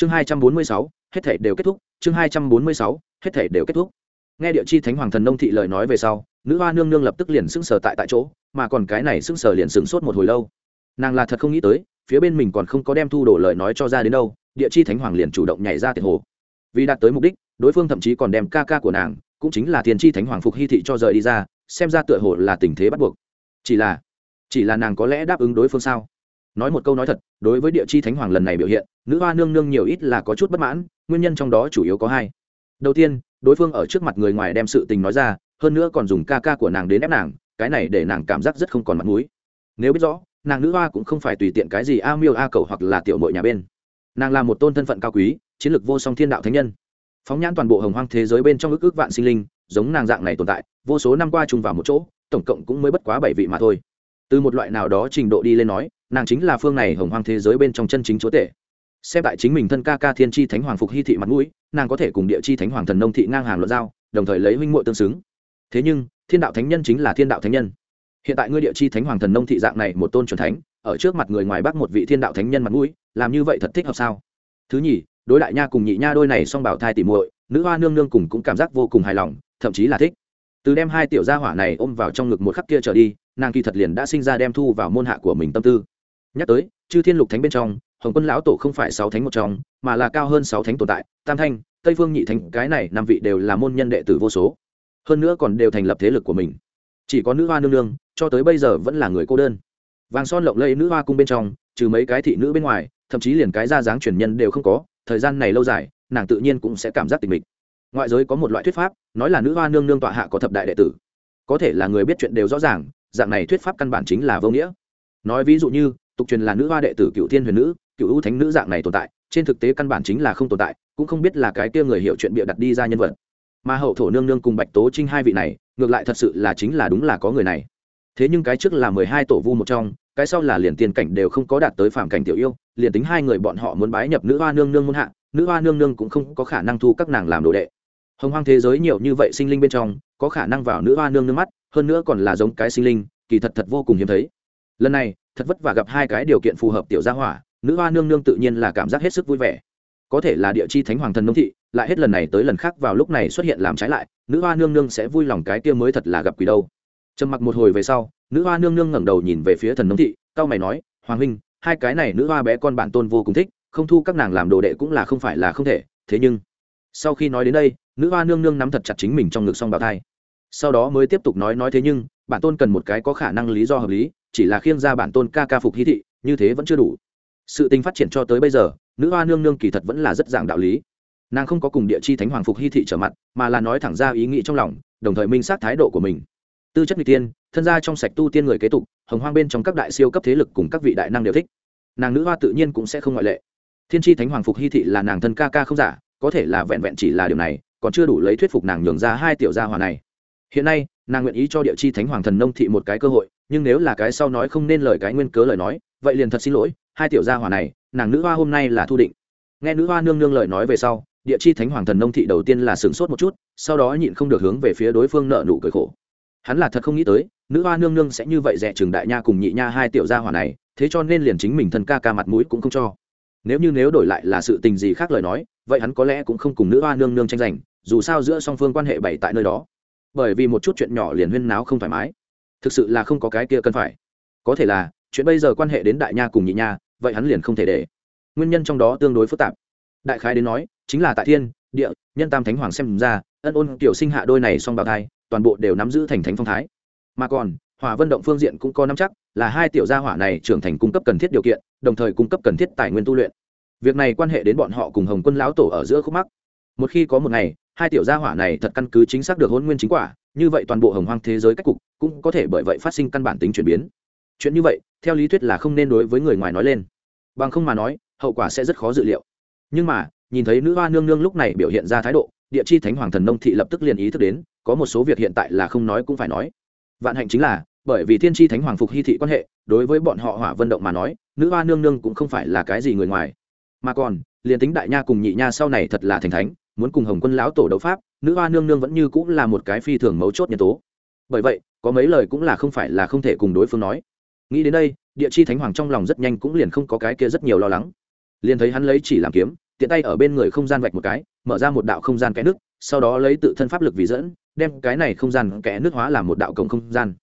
chương hai trăm bốn mươi sáu, hết thể đều kết thúc. Chương hai trăm bốn mươi sáu, hết thể đều kết thúc. Nghe địa chi thánh hoàng thần nông thị lời nói về sau, nữ hoa nương nương lập tức liền sững sờ tại tại chỗ, mà còn cái này sững sờ liền sững sốt một hồi lâu. Nàng là thật không nghĩ tới, phía bên mình còn không có đem thu đổ lời nói cho ra đến đâu, địa chi thánh hoàng liền chủ động nhảy ra tiền hồ. Vì đạt tới mục đích, đối phương thậm chí còn đem ca ca của nàng, cũng chính là tiền chi thánh hoàng phục hy thị cho rời đi ra, xem ra tựa hồ là tình thế bắt buộc. Chỉ là chỉ là nàng có lẽ đáp ứng đối phương sao? Nói một câu nói thật, đối với địa chi thánh hoàng lần này biểu hiện, nữ hoa nương nương nhiều ít là có chút bất mãn, nguyên nhân trong đó chủ yếu có hai. Đầu tiên, đối phương ở trước mặt người ngoài đem sự tình nói ra, hơn nữa còn dùng ca ca của nàng đến ép nàng, cái này để nàng cảm giác rất không còn mặt mũi. Nếu biết rõ, nàng nữ hoa cũng không phải tùy tiện cái gì a miêu a cầu hoặc là tiểu mội nhà bên. Nàng là một tôn thân phận cao quý, chiến lược vô song thiên đạo thánh nhân. Phóng nhãn toàn bộ hồng hoang thế giới bên trong ức ức vạn sinh linh, giống nàng dạng này tồn tại, vô số năm qua chung vào một chỗ, tổng cộng cũng mới bất quá bảy vị mà thôi. Từ một loại nào đó trình độ đi lên nói nàng chính là phương này hồng hoang thế giới bên trong chân chính chúa tể. Xem tại chính mình thân ca ca thiên chi thánh hoàng phục hy thị mặt mũi, nàng có thể cùng địa chi thánh hoàng thần nông thị ngang hàng luận giao, đồng thời lấy huynh muội tương xứng. Thế nhưng, thiên đạo thánh nhân chính là thiên đạo thánh nhân. Hiện tại ngươi địa chi thánh hoàng thần nông thị dạng này một tôn c thánh, ở trước mặt người ngoài bắc một vị thiên đạo thánh nhân mặt mũi, làm như vậy thật thích hợp sao? Thứ nhì, đối đại nha cùng nhị nha đôi này song bảo thai tỉ muội, nữ hoa nương nương cùng cũng cảm giác vô cùng hài lòng, thậm chí là thích. Từ đem hai tiểu gia hỏa này ôm vào trong ngực một khắc kia trở đi, nàng kỳ thật liền đã sinh ra đem thu vào môn hạ của mình tâm tư nhắc tới, chư thiên lục thánh bên trong, hồng quân lão tổ không phải sáu thánh một trong, mà là cao hơn sáu thánh tồn tại, tam thanh, tây phương nhị thánh, cái này năm vị đều là môn nhân đệ tử vô số. Hơn nữa còn đều thành lập thế lực của mình. Chỉ có nữ hoa nương nương, cho tới bây giờ vẫn là người cô đơn. Vàng son lộng lẫy nữ hoa cung bên trong, trừ mấy cái thị nữ bên ngoài, thậm chí liền cái ra dáng truyền nhân đều không có, thời gian này lâu dài, nàng tự nhiên cũng sẽ cảm giác tình mình ngoại giới có một loại thuyết pháp, nói là nữ hoa nương nương tọa hạ có thập đại đệ tử. Có thể là người biết chuyện đều rõ ràng, dạng này thuyết pháp căn bản chính là vô nghĩa. Nói ví dụ như tục truyền là nữ hoa đệ tử cựu thiên huyền nữ, cựu ưu thánh nữ dạng này tồn tại, trên thực tế căn bản chính là không tồn tại, cũng không biết là cái kia người hiểu chuyện bịa đặt đi ra nhân vật. Mà hậu thổ nương nương cùng bạch tố trinh hai vị này, ngược lại thật sự là chính là đúng là có người này. Thế nhưng cái trước là mười hai tổ vu một trong, cái sau là liền tiền cảnh đều không có đạt tới phạm cảnh tiểu yêu, liền tính hai người bọn họ muốn bái nhập nữ hoa nương nương muôn hạ, nữ hoa nương nương cũng không có khả năng thu các nàng làm đồ đệ. Hồng hoang thế giới nhiều như vậy sinh linh bên trong, có khả năng vào nữ hoa nương nương mắt, hơn nữa còn là giống cái sinh linh, kỳ thật thật vô cùng hiếm thấy. Lần này thật vất vả gặp hai cái điều kiện phù hợp tiểu gia hỏa, nữ hoa nương nương tự nhiên là cảm giác hết sức vui vẻ. Có thể là địa chi thánh hoàng thần nông thị, lại hết lần này tới lần khác vào lúc này xuất hiện làm trái lại, nữ hoa nương nương sẽ vui lòng cái kia mới thật là gặp quỷ đâu. Trầm mặc một hồi về sau, nữ hoa nương nương ngẩng đầu nhìn về phía thần nông thị, cao mày nói, hoàng huynh, hai cái này nữ hoa bé con bản tôn vô cùng thích, không thu các nàng làm đồ đệ cũng là không phải là không thể, thế nhưng sau khi nói đến đây, nữ hoa nương nương nắm thật chặt chính mình trong ngực song bào thai. Sau đó mới tiếp tục nói nói thế nhưng bản tôn cần một cái có khả năng lý do hợp lý, chỉ là khiêng ra bản tôn ca ca phục hí thị, như thế vẫn chưa đủ. Sự tình phát triển cho tới bây giờ, nữ hoa nương nương kỳ thật vẫn là rất giảng đạo lý. Nàng không có cùng địa chi thánh hoàng phục hy thị trở mặt, mà là nói thẳng ra ý nghĩ trong lòng, đồng thời minh sát thái độ của mình. Tư chất n g tiên, thân gia trong sạch tu tiên người kế tục, hồng hoang bên trong các đại siêu cấp thế lực cùng các vị đại năng đều thích. Nàng nữ hoa tự nhiên cũng sẽ không ngoại lệ. Thiên tri thánh hoàng phục hy thị là nàng thân ca ca không giả, có thể là vẹn vẹn chỉ là điều này, còn chưa đủ lấy thuyết phục nàng nhường ra hai tiểu gia hòa này hiện nay, nàng nguyện ý cho địa chi thánh hoàng thần nông thị một cái cơ hội, nhưng nếu là cái sau nói không nên lời cái nguyên cớ lời nói, vậy liền thật xin lỗi, hai tiểu gia hòa này, nàng nữ hoa hôm nay là thu định. Nghe nữ hoa nương nương lời nói về sau, địa chi thánh hoàng thần nông thị đầu tiên là sửng sốt một chút, sau đó nhịn không được hướng về phía đối phương nợ nụ cười khổ. Hắn là thật không nghĩ tới, nữ hoa nương nương sẽ như vậy rẻ trường đại nha cùng nhị nha hai tiểu gia hỏa này, thế cho nên liền chính mình thân ca ca mặt mũi cũng không cho. Nếu như nếu đổi lại là sự tình gì khác lời nói, vậy hắn có lẽ cũng không cùng nữ hoa nương nương tranh giành, dù sao giữa song phương quan hệ bảy tại nơi đó bởi vì một chút chuyện nhỏ liền huyên náo không thoải mái. Thực sự là không có cái kia cần phải. Có thể là, chuyện bây giờ quan hệ đến đại nha cùng nhị nha, vậy hắn liền không thể để. Nguyên nhân trong đó tương đối phức tạp. Đại khái đến nói, chính là tại thiên, địa, nhân tam thánh hoàng xem ra, ân ôn tiểu sinh hạ đôi này song bào thai, toàn bộ đều nắm giữ thành thánh phong thái. Mà còn, hỏa vân động phương diện cũng có nắm chắc, là hai tiểu gia hỏa này trưởng thành cung cấp cần thiết điều kiện, đồng thời cung cấp cần thiết tài nguyên tu luyện. Việc này quan hệ đến bọn họ cùng hồng quân lão tổ ở giữa khúc mắc. Một khi có một ngày hai tiểu gia hỏa này thật căn cứ chính xác được hôn nguyên chính quả, như vậy toàn bộ hồng hoang thế giới cách cục cũng có thể bởi vậy phát sinh căn bản tính chuyển biến. Chuyện như vậy, theo lý thuyết là không nên đối với người ngoài nói lên. Bằng không mà nói, hậu quả sẽ rất khó dự liệu. Nhưng mà, nhìn thấy nữ hoa nương nương lúc này biểu hiện ra thái độ, địa chi thánh hoàng thần nông thị lập tức liền ý thức đến, có một số việc hiện tại là không nói cũng phải nói. Vạn hạnh chính là, bởi vì thiên chi thánh hoàng phục hy thị quan hệ, đối với bọn họ hỏa vân động mà nói, nữ hoa nương nương cũng không phải là cái gì người ngoài. Mà còn, liền tính đại nha cùng nhị nha sau này thật là thành thánh muốn cùng hồng quân lão tổ đấu pháp, nữ hoa nương nương vẫn như cũng là một cái phi thường mấu chốt nhân tố. Bởi vậy, có mấy lời cũng là không phải là không thể cùng đối phương nói. Nghĩ đến đây, địa chi thánh hoàng trong lòng rất nhanh cũng liền không có cái kia rất nhiều lo lắng. Liền thấy hắn lấy chỉ làm kiếm, tiện tay ở bên người không gian vạch một cái, mở ra một đạo không gian kẽ nước, sau đó lấy tự thân pháp lực vì dẫn, đem cái này không gian kẽ nước hóa làm một đạo cổng không gian.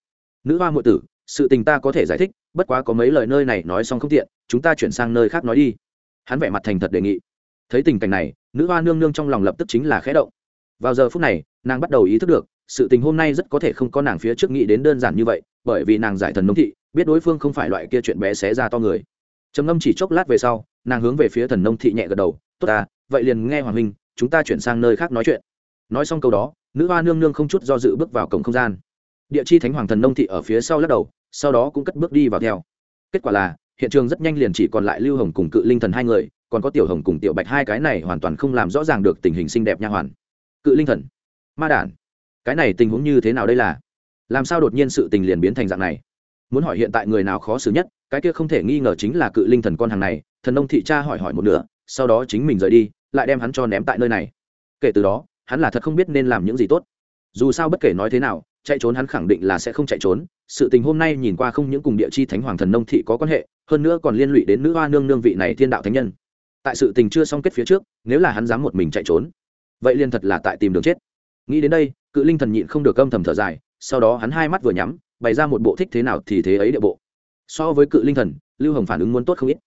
Nữ hoa ngụy tử, sự tình ta có thể giải thích, bất quá có mấy lời nơi này nói xong không tiện, chúng ta chuyển sang nơi khác nói đi. Hắn vẻ mặt thành thật đề nghị thấy tình cảnh này, nữ hoa nương nương trong lòng lập tức chính là khẽ động. Vào giờ phút này, nàng bắt đầu ý thức được, sự tình hôm nay rất có thể không có nàng phía trước nghĩ đến đơn giản như vậy, bởi vì nàng giải thần nông thị, biết đối phương không phải loại kia chuyện bé xé ra to người. Trầm ngâm chỉ chốc lát về sau, nàng hướng về phía thần nông thị nhẹ gật đầu, tốt ta, vậy liền nghe hoàng minh, chúng ta chuyển sang nơi khác nói chuyện. Nói xong câu đó, nữ hoa nương nương không chút do dự bước vào cổng không gian. Địa chi thánh hoàng thần nông thị ở phía sau lắc đầu, sau đó cũng cất bước đi vào theo. Kết quả là, hiện trường rất nhanh liền chỉ còn lại lưu hồng cùng cự linh thần hai người còn có tiểu hồng cùng tiểu bạch hai cái này hoàn toàn không làm rõ ràng được tình hình xinh đẹp nha hoàn. Cự linh thần, ma đản, cái này tình huống như thế nào đây là? Làm sao đột nhiên sự tình liền biến thành dạng này? Muốn hỏi hiện tại người nào khó xử nhất, cái kia không thể nghi ngờ chính là cự linh thần con hàng này, thần nông thị cha hỏi hỏi một nửa, sau đó chính mình rời đi, lại đem hắn cho ném tại nơi này. Kể từ đó, hắn là thật không biết nên làm những gì tốt. Dù sao bất kể nói thế nào, chạy trốn hắn khẳng định là sẽ không chạy trốn. Sự tình hôm nay nhìn qua không những cùng địa chi thánh hoàng thần nông thị có quan hệ, hơn nữa còn liên lụy đến nữ hoa nương nương vị này thiên đạo thánh nhân tại sự tình chưa xong kết phía trước, nếu là hắn dám một mình chạy trốn, vậy liền thật là tại tìm đường chết. Nghĩ đến đây, cự linh thần nhịn không được âm thầm thở dài, sau đó hắn hai mắt vừa nhắm, bày ra một bộ thích thế nào thì thế ấy địa bộ. So với cự linh thần, lưu hồng phản ứng muốn tốt không ít.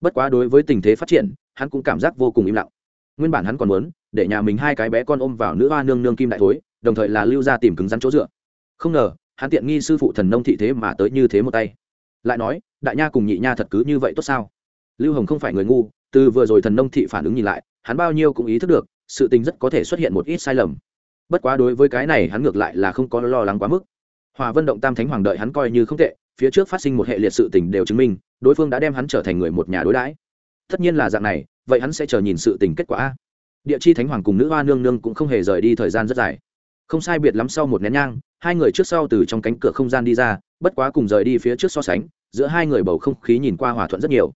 Bất quá đối với tình thế phát triển, hắn cũng cảm giác vô cùng im lặng. Nguyên bản hắn còn muốn, để nhà mình hai cái bé con ôm vào nữ hoa nương nương kim đại thối, đồng thời là lưu ra tìm cứng rắn chỗ dựa. Không ngờ, hắn tiện nghi sư phụ thần nông thị thế mà tới như thế một tay. Lại nói, đại nha cùng nhị nha thật cứ như vậy tốt sao? Lưu hồng không phải người ngu từ vừa rồi thần nông thị phản ứng nhìn lại, hắn bao nhiêu cũng ý thức được, sự tình rất có thể xuất hiện một ít sai lầm. Bất quá đối với cái này hắn ngược lại là không có lo lắng quá mức. Hòa vân động tam thánh hoàng đợi hắn coi như không tệ, phía trước phát sinh một hệ liệt sự tình đều chứng minh, đối phương đã đem hắn trở thành người một nhà đối đãi. Tất nhiên là dạng này, vậy hắn sẽ chờ nhìn sự tình kết quả. Địa chi thánh hoàng cùng nữ hoa nương nương cũng không hề rời đi thời gian rất dài. Không sai biệt lắm sau một nén nhang, hai người trước sau từ trong cánh cửa không gian đi ra, bất quá cùng rời đi phía trước so sánh, giữa hai người bầu không khí nhìn qua hòa thuận rất nhiều.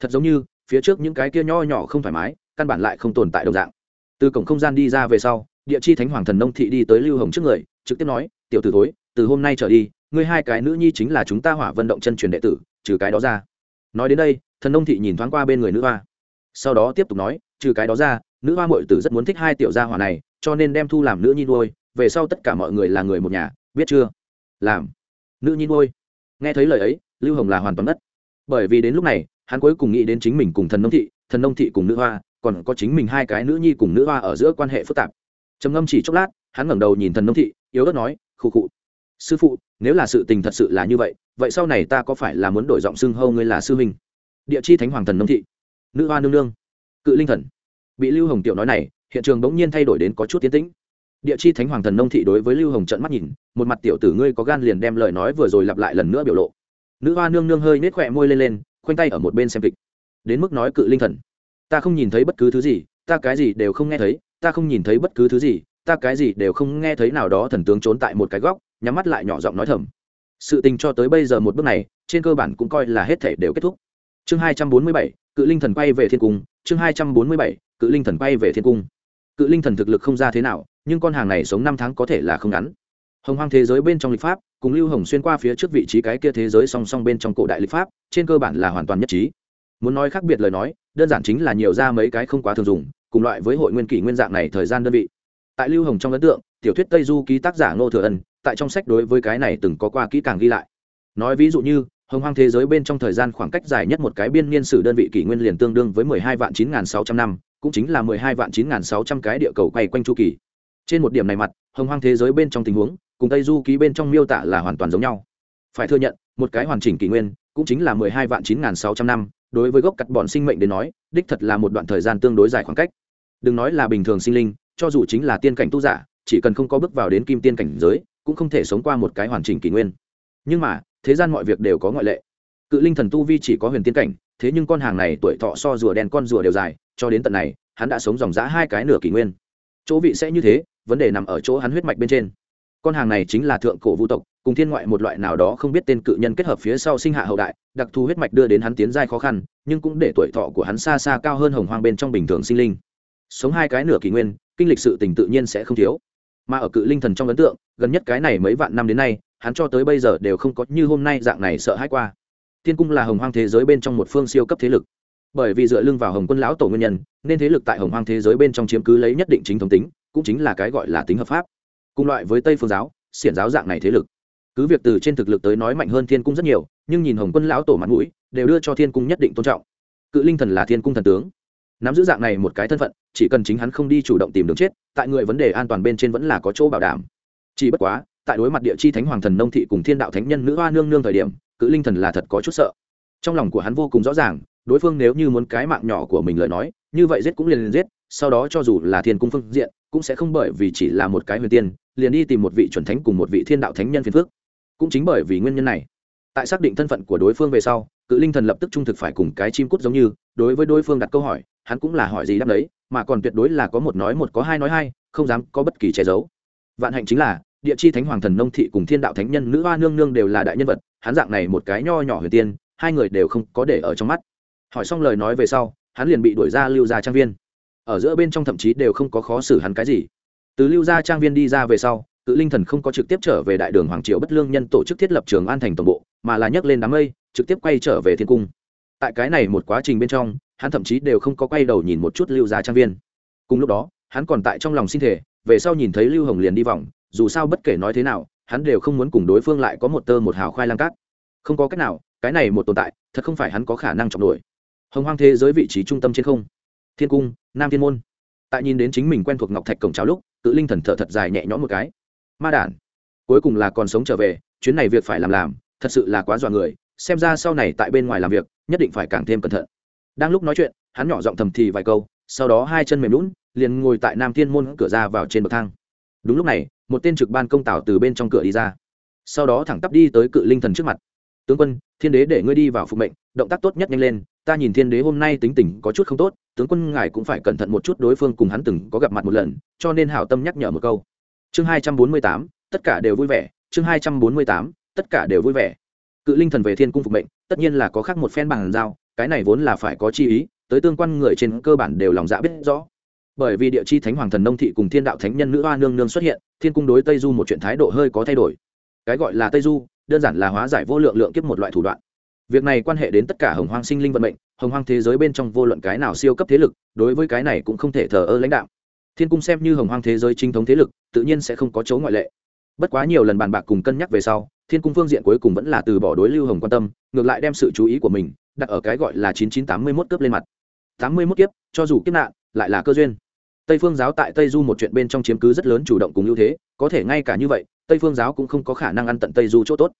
Thật giống như phía trước những cái kia nho nhỏ không thoải mái, căn bản lại không tồn tại đồng dạng. Từ cổng không gian đi ra về sau, địa chi thánh hoàng thần nông thị đi tới lưu hồng trước người, trực tiếp nói, tiểu t ử thối, từ hôm nay trở đi, ngươi hai cái nữ nhi chính là chúng ta hỏa vận động chân truyền đệ tử, trừ cái đó ra. Nói đến đây, thần nông thị nhìn thoáng qua bên người nữ hoa. Sau đó tiếp tục nói, trừ cái đó ra, nữ hoa mội tử rất muốn thích hai tiểu gia hỏa này, cho nên đem thu làm nữ nhi nuôi, về sau tất cả mọi người là người một nhà, biết chưa? Làm. Nữ nhi nuôi. Nghe thấy lời ấy, lưu hồng là hoàn toàn mất bởi vì đến lúc này hắn cuối cùng nghĩ đến chính mình cùng thần nông thị, thần nông thị cùng nữ hoa, còn có chính mình hai cái nữ nhi cùng nữ hoa ở giữa quan hệ phức tạp. Trầm ngâm chỉ chốc lát, hắn ngẩng đầu nhìn thần nông thị, yếu ớt nói, khụ khụ, sư phụ, nếu là sự tình thật sự là như vậy vậy sau này ta có phải là muốn đổi giọng xưng hâu ngươi là sư huynh? Địa chi thánh hoàng thần nông thị, nữ hoa nương nương, cự linh thần. Bị lưu hồng tiểu nói này, hiện trường bỗng nhiên thay đổi đến có chút tiến tĩnh. Địa chi thánh hoàng thần nông thị đối với lưu hồng trận mắt nhìn, một mặt tiểu tử ngươi có gan liền đem lời nói vừa rồi lặp lại lần nữa biểu lộ. Nữ hoa nương nương hơi nết khỏe môi lên lên khoanh tay ở một bên xem kịch. Đến mức nói cự linh thần. Ta không nhìn thấy bất cứ thứ gì, ta cái gì đều không nghe thấy, ta không nhìn thấy bất cứ thứ gì, ta cái gì đều không nghe thấy nào đó thần tướng trốn tại một cái góc, nhắm mắt lại nhỏ giọng nói thầm. Sự tình cho tới bây giờ một bước này, trên cơ bản cũng coi là hết thể đều kết thúc. Chương hai trăm bốn mươi bảy, cự linh thần quay về thiên cung. Chương hai trăm bốn mươi bảy, cự linh thần quay về thiên cung. Cự linh thần thực lực không ra thế nào, nhưng con hàng này sống năm tháng có thể là không ngắn hồng hoang thế giới bên trong lịch pháp, cùng lưu hồng xuyên qua phía trước vị trí cái kia thế giới song song bên trong cổ đại lịch pháp, trên cơ bản là hoàn toàn nhất trí. Muốn nói khác biệt lời nói, đơn giản chính là nhiều ra mấy cái không quá thường dùng, cùng loại với hội nguyên kỷ nguyên dạng này thời gian đơn vị. Tại lưu hồng trong ấn tượng, tiểu thuyết tây du ký tác giả ngô thừa ân, tại trong sách đối với cái này từng có qua kỹ càng ghi lại. Nói ví dụ như, hồng hoang thế giới bên trong thời gian khoảng cách dài nhất một cái biên niên sử đơn vị kỷ nguyên liền tương đương với mười hai vạn chín nghìn sáu trăm năm, cũng chính là mười hai vạn chín nghìn sáu trăm cái địa cầu quay quanh chu kỳ. Trên một điểm này mặt, hồng hoang thế giới bên trong tình huống cùng tây du ký bên trong miêu tả là hoàn toàn giống nhau. Phải thừa nhận, một cái hoàn chỉnh kỷ nguyên cũng chính là mười hai vạn chín nghìn sáu trăm năm, đối với gốc cắt bọn sinh mệnh đến nói, đích thật là một đoạn thời gian tương đối dài khoảng cách. Đừng nói là bình thường sinh linh, cho dù chính là tiên cảnh tu giả, chỉ cần không có bước vào đến kim tiên cảnh giới, cũng không thể sống qua một cái hoàn chỉnh kỷ nguyên. Nhưng mà, thế gian mọi việc đều có ngoại lệ. Cự linh thần tu vi chỉ có huyền tiên cảnh, thế nhưng con hàng này tuổi thọ so rùa đen con rùa đều dài, cho đến tận này, hắn đã sống dòng dã hai cái nửa kỷ nguyên. Chỗ vị sẽ như thế, vấn đề nằm ở chỗ hắn huyết mạch bên trên con hàng này chính là thượng cổ vũ tộc, cùng thiên ngoại một loại nào đó không biết tên cự nhân kết hợp phía sau sinh hạ hậu đại, đặc thù huyết mạch đưa đến hắn tiến giai khó khăn, nhưng cũng để tuổi thọ của hắn xa xa cao hơn hồng hoang bên trong bình thường sinh linh. Sống hai cái nửa kỷ nguyên, kinh lịch sự tình tự nhiên sẽ không thiếu. Mà ở cự linh thần trong ấn tượng, gần nhất cái này mấy vạn năm đến nay, hắn cho tới bây giờ đều không có như hôm nay dạng này sợ hãi qua. Thiên cung là hồng hoang thế giới bên trong một phương siêu cấp thế lực. Bởi vì dựa lưng vào hồng quân lão tổ nguyên nhân, nên thế lực tại hồng hoang thế giới bên trong chiếm cứ lấy nhất định chính thống tính, cũng chính là cái gọi là tính hợp pháp cùng loại với tây phương giáo, xiển giáo dạng này thế lực, cứ việc từ trên thực lực tới nói mạnh hơn thiên cung rất nhiều, nhưng nhìn hồng quân lão tổ mặt mũi, đều đưa cho thiên cung nhất định tôn trọng. Cự linh thần là thiên cung thần tướng. Nắm giữ dạng này một cái thân phận, chỉ cần chính hắn không đi chủ động tìm đường chết, tại người vấn đề an toàn bên trên vẫn là có chỗ bảo đảm. Chỉ bất quá, tại đối mặt địa chi thánh hoàng thần nông thị cùng thiên đạo thánh nhân nữ hoa nương nương thời điểm, cự linh thần là thật có chút sợ. Trong lòng của hắn vô cùng rõ ràng, đối phương nếu như muốn cái mạng nhỏ của mình lời nói, như vậy giết cũng liền liền giết, sau đó cho dù là thiên cung phương diện, cũng sẽ không bởi vì chỉ là một cái huyền tiên liền đi tìm một vị chuẩn thánh cùng một vị thiên đạo thánh nhân phiền phước cũng chính bởi vì nguyên nhân này, tại xác định thân phận của đối phương về sau, cự linh thần lập tức trung thực phải cùng cái chim cút giống như, đối với đối phương đặt câu hỏi, hắn cũng là hỏi gì đáp đấy, mà còn tuyệt đối là có một nói một có hai nói hai, không dám có bất kỳ che giấu. Vạn hạnh chính là, địa chi thánh hoàng thần nông thị cùng thiên đạo thánh nhân nữ hoa nương nương đều là đại nhân vật, hắn dạng này một cái nho nhỏ huyền tiên, hai người đều không có để ở trong mắt. Hỏi xong lời nói về sau, hắn liền bị đuổi ra lưu ra trang viên. Ở giữa bên trong thậm chí đều không có khó xử hắn cái gì từ lưu gia trang viên đi ra về sau, cự linh thần không có trực tiếp trở về đại đường hoàng triều bất lương nhân tổ chức thiết lập trường an thành tổng bộ, mà là nhấc lên đám mây, trực tiếp quay trở về thiên cung. Tại cái này một quá trình bên trong, hắn thậm chí đều không có quay đầu nhìn một chút lưu gia trang viên. Cùng lúc đó, hắn còn tại trong lòng sinh thể về sau nhìn thấy lưu hồng liền đi vòng, dù sao bất kể nói thế nào, hắn đều không muốn cùng đối phương lại có một tơ một hào khoai lang cát. Không có cách nào, cái này một tồn tại, thật không phải hắn có khả năng trọng đuổi hồng hoang thế giới vị trí trung tâm trên không. Thiên cung, nam thiên môn. Tại nhìn đến chính mình quen thuộc ngọc thạch cổng cháo lúc cự linh thần thở thật dài nhẹ nhõm một cái. Ma đản, cuối cùng là còn sống trở về, chuyến này việc phải làm làm, thật sự là quá dọa người, xem ra sau này tại bên ngoài làm việc, nhất định phải càng thêm cẩn thận. Đang lúc nói chuyện, hắn nhỏ giọng thầm thì vài câu, sau đó hai chân mềm lún liền ngồi tại nam thiên môn cửa ra vào trên bậc thang. Đúng lúc này, một tên trực ban công tảo từ bên trong cửa đi ra. Sau đó thẳng tắp đi tới cự linh thần trước mặt. Tướng quân, thiên đế để ngươi đi vào phục mệnh, động tác tốt nhất nhanh lên ta nhìn thiên đế hôm nay tính tình có chút không tốt, tướng quân ngài cũng phải cẩn thận một chút đối phương cùng hắn từng có gặp mặt một lần, cho nên hảo tâm nhắc nhở một câu. Chương hai trăm bốn mươi tám, tất cả đều vui vẻ, chương hai trăm bốn mươi tám, tất cả đều vui vẻ. Cự linh thần về thiên cung phục mệnh, tất nhiên là có khác một phen bằng giao, cái này vốn là phải có chi ý, tới tương quan người trên cơ bản đều lòng dạ biết rõ. Bởi vì địa chi thánh hoàng thần nông thị cùng thiên đạo thánh nhân nữ hoa nương nương xuất hiện, thiên cung đối tây du một chuyện thái độ hơi có thay đổi. Cái gọi là tây du, đơn giản là hóa giải vô lượng lượng kiếp một loại thủ đoạn việc này quan hệ đến tất cả hồng hoang sinh linh vận mệnh, hồng hoang thế giới bên trong vô luận cái nào siêu cấp thế lực, đối với cái này cũng không thể thờ ơ lãnh đạo thiên cung xem như hồng hoang thế giới chính thống thế lực, tự nhiên sẽ không có chỗ ngoại lệ. Bất quá nhiều lần bàn bạc cùng cân nhắc về sau, thiên cung phương diện cuối cùng vẫn là từ bỏ đối lưu hồng quan tâm, ngược lại đem sự chú ý của mình đặt ở cái gọi là chín chín tám mươi mốt cướp lên mặt. Tám mươi mốt kiếp, cho dù kiếp nạn, lại là cơ duyên. Tây phương giáo tại tây du một chuyện bên trong chiếm cứ rất lớn chủ động cùng ưu thế, có thể ngay cả như vậy, tây phương giáo cũng không có khả năng ăn tận tây du chỗ tốt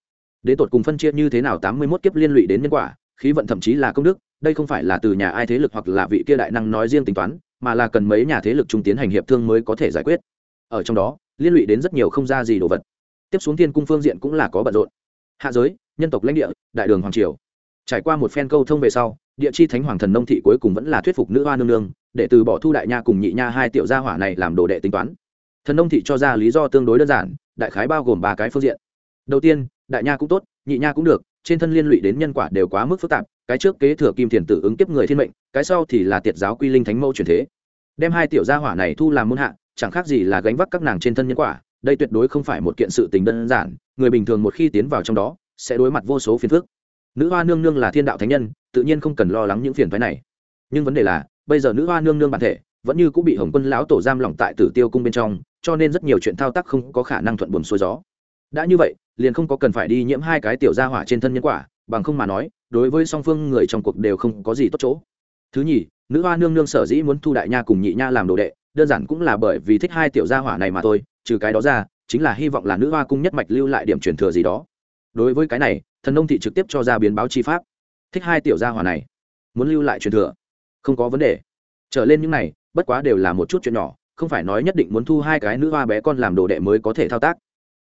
đến tột cùng phân chia như thế nào tám mươi mốt kiếp liên lụy đến nhân quả, khí vận thậm chí là công đức, đây không phải là từ nhà ai thế lực hoặc là vị kia đại năng nói riêng tính toán, mà là cần mấy nhà thế lực trung tiến hành hiệp thương mới có thể giải quyết. Ở trong đó, liên lụy đến rất nhiều không ra gì đồ vật. Tiếp xuống thiên cung phương diện cũng là có bận rộn. Hạ giới, nhân tộc lãnh địa, đại đường hoàng triều. Trải qua một phen câu thông về sau, địa chi thánh hoàng thần nông thị cuối cùng vẫn là thuyết phục nữ hoa nương nương, để từ bỏ thu đại nha cùng nhị nha hai tiểu gia hỏa này làm đồ đệ tính toán. Thần nông thị cho ra lý do tương đối đơn giản, đại khái bao gồm ba cái phương diện. Đầu tiên đại nha cũng tốt, nhị nha cũng được, trên thân liên lụy đến nhân quả đều quá mức phức tạp, cái trước kế thừa kim thiền tử ứng tiếp người thiên mệnh, cái sau thì là tiệt giáo quy linh thánh mẫu truyền thế. Đem hai tiểu gia hỏa này thu làm môn hạ, chẳng khác gì là gánh vác các nàng trên thân nhân quả, đây tuyệt đối không phải một kiện sự tình đơn giản, người bình thường một khi tiến vào trong đó, sẽ đối mặt vô số phiền phức. Nữ hoa nương nương là thiên đạo thánh nhân, tự nhiên không cần lo lắng những phiền phái này. Nhưng vấn đề là, bây giờ nữ hoa nương nương bản thể vẫn như cũng bị hồng quân lão tổ giam lỏng tại tử tiêu cung bên trong, cho nên rất nhiều chuyện thao tác không có khả năng thuận buồm xuôi gió đã như vậy, liền không có cần phải đi nhiễm hai cái tiểu gia hỏa trên thân nhân quả, bằng không mà nói, đối với song phương người trong cuộc đều không có gì tốt chỗ. Thứ nhì, nữ hoa nương nương sở dĩ muốn thu đại nha cùng nhị nha làm đồ đệ, đơn giản cũng là bởi vì thích hai tiểu gia hỏa này mà thôi, trừ cái đó ra, chính là hy vọng là nữ hoa cung nhất mạch lưu lại điểm truyền thừa gì đó. Đối với cái này, thần nông thị trực tiếp cho ra biến báo chi pháp. Thích hai tiểu gia hỏa này, muốn lưu lại truyền thừa, không có vấn đề. Trở lên những này, bất quá đều là một chút chuyện nhỏ, không phải nói nhất định muốn thu hai cái nữ hoa bé con làm đồ đệ mới có thể thao tác.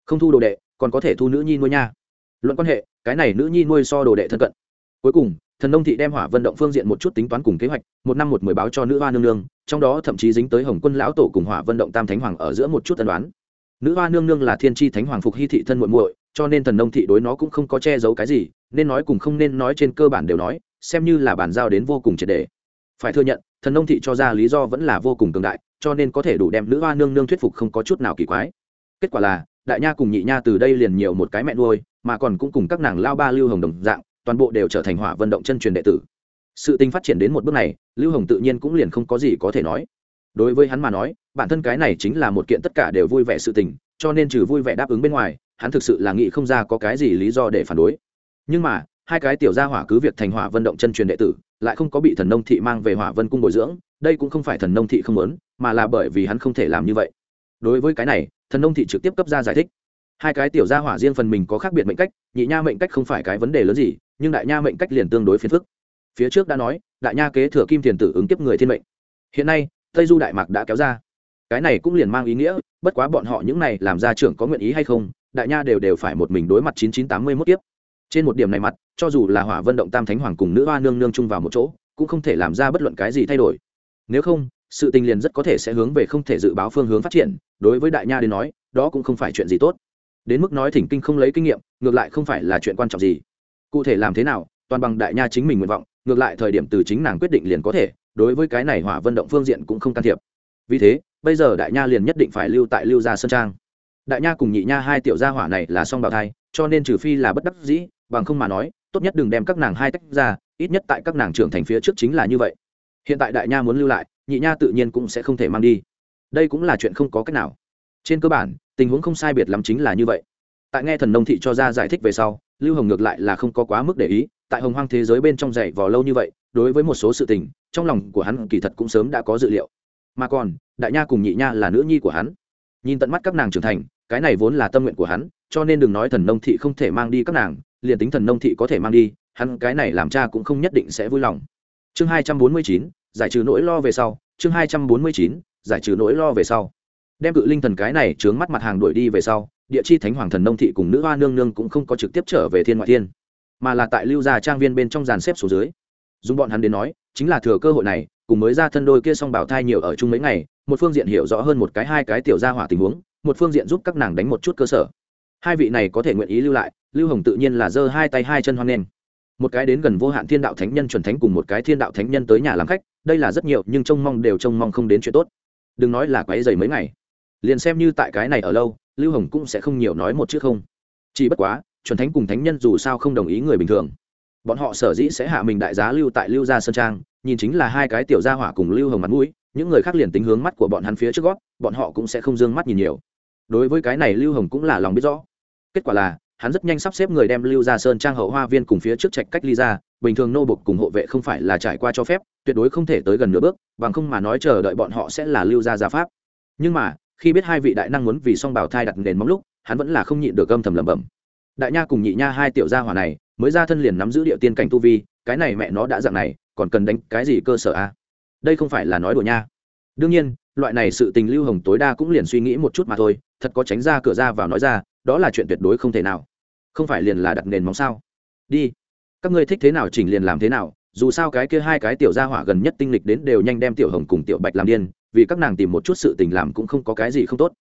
Không thu đồ đệ còn có thể thu nữ nhi nuôi nha. Luận quan hệ, cái này nữ nhi nuôi so đồ đệ thân cận. Cuối cùng, thần nông thị đem hỏa vận động phương diện một chút tính toán cùng kế hoạch, một năm một mười báo cho nữ hoa nương nương, trong đó thậm chí dính tới hồng quân lão tổ cùng hỏa vận động tam thánh hoàng ở giữa một chút tân đoán. Nữ hoa nương nương là thiên tri thánh hoàng phục hy thị thân muội muội, cho nên thần nông thị đối nó cũng không có che giấu cái gì, nên nói cùng không nên nói trên cơ bản đều nói, xem như là bàn giao đến vô cùng triệt đề phải thừa nhận, thần nông thị cho ra lý do vẫn là vô cùng cường đại, cho nên có thể đủ đem nữ hoa nương nương thuyết phục không có chút nào kỳ quái. Kết quả là đại nha cùng nhị nha từ đây liền nhiều một cái mẹ nuôi, mà còn cũng cùng các nàng lao ba lưu hồng đồng dạng, toàn bộ đều trở thành hỏa vận động chân truyền đệ tử. Sự tình phát triển đến một bước này, lưu hồng tự nhiên cũng liền không có gì có thể nói. Đối với hắn mà nói, bản thân cái này chính là một kiện tất cả đều vui vẻ sự tình, cho nên trừ vui vẻ đáp ứng bên ngoài, hắn thực sự là nghĩ không ra có cái gì lý do để phản đối. Nhưng mà, hai cái tiểu gia hỏa cứ việc thành hỏa vận động chân truyền đệ tử, lại không có bị thần nông thị mang về hỏa vân cung bồi dưỡng, đây cũng không phải thần nông thị không muốn, mà là bởi vì hắn không thể làm như vậy đối với cái này, thần nông thị trực tiếp cấp ra giải thích. Hai cái tiểu gia hỏa riêng phần mình có khác biệt mệnh cách, nhị nha mệnh cách không phải cái vấn đề lớn gì, nhưng đại nha mệnh cách liền tương đối phiền phức. Phía trước đã nói, đại nha kế thừa kim thiền tử ứng tiếp người thiên mệnh. Hiện nay, tây du đại mạc đã kéo ra. Cái này cũng liền mang ý nghĩa, bất quá bọn họ những này làm ra trưởng có nguyện ý hay không, đại nha đều đều phải một mình đối mặt chín chín tám mươi mốt tiếp trên một điểm này mặt, cho dù là hỏa vân động tam thánh hoàng cùng nữ hoa nương nương chung vào một chỗ, cũng không thể làm ra bất luận cái gì thay đổi. Nếu không sự tình liền rất có thể sẽ hướng về không thể dự báo phương hướng phát triển, đối với đại nha đến nói, đó cũng không phải chuyện gì tốt. Đến mức nói thỉnh kinh không lấy kinh nghiệm, ngược lại không phải là chuyện quan trọng gì. Cụ thể làm thế nào, toàn bằng đại nha chính mình nguyện vọng, ngược lại thời điểm từ chính nàng quyết định liền có thể, đối với cái này hỏa vân động phương diện cũng không can thiệp. Vì thế, bây giờ đại nha liền nhất định phải lưu tại lưu gia sơn trang. Đại nha cùng nhị nha hai tiểu gia hỏa này là song bào thai, cho nên trừ phi là bất đắc dĩ, bằng không mà nói, tốt nhất đừng đem các nàng hai tách ra, ít nhất tại các nàng trưởng thành phía trước chính là như vậy. Hiện tại đại nha muốn lưu lại nhị nha tự nhiên cũng sẽ không thể mang đi. Đây cũng là chuyện không có cách nào. Trên cơ bản, tình huống không sai biệt lắm chính là như vậy. Tại nghe thần nông thị cho ra giải thích về sau, lưu hồng ngược lại là không có quá mức để ý, tại hồng hoang thế giới bên trong dạy vò lâu như vậy, đối với một số sự tình, trong lòng của hắn kỳ thật cũng sớm đã có dự liệu. Mà còn, đại nha cùng nhị nha là nữ nhi của hắn. Nhìn tận mắt các nàng trưởng thành, cái này vốn là tâm nguyện của hắn, cho nên đừng nói thần nông thị không thể mang đi các nàng, liền tính thần nông thị có thể mang đi, hắn cái này làm cha cũng không nhất định sẽ vui lòng. Chương hai trăm bốn mươi chín giải trừ nỗi lo về sau, chương hai trăm bốn mươi chín, giải trừ nỗi lo về sau. Đem cự linh thần cái này trướng mắt mặt hàng đuổi đi về sau, địa chi thánh hoàng thần nông thị cùng nữ hoa nương nương cũng không có trực tiếp trở về thiên ngoại thiên, mà là tại lưu gia trang viên bên trong dàn xếp số dưới. Dùng bọn hắn đến nói, chính là thừa cơ hội này, cùng mới ra thân đôi kia xong bảo thai nhiều ở chung mấy ngày, một phương diện hiểu rõ hơn một cái hai cái tiểu gia hỏa tình huống, một phương diện giúp các nàng đánh một chút cơ sở. Hai vị này có thể nguyện ý lưu lại, lưu hồng tự nhiên là giơ hai tay hai chân hoan nghênh. Một cái đến gần vô hạn thiên đạo thánh nhân chuẩn thánh cùng một cái thiên đạo thánh nhân tới nhà làm khách đây là rất nhiều, nhưng trông mong đều trông mong không đến chuyện tốt. Đừng nói là quáy dày mấy ngày. Liền xem như tại cái này ở lâu, lưu hồng cũng sẽ không nhiều nói một chữ không. Chỉ bất quá, chuẩn thánh cùng thánh nhân dù sao không đồng ý người bình thường. Bọn họ sở dĩ sẽ hạ mình đại giá lưu tại lưu gia sơn trang, nhìn chính là hai cái tiểu gia hỏa cùng lưu hồng mặt mũi, những người khác liền tính hướng mắt của bọn hắn phía trước gót, bọn họ cũng sẽ không d ư ơ n g mắt nhìn nhiều. Đối với cái này lưu hồng cũng là lòng biết rõ. Kết quả là, hắn rất nhanh sắp xếp người đem lưu ra sơn trang hậu hoa viên cùng phía trước trạch cách ly ra bình thường nô bộc cùng hộ vệ không phải là trải qua cho phép, tuyệt đối không thể tới gần nửa bước, bằng không mà nói chờ đợi bọn họ sẽ là lưu gia gia pháp. Nhưng mà, khi biết hai vị đại năng muốn vì song bảo thai đặt nền móng lúc, hắn vẫn là không nhịn được âm thầm lẩm bẩm. Đại nha cùng nhị nha hai tiểu gia hỏa này, mới ra thân liền nắm giữ địa tiên cảnh tu vi, cái này mẹ nó đã dạng này, còn cần đánh cái gì cơ sở a? Đây không phải là nói đùa nha. Đương nhiên, loại này sự tình lưu hồng tối đa cũng liền suy nghĩ một chút mà thôi, thật có tránh ra cửa ra vào nói ra, đó là chuyện tuyệt đối không thể nào. Không phải liền là đặt nền móng sao? Đi các ngươi thích thế nào chỉnh liền làm thế nào, dù sao cái kia hai cái tiểu gia hỏa gần nhất tinh lịch đến đều nhanh đem tiểu hồng cùng tiểu bạch làm điên, vì các nàng tìm một chút sự tình làm cũng không có cái gì không tốt.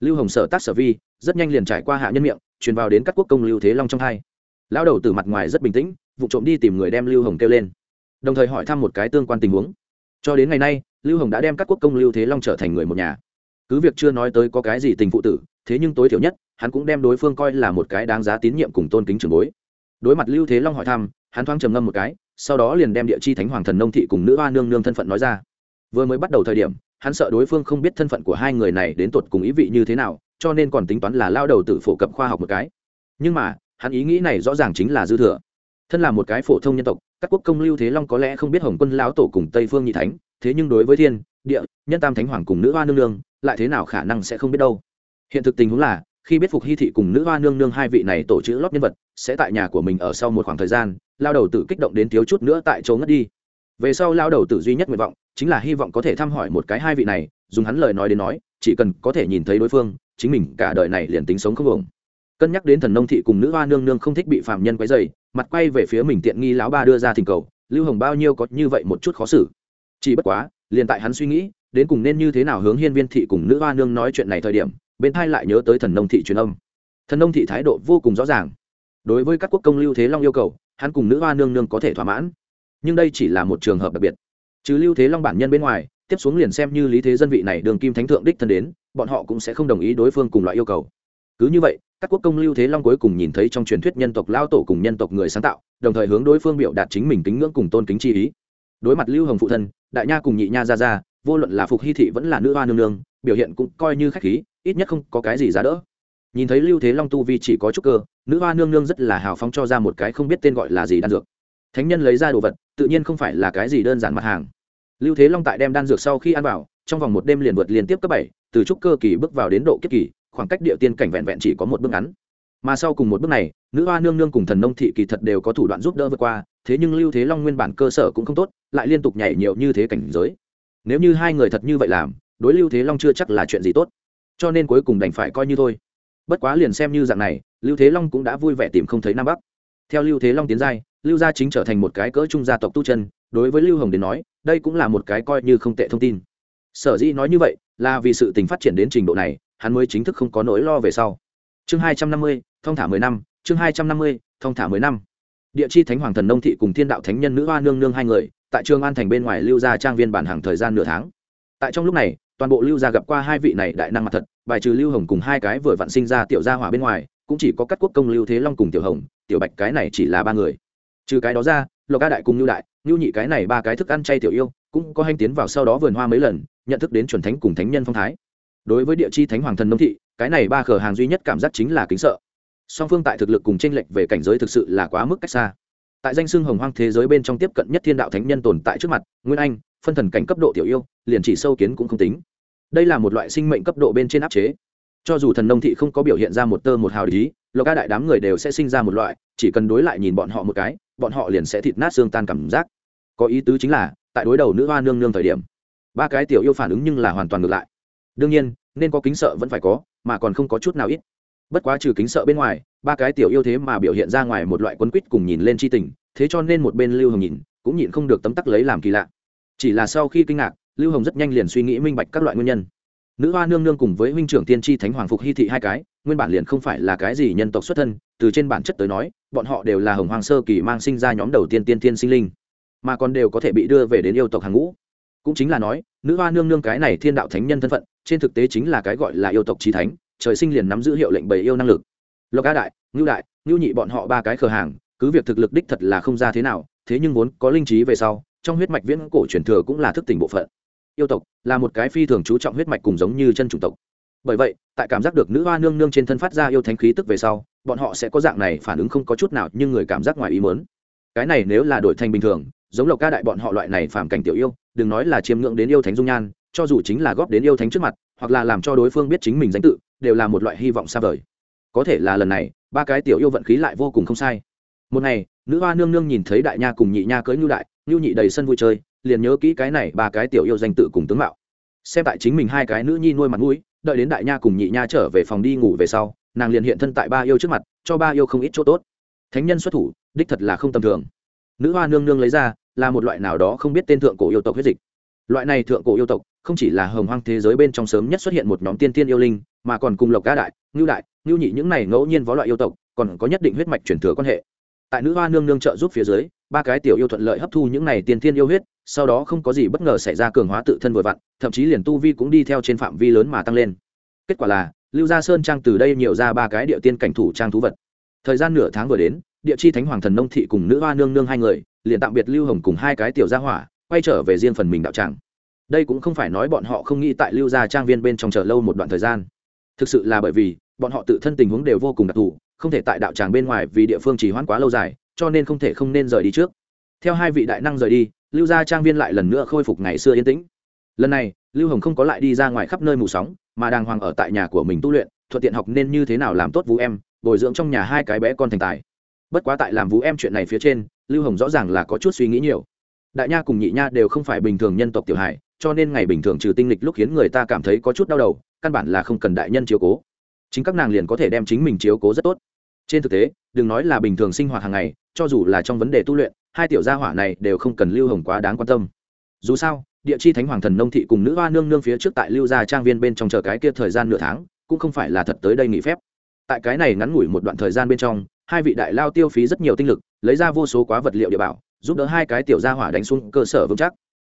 Lưu hồng sở tác sở vi, rất nhanh liền trải qua hạ nhân miệng, truyền vào đến các quốc công lưu thế long trong hai. Lão đầu từ mặt ngoài rất bình tĩnh, vụ trộm đi tìm người đem lưu hồng kêu lên. Đồng thời hỏi thăm một cái tương quan tình huống. Cho đến ngày nay, lưu hồng đã đem các quốc công lưu thế long trở thành người một nhà. Cứ việc chưa nói tới có cái gì tình phụ tử, thế nhưng tối thiểu nhất, hắn cũng đem đối phương coi là một cái đáng giá tín nhiệm cùng tôn kính trường bối đối mặt lưu thế long hỏi thăm, hắn thoáng trầm ngâm một cái, sau đó liền đem địa chi thánh hoàng thần nông thị cùng nữ hoa nương nương thân phận nói ra. Vừa mới bắt đầu thời điểm, hắn sợ đối phương không biết thân phận của hai người này đến tột cùng ý vị như thế nào, cho nên còn tính toán là lao đầu tự phổ cập khoa học một cái. Nhưng mà, hắn ý nghĩ này rõ ràng chính là dư thừa. Thân là một cái phổ thông nhân tộc, các quốc công lưu thế long có lẽ không biết hồng quân lão tổ cùng tây phương nhị thánh, thế nhưng đối với thiên, địa, nhân tam thánh hoàng cùng nữ hoa nương nương, lại thế nào khả năng sẽ không biết đâu. Hiện thực tình huống là khi biết phục hy thị cùng nữ hoa nương nương hai vị này tổ chữ lót nhân vật, sẽ tại nhà của mình ở sau một khoảng thời gian, lao đầu tử kích động đến thiếu chút nữa tại chỗ ngất đi. Về sau lao đầu tử duy nhất nguyện vọng chính là hy vọng có thể thăm hỏi một cái hai vị này, dùng hắn lời nói đến nói, chỉ cần có thể nhìn thấy đối phương, chính mình cả đời này liền tính sống không ổng cân nhắc đến thần nông thị cùng nữ hoa nương nương không thích bị phạm nhân quấy dày mặt quay về phía mình tiện nghi lão ba đưa ra thỉnh cầu, lưu hồng bao nhiêu có như vậy một chút khó xử. Chỉ bất quá, liền tại hắn suy nghĩ, đến cùng nên như thế nào hướng hiên viên thị cùng nữ hoa nương nói chuyện này thời điểm bên thai lại nhớ tới thần nông thị truyền âm. Thần nông thị thái độ vô cùng rõ ràng. Đối với các quốc công lưu thế long yêu cầu, hắn cùng nữ hoa nương nương có thể thỏa mãn. Nhưng đây chỉ là một trường hợp đặc biệt. Chứ lưu thế long bản nhân bên ngoài, tiếp xuống liền xem như lý thế dân vị này đường kim thánh thượng đích thân đến, bọn họ cũng sẽ không đồng ý đối phương cùng loại yêu cầu. Cứ như vậy, các quốc công lưu thế long cuối cùng nhìn thấy trong truyền thuyết nhân tộc lao tổ cùng nhân tộc người sáng tạo, đồng thời hướng đối phương biểu đạt chính mình kính ngưỡng cùng tôn kính chi ý. Đối mặt lưu hồng phụ thân, đại nha cùng nhị nha ra ra vô luận là phục hy thị vẫn là nữ hoa nương nương, biểu hiện cũng coi như khách khí, ít nhất không có cái gì giá đỡ. Nhìn thấy lưu thế long tu vi chỉ có chút cơ, nữ hoa nương nương rất là hào phóng cho ra một cái không biết tên gọi là gì đan dược. Thánh nhân lấy ra đồ vật, tự nhiên không phải là cái gì đơn giản mặt hàng. Lưu thế long tại đem đan dược sau khi ăn vào, trong vòng một đêm liền vượt liên tiếp cấp bảy, từ trúc cơ kỳ bước vào đến độ kiếp kỳ, khoảng cách địa tiên cảnh vẹn vẹn chỉ có một bước ngắn. Mà sau cùng một bước này, nữ hoa nương nương cùng thần nông thị kỳ thật đều có thủ đoạn giúp đỡ vượt qua, thế nhưng lưu thế long nguyên bản cơ sở cũng không tốt, lại liên tục nhảy nhiều như thế cảnh giới nếu như hai người thật như vậy làm, đối lưu thế long chưa chắc là chuyện gì tốt. Cho nên cuối cùng đành phải coi như thôi. Bất quá liền xem như dạng này, lưu thế long cũng đã vui vẻ tìm không thấy nam bắc. Theo lưu thế long tiến giai, lưu gia chính trở thành một cái cỡ trung gia tộc tu chân, đối với lưu hồng đến nói, đây cũng là một cái coi như không tệ thông tin. Sở dĩ nói như vậy, là vì sự tình phát triển đến trình độ này, hắn mới chính thức không có nỗi lo về sau. Chương hai trăm năm mươi, thông thả mười năm, chương hai trăm năm mươi, thông thả mười năm. Địa chi thánh hoàng thần nông thị cùng thiên đạo thánh nhân nữ hoa nương nương hai người tại trường an thành bên ngoài lưu gia trang viên bản hàng thời gian nửa tháng. Tại trong lúc này, toàn bộ lưu gia gặp qua hai vị này đại năng mặt thật, bài trừ lưu hồng cùng hai cái vừa vặn sinh ra tiểu gia hỏa bên ngoài, cũng chỉ có các quốc công lưu thế long cùng tiểu hồng, tiểu bạch cái này chỉ là ba người. Trừ cái đó ra, lộc ca đại cùng lưu đại lưu nhị cái này ba cái thức ăn chay tiểu yêu, cũng có hành tiến vào sau đó vườn hoa mấy lần, nhận thức đến chuẩn thánh cùng thánh nhân phong thái. Đối với địa chi thánh hoàng thần nông thị, cái này ba khở hàng duy nhất cảm giác chính là kính sợ. Song phương tại thực lực cùng tranh lệch về cảnh giới thực sự là quá mức cách xa tại danh xưng hồng hoang thế giới bên trong tiếp cận nhất thiên đạo thánh nhân tồn tại trước mặt, nguyên anh, phân thần cảnh cấp độ tiểu yêu, liền chỉ sâu kiến cũng không tính. Đây là một loại sinh mệnh cấp độ bên trên áp chế. Cho dù thần nông thị không có biểu hiện ra một tơ một hào lý lộc ca đại đám người đều sẽ sinh ra một loại, chỉ cần đối lại nhìn bọn họ một cái, bọn họ liền sẽ thịt nát xương tan cảm giác. Có ý tứ chính là, tại đối đầu nữ hoa nương nương thời điểm, ba cái tiểu yêu phản ứng nhưng là hoàn toàn ngược lại. Đương nhiên, nên có kính sợ vẫn phải có, mà còn không có chút nào ít bất quá trừ kính sợ bên ngoài, ba cái tiểu yêu thế mà biểu hiện ra ngoài một loại quấn quýt cùng nhìn lên c h i tình, thế cho nên một bên lưu hồng nhìn, cũng nhịn không được tấm tắc lấy làm kỳ lạ. Chỉ là sau khi kinh ngạc, lưu hồng rất nhanh liền suy nghĩ minh bạch các loại nguyên nhân. Nữ hoa nương nương cùng với huynh trưởng tiên tri thánh hoàng phục hy thị hai cái, nguyên bản liền không phải là cái gì nhân tộc xuất thân, từ trên bản chất tới nói, bọn họ đều là hồng hoàng sơ kỳ mang sinh ra nhóm đầu tiên tiên tiên sinh linh, mà còn đều có thể bị đưa về đến yêu tộc hàng ngũ. Cũng chính là nói, nữ hoa nương nương cái này thiên đạo thánh nhân thân phận, trên thực tế chính là cái gọi là yêu tộc trí thánh trời sinh liền nắm giữ hiệu lệnh bầy yêu năng lực. Lộc a đại, ngưu đại, ngưu nhị bọn họ ba cái cửa hàng, cứ việc thực lực đích thật là không ra thế nào, thế nhưng vốn có linh trí về sau, trong huyết mạch viễn cổ truyền thừa cũng là thức tỉnh bộ phận. Yêu tộc là một cái phi thường chú trọng huyết mạch cùng giống như chân chủng tộc. Bởi vậy, tại cảm giác được nữ hoa nương nương trên thân phát ra yêu thánh khí tức về sau, bọn họ sẽ có dạng này phản ứng không có chút nào nhưng người cảm giác ngoài ý mớn cái này nếu là đổi thành bình thường, giống lộc ca đại bọn họ loại này phàm cảnh tiểu yêu, đừng nói là chiêm ngưỡng đến yêu thánh dung nhan, cho dù chính là góp đến yêu thánh trước mặt, hoặc là làm cho đối phương biết chính mình danh tự đều là một loại hy vọng xa vời. Có thể là lần này, ba cái tiểu yêu vận khí lại vô cùng không sai. Một ngày, nữ hoa nương nương nhìn thấy đại nha cùng nhị nha cưỡi ngưu đại, ngưu nhị đầy sân vui chơi, liền nhớ kỹ cái này ba cái tiểu yêu danh tự cùng tướng mạo. Xem tại chính mình hai cái nữ nhi nuôi mặt mũi, đợi đến đại nha cùng nhị nha trở về phòng đi ngủ về sau, nàng liền hiện thân tại ba yêu trước mặt, cho ba yêu không ít chỗ tốt. Thánh nhân xuất thủ, đích thật là không tầm thường. Nữ hoa nương nương lấy ra, là một loại nào đó không biết tên thượng cổ yêu tộc huyết dịch. Loại này thượng cổ yêu tộc, không chỉ là hồng hoang thế giới bên trong sớm nhất xuất hiện một nhóm tiên tiên yêu linh mà còn cùng lộc ca đại, ngưu đại, ngưu nhị những này ngẫu nhiên vó loại yêu tộc, còn có nhất định huyết mạch chuyển thừa quan hệ. Tại nữ hoa nương nương trợ giúp phía dưới, ba cái tiểu yêu thuận lợi hấp thu những này tiền tiên yêu huyết, sau đó không có gì bất ngờ xảy ra cường hóa tự thân vừa vặn, thậm chí liền tu vi cũng đi theo trên phạm vi lớn mà tăng lên. Kết quả là, lưu gia sơn trang từ đây nhiều ra ba cái địa tiên cảnh thủ trang thú vật. Thời gian nửa tháng vừa đến, địa chi thánh hoàng thần nông thị cùng nữ hoa nương nương hai người, liền tạm biệt lưu hồng cùng hai cái tiểu gia hỏa, quay trở về riêng phần mình đạo tràng. Đây cũng không phải nói bọn họ không nghĩ tại lưu gia trang viên bên trong chờ lâu một đoạn thời gian thực sự là bởi vì, bọn họ tự thân tình huống đều vô cùng đặc thù, không thể tại đạo tràng bên ngoài vì địa phương chỉ hoãn quá lâu dài, cho nên không thể không nên rời đi trước. Theo hai vị đại năng rời đi, lưu gia trang viên lại lần nữa khôi phục ngày xưa yên tĩnh. Lần này, lưu hồng không có lại đi ra ngoài khắp nơi mù sóng, mà đàng hoàng ở tại nhà của mình tu luyện, thuận tiện học nên như thế nào làm tốt vũ em, bồi dưỡng trong nhà hai cái bé con thành tài. Bất quá tại làm vũ em chuyện này phía trên, lưu hồng rõ ràng là có chút suy nghĩ nhiều. Đại nha cùng nhị nha đều không phải bình thường nhân tộc tiểu hải cho nên ngày bình thường trừ tinh lịch lúc khiến người ta cảm thấy có chút đau đầu căn bản là không cần đại nhân chiếu cố. Chính các nàng liền có thể đem chính mình chiếu cố rất tốt. Trên thực tế, đừng nói là bình thường sinh hoạt hàng ngày, cho dù là trong vấn đề tu luyện, hai tiểu gia hỏa này đều không cần lưu hồng quá đáng quan tâm. Dù sao, địa chi thánh hoàng thần nông thị cùng nữ hoa nương nương phía trước tại lưu gia trang viên bên trong chờ cái kia thời gian nửa tháng, cũng không phải là thật tới đây nghỉ phép. Tại cái này ngắn ngủi một đoạn thời gian bên trong, hai vị đại lao tiêu phí rất nhiều tinh lực, lấy ra vô số quá vật liệu địa bảo, giúp đỡ hai cái tiểu gia hỏa đánh xuống cơ sở vững chắc.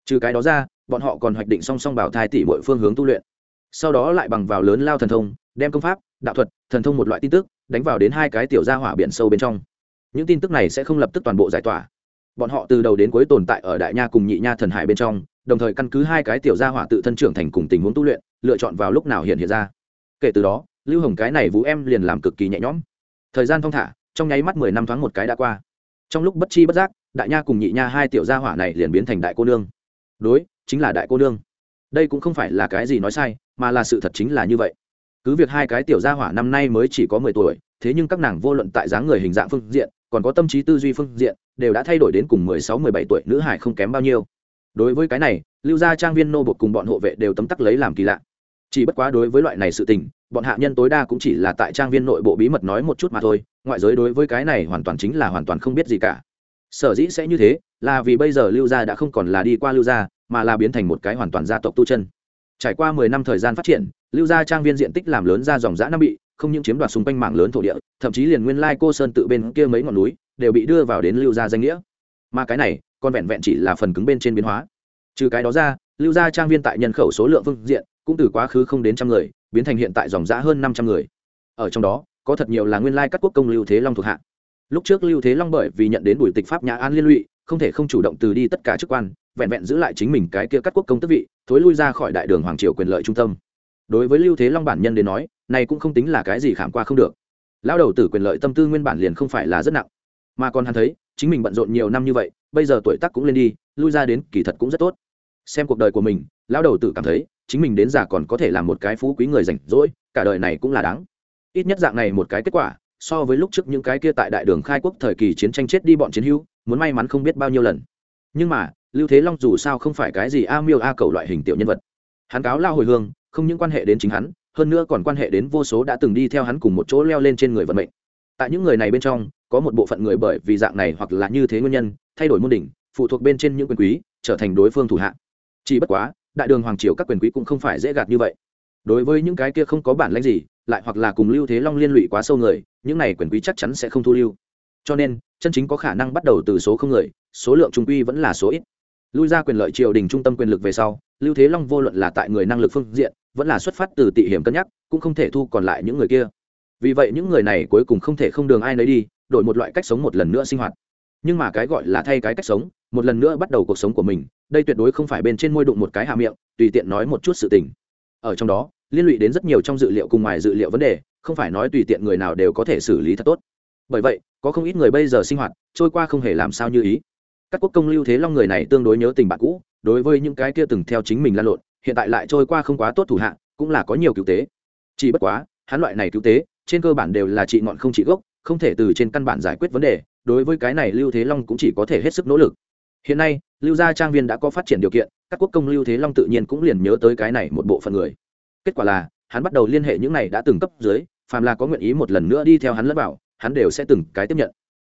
Trừ cái đó ra, bọn họ còn hoạch định song song bảo thai tỷ mọi phương hướng tu luyện sau đó lại bằng vào lớn lao thần thông, đem công pháp, đạo thuật, thần thông một loại tin tức đánh vào đến hai cái tiểu gia hỏa biển sâu bên trong. Những tin tức này sẽ không lập tức toàn bộ giải tỏa. Bọn họ từ đầu đến cuối tồn tại ở đại nha cùng nhị nha thần hải bên trong, đồng thời căn cứ hai cái tiểu gia hỏa tự thân trưởng thành cùng tình huống tu luyện, lựa chọn vào lúc nào hiện hiện ra. Kể từ đó, lưu hồng cái này vũ em liền làm cực kỳ nhẹ nhõm. Thời gian thong thả, trong nháy mắt mười năm thoáng một cái đã qua. Trong lúc bất chi bất giác, đại nha cùng nhị nha hai tiểu gia hỏa này liền biến thành đại cô nương. Đối, chính là đại cô nương. Đây cũng không phải là cái gì nói sai mà là sự thật chính là như vậy. Cứ việc hai cái tiểu gia hỏa năm nay mới chỉ có mười tuổi, thế nhưng các nàng vô luận tại dáng người hình dạng phương diện, còn có tâm trí tư duy phương diện, đều đã thay đổi đến cùng mười sáu, mười bảy tuổi nữ hải không kém bao nhiêu. Đối với cái này, lưu gia, trang viên, nô bột cùng bọn hộ vệ đều tấm tắc lấy làm kỳ lạ. Chỉ bất quá đối với loại này sự tình, bọn hạ nhân tối đa cũng chỉ là tại trang viên nội bộ bí mật nói một chút mà thôi, ngoại giới đối với cái này hoàn toàn chính là hoàn toàn không biết gì cả. Sở dĩ sẽ như thế, là vì bây giờ lưu gia đã không còn là đi qua lưu gia, mà là biến thành một cái hoàn toàn gia tộc tu chân trải qua mười năm thời gian phát triển, lưu gia trang viên diện tích làm lớn ra dòng giã năm bị, không những chiếm đoạt xung quanh mảng lớn thổ địa, thậm chí liền nguyên lai cô sơn tự bên kia mấy ngọn núi đều bị đưa vào đến lưu gia danh nghĩa. Mà cái này, còn vẹn vẹn chỉ là phần cứng bên trên biến hóa. Trừ cái đó ra, lưu gia trang viên tại nhân khẩu số lượng phương diện, cũng từ quá khứ không đến trăm người, biến thành hiện tại dòng giã hơn năm trăm người. Ở trong đó, có thật nhiều là nguyên lai các quốc công lưu thế long thuộc hạ. Lúc trước lưu thế long bởi vì nhận đến bùi tịch pháp nhà an liên lụy, không thể không chủ động từ đi tất cả chức quan vẹn vẹn giữ lại chính mình cái kia cắt quốc công tức vị, thối lui ra khỏi đại đường hoàng triều quyền lợi trung tâm. Đối với lưu thế long bản nhân đến nói, này cũng không tính là cái gì khảm qua không được. Lao đầu tử quyền lợi tâm tư nguyên bản liền không phải là rất nặng. Mà còn hắn thấy, chính mình bận rộn nhiều năm như vậy, bây giờ tuổi tác cũng lên đi, lui ra đến kỳ thật cũng rất tốt. Xem cuộc đời của mình lao đầu tử cảm thấy, chính mình đến già còn có thể làm một cái phú quý người rảnh rỗi, cả đời này cũng là đáng. Ít nhất dạng này một cái kết quả, so với lúc trước những cái kia tại đại đường khai quốc thời kỳ chiến tranh chết đi bọn chiến hữu, muốn may mắn không biết bao nhiêu lần. Nhưng mà lưu thế long dù sao không phải cái gì a miêu a cầu loại hình tiểu nhân vật. Hắn cáo lao hồi hương, không những quan hệ đến chính hắn, hơn nữa còn quan hệ đến vô số đã từng đi theo hắn cùng một chỗ leo lên trên người vận mệnh. Tại những người này bên trong, có một bộ phận người bởi vì dạng này hoặc là như thế nguyên nhân, thay đổi môn đỉnh, phụ thuộc bên trên những quyền quý, trở thành đối phương thủ hạ. Chỉ bất quá, đại đường hoàng triều các quyền quý cũng không phải dễ gạt như vậy. Đối với những cái kia không có bản lãnh gì, lại hoặc là cùng lưu thế long liên lụy quá sâu người, những này quyền quý chắc chắn sẽ không thu lưu. Cho nên, chân chính có khả năng bắt đầu từ số không người, số lượng trung quy vẫn là số ít lui ra quyền lợi triều đình trung tâm quyền lực về sau, lưu thế long vô luận là tại người năng lực phương diện, vẫn là xuất phát từ tị hiểm cân nhắc, cũng không thể thu còn lại những người kia. Vì vậy những người này cuối cùng không thể không đường ai nấy đi, đổi một loại cách sống một lần nữa sinh hoạt. Nhưng mà cái gọi là thay cái cách sống, một lần nữa bắt đầu cuộc sống của mình, đây tuyệt đối không phải bên trên môi đụng một cái hạ miệng, tùy tiện nói một chút sự tình. Ở trong đó, liên lụy đến rất nhiều trong dự liệu cùng ngoài dự liệu vấn đề, không phải nói tùy tiện người nào đều có thể xử lý thật tốt. Bởi vậy, có không ít người bây giờ sinh hoạt, trôi qua không hề làm sao như ý các quốc công lưu thế long người này tương đối nhớ tình bạn cũ, đối với những cái kia từng theo chính mình lan lộn, hiện tại lại trôi qua không quá tốt thủ hạ, cũng là có nhiều cứu tế. Chỉ bất quá, hắn loại này cứu tế, trên cơ bản đều là trị ngọn không trị gốc, không thể từ trên căn bản giải quyết vấn đề, đối với cái này lưu thế long cũng chỉ có thể hết sức nỗ lực. Hiện nay, lưu gia trang viên đã có phát triển điều kiện, các quốc công lưu thế long tự nhiên cũng liền nhớ tới cái này một bộ phận người. Kết quả là, hắn bắt đầu liên hệ những này đã từng cấp dưới, phàm là có nguyện ý một lần nữa đi theo hắn lẫn bảo hắn đều sẽ từng cái tiếp nhận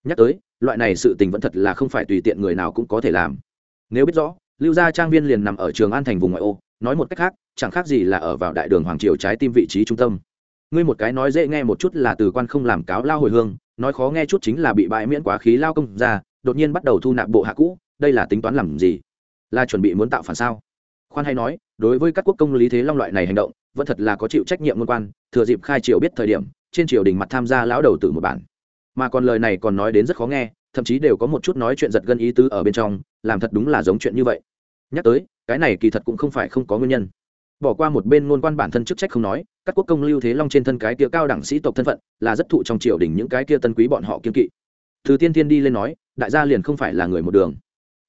nhắc tới, loại này sự tình vẫn thật là không phải tùy tiện người nào cũng có thể làm. Nếu biết rõ, lưu gia trang viên liền nằm ở trường an thành vùng ngoại ô, nói một cách khác, chẳng khác gì là ở vào đại đường hoàng triều trái tim vị trí trung tâm. Ngươi một cái nói dễ nghe một chút là từ quan không làm cáo lao hồi hương, nói khó nghe chút chính là bị bãi miễn quá khí lao công ra, đột nhiên bắt đầu thu nạp bộ hạ cũ, đây là tính toán làm gì? Là chuẩn bị muốn tạo phản sao? Khoan hay nói, đối với các quốc công lý thế long loại này hành động, vẫn thật là có chịu trách nhiệm liên quan, thừa dịp khai triều biết thời điểm, trên triều đình mặt tham gia lão đầu tử một bản mà còn lời này còn nói đến rất khó nghe, thậm chí đều có một chút nói chuyện giật gân ý tứ ở bên trong, làm thật đúng là giống chuyện như vậy. Nhắc tới, cái này kỳ thật cũng không phải không có nguyên nhân. Bỏ qua một bên ngôn quan bản thân chức trách không nói, các quốc công lưu thế long trên thân cái kia cao đẳng sĩ tộc thân phận, là rất thụ trong triều đình những cái kia tân quý bọn họ kiên kỵ. Từ tiên tiên đi lên nói, đại gia liền không phải là người một đường.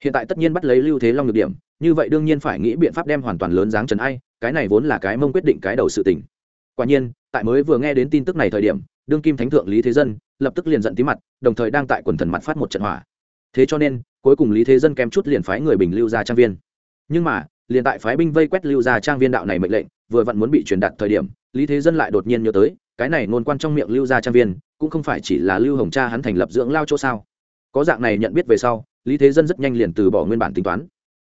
Hiện tại tất nhiên bắt lấy lưu thế long được điểm, như vậy đương nhiên phải nghĩ biện pháp đem hoàn toàn lớn dáng trần ai, cái này vốn là cái mông quyết định cái đầu sự tình. Quả nhiên, tại mới vừa nghe đến tin tức này thời điểm đương kim thánh thượng lý thế dân, lập tức liền giận tí mặt, đồng thời đang tại quần thần mặt phát một trận hỏa. Thế cho nên, cuối cùng lý thế dân kém chút liền phái người bình lưu ra trang viên. Nhưng mà, liền tại phái binh vây quét lưu ra trang viên đạo này mệnh lệnh, vừa vặn muốn bị truyền đạt thời điểm, lý thế dân lại đột nhiên nhớ tới, cái này ngôn quan trong miệng lưu ra trang viên, cũng không phải chỉ là lưu hồng cha hắn thành lập dưỡng lao chỗ sao. Có dạng này nhận biết về sau, lý thế dân rất nhanh liền từ bỏ nguyên bản tính toán.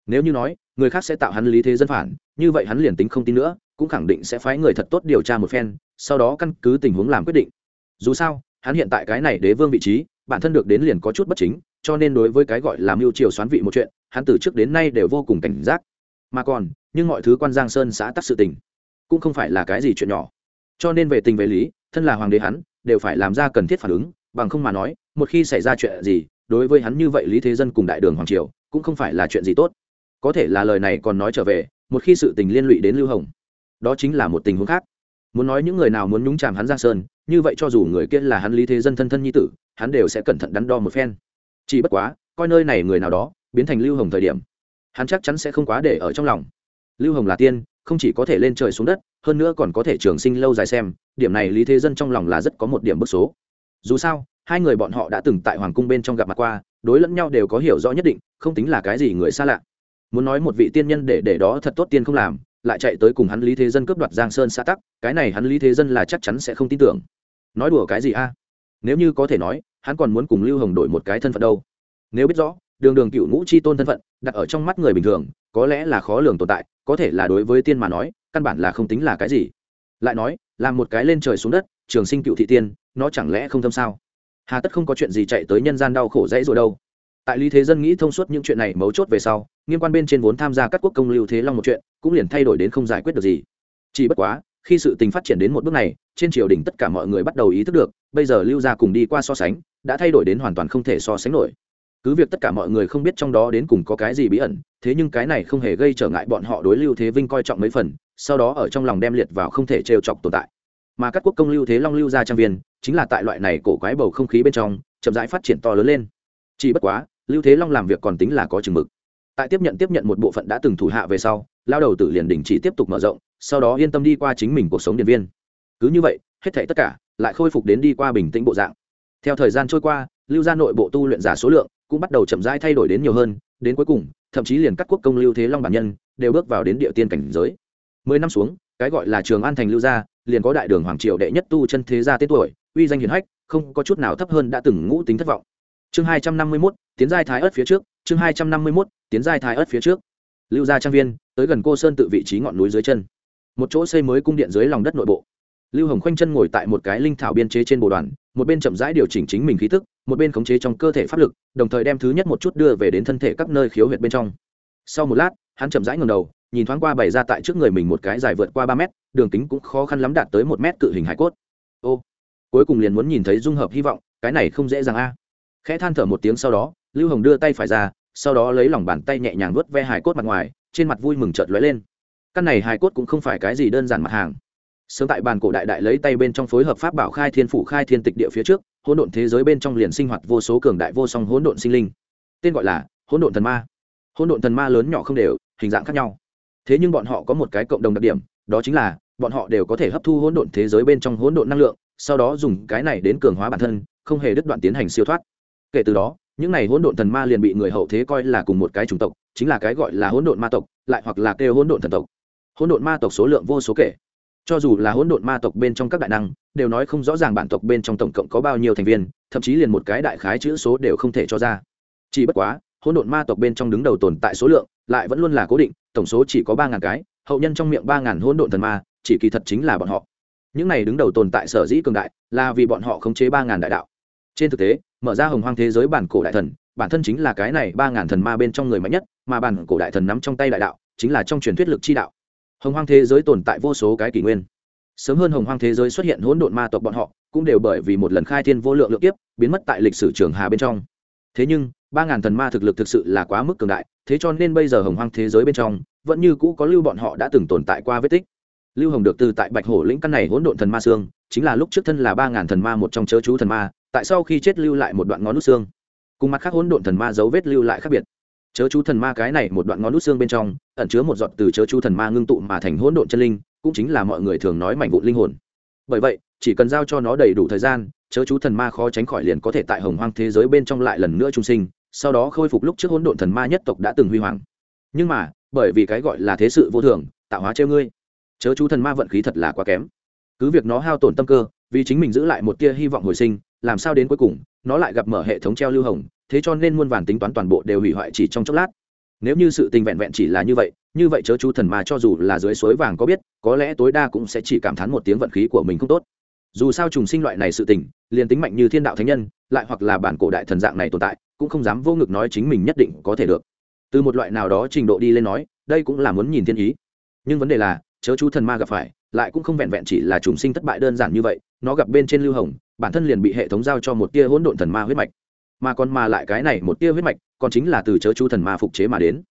Nếu như nói, người khác sẽ tạo hắn lý thế dân phản, như vậy hắn liền tính không tin nữa, cũng khẳng định sẽ phái người thật tốt điều tra một phen, sau đó căn cứ tình huống làm quyết định dù sao, hắn hiện tại cái này đế vương vị trí, bản thân được đến liền có chút bất chính, cho nên đối với cái gọi là mưu triều xoán vị một chuyện, hắn từ trước đến nay đều vô cùng cảnh giác. Mà còn, nhưng mọi thứ quan giang sơn xã tắc sự tình, cũng không phải là cái gì chuyện nhỏ. Cho nên về tình về lý, thân là hoàng đế hắn, đều phải làm ra cần thiết phản ứng, bằng không mà nói, một khi xảy ra chuyện gì, đối với hắn như vậy lý thế dân cùng đại đường hoàng triều, cũng không phải là chuyện gì tốt. Có thể là lời này còn nói trở về, một khi sự tình liên lụy đến lưu hồng, đó chính là một tình huống khác muốn nói những người nào muốn nhúng chàm hắn giang sơn, như vậy cho dù người kia là hắn lý thế dân thân thân nhi tử, hắn đều sẽ cẩn thận đắn đo một phen. Chỉ bất quá, coi nơi này người nào đó, biến thành lưu hồng thời điểm, hắn chắc chắn sẽ không quá để ở trong lòng. Lưu hồng là tiên, không chỉ có thể lên trời xuống đất, hơn nữa còn có thể trường sinh lâu dài xem, điểm này lý thế dân trong lòng là rất có một điểm bức số. Dù sao, hai người bọn họ đã từng tại hoàng cung bên trong gặp mặt qua, đối lẫn nhau đều có hiểu rõ nhất định, không tính là cái gì người xa lạ. Muốn nói một vị tiên nhân để để đó thật tốt tiên không làm lại chạy tới cùng hắn lý thế dân cướp đoạt giang sơn xã tắc, cái này hắn lý thế dân là chắc chắn sẽ không tin tưởng. Nói đùa cái gì a? Nếu như có thể nói, hắn còn muốn cùng lưu hồng đổi một cái thân phận đâu. Nếu biết rõ, đường đường cựu ngũ c h i tôn thân phận, đặt ở trong mắt người bình thường, có lẽ là khó lường tồn tại, có thể là đối với tiên mà nói, căn bản là không tính là cái gì. Lại nói, làm một cái lên trời xuống đất, trường sinh cựu thị tiên, nó chẳng lẽ không thâm sao? Hà tất không có chuyện gì chạy tới nhân gian đau khổ dễ rồi đâu. Tại lý thế dân nghĩ thông suốt những chuyện này mấu chốt về sau nghiêm quan bên trên vốn tham gia các quốc công lưu thế long một chuyện, cũng liền thay đổi đến không giải quyết được gì. Chỉ bất quá, khi sự tình phát triển đến một bước này, trên triều đình tất cả mọi người bắt đầu ý thức được, bây giờ lưu gia cùng đi qua so sánh, đã thay đổi đến hoàn toàn không thể so sánh nổi. Cứ việc tất cả mọi người không biết trong đó đến cùng có cái gì bí ẩn, thế nhưng cái này không hề gây trở ngại bọn họ đối lưu thế vinh coi trọng mấy phần, sau đó ở trong lòng đem liệt vào không thể trêu chọc tồn tại. Mà các quốc công lưu thế long, lưu gia trang viên, chính là tại loại này cổ quái bầu không khí bên trong, chậm rãi phát triển to lớn lên. Chỉ bất quá, lưu thế long làm việc còn tính là có chừng mực tại tiếp nhận tiếp nhận một bộ phận đã từng thủ hạ về sau, lao đầu tử liền đình chỉ tiếp tục mở rộng, sau đó yên tâm đi qua chính mình cuộc sống điện viên. Cứ như vậy, hết thảy tất cả lại khôi phục đến đi qua bình tĩnh bộ dạng. Theo thời gian trôi qua, lưu gia nội bộ tu luyện giả số lượng cũng bắt đầu chậm rãi thay đổi đến nhiều hơn, đến cuối cùng, thậm chí liền các quốc công lưu thế long bản nhân đều bước vào đến địa tiên cảnh giới. Mười năm xuống, cái gọi là trường an thành lưu gia, liền có đại đường hoàng triều đệ nhất tu chân thế gia tên tuổi, uy danh hiển hách, không có chút nào thấp hơn đã từng ngũ tính thất vọng. Chương hai trăm năm mươi mốt, tiến giai thái ớt phía trước chương hai trăm năm mươi mốt, tiến giai thái ớt phía trước. Lưu gia trang viên, tới gần cô sơn tự vị trí ngọn núi dưới chân. Một chỗ xây mới cung điện dưới lòng đất nội bộ. Lưu hồng khoanh chân ngồi tại một cái linh thảo biên chế trên bồ đoàn, một bên chậm rãi điều chỉnh chính mình khí thức một bên khống chế trong cơ thể pháp lực, đồng thời đem thứ nhất một chút đưa về đến thân thể các nơi khiếu huyệt bên trong. Sau một lát, hắn chậm rãi ngầm đầu, nhìn thoáng qua bày ra tại trước người mình một cái dài vượt qua ba mét, đường kính cũng khó khăn lắm đạt tới một mét cự hình hải cốt. Ô, cuối cùng liền muốn nhìn thấy dung hợp hy vọng, cái này không dễ dàng a. Khẽ than thở một tiếng sau đó lưu hồng đưa tay phải ra, sau đó lấy lòng bàn tay nhẹ nhàng vớt ve hải cốt mặt ngoài, trên mặt vui mừng chợt lóe lên. Căn này hải cốt cũng không phải cái gì đơn giản mặt hàng. Sớm tại bàn cổ đại đại lấy tay bên trong phối hợp pháp bảo khai thiên phủ khai thiên tịch địa phía trước, hỗn độn thế giới bên trong liền sinh hoạt vô số cường đại vô song hỗn độn sinh linh. Tên gọi là hỗn độn thần ma. Hỗn độn thần ma lớn nhỏ không đều, hình dạng khác nhau. Thế nhưng bọn họ có một cái cộng đồng đặc điểm, đó chính là bọn họ đều có thể hấp thu hỗn độn thế giới bên trong hỗn độn năng lượng, sau đó dùng cái này đến cường hóa bản thân, không hề đứt đoạn tiến hành siêu thoát. Kể từ đó những này hỗn độn thần ma liền bị người hậu thế coi là cùng một cái chủng tộc, chính là cái gọi là hỗn độn ma tộc, lại hoặc là kêu hỗn độn thần tộc. Hỗn độn ma tộc số lượng vô số kể. Cho dù là hỗn độn ma tộc bên trong các đại năng, đều nói không rõ ràng bản tộc bên trong tổng cộng có bao nhiêu thành viên, thậm chí liền một cái đại khái chữ số đều không thể cho ra. Chỉ bất quá, hỗn độn ma tộc bên trong đứng đầu tồn tại số lượng, lại vẫn luôn là cố định, tổng số chỉ có ba ngàn cái, hậu nhân trong miệng ba ngàn hỗn độn thần ma, chỉ kỳ thật chính là bọn họ. Những này đứng đầu tồn tại sở dĩ cường đại, là vì bọn họ khống chế ba ngàn đại đạo. Trên thực tế mở ra hồng hoang thế giới bản cổ đại thần, bản thân chính là cái này ba ngàn thần ma bên trong người mạnh nhất, mà bản cổ đại thần nắm trong tay đại đạo, chính là trong truyền thuyết lực chi đạo. Hồng hoang thế giới tồn tại vô số cái kỷ nguyên. Sớm hơn hồng hoang thế giới xuất hiện hỗn độn ma tộc bọn họ, cũng đều bởi vì một lần khai thiên vô lượng lượng tiếp biến mất tại lịch sử trường hà bên trong. Thế nhưng, ba ngàn thần ma thực lực thực sự là quá mức cường đại, thế cho nên bây giờ hồng hoang thế giới bên trong, vẫn như cũ có lưu bọn họ đã từng tồn tại qua vết tích. Lưu hồng được từ tại bạch hổ lĩnh căn này hỗn độn thần ma xương, chính là lúc trước thân là ba ngàn thần ma một trong chớ chú thần ma tại sau khi chết lưu lại một đoạn ngón nút xương, cùng mặt khác hỗn độn thần ma dấu vết lưu lại khác biệt. Chớ chú thần ma cái này một đoạn ngón nút xương bên trong, ẩn chứa một giọt từ chớ chú thần ma ngưng tụ mà thành hỗn độn chân linh, cũng chính là mọi người thường nói mảnh vụn linh hồn. Bởi vậy, chỉ cần giao cho nó đầy đủ thời gian, chớ chú thần ma khó tránh khỏi liền có thể tại hồng hoang thế giới bên trong lại lần nữa trung sinh, sau đó khôi phục lúc trước hỗn độn thần ma nhất tộc đã từng huy hoàng. Nhưng mà, bởi vì cái gọi là thế sự vô thường, tạo hóa treo ngươi, chớ chú thần ma vận khí thật là quá kém. Cứ việc nó hao tổn tâm cơ vì chính mình giữ lại một tia hy vọng hồi sinh, làm sao đến cuối cùng, nó lại gặp mở hệ thống treo lưu hồng, thế cho nên muôn vàn tính toán toàn bộ đều hủy hoại chỉ trong chốc lát. Nếu như sự tình vẹn vẹn chỉ là như vậy như vậy chớ chú thần mà cho dù là dưới suối vàng có biết, có lẽ tối đa cũng sẽ chỉ cảm thán một tiếng vận khí của mình không tốt. Dù sao trùng sinh loại này sự tình, liền tính mạnh như thiên đạo thánh nhân, lại hoặc là bản cổ đại thần dạng này tồn tại, cũng không dám vô ngực nói chính mình nhất định có thể được. Từ một loại nào đó trình độ đi lên nói, đây cũng là muốn nhìn thiên ý. Nhưng vấn đề là chớ chú thần ma gặp phải, lại cũng không vẹn vẹn chỉ là trùng sinh thất bại đơn giản như vậy, nó gặp bên trên lưu hồng, bản thân liền bị hệ thống giao cho một tia hỗn độn thần ma huyết mạch. Mà còn mà lại cái này một tia huyết mạch, còn chính là từ chớ chú thần ma phục chế mà đến.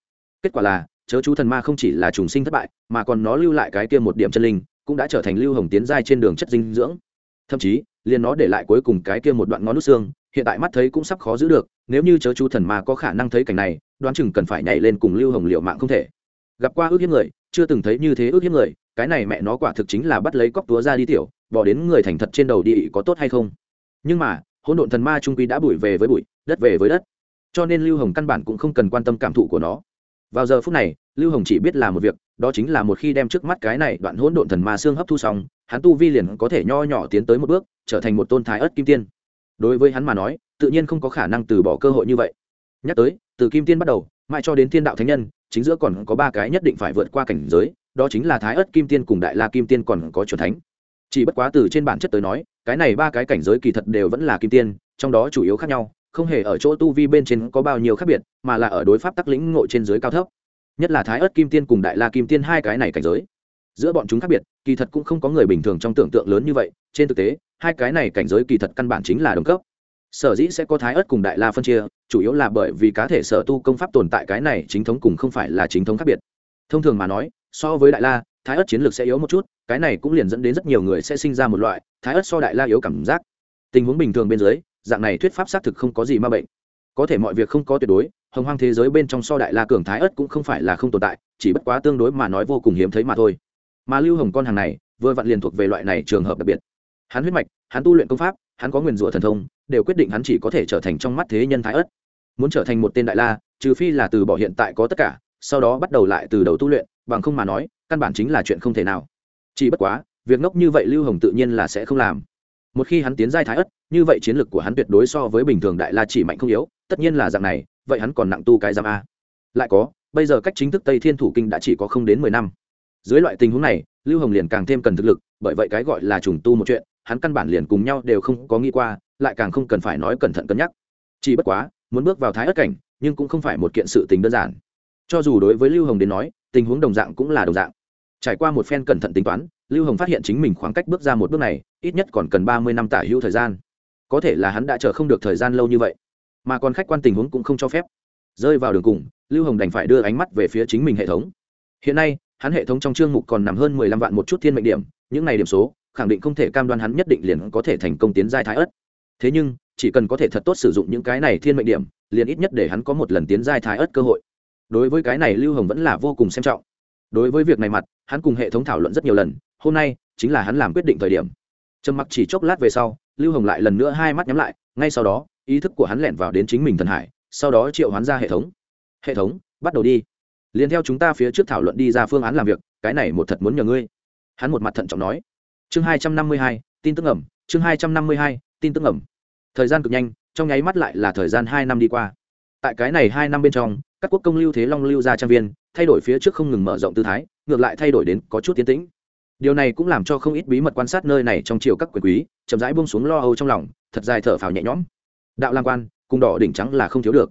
Kết quả là, chớ chú thần ma không chỉ là trùng sinh thất bại, mà còn nó lưu lại cái tia một điểm chân linh, cũng đã trở thành lưu hồng tiến giai trên đường chất dinh dưỡng. Thậm chí, liền nó để lại cuối cùng cái kia một đoạn ngón nút xương, hiện tại mắt thấy cũng sắp khó giữ được, nếu như chớ chú thần ma có khả năng thấy cảnh này, đoán chừng cần phải nhảy lên cùng lưu hồng liệu mạng không thể gặp qua ước hiếp người, chưa từng thấy như thế ước hiếp người, cái này mẹ nó quả thực chính là bắt lấy cóc túa ra đi tiểu, bỏ đến người thành thật trên đầu đi, có tốt hay không? Nhưng mà, hỗn độn thần ma trung quy đã bụi về với bụi, đất về với đất. Cho nên lưu hồng căn bản cũng không cần quan tâm cảm thụ của nó. Vào giờ phút này, lưu hồng chỉ biết là một việc, đó chính là một khi đem trước mắt cái này đoạn hỗn độn thần ma xương hấp thu xong, hắn tu vi liền có thể nho nhỏ tiến tới một bước, trở thành một tôn thái ớt kim tiên. Đối với hắn mà nói, tự nhiên không có khả năng từ bỏ cơ hội như vậy. Nhắc tới, từ kim tiên bắt đầu, mãi cho đến thiên đạo thánh nhân chính giữa còn có ba cái nhất định phải vượt qua cảnh giới, đó chính là thái ất kim tiên cùng đại la kim tiên còn có chuẩn thánh. Chỉ bất quá từ trên bản chất tới nói, cái này ba cái cảnh giới kỳ thật đều vẫn là kim tiên, trong đó chủ yếu khác nhau, không hề ở chỗ tu vi bên trên có bao nhiêu khác biệt, mà là ở đối pháp tắc lĩnh ngộ trên dưới cao thấp. Nhất là thái ớt kim tiên cùng đại la kim tiên hai cái này cảnh giới, giữa bọn chúng khác biệt, kỳ thật cũng không có người bình thường trong tưởng tượng lớn như vậy, trên thực tế, hai cái này cảnh giới kỳ thật căn bản chính là đồng cấp. Sở dĩ sẽ có thái ớt cùng đại la phân chia chủ yếu là bởi vì cá thể sở tu công pháp tồn tại cái này chính thống cùng không phải là chính thống khác biệt. Thông thường mà nói, so với đại la, thái ớt chiến lược sẽ yếu một chút, cái này cũng liền dẫn đến rất nhiều người sẽ sinh ra một loại thái ớt so đại la yếu cảm giác. Tình huống bình thường bên dưới, dạng này thuyết pháp xác thực không có gì ma bệnh. Có thể mọi việc không có tuyệt đối, hồng hoang thế giới bên trong so đại la cường thái ớt cũng không phải là không tồn tại, chỉ bất quá tương đối mà nói vô cùng hiếm thấy mà thôi. Mà lưu hồng con hàng này, vừa vặn liền thuộc về loại này trường hợp đặc biệt. Hắn huyết mạch, hắn tu luyện công pháp, hắn có nguyền rủa thần thông, đều quyết định hắn chỉ có thể trở thành trong mắt thế nhân thái ớt muốn trở thành một tên đại la, trừ phi là từ bỏ hiện tại có tất cả, sau đó bắt đầu lại từ đầu tu luyện, bằng không mà nói, căn bản chính là chuyện không thể nào. Chỉ bất quá, việc ngốc như vậy lưu hồng tự nhiên là sẽ không làm. Một khi hắn tiến giai thái ất, như vậy chiến lược của hắn tuyệt đối so với bình thường đại la chỉ mạnh không yếu, tất nhiên là dạng này, vậy hắn còn nặng tu cái giam a. Lại có, bây giờ cách chính thức tây thiên thủ kinh đã chỉ có không đến mười năm. Dưới loại tình huống này, lưu hồng liền càng thêm cần thực lực, bởi vậy cái gọi là trùng tu một chuyện, hắn căn bản liền cùng nhau đều không có nghĩ qua, lại càng không cần phải nói cẩn thận cân nhắc. Chỉ bất quá muốn bước vào thái ất cảnh, nhưng cũng không phải một kiện sự tình đơn giản. Cho dù đối với lưu hồng đến nói, tình huống đồng dạng cũng là đồng dạng. Trải qua một phen cẩn thận tính toán, lưu hồng phát hiện chính mình khoảng cách bước ra một bước này, ít nhất còn cần ba mươi năm tả hữu thời gian. Có thể là hắn đã chờ không được thời gian lâu như vậy, mà còn khách quan tình huống cũng không cho phép. Rơi vào đường cùng, lưu hồng đành phải đưa ánh mắt về phía chính mình hệ thống. Hiện nay, hắn hệ thống trong chương mục còn nằm hơn mười lăm vạn một chút thiên mệnh điểm, những này điểm số, khẳng định không thể cam đoan hắn nhất định liền có thể thành công tiến giai thái ất. Thế nhưng chỉ cần có thể thật tốt sử dụng những cái này thiên mệnh điểm, liền ít nhất để hắn có một lần tiến giai thái ất cơ hội. Đối với cái này lưu hồng vẫn là vô cùng xem trọng. Đối với việc này mặt, hắn cùng hệ thống thảo luận rất nhiều lần, hôm nay chính là hắn làm quyết định thời điểm. Trầm mặc chỉ chốc lát về sau, lưu hồng lại lần nữa hai mắt nhắm lại, ngay sau đó, ý thức của hắn lẻn vào đến chính mình thần hải, sau đó triệu hắn ra hệ thống. Hệ thống, bắt đầu đi. Liền theo chúng ta phía trước thảo luận đi ra phương án làm việc, cái này một thật muốn nhờ ngươi. Hắn một mặt thận trọng nói. Chương hai trăm năm mươi hai, tin tức ẩm chương hai trăm năm mươi hai, tin tức ẩm thời gian cực nhanh, trong nháy mắt lại là thời gian hai năm đi qua. Tại cái này hai năm bên trong, các quốc công lưu thế long, lưu ra trang viên, thay đổi phía trước không ngừng mở rộng tư thái, ngược lại thay đổi đến có chút tiến tĩnh. Điều này cũng làm cho không ít bí mật quan sát nơi này trong chiều các quyền quý, chậm rãi buông xuống lo âu trong lòng, thật dài thở phào nhẹ nhõm. Đạo lam quan cung đỏ đỉnh trắng là không thiếu được.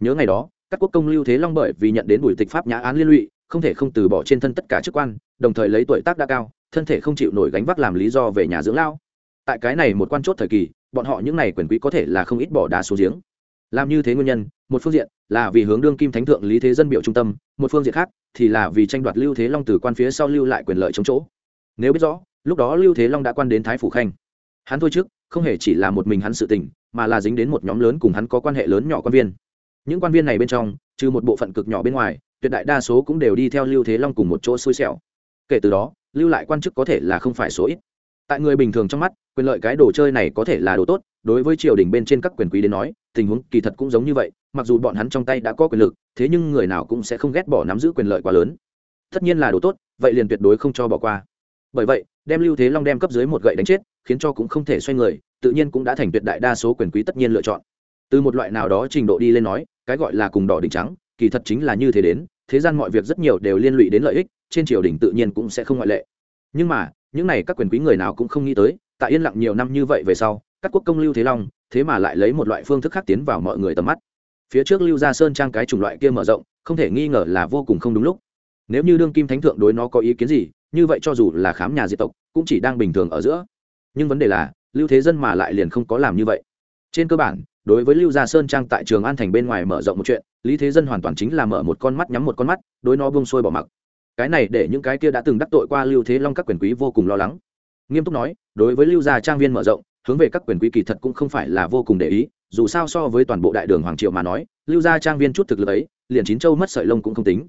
Nhớ ngày đó, các quốc công lưu thế long bởi vì nhận đến bùi tịch pháp nhã án liên lụy, không thể không từ bỏ trên thân tất cả chức quan, đồng thời lấy tuổi tác đã cao, thân thể không chịu nổi gánh vác làm lý do về nhà dưỡng lao. Tại cái này một quan chốt thời kỳ bọn họ những này quyền quý có thể là không ít bỏ đá xuống giếng. Làm như thế nguyên nhân, một phương diện là vì hướng đương kim thánh thượng lý thế dân biểu trung tâm, một phương diện khác thì là vì tranh đoạt lưu thế long từ quan phía sau lưu lại quyền lợi chống chỗ. Nếu biết rõ, lúc đó lưu thế long đã quan đến thái phủ khanh. Hắn thôi trước, không hề chỉ là một mình hắn sự tình, mà là dính đến một nhóm lớn cùng hắn có quan hệ lớn nhỏ quan viên. Những quan viên này bên trong, trừ một bộ phận cực nhỏ bên ngoài, tuyệt đại đa số cũng đều đi theo lưu thế long cùng một chỗ xui xẻo. Kể từ đó, lưu lại quan chức có thể là không phải số ít tại người bình thường trong mắt, quyền lợi cái đồ chơi này có thể là đồ tốt, đối với triều đình bên trên các quyền quý đến nói, tình huống kỳ thật cũng giống như vậy, mặc dù bọn hắn trong tay đã có quyền lực, thế nhưng người nào cũng sẽ không ghét bỏ nắm giữ quyền lợi quá lớn. Tất nhiên là đồ tốt, vậy liền tuyệt đối không cho bỏ qua. Bởi vậy, đem lưu thế long đem cấp dưới một gậy đánh chết, khiến cho cũng không thể xoay người, tự nhiên cũng đã thành tuyệt đại đa số quyền quý tất nhiên lựa chọn. Từ một loại nào đó trình độ đi lên nói, cái gọi là cùng đỏ đỉnh trắng, kỳ thật chính là như thế đến, thế gian mọi việc rất nhiều đều liên lụy đến lợi ích, trên triều đình tự nhiên cũng sẽ không ngoại lệ. Nhưng mà những này các quyền quý người nào cũng không nghĩ tới, tại yên lặng nhiều năm như vậy về sau, các quốc công lưu thế long, thế mà lại lấy một loại phương thức khác tiến vào mọi người tầm mắt. Phía trước lưu gia sơn trang cái chủng loại kia mở rộng, không thể nghi ngờ là vô cùng không đúng lúc. Nếu như đương kim thánh thượng đối nó có ý kiến gì, như vậy cho dù là khám nhà diệt tộc, cũng chỉ đang bình thường ở giữa. Nhưng vấn đề là, lưu thế dân mà lại liền không có làm như vậy. Trên cơ bản, đối với lưu gia sơn trang tại trường an thành bên ngoài mở rộng một chuyện, lý thế dân hoàn toàn chính là mở một con mắt nhắm một con mắt, đối nó bông sôi bỏ mặc cái này để những cái kia đã từng đắc tội qua lưu thế long các quyền quý vô cùng lo lắng. Nghiêm túc nói, đối với lưu gia trang viên mở rộng, hướng về các quyền quý kỳ thật cũng không phải là vô cùng để ý, dù sao so với toàn bộ đại đường hoàng triệu mà nói, lưu gia trang viên chút thực lực ấy, liền chín châu mất sợi lông cũng không tính.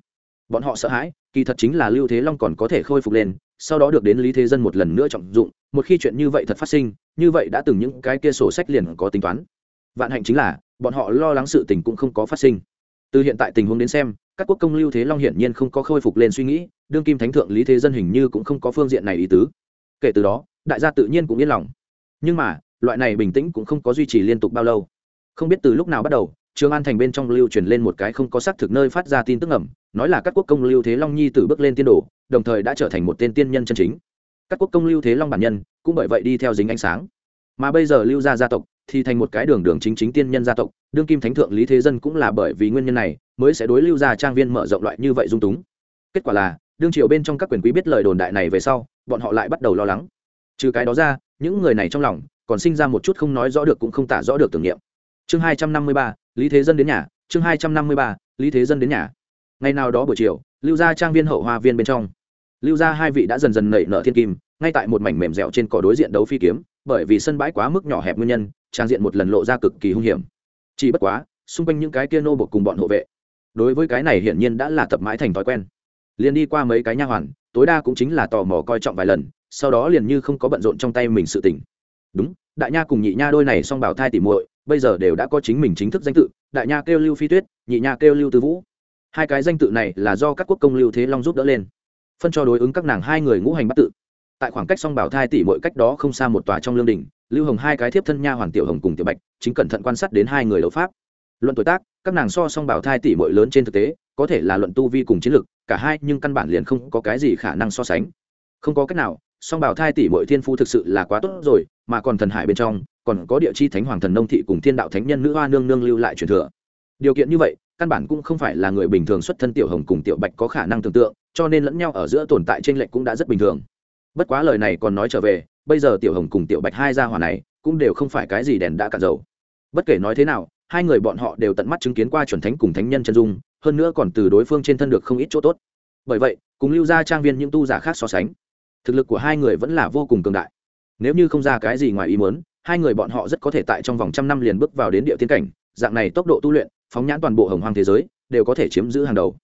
Bọn họ sợ hãi, kỳ thật chính là lưu thế long còn có thể khôi phục lên, sau đó được đến lý thế dân một lần nữa trọng dụng, một khi chuyện như vậy thật phát sinh, như vậy đã từng những cái kia sổ sách liền có tính toán. Vạn hạnh chính là, bọn họ lo lắng sự tình cũng không có phát sinh. Từ hiện tại tình huống đến xem các quốc công lưu thế long hiển nhiên không có khôi phục lên suy nghĩ, đương kim thánh thượng lý thế dân hình như cũng không có phương diện này ý tứ. Kể từ đó, đại gia tự nhiên cũng yên lòng. Nhưng mà, loại này bình tĩnh cũng không có duy trì liên tục bao lâu. Không biết từ lúc nào bắt đầu, trường an thành bên trong lưu truyền lên một cái không có xác thực nơi phát ra tin tức ẩm nói là các quốc công lưu thế long nhi tử bước lên tiên đồ, đồng thời đã trở thành một tên tiên nhân chân chính. Các quốc công lưu thế long bản nhân cũng bởi vậy đi theo dính ánh sáng. Mà bây giờ lưu gia gia tộc thì thành một cái đường đường chính chính tiên nhân gia tộc, đương kim thánh thượng lý thế dân cũng là bởi vì nguyên nhân này mới sẽ đối lưu gia trang viên mở rộng loại như vậy dung túng. Kết quả là, đương triều bên trong các quyền quý biết lời đồn đại này về sau, bọn họ lại bắt đầu lo lắng. Trừ cái đó ra, những người này trong lòng còn sinh ra một chút không nói rõ được cũng không tả rõ được tưởng niệm. Chương hai trăm năm mươi ba, lý thế dân đến nhà. Chương hai trăm năm mươi ba, lý thế dân đến nhà. Ngày nào đó buổi chiều, lưu gia trang viên hậu hoa viên bên trong. Lưu gia hai vị đã dần dần nảy nở thiên kim, ngay tại một mảnh mềm dẻo trên cỏ đối diện đấu phi kiếm bởi vì sân bãi quá mức nhỏ hẹp nguyên nhân, trang diện một lần lộ ra cực kỳ hung hiểm. Chỉ bất quá, xung quanh những cái kia nô bột cùng bọn hộ vệ, đối với cái này hiển nhiên đã là tập mãi thành thói quen. Liền đi qua mấy cái nha hoàn, tối đa cũng chính là tò mò coi trọng vài lần, sau đó liền như không có bận rộn trong tay mình sự tỉnh đúng, đại nha cùng nhị nha đôi này song bảo thai tỉ muội, bây giờ đều đã có chính mình chính thức danh tự, đại nha kêu lưu phi tuyết, nhị nha kêu lưu tư vũ. Hai cái danh tự này là do các quốc công lưu thế long giúp đỡ lên. Phân cho đối ứng các nàng hai người ngũ hành bắt tự tại khoảng cách song bảo thai tỷ mỗi cách đó không xa một tòa trong lương đình, lưu hồng hai cái thiếp thân nha hoàng tiểu hồng cùng tiểu bạch, chính cẩn thận quan sát đến hai người đấu pháp. Luận tuổi tác, các nàng so song bảo thai tỷ mỗi lớn trên thực tế, có thể là luận tu vi cùng chiến lược cả hai nhưng căn bản liền không có cái gì khả năng so sánh. Không có cách nào, song bảo thai tỷ mỗi thiên phu thực sự là quá tốt rồi, mà còn thần hải bên trong, còn có địa chi thánh hoàng thần nông thị cùng thiên đạo thánh nhân nữ hoa nương nương lưu lại truyền thừa. Điều kiện như vậy, căn bản cũng không phải là người bình thường xuất thân tiểu hồng cùng tiểu bạch có khả năng tưởng tượng, cho nên lẫn nhau ở giữa tồn tại trên lệch cũng đã rất bình thường bất quá lời này còn nói trở về, bây giờ tiểu hồng cùng tiểu bạch hai gia hỏa này cũng đều không phải cái gì đèn đã cạn dầu. Bất kể nói thế nào, hai người bọn họ đều tận mắt chứng kiến qua chuẩn thánh cùng thánh nhân chân dung, hơn nữa còn từ đối phương trên thân được không ít chỗ tốt. Bởi vậy, cùng lưu ra trang viên những tu giả khác so sánh, thực lực của hai người vẫn là vô cùng cường đại. Nếu như không ra cái gì ngoài ý muốn, hai người bọn họ rất có thể tại trong vòng trăm năm liền bước vào đến địa tiên cảnh, dạng này tốc độ tu luyện, phóng nhãn toàn bộ hồng hoang thế giới, đều có thể chiếm giữ hàng đầu.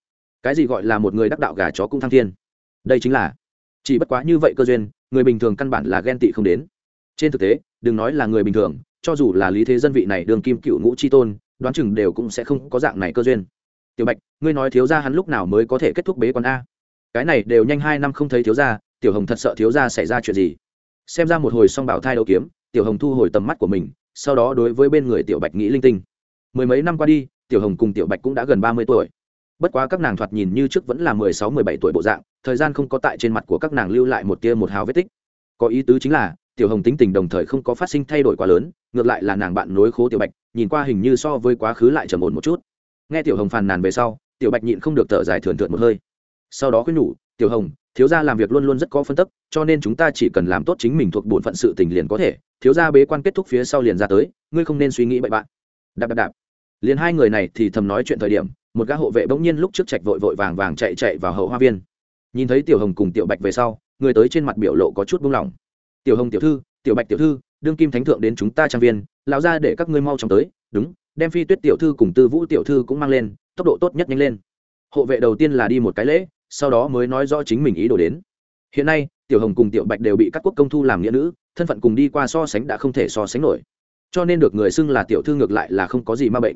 Cái gì gọi là một người đắc đạo gà chó cung thăng thiên. Đây chính là chỉ bất quá như vậy cơ duyên, người bình thường căn bản là ghen tị không đến. Trên thực tế, đừng nói là người bình thường, cho dù là lý thế dân vị này đường kim cựu ngũ chi tôn, đoán chừng đều cũng sẽ không có dạng này cơ duyên. Tiểu bạch, ngươi nói thiếu gia hắn lúc nào mới có thể kết thúc bế quán a? Cái này đều nhanh hai năm không thấy thiếu gia, tiểu hồng thật sợ thiếu gia xảy ra chuyện gì? Xem ra một hồi song bảo thai đấu kiếm, tiểu hồng thu hồi tầm mắt của mình, sau đó đối với bên người tiểu bạch nghĩ linh tinh. Mười mấy năm qua đi, tiểu hồng cùng tiểu bạch cũng đã gần ba mươi tuổi bất quá các nàng thoạt nhìn như trước vẫn là mười sáu, mười bảy tuổi bộ dạng, thời gian không có tại trên mặt của các nàng lưu lại một tia một hào vết tích. Có ý tứ chính là, tiểu hồng tính tình đồng thời không có phát sinh thay đổi quá lớn, ngược lại là nàng bạn nối khố tiểu bạch, nhìn qua hình như so với quá khứ lại trầm ổn một chút. Nghe tiểu hồng phàn nàn về sau, tiểu bạch nhịn không được thở dài thườn thượt một hơi. Sau đó khuyên nhủ, tiểu hồng, thiếu gia làm việc luôn luôn rất có phân tức, cho nên chúng ta chỉ cần làm tốt chính mình thuộc bổn phận sự tình liền có thể, thiếu gia bế quan kết thúc phía sau liền ra tới, ngươi không nên suy nghĩ bậy bạn. Đạp đạp đạp liền hai người này thì thầm nói chuyện thời điểm, một gã hộ vệ bỗng nhiên lúc trước trạch vội vội vàng vàng chạy chạy vào hậu hoa viên. Nhìn thấy tiểu hồng cùng tiểu bạch về sau, người tới trên mặt biểu lộ có chút buông lỏng. Tiểu hồng tiểu thư, tiểu bạch tiểu thư, đương kim thánh thượng đến chúng ta trang viên, lão ra để các ngươi mau chóng tới, đúng, đem phi tuyết tiểu thư cùng tư vũ tiểu thư cũng mang lên, tốc độ tốt nhất nhanh lên. Hộ vệ đầu tiên là đi một cái lễ, sau đó mới nói rõ chính mình ý đồ đến. Hiện nay, tiểu hồng cùng tiểu bạch đều bị các quốc công thu làm nghĩa nữ, thân phận cùng đi qua so sánh đã không thể so sánh nổi. Cho nên được người xưng là tiểu thư ngược lại là không có gì ma bệnh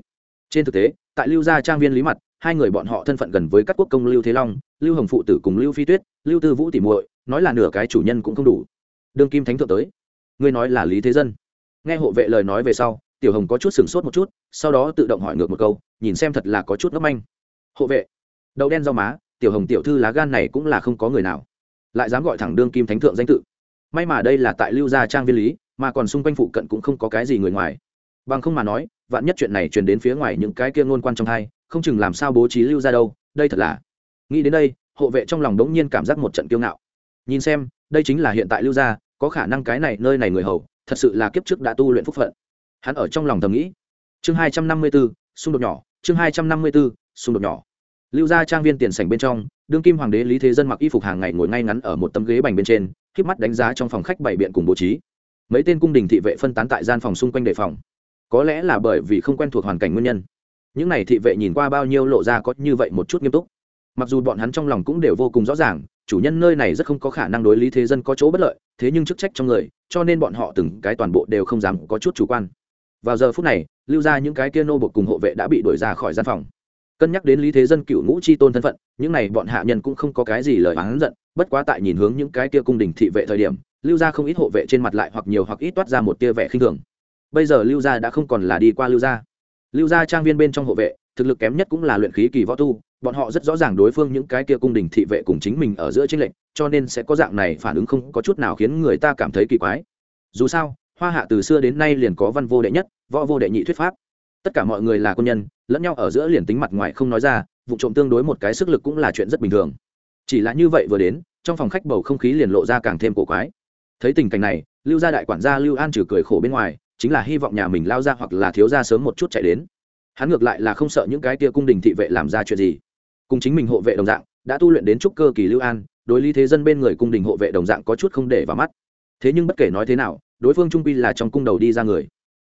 trên thực tế, tại lưu gia trang viên lý mặt, hai người bọn họ thân phận gần với các quốc công lưu thế long, lưu hồng phụ tử cùng lưu phi tuyết, lưu tư vũ tỉ muội, nói là nửa cái chủ nhân cũng không đủ. Đương kim thánh thượng tới. Ngươi nói là lý thế dân. Nghe hộ vệ lời nói về sau, tiểu hồng có chút sửng sốt một chút, sau đó tự động hỏi ngược một câu, nhìn xem thật là có chút ngấp manh. Hộ vệ, đậu đen rau má, tiểu hồng tiểu thư lá gan này cũng là không có người nào. Lại dám gọi thẳng đương kim thánh thượng danh tự. May mà đây là tại lưu gia trang viên lý, mà còn xung quanh phụ cận cũng không có cái gì người ngoài. Bằng không mà nói vạn nhất chuyện này truyền đến phía ngoài những cái kia ngôn quan trong thai không chừng làm sao bố trí lưu ra đâu, đây thật là. Nghĩ đến đây, hộ vệ trong lòng đống nhiên cảm giác một trận kiêu ngạo. Nhìn xem, đây chính là hiện tại lưu gia có khả năng cái này, nơi này người hầu, thật sự là kiếp trước đã tu luyện phúc phận. Hắn ở trong lòng thầm nghĩ. Chương hai trăm năm mươi b ố xung đột nhỏ, chương hai trăm năm mươi b ố xung đột nhỏ. Lưu gia trang viên tiền sảnh bên trong, đương kim hoàng đế lý thế dân mặc y phục hàng ngày ngồi ngay ngắn ở một tấm ghế bành bên trên k mắt đánh giá trong phòng khách bảy biện cùng bố trí. Mấy tên cung đình thị vệ phân tán tại gian phòng xung quanh đề phòng có lẽ là bởi vì không quen thuộc hoàn cảnh nguyên nhân. Những n à y thị vệ nhìn qua bao nhiêu lộ ra có như vậy một chút nghiêm túc. Mặc dù bọn hắn trong lòng cũng đều vô cùng rõ ràng, chủ nhân nơi này rất không có khả năng đối lý thế dân có chỗ bất lợi, thế nhưng chức trách trong người, cho nên bọn họ từng cái toàn bộ đều không dám có chút chủ quan. Vào giờ phút này, lưu ra những cái kia nô bột cùng hộ vệ đã bị đuổi ra khỏi gian phòng. Cân nhắc đến lý thế dân cựu ngũ chi tôn thân phận, những này bọn hạ nhân cũng không có cái gì lời oán giận, bất quá tại nhìn hướng những cái kia cung đình thị vệ thời điểm, lưu gia không ít hộ vệ trên mặt lại hoặc nhiều hoặc ít toát ra một tia vẻ khinh thường bây giờ lưu gia đã không còn là đi qua lưu gia. Lưu gia trang viên bên trong hộ vệ, thực lực kém nhất cũng là luyện khí kỳ võ tu, bọn họ rất rõ ràng đối phương những cái kia cung đình thị vệ cùng chính mình ở giữa tranh lệnh cho nên sẽ có dạng này phản ứng không có chút nào khiến người ta cảm thấy kỳ quái. Dù sao, hoa hạ từ xưa đến nay liền có văn vô đệ nhất, võ vô đệ nhị thuyết pháp. Tất cả mọi người là quân nhân, lẫn nhau ở giữa liền tính mặt ngoài không nói ra, vụ trộm tương đối một cái sức lực cũng là chuyện rất bình thường. Chỉ là như vậy vừa đến, trong phòng khách bầu không khí liền lộ ra càng thêm cổ quái. Thấy tình cảnh này, lưu gia đại quản gia lưu an trừ cười khổ bên ngoài chính là hy vọng nhà mình lao ra hoặc là thiếu ra sớm một chút chạy đến. Hắn ngược lại là không sợ những cái tia cung đình thị vệ làm ra chuyện gì. Cùng chính mình hộ vệ đồng dạng, đã tu luyện đến trúc cơ kỳ lưu an, đối lý thế dân bên người cung đình hộ vệ đồng dạng có chút không để vào mắt. Thế nhưng bất kể nói thế nào, đối phương trung pi là trong cung đầu đi ra người.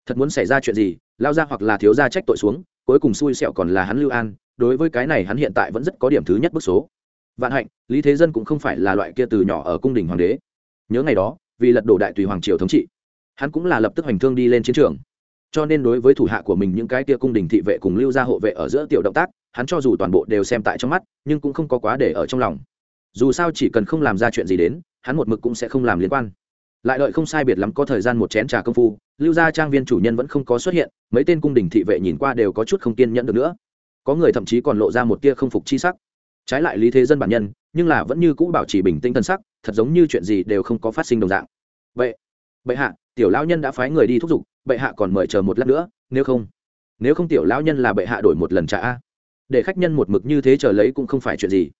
Thật muốn xảy ra chuyện gì, lao ra hoặc là thiếu ra trách tội xuống, cuối cùng xui xẹo còn là hắn lưu an, đối với cái này hắn hiện tại vẫn rất có điểm thứ nhất bức số. Vạn hạnh, lý thế dân cũng không phải là loại kia từ nhỏ ở cung đình hoàng đế. Nhớ ngày đó, vì lật đổ đại tùy hoàng triều thống trị hắn cũng là lập tức hành thương đi lên chiến trường. Cho nên đối với thủ hạ của mình những cái tia cung đình thị vệ cùng lưu gia hộ vệ ở giữa tiểu động tác, hắn cho dù toàn bộ đều xem tại trong mắt, nhưng cũng không có quá để ở trong lòng. Dù sao chỉ cần không làm ra chuyện gì đến, hắn một mực cũng sẽ không làm liên quan. Lại đợi không sai biệt lắm có thời gian một chén trà công phu, lưu gia trang viên chủ nhân vẫn không có xuất hiện, mấy tên cung đình thị vệ nhìn qua đều có chút không kiên nhẫn được nữa. Có người thậm chí còn lộ ra một tia không phục chi sắc. Trái lại lý thế dân bản nhân, nhưng là vẫn như cũ bảo trì bình tĩnh thân sắc, thật giống như chuyện gì đều không có phát sinh đồng dạng. Vậy bệ hạ tiểu lão nhân đã phái người đi thúc giục, bệ hạ còn mời chờ một lát nữa, nếu không nếu không tiểu lão nhân là bệ hạ đổi một lần trả a. Để khách nhân một mực như thế chờ lấy cũng không phải chuyện gì.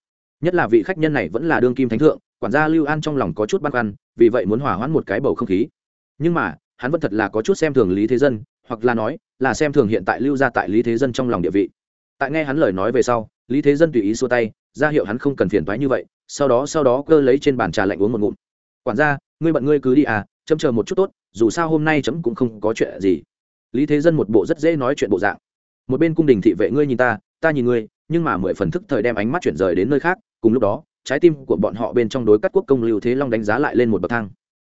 Nhất là vị khách nhân này vẫn là đương kim thánh thượng, quản gia lưu an trong lòng có chút băn khoăn, vì vậy muốn hỏa hoãn một cái bầu không khí. Nhưng mà, hắn vẫn thật là có chút xem thường lý thế dân, hoặc là nói, là xem thường hiện tại lưu ra tại lý thế dân trong lòng địa vị. Tại nghe hắn lời nói về sau, lý thế dân tùy ý xua tay, ra hiệu hắn không cần phiền thoái như vậy, sau đó sau đó cơ lấy trên bàn trà lạnh uống một ngụm. Quản gia, ngươi bận ngươi cứ đi à chấm chờ một chút tốt, dù sao hôm nay chấm cũng không có chuyện gì. Lý thế dân một bộ rất dễ nói chuyện bộ dạng. Một bên cung đình thị vệ ngươi nhìn ta ta nhìn ngươi, nhưng mà mười phần thức thời đem ánh mắt chuyển rời đến nơi khác, cùng lúc đó, trái tim của bọn họ bên trong đối các quốc công lưu thế long đánh giá lại lên một bậc thang.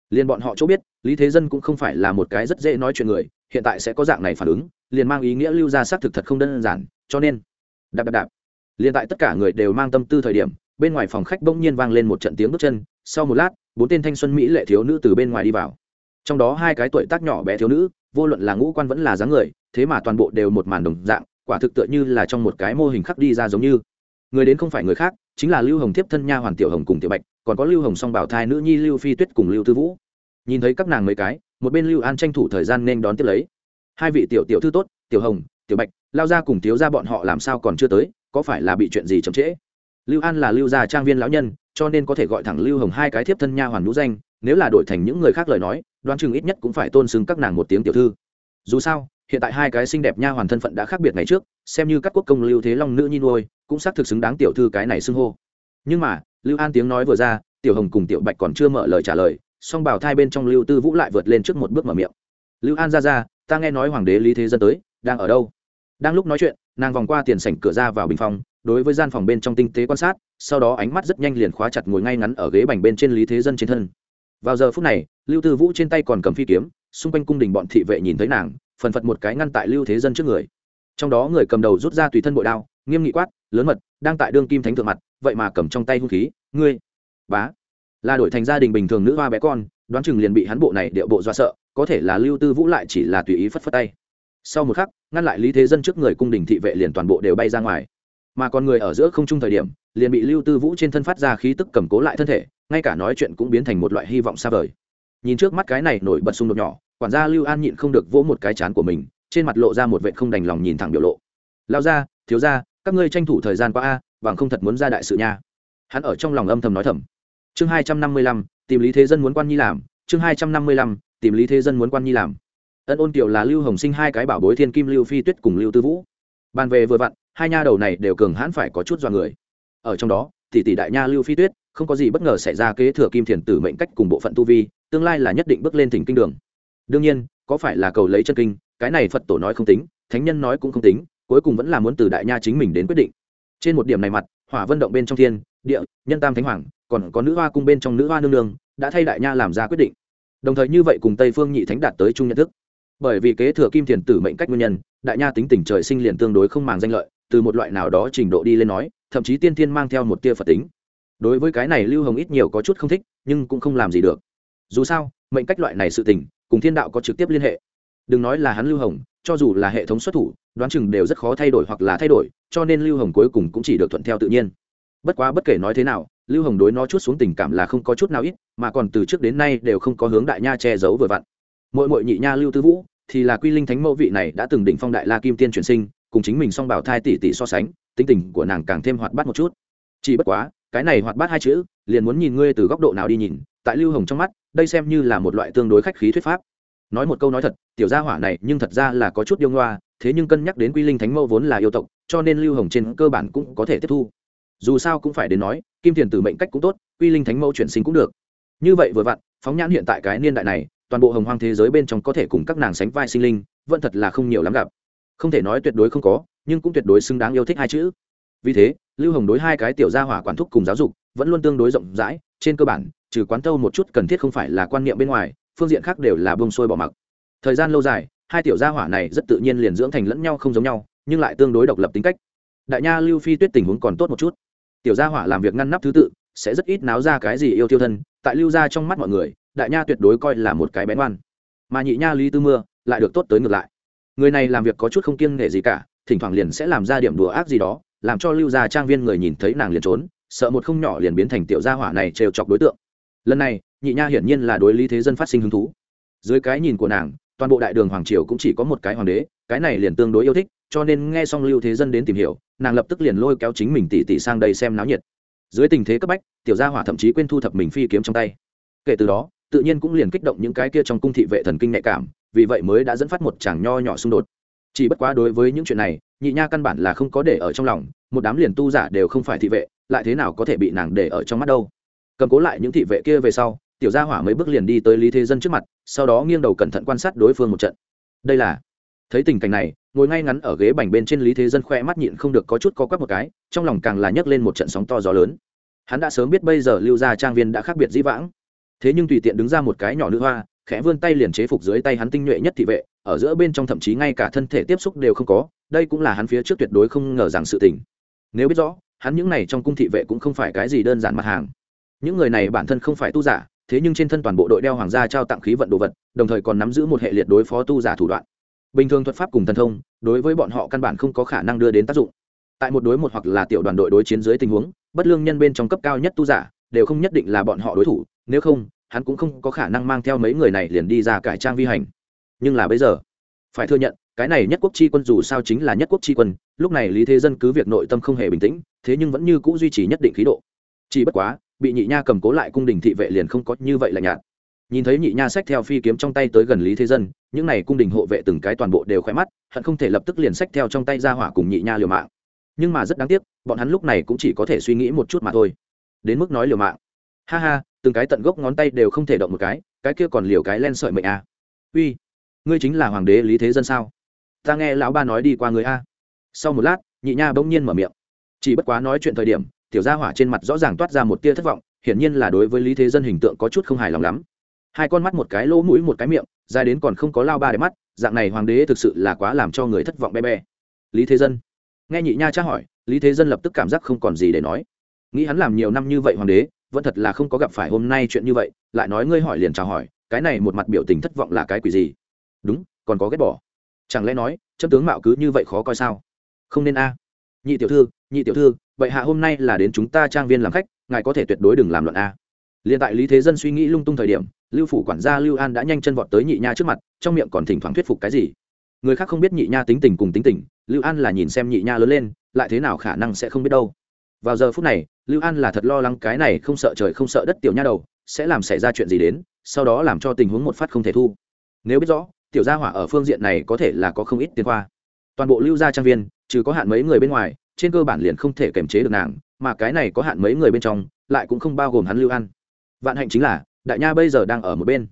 Liền bọn họ chỗ biết, lý thế dân cũng không phải là một cái rất dễ nói chuyện người, hiện tại sẽ có dạng này phản ứng, liền mang ý nghĩa lưu ra xác thực thật không đơn giản, cho nên, đạp đạp đạp. Liền tại tất cả người đều mang tâm tư thời điểm, bên ngoài phòng khách bỗng nhiên vang lên một trận tiếng bước chân sau một lát, bốn tên thanh xuân mỹ lệ thiếu nữ từ bên ngoài đi vào. Trong đó hai cái tuổi tác nhỏ bé thiếu nữ, vô luận là ngũ quan vẫn là dáng người, thế mà toàn bộ đều một màn đồng dạng, quả thực tựa như là trong một cái mô hình khắc đi ra giống như. Người đến không phải người khác, chính là lưu hồng tiếp thân nha hoàn tiểu hồng cùng tiểu bạch, còn có lưu hồng song bảo thai nữ nhi lưu phi tuyết cùng lưu tư vũ. Nhìn thấy các nàng mấy cái, một bên lưu an tranh thủ thời gian nên đón tiếp lấy. Hai vị tiểu tiểu thư tốt, tiểu hồng, tiểu bạch, lao ra cùng thiếu ra bọn họ làm sao còn chưa tới, có phải là bị chuyện gì chậm trễ? Lưu an là lưu gia trang viên lão nhân, cho nên có thể gọi thẳng lưu hồng hai cái thiếp thân nha hoàn nhũ danh, nếu là đổi thành những người khác lời nói, đoán chừng ít nhất cũng phải tôn xưng các nàng một tiếng tiểu thư. Dù sao, hiện tại hai cái xinh đẹp nha hoàn thân phận đã khác biệt ngày trước, xem như các quốc công lưu thế long nữ nhi nuôi, cũng xác thực xứng đáng tiểu thư cái này xưng hô. Nhưng mà, lưu an tiếng nói vừa ra, tiểu hồng cùng tiểu bạch còn chưa mở lời trả lời, song bảo thai bên trong lưu tư vũ lại vượt lên trước một bước mở miệng. Lưu an ra ra, ta nghe nói hoàng đế lý thế dân tới, đang ở đâu? Đang lúc nói chuyện, nàng vòng qua tiền sảnh cửa ra vào bình phòng đối với gian phòng bên trong tinh tế quan sát, sau đó ánh mắt rất nhanh liền khóa chặt ngồi ngay ngắn ở ghế bành bên trên lý thế dân trên thân. Vào giờ phút này, lưu tư vũ trên tay còn cầm phi kiếm, xung quanh cung đình bọn thị vệ nhìn thấy nàng, phần phật một cái ngăn tại lưu thế dân trước người. Trong đó người cầm đầu rút ra tùy thân bội đao, nghiêm nghị quát, lớn mật, đang tại đương kim thánh thượng mặt, vậy mà cầm trong tay hung khí, ngươi, bá. Là đổi thành gia đình bình thường nữ hoa bé con, đoán chừng liền bị hắn bộ này điệu bộ do sợ, có thể là lưu tư vũ lại chỉ là tùy ý phất phất tay. Sau một khắc, ngăn lại lý thế dân trước người cung đình thị vệ liền toàn bộ đều bay ra ngoài mà còn người ở giữa không trung thời điểm, liền bị lưu tư vũ trên thân phát ra khí tức cầm cố lại thân thể, ngay cả nói chuyện cũng biến thành một loại hy vọng xa vời. Nhìn trước mắt cái này nổi bật xung đột nhỏ, quản gia lưu an nhịn không được vỗ một cái chán của mình, trên mặt lộ ra một vệ không đành lòng nhìn thẳng biểu lộ. Lao ra thiếu ra các ngươi tranh thủ thời gian qua a bằng không thật muốn ra đại sự nha. Hắn ở trong lòng âm thầm nói thầm. Chương hai trăm năm mươi lăm, tìm lý thế dân muốn quan nhi làm, chương hai trăm năm mươi lăm, tìm lý thế dân muốn quan nhi làm. Ân ôn kiều là lưu hồng sinh hai cái bảo bối thiên kim lưu phi tuyết cùng lưu tư vũ bàn về vừa vặn, hai nha đầu này đều cường hãn phải có chút do người. Ở trong đó, tỷ tỷ đại nha lưu phi tuyết, không có gì bất ngờ xảy ra kế thừa kim thiền tử mệnh cách cùng bộ phận tu vi, tương lai là nhất định bước lên thỉnh kinh đường. Đương nhiên, có phải là cầu lấy chân kinh, cái này phật tổ nói không tính, thánh nhân nói cũng không tính, cuối cùng vẫn là muốn từ đại nha chính mình đến quyết định. Trên một điểm này mặt, hỏa vân động bên trong thiên, địa, nhân tam thánh hoàng, còn có nữ hoa cung bên trong nữ hoa nương nương, đã thay đại nha làm ra quyết định. Đồng thời như vậy cùng tây phương nhị thánh đạt tới chung nhận thức bởi vì kế thừa kim thiền tử mệnh cách nguyên nhân, đại nha tính tình trời sinh liền tương đối không màng danh lợi, từ một loại nào đó trình độ đi lên nói, thậm chí tiên tiên mang theo một tia phật tính. Đối với cái này lưu hồng ít nhiều có chút không thích, nhưng cũng không làm gì được. Dù sao, mệnh cách loại này sự tình, cùng thiên đạo có trực tiếp liên hệ. Đừng nói là hắn lưu hồng, cho dù là hệ thống xuất thủ, đoán chừng đều rất khó thay đổi hoặc là thay đổi, cho nên lưu hồng cuối cùng cũng chỉ được thuận theo tự nhiên. Bất quá bất kể nói thế nào, lưu hồng đối nó chút xuống tình cảm là không có chút nào ít, mà còn từ trước đến nay đều không có hướng đại nha che giấu vừa vặn. Mỗi mỗi nhị nha lưu tư vũ thì là quy linh thánh mẫu vị này đã từng đỉnh phong đại la kim tiên truyền sinh, cùng chính mình song bảo thai tỷ tỷ so sánh, tính tình của nàng càng thêm hoạt bát một chút. Chỉ bất quá, cái này hoạt bát hai chữ, liền muốn nhìn ngươi từ góc độ nào đi nhìn, tại lưu hồng trong mắt, đây xem như là một loại tương đối khách khí thuyết pháp. Nói một câu nói thật, tiểu gia hỏa này nhưng thật ra là có chút yêu ngoa, thế nhưng cân nhắc đến quy linh thánh mẫu vốn là yêu tộc, cho nên lưu hồng trên cơ bản cũng có thể tiếp thu. Dù sao cũng phải đến nói, kim thiền tử mệnh cách cũng tốt, quy linh thánh mẫu chuyển sinh cũng được. Như vậy vừa vặn, phóng nhãn hiện tại cái niên đại này toàn bộ hồng hoang thế giới bên trong có thể cùng các nàng sánh vai sinh linh, vẫn thật là không nhiều lắm gặp. Không thể nói tuyệt đối không có, nhưng cũng tuyệt đối xứng đáng yêu thích hai chữ. Vì thế, lưu hồng đối hai cái tiểu gia hỏa quản thúc cùng giáo dục vẫn luôn tương đối rộng rãi, trên cơ bản, trừ quán tâu một chút cần thiết không phải là quan niệm bên ngoài, phương diện khác đều là bông sôi bỏ mặc. Thời gian lâu dài, hai tiểu gia hỏa này rất tự nhiên liền dưỡng thành lẫn nhau không giống nhau, nhưng lại tương đối độc lập tính cách. Đại nha lưu phi tuyết tình huống còn tốt một chút. Tiểu gia hỏa làm việc ngăn nắp thứ tự, sẽ rất ít náo ra cái gì yêu tiêu thân, tại lưu gia trong mắt mọi người đại nha tuyệt đối coi là một cái bén oan mà nhị nha lý tư mưa lại được tốt tới ngược lại. Người này làm việc có chút không kiêng nghệ gì cả, thỉnh thoảng liền sẽ làm ra điểm đùa ác gì đó, làm cho lưu gia trang viên người nhìn thấy nàng liền trốn, sợ một không nhỏ liền biến thành tiểu gia hỏa này trêu chọc đối tượng. Lần này, nhị nha hiển nhiên là đối lý thế dân phát sinh hứng thú. Dưới cái nhìn của nàng, toàn bộ đại đường hoàng triều cũng chỉ có một cái hoàng đế, cái này liền tương đối yêu thích, cho nên nghe xong lưu thế dân đến tìm hiểu, nàng lập tức liền lôi kéo chính mình tỉ tỉ sang đây xem náo nhiệt. Dưới tình thế cấp bách, tiểu gia hỏa thậm chí quên thu thập mình phi kiếm trong tay. Kể từ đó tự nhiên cũng liền kích động những cái kia trong cung thị vệ thần kinh nhạy cảm, vì vậy mới đã dẫn phát một chàng nho nhỏ xung đột. Chỉ bất quá đối với những chuyện này, nhị nha căn bản là không có để ở trong lòng, một đám liền tu giả đều không phải thị vệ, lại thế nào có thể bị nàng để ở trong mắt đâu. Cầm cố lại những thị vệ kia về sau, tiểu gia hỏa mấy bước liền đi tới lý thế dân trước mặt, sau đó nghiêng đầu cẩn thận quan sát đối phương một trận. Đây là, thấy tình cảnh này, ngồi ngay ngắn ở ghế bành bên trên lý thế dân khoe mắt nhịn không được có chút co quắp một cái, trong lòng càng là nhấc lên một trận sóng to gió lớn. Hắn đã sớm biết bây giờ lưu gia trang viên đã khác biệt dĩ vãng thế nhưng tùy tiện đứng ra một cái nhỏ nữ hoa, khẽ vươn tay liền chế phục dưới tay hắn tinh nhuệ nhất thị vệ, ở giữa bên trong thậm chí ngay cả thân thể tiếp xúc đều không có, đây cũng là hắn phía trước tuyệt đối không ngờ rằng sự tình. Nếu biết rõ, hắn những này trong cung thị vệ cũng không phải cái gì đơn giản mặt hàng. Những người này bản thân không phải tu giả, thế nhưng trên thân toàn bộ đội đeo hoàng gia trao tặng khí vận đồ vật, đồng thời còn nắm giữ một hệ liệt đối phó tu giả thủ đoạn. Bình thường thuật pháp cùng thần thông, đối với bọn họ căn bản không có khả năng đưa đến tác dụng. Tại một đối một hoặc là tiểu đoàn đội đối chiến dưới tình huống, bất lương nhân bên trong cấp cao nhất tu giả, đều không nhất định là bọn họ đối thủ nếu không, hắn cũng không có khả năng mang theo mấy người này liền đi ra cải trang vi hành. Nhưng là bây giờ, phải thừa nhận, cái này nhất quốc chi quân dù sao chính là nhất quốc chi quân, lúc này lý thế dân cứ việc nội tâm không hề bình tĩnh, thế nhưng vẫn như c ũ duy trì nhất định khí độ. Chỉ bất quá, bị nhị nha cầm cố lại cung đình thị vệ liền không có như vậy là nhạt. Nhìn thấy nhị nha xách theo phi kiếm trong tay tới gần lý thế dân, những n à y cung đình hộ vệ từng cái toàn bộ đều khỏe mắt, hận không thể lập tức liền xách theo trong tay ra hỏa cùng nhị nha liều mạng. Nhưng mà rất đáng tiếc, bọn hắn lúc này cũng chỉ có thể suy nghĩ một chút mà thôi. Đến mức nói liều mạng. Ha ha từng cái tận gốc ngón tay đều không thể động một cái cái kia còn liều cái len sợi mệnh à. uy, ngươi chính là hoàng đế lý thế dân sao? Ta nghe lão ba nói đi qua người a. Sau một lát, nhị nha bỗng nhiên mở miệng. Chỉ bất quá nói chuyện thời điểm, tiểu gia hỏa trên mặt rõ ràng toát ra một tia thất vọng, hiển nhiên là đối với lý thế dân hình tượng có chút không hài lòng lắm. Hai con mắt một cái lỗ mũi một cái miệng, dài đến còn không có lao ba để mắt, dạng này hoàng đế thực sự là quá làm cho người thất vọng be be. Lý thế dân. Nghe nhị nha tra hỏi, lý thế dân lập tức cảm giác không còn gì để nói. Nghĩ hắn làm nhiều năm như vậy hoàng đế vẫn thật là không có gặp phải hôm nay chuyện như vậy, lại nói ngươi hỏi liền chào hỏi, cái này một mặt biểu tình thất vọng là cái quỷ gì? Đúng, còn có ghét bỏ. Chẳng lẽ nói, chấm tướng mạo cứ như vậy khó coi sao? Không nên a. Nhị tiểu thư, nhị tiểu thư, vậy hạ hôm nay là đến chúng ta trang viên làm khách, ngài có thể tuyệt đối đừng làm luận a. Liền tại lý thế dân suy nghĩ lung tung thời điểm, lưu phủ quản gia lưu an đã nhanh chân vọt tới nhị nha trước mặt, trong miệng còn thỉnh thoảng thuyết phục cái gì? Người khác không biết nhị nha tính tình cùng tính tình, lưu an là nhìn xem nhị nha lớn lên, lại thế nào khả năng sẽ không biết đâu vào giờ phút này, lưu an là thật lo lắng cái này không sợ trời không sợ đất tiểu nha đầu, sẽ làm xảy ra chuyện gì đến, sau đó làm cho tình huống một phát không thể thu. Nếu biết rõ, tiểu gia hỏa ở phương diện này có thể là có không ít tiền khoa toàn bộ lưu gia trang viên, trừ có hạn mấy người bên ngoài, trên cơ bản liền không thể kiềm chế được nàng, mà cái này có hạn mấy người bên trong, lại cũng không bao gồm hắn lưu an. Vạn hạnh chính là, đại nha bây giờ đang ở một bên.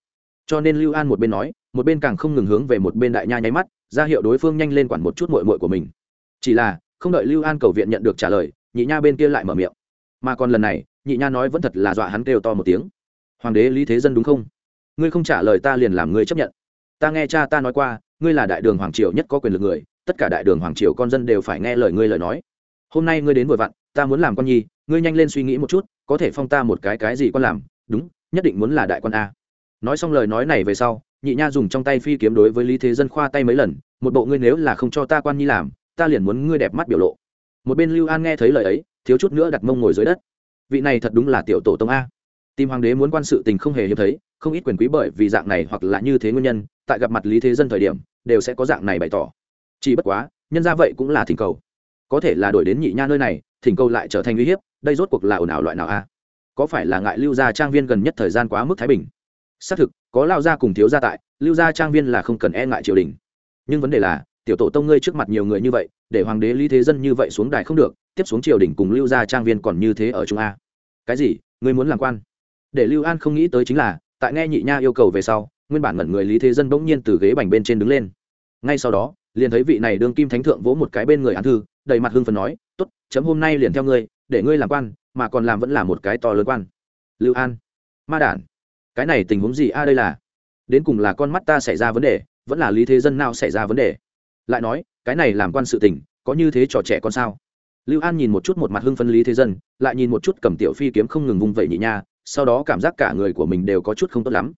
Cho nên lưu an một bên nói, một bên càng không ngừng hướng về một bên đại nha nháy mắt, ra hiệu đối phương nhanh lên quản một chút mội mội của mình. Chỉ là, không đợi lưu an cầu viện nhận được trả lời nhị nha bên kia lại mở miệng. Mà còn lần này, nhị nha nói vẫn thật là dọa hắn kêu to một tiếng. Hoàng đế lý thế dân đúng không? Ngươi không trả lời ta liền làm ngươi chấp nhận. Ta nghe cha ta nói qua, ngươi là đại đường hoàng triều nhất có quyền lực người, tất cả đại đường hoàng triều con dân đều phải nghe lời ngươi lời nói. Hôm nay ngươi đến vội vặn, ta muốn làm con nhi, ngươi nhanh lên suy nghĩ một chút, có thể phong ta một cái cái gì con làm? Đúng, nhất định muốn là đại con a. Nói xong lời nói này về sau, nhị nha dùng trong tay phi kiếm đối với lý thế dân khoa tay mấy lần, một bộ ngươi nếu là không cho ta quan nhi làm, ta liền muốn ngươi đẹp mắt biểu lộ một bên lưu an nghe thấy lời ấy, thiếu chút nữa đặt mông ngồi dưới đất. Vị này thật đúng là tiểu tổ tông a. Tìm hoàng đế muốn quan sự tình không hề hiếm thấy, không ít quyền quý bởi vì dạng này hoặc là như thế nguyên nhân, tại gặp mặt lý thế dân thời điểm, đều sẽ có dạng này bày tỏ. Chỉ bất quá, nhân ra vậy cũng là thỉnh cầu. Có thể là đổi đến nhị nha nơi này, thỉnh cầu lại trở thành uy hiếp, đây rốt cuộc là ồn ào loại nào a? Có phải là ngại lưu gia trang viên gần nhất thời gian quá mức thái bình? Xác thực, có lao gia cùng thiếu gia tại, lưu gia trang viên là không cần e ngại triều đình. Nhưng vấn đề là tiểu tổ tông ngươi trước mặt nhiều người như vậy, để hoàng đế lý thế dân như vậy xuống đài không được, tiếp xuống triều đình cùng lưu gia trang viên còn như thế ở trung a. Cái gì? Ngươi muốn làm quan? Để lưu an không nghĩ tới chính là, tại nghe nhị nha yêu cầu về sau, nguyên bản ngẩn người lý thế dân bỗng nhiên từ ghế bành bên trên đứng lên. Ngay sau đó, liền thấy vị này đương kim thánh thượng vỗ một cái bên người án thư, đầy mặt hưng phần nói t ố t chấm hôm nay liền theo ngươi, để ngươi làm quan, mà còn làm vẫn là một cái to lớn quan. Lưu an, ma đản, cái này tình huống gì a đây là? Đến cùng là con mắt ta xảy ra vấn đề, vẫn là lý thế dân nào xảy ra vấn đề? Lại nói, cái này làm quan sự tình, có như thế trò trẻ con sao? Lưu an nhìn một chút một mặt hưng phân lý thế dân, lại nhìn một chút cầm tiểu phi kiếm không ngừng vung vẩy nhị nha, sau đó cảm giác cả người của mình đều có chút không tốt lắm.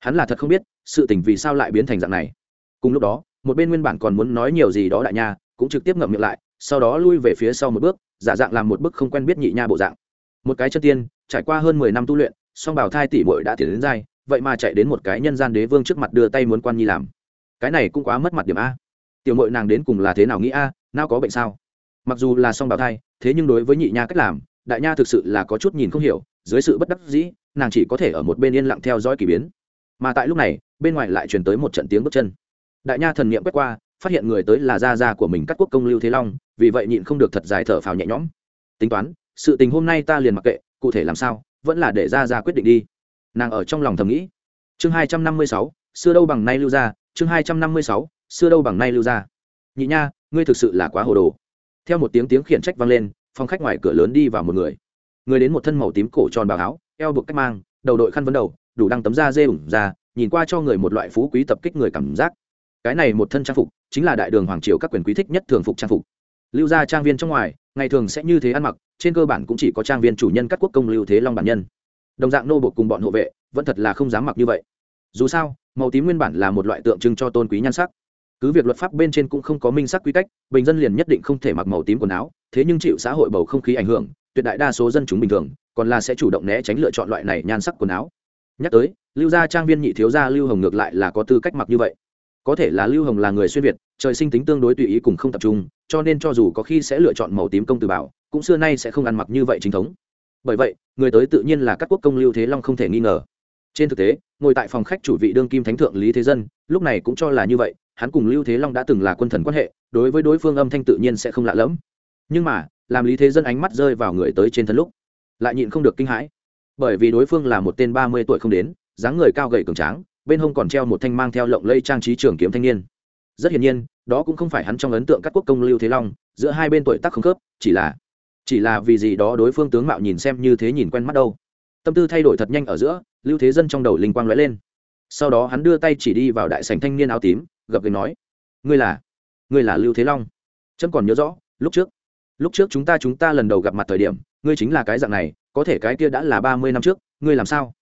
Hắn là thật không biết, sự tình vì sao lại biến thành dạng này. Cùng lúc đó, một bên nguyên bản còn muốn nói nhiều gì đó đại nha, cũng trực tiếp ngậm miệng lại, sau đó lui về phía sau một bước, giả dạng làm một bức không quen biết nhị nha bộ dạng. Một cái chân tiên, trải qua hơn mười năm tu luyện, song bảo thai tỷ muội đã tiến đến dai vậy mà chạy đến một cái nhân gian đế vương trước mặt đưa tay muốn quan nhi làm. Cái này cũng quá mất mặt điểm a tiểu muội nàng đến cùng là thế nào nghĩ a, nào có bệnh sao? Mặc dù là song bào thai, thế nhưng đối với nhị nha cách làm, đại nha thực sự là có chút nhìn không hiểu, dưới sự bất đắc dĩ, nàng chỉ có thể ở một bên yên lặng theo dõi k ỳ biến. Mà tại lúc này, bên ngoài lại truyền tới một trận tiếng bước chân. Đại nha thần n i ệ m quét qua, phát hiện người tới là gia gia của mình cắt quốc công lưu thế long, vì vậy nhịn không được thật dài thở phào nhẹ nhõm. Tính toán, sự tình hôm nay ta liền mặc kệ, cụ thể làm sao, vẫn là để gia gia quyết định đi. Nàng ở trong lòng thầm nghĩ. Chương hai trăm năm mươi sáu, xưa đâu bằng nay lưu gia chương hai trăm năm mươi sáu, xưa đâu bằng nay lưu ra. Nhị nha, ngươi thực sự là quá hồ đồ. Theo một tiếng tiếng khiển trách vang lên, phòng khách ngoài cửa lớn đi vào một người. Người đến một thân màu tím cổ tròn bào áo, eo buộc cách mang, đầu đội khăn vấn đầu, đủ đăng tấm da dê ủng ra nhìn qua cho người một loại phú quý tập kích người cảm giác. Cái này một thân trang phục, chính là đại đường hoàng triều các quyền quý thích nhất thường phục trang phục. Lưu gia trang viên trong ngoài, ngày thường sẽ như thế ăn mặc, trên cơ bản cũng chỉ có trang viên chủ nhân các quốc công lưu thế long bản nhân. Đồng dạng nô bột cùng bọn hộ vệ, vẫn thật là không dám mặc như vậy dù sao, màu tím nguyên bản là một loại tượng trưng cho tôn quý nhan sắc. Cứ việc luật pháp bên trên cũng không có minh sắc quy cách, bình dân liền nhất định không thể mặc màu tím quần áo, thế nhưng chịu xã hội bầu không khí ảnh hưởng, tuyệt đại đa số dân chúng bình thường, còn là sẽ chủ động né tránh lựa chọn loại này nhan sắc quần áo. Nhắc tới, lưu gia trang viên nhị thiếu gia lưu hồng ngược lại là có tư cách mặc như vậy. Có thể là lưu hồng là người xuyên việt, trời sinh tính tương đối tùy ý cùng không tập trung, cho nên cho dù có khi sẽ lựa chọn màu tím công từ bảo, cũng xưa nay sẽ không ăn mặc như vậy chính thống. Bởi vậy, người tới tự nhiên là các quốc công lưu thế long không thể nghi ngờ trên thực tế, ngồi tại phòng khách chủ vị đương kim thánh thượng lý thế dân, lúc này cũng cho là như vậy, hắn cùng lưu thế long đã từng là quân thần quan hệ, đối với đối phương âm thanh tự nhiên sẽ không lạ lẫm. Nhưng mà, làm lý thế dân ánh mắt rơi vào người tới trên thân lúc, lại nhịn không được kinh hãi. Bởi vì đối phương là một tên ba mươi tuổi không đến, dáng người cao gầy cường tráng, bên hông còn treo một thanh mang theo lộng lây trang trí trường kiếm thanh niên. Rất hiển nhiên, đó cũng không phải hắn trong ấn tượng các quốc công lưu thế long, giữa hai bên tuổi tác không khớp, chỉ là chỉ là vì gì đó đối phương tướng mạo nhìn xem như thế nhìn quen mắt đâu. Tâm tư thay đổi thật nhanh ở giữa lưu thế dân trong đầu linh quang lóe lên. Sau đó hắn đưa tay chỉ đi vào đại sành thanh niên áo tím, gập gành nói, ngươi là ngươi là lưu thế long. Trâm còn nhớ rõ, lúc trước lúc trước chúng ta chúng ta lần đầu gặp mặt thời điểm, ngươi chính là cái dạng này, có thể cái kia đã là ba mươi năm trước, ngươi làm sao?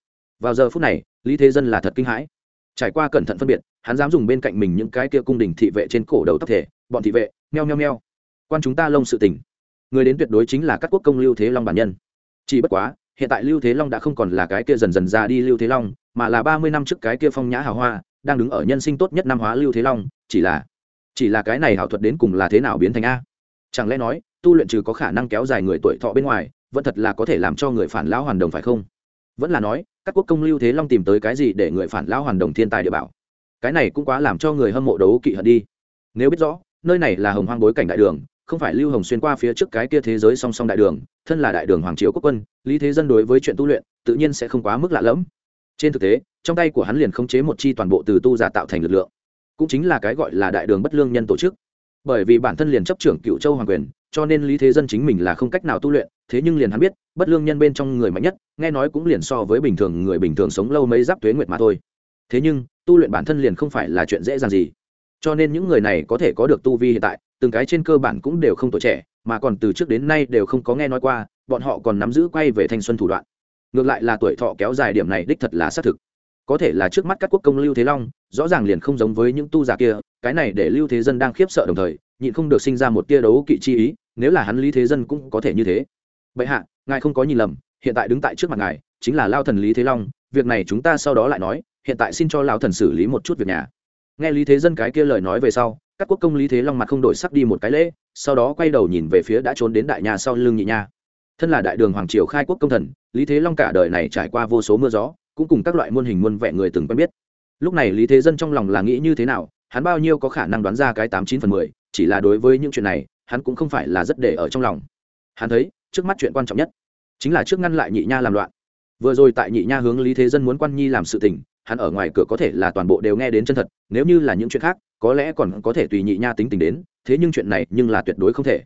Vào giờ phút này, lý thế dân là thật kinh hãi. Trải qua cẩn thận phân biệt, hắn dám dùng bên cạnh mình những cái kia cung đình thị vệ trên cổ đầu tóc thể, bọn thị vệ, meo meo meo. Quan chúng ta lông sự tình. Người đến tuyệt đối chính là các quốc công lưu thế long bản nhân. Chỉ bất quá hiện tại lưu thế long đã không còn là cái kia dần dần ra đi lưu thế long, mà là ba mươi năm trước cái kia phong nhã hào hoa, đang đứng ở nhân sinh tốt nhất năm hóa lưu thế long, chỉ là chỉ là cái này hảo thuật đến cùng là thế nào biến thành a? Chẳng lẽ nói, tu luyện trừ có khả năng kéo dài người tuổi thọ bên ngoài, vẫn thật là có thể làm cho người phản lão hoàn đồng phải không? Vẫn là nói, các quốc công lưu thế long tìm tới cái gì để người phản lão hoàn đồng thiên tài địa bảo? Cái này cũng quá làm cho người hâm mộ đấu kỵ hận đi. Nếu biết rõ, nơi này là hồng hoang bối cảnh đại đường, không phải lưu hồng xuyên qua phía trước cái kia thế giới song song đại đường thân là đại đường hoàng triều quốc quân, lý thế dân đối với chuyện tu luyện, tự nhiên sẽ không quá mức lạ lẫm. Trên thực tế, trong tay của hắn liền khống chế một chi toàn bộ từ tu giả tạo thành lực lượng. Cũng chính là cái gọi là đại đường bất lương nhân tổ chức. Bởi vì bản thân liền chấp trưởng cựu châu hoàng quyền, cho nên lý thế dân chính mình là không cách nào tu luyện, thế nhưng liền hắn biết, bất lương nhân bên trong người mạnh nhất, nghe nói cũng liền so với bình thường người bình thường sống lâu mấy giáp tuế nguyệt mà thôi. Thế nhưng, tu luyện bản thân liền không phải là chuyện dễ dàng gì. Cho nên những người này có thể có được tu vi hiện tại từng cái trên cơ bản cũng đều không tuổi trẻ, mà còn từ trước đến nay đều không có nghe nói qua, bọn họ còn nắm giữ quay về thanh xuân thủ đoạn. Ngược lại là tuổi thọ kéo dài điểm này đích thật là xác thực. Có thể là trước mắt các quốc công lưu thế long, rõ ràng liền không giống với những tu giả kia, cái này để lưu thế dân đang khiếp sợ đồng thời, nhịn không được sinh ra một tia đấu kỵ chi ý, nếu là hắn lý thế dân cũng có thể như thế. Bệ hạ, ngài không có nhìn lầm, hiện tại đứng tại trước mặt ngài, chính là lao thần lý thế long, việc này chúng ta sau đó lại nói, hiện tại xin cho lao thần xử lý một chút việc nhà. Nghe lý thế dân cái kia lời nói về sau các quốc công lý thế long mặt không đổi sắc đi một cái lễ, sau đó quay đầu nhìn về phía đã trốn đến đại nhà sau lưng nhị nha. Thân là đại đường hoàng triều khai quốc công thần, lý thế long cả đời này trải qua vô số mưa gió, cũng cùng các loại muôn hình muôn vẻ người từng quen biết. Lúc này lý thế dân trong lòng là nghĩ như thế nào, hắn bao nhiêu có khả năng đoán ra cái tám chín phần mười, chỉ là đối với những chuyện này, hắn cũng không phải là rất để ở trong lòng. Hắn thấy, trước mắt chuyện quan trọng nhất, chính là trước ngăn lại nhị nha làm loạn. Vừa rồi tại nhị nha hướng lý thế dân muốn quan nhi làm sự tình, hắn ở ngoài cửa có thể là toàn bộ đều nghe đến chân thật, nếu như là những chuyện khác có lẽ còn có thể tùy nhị nha tính tình đến, thế nhưng chuyện này nhưng là tuyệt đối không thể.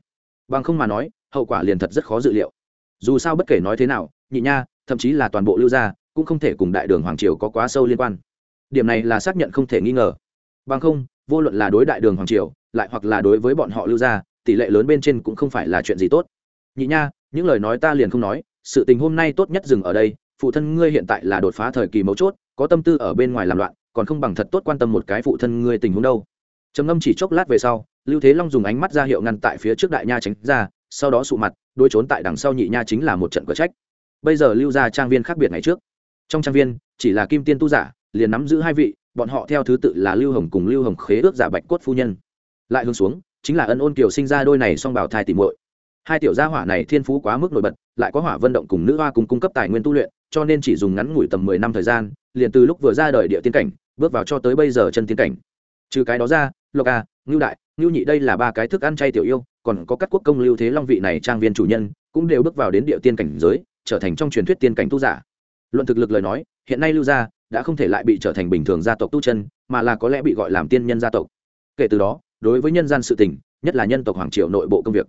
Bằng không mà nói, hậu quả liền thật rất khó dự liệu. Dù sao bất kể nói thế nào, nhị nha, thậm chí là toàn bộ lưu gia, cũng không thể cùng đại đường hoàng triều có quá sâu liên quan. Điểm này là xác nhận không thể nghi ngờ. Bằng không, vô luận là đối đại đường hoàng triều, lại hoặc là đối với bọn họ lưu gia, tỷ lệ lớn bên trên cũng không phải là chuyện gì tốt. Nhị nha, những lời nói ta liền không nói, sự tình hôm nay tốt nhất dừng ở đây phụ thân ngươi hiện tại là đột phá thời kỳ mấu chốt, có tâm tư ở bên ngoài làm loạn, còn không bằng thật tốt quan tâm một cái phụ thân ngươi tình huống đâu. Trầm ngâm chỉ chốc lát về sau, lưu thế long dùng ánh mắt ra hiệu ngăn tại phía trước đại nha tránh ra, sau đó sụ mặt đôi trốn tại đằng sau nhị nha chính là một trận cờ trách. Bây giờ lưu ra trang viên khác biệt ngày trước. Trong trang viên, chỉ là kim tiên tu giả, liền nắm giữ hai vị, bọn họ theo thứ tự là lưu hồng cùng lưu hồng khế ước giả bạch cốt phu nhân. Lại hướng xuống, chính là ân ôn kiều sinh ra đôi này song bảo thai tìm muội. Hai tiểu gia hỏa này thiên phú quá mức nổi bật lại có hỏa vận động cùng nữ hoa cùng cung cấp tài nguyên tu luyện, cho nên chỉ dùng ngắn ngủi tầm mười năm thời gian, liền từ lúc vừa ra đời địa tiên cảnh, bước vào cho tới bây giờ chân tiên cảnh. Trừ cái đó ra, lộc a ngưu đại, ngưu nhị đây là ba cái thức ăn chay tiểu yêu, còn có các quốc công lưu thế long vị này trang viên chủ nhân, cũng đều bước vào đến địa tiên cảnh giới, trở thành trong truyền thuyết tiên cảnh tu giả. Luận thực lực lời nói, hiện nay lưu gia đã không thể lại bị trở thành bình thường gia tộc tu chân, mà là có lẽ bị gọi làm tiên nhân gia tộc. Kể từ đó, đối với nhân gian sự tình, nhất là nhân tộc hoàng triều nội bộ công việc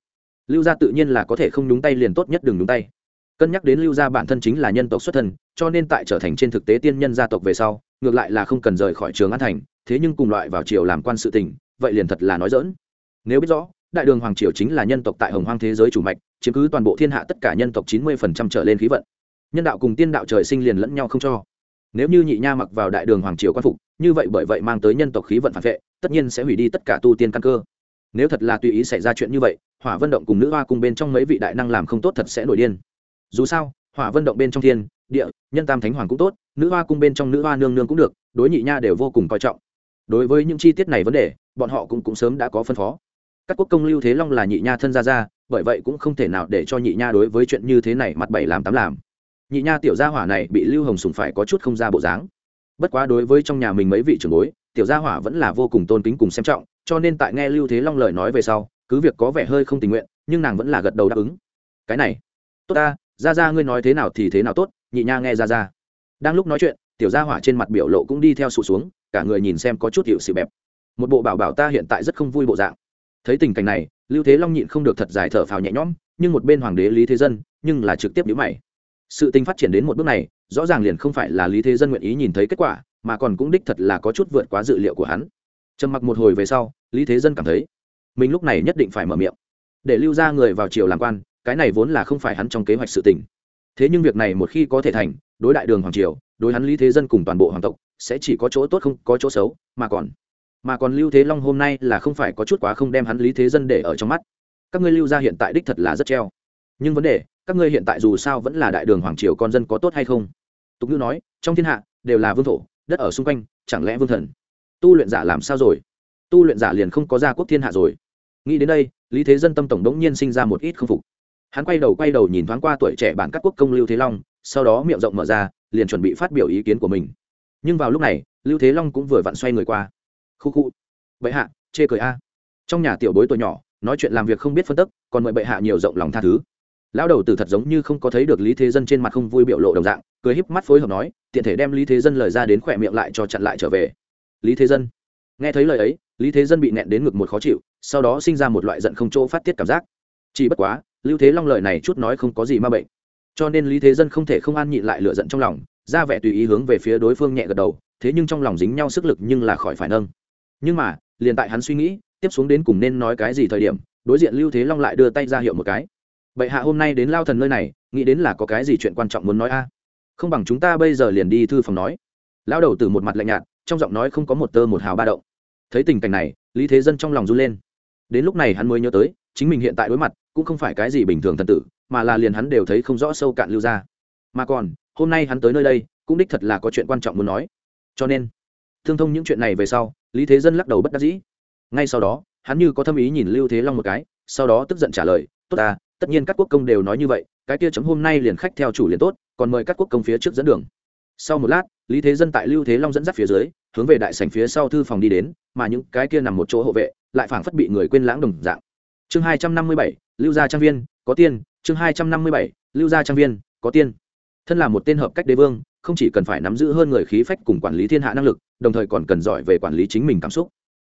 lưu gia tự nhiên là có thể không nhúng tay liền tốt nhất đừng nhúng tay. Cân nhắc đến lưu gia bản thân chính là nhân tộc xuất thân, cho nên tại trở thành trên thực tế tiên nhân gia tộc về sau, ngược lại là không cần rời khỏi trường an thành, thế nhưng cùng loại vào triều làm quan sự tình, vậy liền thật là nói dỡn nếu biết rõ, đại đường hoàng triều chính là nhân tộc tại hồng hoang thế giới chủ mạch, chiếm cứ toàn bộ thiên hạ tất cả nhân tộc chín mươi phần trăm trở lên khí vận. Nhân đạo cùng tiên đạo trời sinh liền lẫn nhau không cho. Nếu như nhị nha mặc vào đại đường hoàng triều quan phục, như vậy bởi vậy mang tới nhân tộc khí vận phản vệ, tất nhiên sẽ hủy đi tất cả tu tiên căn cơ nếu thật là tùy ý xảy ra chuyện như vậy, hỏa vân động cùng nữ hoa cùng bên trong mấy vị đại năng làm không tốt thật sẽ nổi điên. Dù sao, hỏa vân động bên trong thiên, địa, nhân tam thánh hoàng cũng tốt, nữ hoa cung bên trong nữ hoa nương nương cũng được, đối nhị nha đều vô cùng coi trọng. Đối với những chi tiết này vấn đề, bọn họ cũng cũng sớm đã có phân phó. Các quốc công lưu thế long là nhị nha thân gia ra bởi vậy cũng không thể nào để cho nhị nha đối với chuyện như thế này mặt bảy làm tám làm. Nhị nha tiểu gia hỏa này bị lưu hồng sùng phải có chút không ra bộ dáng. Bất quá đối với trong nhà mình mấy vị trưởng bối, tiểu gia hỏa vẫn là vô cùng tôn kính cùng xem trọng cho nên tại nghe lưu thế long lời nói về sau, cứ việc có vẻ hơi không tình nguyện, nhưng nàng vẫn là gật đầu đáp ứng. Cái này, tốt ta ra ra ngươi nói thế nào thì thế nào tốt, nhị nha nghe ra ra đang lúc nói chuyện, tiểu gia hỏa trên mặt biểu lộ cũng đi theo sụt xuống, cả người nhìn xem có chút hiệu sự bẹp. Một bộ bảo bảo ta hiện tại rất không vui bộ dạng. Thấy tình cảnh này, lưu thế long nhịn không được thật dài thở phào nhẹ nhõm, nhưng một bên hoàng đế lý thế dân, nhưng là trực tiếp nhíu mày. Sự tình phát triển đến một bước này, rõ ràng liền không phải là lý thế dân nguyện ý nhìn thấy kết quả, mà còn cũng đích thật là có chút vượt quá dự liệu của hắn trầm mặc một hồi về sau, lý thế dân cảm thấy, mình lúc này nhất định phải mở miệng. Để lưu ra người vào triều làm quan, cái này vốn là không phải hắn trong kế hoạch sự tình. Thế nhưng việc này một khi có thể thành, đối đại đường hoàng triều, đối hắn lý thế dân cùng toàn bộ hoàng tộc, sẽ chỉ có chỗ tốt không có chỗ xấu, mà còn mà còn lưu thế long hôm nay là không phải có chút quá không đem hắn lý thế dân để ở trong mắt. Các ngươi lưu ra hiện tại đích thật là rất treo. Nhưng vấn đề, các ngươi hiện tại dù sao vẫn là đại đường hoàng triều con dân có tốt hay không? Tục ngữ nói, trong thiên hạ, đều là vương thổ, đất ở xung quanh, chẳng lẽ vương thần? Tu luyện giả làm sao rồi? Tu luyện giả liền không có gia quốc thiên hạ rồi. Nghĩ đến đây, lý thế dân tâm tổng đống nhiên sinh ra một ít k phục. Hắn quay đầu quay đầu nhìn thoáng qua tuổi trẻ bản các quốc công lưu thế long, sau đó miệng rộng mở ra, liền chuẩn bị phát biểu ý kiến của mình. Nhưng vào lúc này, lưu thế long cũng vừa vặn xoay người qua. Khu khu. Bệ hạ, chê cười a. Trong nhà tiểu bối tuổi nhỏ, nói chuyện làm việc không biết phân tức, còn mời bệ hạ nhiều rộng lòng tha thứ. Lão đầu tử thật giống như không có thấy được lý thế dân trên mặt không vui biểu lộ đồng dạng, cười híp mắt phối hợp nói, tiện thể đem lý thế dân lời ra đến khỏe miệng lại cho chặn lại trở về lý thế dân. Nghe thấy lời ấy, lý thế dân bị nẹn đến ngực một khó chịu, sau đó sinh ra một loại giận không chỗ phát tiết cảm giác. Chỉ bất quá, lưu thế long lời này chút nói không có gì ma bệnh. Cho nên lý thế dân không thể không an nhịn lại lựa giận trong lòng, ra vẻ tùy ý hướng về phía đối phương nhẹ gật đầu, thế nhưng trong lòng dính nhau sức lực nhưng là khỏi phải nâng. Nhưng mà, liền tại hắn suy nghĩ, tiếp xuống đến cùng nên nói cái gì thời điểm, đối diện lưu thế long lại đưa tay ra hiệu một cái. Bệ hạ hôm nay đến lao thần nơi này, nghĩ đến là có cái gì chuyện quan trọng muốn nói a? Không bằng chúng ta bây giờ liền đi thư phòng nói. Lao đầu từ một mặt lạnh nhạt trong giọng nói không có một tơ một hào ba động. Thấy tình cảnh này, lý thế dân trong lòng run lên. Đến lúc này hắn mới nhớ tới, chính mình hiện tại đối mặt, cũng không phải cái gì bình thường thần tử, mà là liền hắn đều thấy không rõ sâu cạn lưu ra. Mà còn, hôm nay hắn tới nơi đây, cũng đích thật là có chuyện quan trọng muốn nói. Cho nên, thương thông những chuyện này về sau, lý thế dân lắc đầu bất đắc dĩ. Ngay sau đó, hắn như có thâm ý nhìn lưu thế long một cái, sau đó tức giận trả lời, tốt ta, tất nhiên các quốc công đều nói như vậy, cái kia chấm hôm nay liền khách theo chủ liền tốt, còn mời các quốc công phía trước dẫn đường. Sau một lát, lý thế dân tại lưu thế long dẫn dắt phía dưới hướng về đại sảnh phía sau thư phòng đi đến, mà những cái kia nằm một chỗ hộ vệ lại phảng phất bị người quên lãng đồng dạng. Chương hai trăm năm mươi bảy, lưu gia trang viên, có tiên, chương hai trăm năm mươi bảy, lưu gia trang viên, có tiên. Thân là một tên hợp cách đế vương, không chỉ cần phải nắm giữ hơn người khí phách cùng quản lý thiên hạ năng lực, đồng thời còn cần giỏi về quản lý chính mình cảm xúc.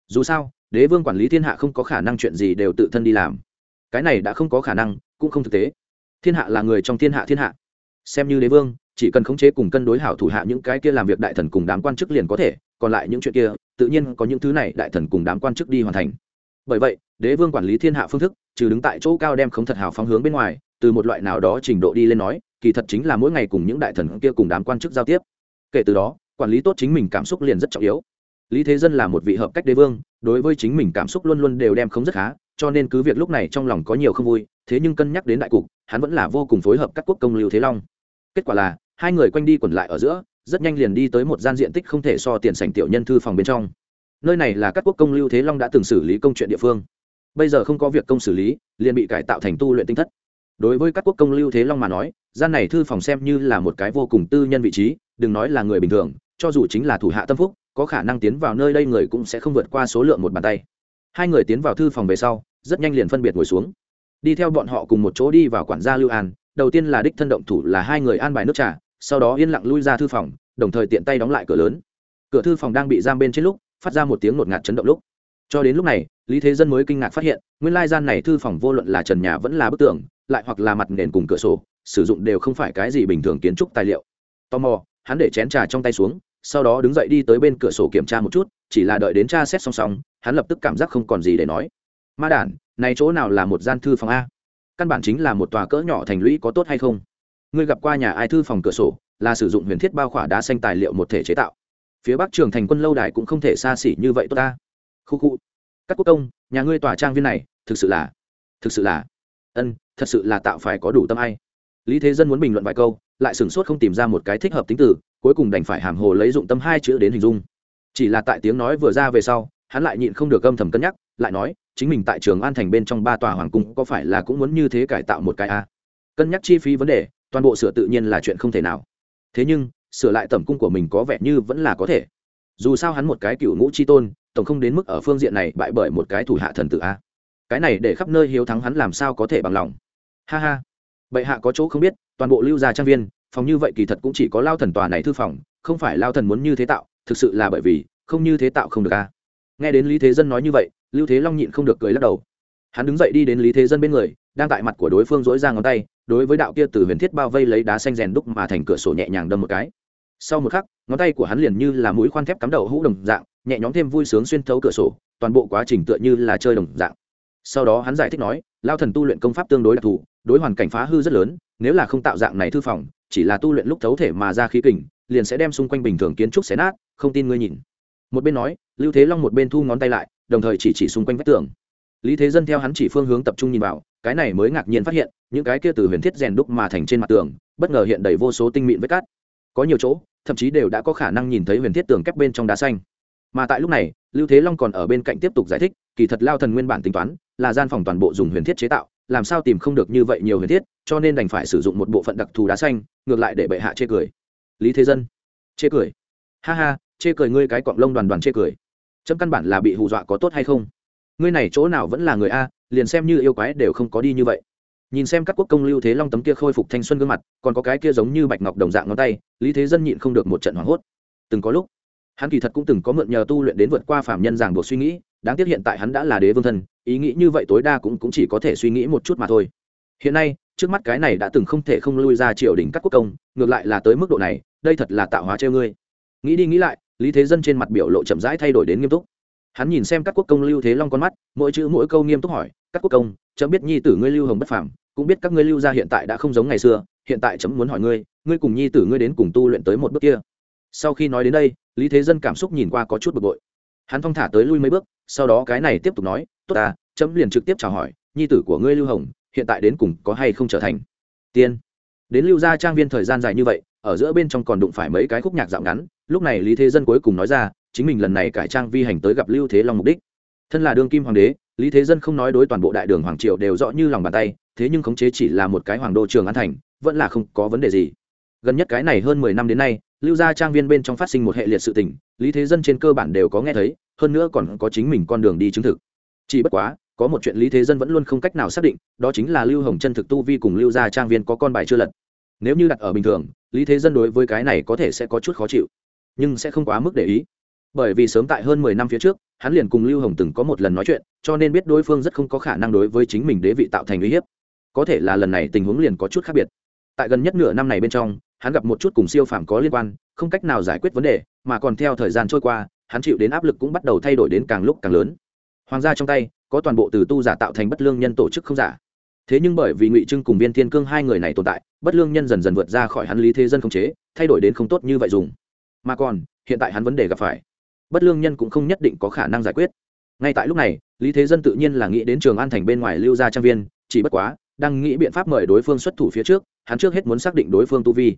Dù sao, đế vương quản lý thiên hạ không có khả năng chuyện gì đều tự thân đi làm. Cái này đã không có khả năng, cũng không thực tế. Thiên hạ là người trong thiên hạ thiên hạ. Xem như đế vương, chỉ cần khống chế cùng cân đối hảo thủ hạ những cái kia làm việc đại thần cùng đám quan chức liền có thể còn lại những chuyện kia, tự nhiên có những thứ này đại thần cùng đám quan chức đi hoàn thành. Bởi vậy, đế vương quản lý thiên hạ phương thức, trừ đứng tại chỗ cao đem không thật hào phóng hướng bên ngoài, từ một loại nào đó trình độ đi lên nói, kỳ thật chính là mỗi ngày cùng những đại thần kia cùng đám quan chức giao tiếp. Kể từ đó, quản lý tốt chính mình cảm xúc liền rất trọng yếu. Lý thế dân là một vị hợp cách đế vương, đối với chính mình cảm xúc luôn luôn đều đem không rất khá, cho nên cứ việc lúc này trong lòng có nhiều không vui, thế nhưng cân nhắc đến đại cục, hắn vẫn là vô cùng phối hợp các quốc công lưu thế long. Kết quả là, hai người quanh đi quẩn lại ở giữa rất nhanh liền đi tới một gian diện tích không thể so tiền sảnh tiểu nhân thư phòng bên trong. Nơi này là các quốc công lưu thế long đã từng xử lý công chuyện địa phương. Bây giờ không có việc công xử lý, liền bị cải tạo thành tu luyện tinh thất. Đối với các quốc công lưu thế long mà nói, gian này thư phòng xem như là một cái vô cùng tư nhân vị trí, đừng nói là người bình thường, cho dù chính là thủ hạ tâm phúc, có khả năng tiến vào nơi đây người cũng sẽ không vượt qua số lượng một bàn tay. Hai người tiến vào thư phòng về sau, rất nhanh liền phân biệt ngồi xuống. Đi theo bọn họ cùng một chỗ đi vào quản gia lưu an, đầu tiên là đích thân động thủ là hai người an bài nước trà, sau đó yên lặng lui ra thư phòng đồng thời tiện tay đóng lại cửa lớn. Cửa thư phòng đang bị giam bên trên lúc, phát ra một tiếng ngột ngạt chấn động lúc. Cho đến lúc này, lý thế dân mới kinh ngạc phát hiện, nguyên lai gian này thư phòng vô luận là trần nhà vẫn là bức tường, lại hoặc là mặt nền cùng cửa sổ, sử dụng đều không phải cái gì bình thường kiến trúc tài liệu. Tò mò, hắn để chén trà trong tay xuống, sau đó đứng dậy đi tới bên cửa sổ kiểm tra một chút, chỉ là đợi đến tra xét song song hắn lập tức cảm giác không còn gì để nói. Ma đản, này chỗ nào là một gian thư phòng a? Căn bản chính là một tòa cỡ nhỏ thành lũy có tốt hay không? Ngươi gặp qua nhà ai thư phòng cửa sổ là sử dụng huyền thiết bao khỏa đá xanh tài liệu một thể chế tạo. Phía bắc trường thành quân lâu đài cũng không thể xa xỉ như vậy tốt ta. Khu khu. Các quốc công, nhà ngươi tòa trang viên này, thực sự là, thực sự là, ân, thật sự là tạo phải có đủ tâm hay lý thế dân muốn bình luận vài câu, lại sửng sốt không tìm ra một cái thích hợp tính từ, cuối cùng đành phải hàm hồ lấy dụng tâm hai chữ đến hình dung. Chỉ là tại tiếng nói vừa ra về sau, hắn lại nhịn không được âm thầm cân nhắc, lại nói, chính mình tại trường an thành bên trong ba tòa hoàng cung có phải là cũng muốn như thế cải tạo một cái a? Cân nhắc chi phí vấn đề, toàn bộ sửa tự nhiên là chuyện không thể nào thế nhưng, sửa lại tẩm cung của mình có vẻ như vẫn là có thể. Dù sao hắn một cái cựu ngũ chi tôn, tổng không đến mức ở phương diện này bại bởi một cái thủ hạ thần tử a. Cái này để khắp nơi hiếu thắng hắn làm sao có thể bằng lòng. Ha ha. Bệ hạ có chỗ không biết, toàn bộ lưu gia trang viên, phòng như vậy kỳ thật cũng chỉ có lao thần tòa này thư phòng, không phải lao thần muốn như thế tạo, thực sự là bởi vì, không như thế tạo không được a. Nghe đến lý thế dân nói như vậy, lưu thế long nhịn không được cười lắc đầu. Hắn đứng dậy đi đến lý thế dân bên người đang tại mặt của đối phương dỗi ra ngón tay, đối với đạo kia từ huyền thiết bao vây lấy đá xanh rèn đúc mà thành cửa sổ nhẹ nhàng đâm một cái. Sau một khắc, ngón tay của hắn liền như là mũi khoan thép cắm đầu hũ đồng dạng, nhẹ nhõm thêm vui sướng xuyên thấu cửa sổ, toàn bộ quá trình tựa như là chơi đồng dạng. Sau đó hắn giải thích nói lao thần tu luyện công pháp tương đối đặc thù, đối hoàn cảnh phá hư rất lớn, nếu là không tạo dạng này thư phòng, chỉ là tu luyện lúc thấu thể mà ra khí kình, liền sẽ đem xung quanh bình thường kiến trúc xé nát, không tin ngươi nhìn. Một bên nói, lưu thế long một bên thu ngón tay lại, đồng thời chỉ chỉ xung quanh vách tường. Lý thế dân theo hắn chỉ phương hướng tập trung nhìn vào cái này mới ngạc nhiên phát hiện, những cái kia từ huyền thiết rèn đúc mà thành trên mặt tường, bất ngờ hiện đầy vô số tinh mịn vết cát. Có nhiều chỗ, thậm chí đều đã có khả năng nhìn thấy huyền thiết tường kép bên trong đá xanh. Mà tại lúc này, lưu thế long còn ở bên cạnh tiếp tục giải thích, kỳ thật lao thần nguyên bản tính toán, là gian phòng toàn bộ dùng huyền thiết chế tạo, làm sao tìm không được như vậy nhiều huyền thiết, cho nên đành phải sử dụng một bộ phận đặc thù đá xanh, ngược lại để bệ hạ chê cười. Lý thế dân, chê cười. Ha ha, chê cười ngươi cái cọng lông đoàn đoàn chê cười. Chấm căn bản là bị hù dọa có tốt hay không? Ngươi này chỗ nào vẫn là người a liền xem như yêu quái đều không có đi như vậy. Nhìn xem các quốc công lưu thế long tấm kia khôi phục thanh xuân gương mặt còn có cái kia giống như bạch ngọc đồng dạng ngón tay lý thế dân nhịn không được một trận hoảng hốt. Từng có lúc hắn kỳ thật cũng từng có mượn nhờ tu luyện đến vượt qua phạm nhân giảng buộc suy nghĩ đáng tiếc hiện tại hắn đã là đế vương thân ý nghĩ như vậy tối đa cũng, cũng chỉ có thể suy nghĩ một chút mà thôi. Hiện nay trước mắt cái này đã từng không thể không lui ra triều đình các quốc công ngược lại là tới mức độ này đây thật là tạo hóa treo ngươi. Nghĩ đi nghĩ lại lý thế dân trên mặt biểu lộ chậm rãi thay đổi đến nghiêm túc hắn nhìn xem các quốc công lưu thế long con mắt, mỗi chữ mỗi câu nghiêm túc hỏi, các quốc công, chấm biết nhi tử ngươi lưu hồng bất phàm, cũng biết các ngươi lưu gia hiện tại đã không giống ngày xưa, hiện tại chấm muốn hỏi ngươi ngươi cùng nhi tử ngươi đến cùng tu luyện tới một bước kia. Sau khi nói đến đây, lý thế dân cảm xúc nhìn qua có chút bực bội. Hắn thong thả tới lui mấy bước, sau đó cái này tiếp tục nói, tốt ta, chấm liền trực tiếp chào hỏi, nhi tử của ngươi lưu hồng, hiện tại đến cùng có hay không trở thành? Tiên. Đến lưu gia trang viên thời gian dài như vậy, ở giữa bên trong còn đụng phải mấy cái khúc nhạc dạo ngắn, lúc này lý thế dân cuối cùng nói ra chính mình lần này cải trang vi hành tới gặp lưu thế long mục đích. Thân là đương kim hoàng đế, lý thế dân không nói đối toàn bộ đại đường hoàng triều đều rõ như lòng bàn tay, thế nhưng khống chế chỉ là một cái hoàng đô trường an thành, vẫn là không có vấn đề gì. Gần nhất cái này hơn mười năm đến nay, lưu gia trang viên bên trong phát sinh một hệ liệt sự tình, lý thế dân trên cơ bản đều có nghe thấy, hơn nữa còn có chính mình con đường đi chứng thực. Chỉ bất quá, có một chuyện lý thế dân vẫn luôn không cách nào xác định, đó chính là lưu hồng chân thực tu vi cùng lưu gia trang viên có con bài chưa lật. Nếu như đặt ở bình thường, lý thế dân đối với cái này có thể sẽ có chút khó chịu, nhưng sẽ không quá mức để ý bởi vì sớm tại hơn mười năm phía trước, hắn liền cùng lưu hồng từng có một lần nói chuyện, cho nên biết đối phương rất không có khả năng đối với chính mình đế vị tạo thành uy hiếp. Có thể là lần này tình huống liền có chút khác biệt. Tại gần nhất nửa năm này bên trong, hắn gặp một chút cùng siêu phàm có liên quan, không cách nào giải quyết vấn đề, mà còn theo thời gian trôi qua, hắn chịu đến áp lực cũng bắt đầu thay đổi đến càng lúc càng lớn. Hoàng gia trong tay, có toàn bộ từ tu giả tạo thành bất lương nhân tổ chức không giả. Thế nhưng bởi vì ngụy trưng cùng viên thiên cương hai người này tồn tại, bất lương nhân dần dần vượt ra khỏi hắn lý thế dân không chế, thay đổi đến không tốt như vậy dùng. Mà còn, hiện tại hắn vấn đề gặp phải bất lương nhân cũng không nhất định có khả năng giải quyết. Ngay tại lúc này, lý thế dân tự nhiên là nghĩ đến trường an thành bên ngoài lưu gia trang viên, chỉ bất quá, đang nghĩ biện pháp mời đối phương xuất thủ phía trước, hắn trước hết muốn xác định đối phương tu vi.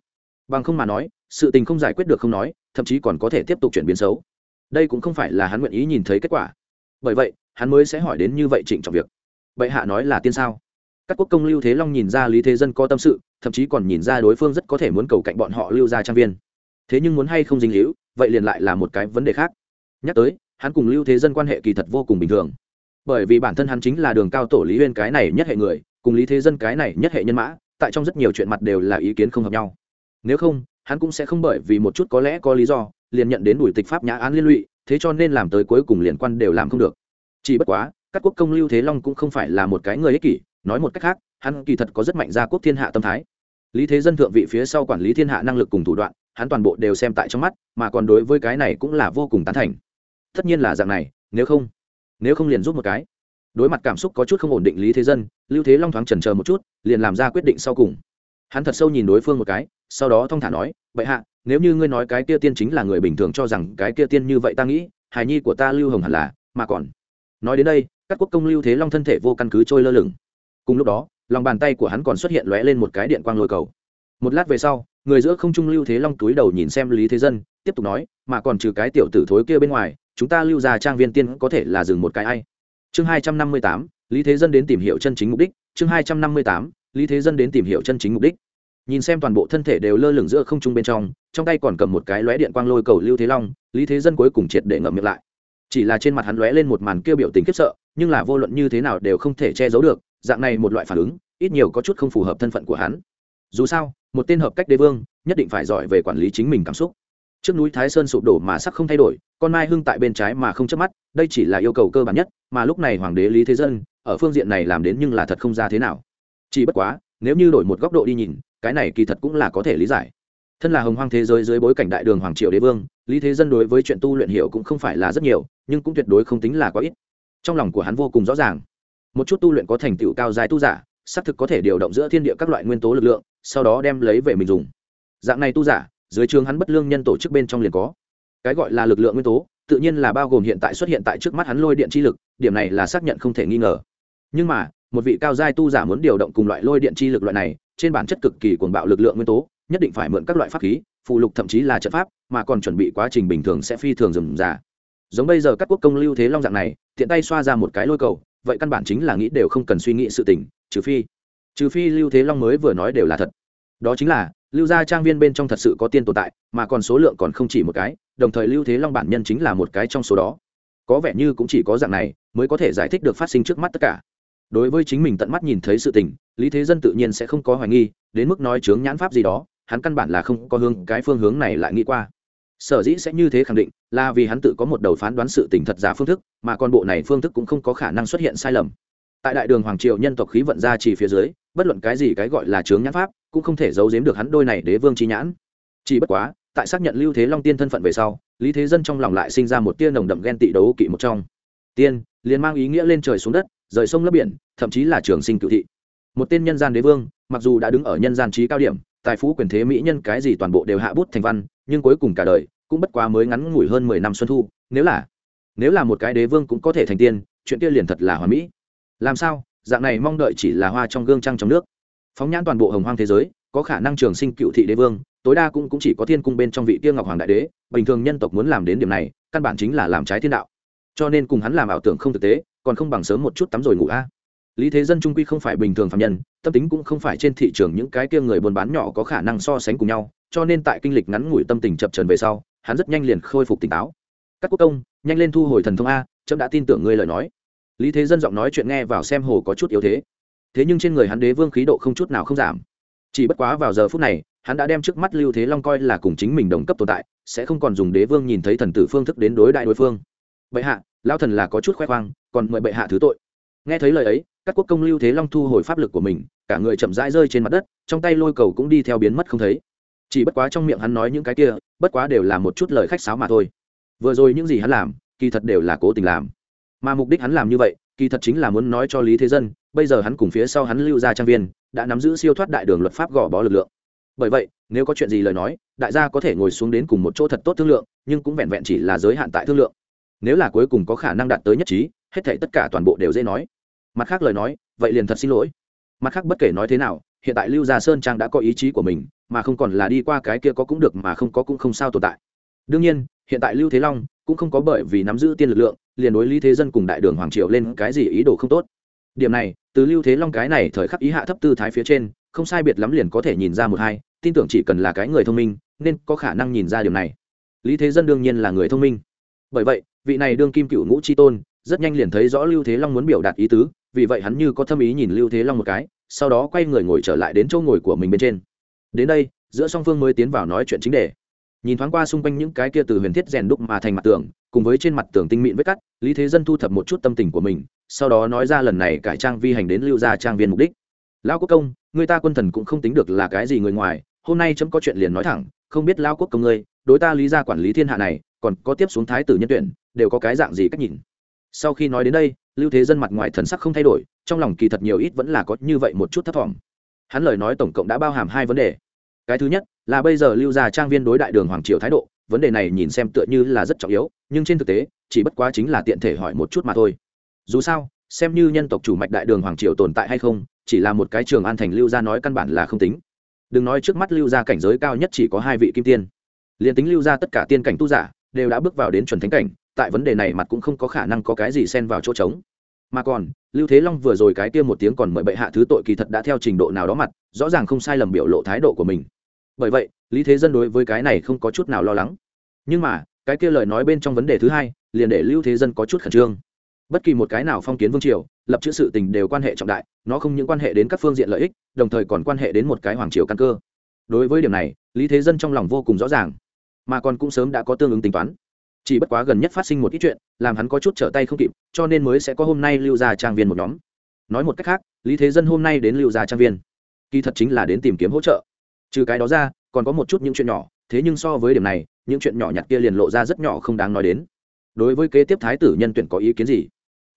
Bằng không mà nói, sự tình không giải quyết được không nói, thậm chí còn có thể tiếp tục chuyển biến xấu. Đây cũng không phải là hắn nguyện ý nhìn thấy kết quả. Bởi vậy, hắn mới sẽ hỏi đến như vậy trịnh trọng việc. Bệ hạ nói là tiên sao? Các quốc công lưu thế long nhìn ra lý thế dân có tâm sự, thậm chí còn nhìn ra đối phương rất có thể muốn cầu cạnh bọn họ lưu ra trang viên. Thế nhưng muốn hay không dính hữu vậy liền lại là một cái vấn đề khác nhắc tới, hắn cùng lưu thế dân quan hệ kỳ thật vô cùng bình thường. Bởi vì bản thân hắn chính là đường cao tổ lý huyên cái này nhất hệ người, cùng lý thế dân cái này nhất hệ nhân mã, tại trong rất nhiều chuyện mặt đều là ý kiến không hợp nhau. Nếu không, hắn cũng sẽ không bởi vì một chút có lẽ có lý do, liền nhận đến đuổi tịch pháp nhã án liên lụy, thế cho nên làm tới cuối cùng liên quan đều làm không được. Chỉ bất quá, các quốc công lưu thế long cũng không phải là một cái người ích kỷ, nói một cách khác, hắn kỳ thật có rất mạnh gia quốc thiên hạ tâm thái. Lý thế dân thượng vị phía sau quản lý thiên hạ năng lực cùng thủ đoạn, hắn toàn bộ đều xem tại trong mắt, mà còn đối với cái này cũng là vô cùng tán thành tất nhiên là dạng này, nếu không nếu không liền giúp một cái. Đối mặt cảm xúc có chút không ổn định lý thế dân, lưu thế long thoáng trần chờ một chút, liền làm ra quyết định sau cùng. Hắn thật sâu nhìn đối phương một cái, sau đó thong thả nói vậy hạ, nếu như ngươi nói cái kia tiên chính là người bình thường cho rằng cái kia tiên như vậy ta nghĩ, hài nhi của ta lưu hồng hẳn là, mà còn. Nói đến đây, các quốc công lưu thế long thân thể vô căn cứ trôi lơ lửng. Cùng lúc đó, lòng bàn tay của hắn còn xuất hiện lóe lên một cái điện quang lôi cầu. Một lát về sau, người giữa không trung lưu thế long túi đầu nhìn xem lý thế dân, tiếp tục nói, mà còn trừ cái tiểu tử thối kia bên ngoài chúng ta lưu ra trang viên tiên có thể là dừng một cái ai. Chương hai trăm năm mươi tám, lý thế dân đến tìm hiểu chân chính mục đích. Chương hai trăm năm mươi tám, lý thế dân đến tìm hiểu chân chính mục đích. Nhìn xem toàn bộ thân thể đều lơ lửng giữa không trung bên trong trong tay còn cầm một cái lóe điện quang lôi cầu lưu thế long, lý thế dân cuối cùng triệt để ngậm miệng lại. Chỉ là trên mặt hắn lóe lên một màn kêu biểu tình khiếp sợ, nhưng là vô luận như thế nào đều không thể che giấu được, dạng này một loại phản ứng, ít nhiều có chút không phù hợp thân phận của hắn. Dù sao, một tên hợp cách đế vương, nhất định phải giỏi về quản lý chính mình cảm xúc trước núi thái sơn sụp đổ mà sắc không thay đổi, con mai hưng tại bên trái mà không chớp mắt, đây chỉ là yêu cầu cơ bản nhất, mà lúc này hoàng đế lý thế dân, ở phương diện này làm đến nhưng là thật không ra thế nào. Chỉ bất quá, nếu như đổi một góc độ đi nhìn, cái này kỳ thật cũng là có thể lý giải. Thân là hồng hoang thế giới dưới bối cảnh đại đường hoàng triều đế vương, lý thế dân đối với chuyện tu luyện hiểu cũng không phải là rất nhiều, nhưng cũng tuyệt đối không tính là quá ít. Trong lòng của hắn vô cùng rõ ràng. Một chút tu luyện có thành tựu cao dài tu giả, xác thực có thể điều động giữa thiên địa các loại nguyên tố lực lượng, sau đó đem lấy về mình dùng. Dạng này tu giả dưới trường hắn bất lương nhân tổ chức bên trong liền có. Cái gọi là lực lượng nguyên tố, tự nhiên là bao gồm hiện tại xuất hiện tại trước mắt hắn lôi điện chi lực, điểm này là xác nhận không thể nghi ngờ. Nhưng mà, một vị cao giai tu giả muốn điều động cùng loại lôi điện chi lực loại này, trên bản chất cực kỳ cuồng bạo lực lượng nguyên tố, nhất định phải mượn các loại pháp khí, phụ lục thậm chí là trận pháp, mà còn chuẩn bị quá trình bình thường sẽ phi thường dừng giả giống bây giờ các quốc công lưu thế long dạng này, tiện tay xoa ra một cái lôi cầu, vậy căn bản chính là nghĩ đều không cần suy nghĩ sự tình, trừ phi trừ phi lưu thế long mới vừa nói đều là thật. Đó chính là lưu gia trang viên bên trong thật sự có tiên tồn tại, mà còn số lượng còn không chỉ một cái, đồng thời lưu thế long bản nhân chính là một cái trong số đó. Có vẻ như cũng chỉ có dạng này mới có thể giải thích được phát sinh trước mắt tất cả. Đối với chính mình tận mắt nhìn thấy sự tình, lý thế dân tự nhiên sẽ không có hoài nghi, đến mức nói chướng nhãn pháp gì đó, hắn căn bản là không có hướng cái phương hướng này lại nghĩ qua. Sở dĩ sẽ như thế khẳng định, là vì hắn tự có một đầu phán đoán sự tình thật giả phương thức, mà con bộ này phương thức cũng không có khả năng xuất hiện sai lầm. Tại đại đường hoàng triều nhân tộc khí vận ra chỉ phía dưới, bất luận cái gì cái gọi là chướng nhãn pháp cũng không thể giấu giếm được hắn đôi này đế vương trí nhãn. Chỉ bất quá, tại xác nhận lưu thế long tiên thân phận về sau, lý thế dân trong lòng lại sinh ra một tia nồng đậm ghen tị đấu kỵ một trong. Tiên, liền mang ý nghĩa lên trời xuống đất, rời sông lấp biển, thậm chí là trường sinh cựu thị. Một tên nhân gian đế vương, mặc dù đã đứng ở nhân gian trí cao điểm, tài phú quyền thế mỹ nhân cái gì toàn bộ đều hạ bút thành văn, nhưng cuối cùng cả đời cũng bất quá mới ngắn ngủi hơn mười năm xuân thu. Nếu là nếu là một cái đế vương cũng có thể thành tiên, chuyện kia liền thật là hoàn mỹ. Làm sao? Dạng này mong đợi chỉ là hoa trong gương trăng trong nước phóng nhãn toàn bộ hồng hoang thế giới có khả năng trường sinh cựu thị đế vương tối đa cũng, cũng chỉ có thiên cung bên trong vị tiêu ngọc hoàng đại đế bình thường nhân tộc muốn làm đến điểm này căn bản chính là làm trái thiên đạo. Cho nên cùng hắn làm ảo tưởng không thực tế còn không bằng sớm một chút tắm rồi ngủ a. Lý thế dân trung quy không phải bình thường phạm nhân tâm tính cũng không phải trên thị trường những cái kia người buôn bán nhỏ có khả năng so sánh cùng nhau cho nên tại kinh lịch ngắn ngủi tâm tình chập trần về sau hắn rất nhanh liền khôi phục tỉnh táo. Các quốc công nhanh lên thu hồi thần thông a trẫm đã tin tưởng ngươi lời nói. Lý thế dân giọng nói chuyện nghe vào xem hồ có chút yếu thế thế nhưng trên người hắn đế vương khí độ không chút nào không giảm. Chỉ bất quá vào giờ phút này, hắn đã đem trước mắt lưu thế long coi là cùng chính mình đồng cấp tồn tại, sẽ không còn dùng đế vương nhìn thấy thần tử phương thức đến đối đại đối phương. Bệ hạ lao thần là có chút khoe khoang, còn mời bệ hạ thứ tội. Nghe thấy lời ấy, các quốc công lưu thế long thu hồi pháp lực của mình, cả người chậm rãi rơi trên mặt đất, trong tay lôi cầu cũng đi theo biến mất không thấy. Chỉ bất quá trong miệng hắn nói những cái kia, bất quá đều là một chút lời khách sáo mà thôi. Vừa rồi những gì hắn làm, kỳ thật đều là cố tình làm. Mà mục đích hắn làm như vậy, kỳ thật chính là muốn nói cho lý thế dân bây giờ hắn cùng phía sau hắn lưu ra trang viên, đã nắm giữ siêu thoát đại đường luật pháp gò bó lực lượng. Bởi vậy, nếu có chuyện gì lời nói, đại gia có thể ngồi xuống đến cùng một chỗ thật tốt thương lượng, nhưng cũng vẹn vẹn chỉ là giới hạn tại thương lượng. Nếu là cuối cùng có khả năng đạt tới nhất trí, hết thể tất cả toàn bộ đều dễ nói. Mặt khác lời nói, vậy liền thật xin lỗi. Mặt khác bất kể nói thế nào, hiện tại lưu gia sơn trang đã có ý chí của mình, mà không còn là đi qua cái kia có cũng được mà không có cũng không sao tồn tại. Đương nhiên, hiện tại lưu thế long cũng không có bởi vì nắm giữ tiên lực lượng, liền đối lý thế dân cùng đại đường hoàng triều lên cái gì ý đồ không tốt. Điểm này từ lưu thế long cái này thời khắc ý hạ thấp tư thái phía trên, không sai biệt lắm liền có thể nhìn ra một hai, tin tưởng chỉ cần là cái người thông minh, nên có khả năng nhìn ra điều này. Lý thế dân đương nhiên là người thông minh. Bởi vậy, vị này đương kim cựu ngũ c tôn, rất nhanh liền thấy rõ lưu thế long muốn biểu đạt ý tứ, vì vậy hắn như có thâm ý nhìn lưu thế long một cái, sau đó quay người ngồi trở lại đến chỗ ngồi của mình bên trên. Đến đây, giữa song phương mới tiến vào nói chuyện chính đề nhìn thoáng qua xung quanh những cái kia từ huyền thiết rèn đúc mà thành mặt tường, cùng với trên mặt tường tinh mịn vết cắt, lý thế dân thu thập một chút tâm tình của mình, sau đó nói ra lần này cải trang vi hành đến lưu gia trang viên mục đích. Lão quốc công, người ta quân thần cũng không tính được là cái gì người ngoài, hôm nay chấm có chuyện liền nói thẳng, không biết lão quốc công ngươi, đối ta lý gia quản lý thiên hạ này, còn có tiếp xuống thái tử nhân tuyển, đều có cái dạng gì cách nhìn? Sau khi nói đến đây, lưu thế dân mặt ngoài thần sắc không thay đổi, trong lòng kỳ thật nhiều ít vẫn là có như vậy một chút thất vọng hắn lời nói tổng cộng đã bao hàm hai vấn đề. Cái thứ nhất là bây giờ lưu gia trang viên đối đại đường hoàng triều thái độ, vấn đề này nhìn xem tựa như là rất trọng yếu, nhưng trên thực tế, chỉ bất quá chính là tiện thể hỏi một chút mà thôi. Dù sao, xem như nhân tộc chủ mạch đại đường hoàng triều tồn tại hay không, chỉ là một cái trường an thành lưu gia nói căn bản là không tính. Đừng nói trước mắt lưu gia cảnh giới cao nhất chỉ có hai vị kim tiên. Liền tính lưu gia tất cả tiên cảnh tu giả, đều đã bước vào đến chuẩn thánh cảnh, tại vấn đề này mặt cũng không có khả năng có cái gì xen vào chỗ trống. Mà còn, lưu thế long vừa rồi cái kia một tiếng còn mời bệ hạ thứ tội kỳ thật đã theo trình độ nào đó mặt, rõ ràng không sai lầm biểu lộ thái độ của mình bởi vậy, lý thế dân đối với cái này không có chút nào lo lắng. Nhưng mà, cái kia lời nói bên trong vấn đề thứ hai, liền để lưu thế dân có chút khẩn trương. Bất kỳ một cái nào phong kiến vương triều, lập chữ sự tình đều quan hệ trọng đại, nó không những quan hệ đến các phương diện lợi ích, đồng thời còn quan hệ đến một cái hoàng triều căn cơ. Đối với điểm này, lý thế dân trong lòng vô cùng rõ ràng, mà còn cũng sớm đã có tương ứng tính toán. Chỉ bất quá gần nhất phát sinh một ít chuyện, làm hắn có chút trở tay không kịp, cho nên mới sẽ có hôm nay lưu gia trang viên một nhóm. Nói một cách khác, lý thế dân hôm nay đến lưu gia trang viên, kỳ thật chính là đến tìm kiếm hỗ trợ trừ cái đó ra, còn có một chút những chuyện nhỏ, thế nhưng so với điểm này, những chuyện nhỏ nhặt kia liền lộ ra rất nhỏ không đáng nói đến. Đối với kế tiếp thái tử nhân tuyển có ý kiến gì?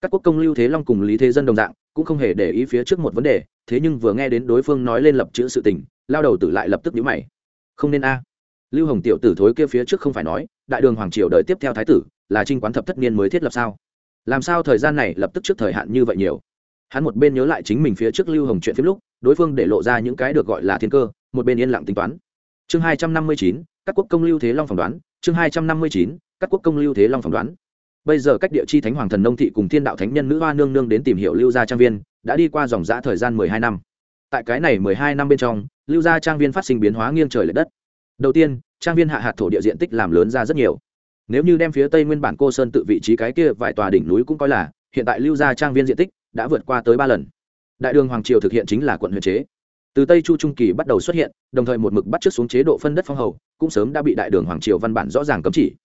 Các quốc công lưu thế long cùng lý thế dân đồng dạng, cũng không hề để ý phía trước một vấn đề, thế nhưng vừa nghe đến đối phương nói lên lập chữ sự tình, lao đầu tử lại lập tức nhíu mày. Không nên a. Lưu hồng tiểu tử thối kia phía trước không phải nói, đại đường hoàng triều đợi tiếp theo thái tử, là trinh quán thập thất niên mới thiết lập sao? Làm sao thời gian này lập tức trước thời hạn như vậy nhiều? Hắn một bên nhớ lại chính mình phía trước lưu hồng chuyện phim lúc, đối phương để lộ ra những cái được gọi là thiên cơ một bên yên lặng tính toán. Chương hai trăm năm mươi chín, các quốc công lưu thế long phỏng đoán. Chương hai trăm năm mươi chín, các quốc công lưu thế long phỏng đoán. Bây giờ cách địa chi thánh hoàng thần nông thị cùng thiên đạo thánh nhân nữ hoa nương nương đến tìm hiểu lưu gia trang viên, đã đi qua dòng giã thời gian mười hai năm. Tại cái này mười hai năm bên trong, lưu gia trang viên phát sinh biến hóa nghiêng trời l ệ đất. Đầu tiên, trang viên hạ hạt thổ địa diện tích làm lớn ra rất nhiều. Nếu như đem phía tây nguyên bản cô sơn tự vị trí cái kia vài tòa đỉnh núi cũng coi là, hiện tại lưu gia trang viên diện tích đã vượt qua tới ba lần. Đại đường hoàng triều thực hiện chính là quận huyện chế từ tây chu trung kỳ bắt đầu xuất hiện, đồng thời một mực bắt t xuống chế độ phân đất phong hầu, cũng sớm đã bị đại đường hoàng triều văn bản rõ ràng cấm chỉ.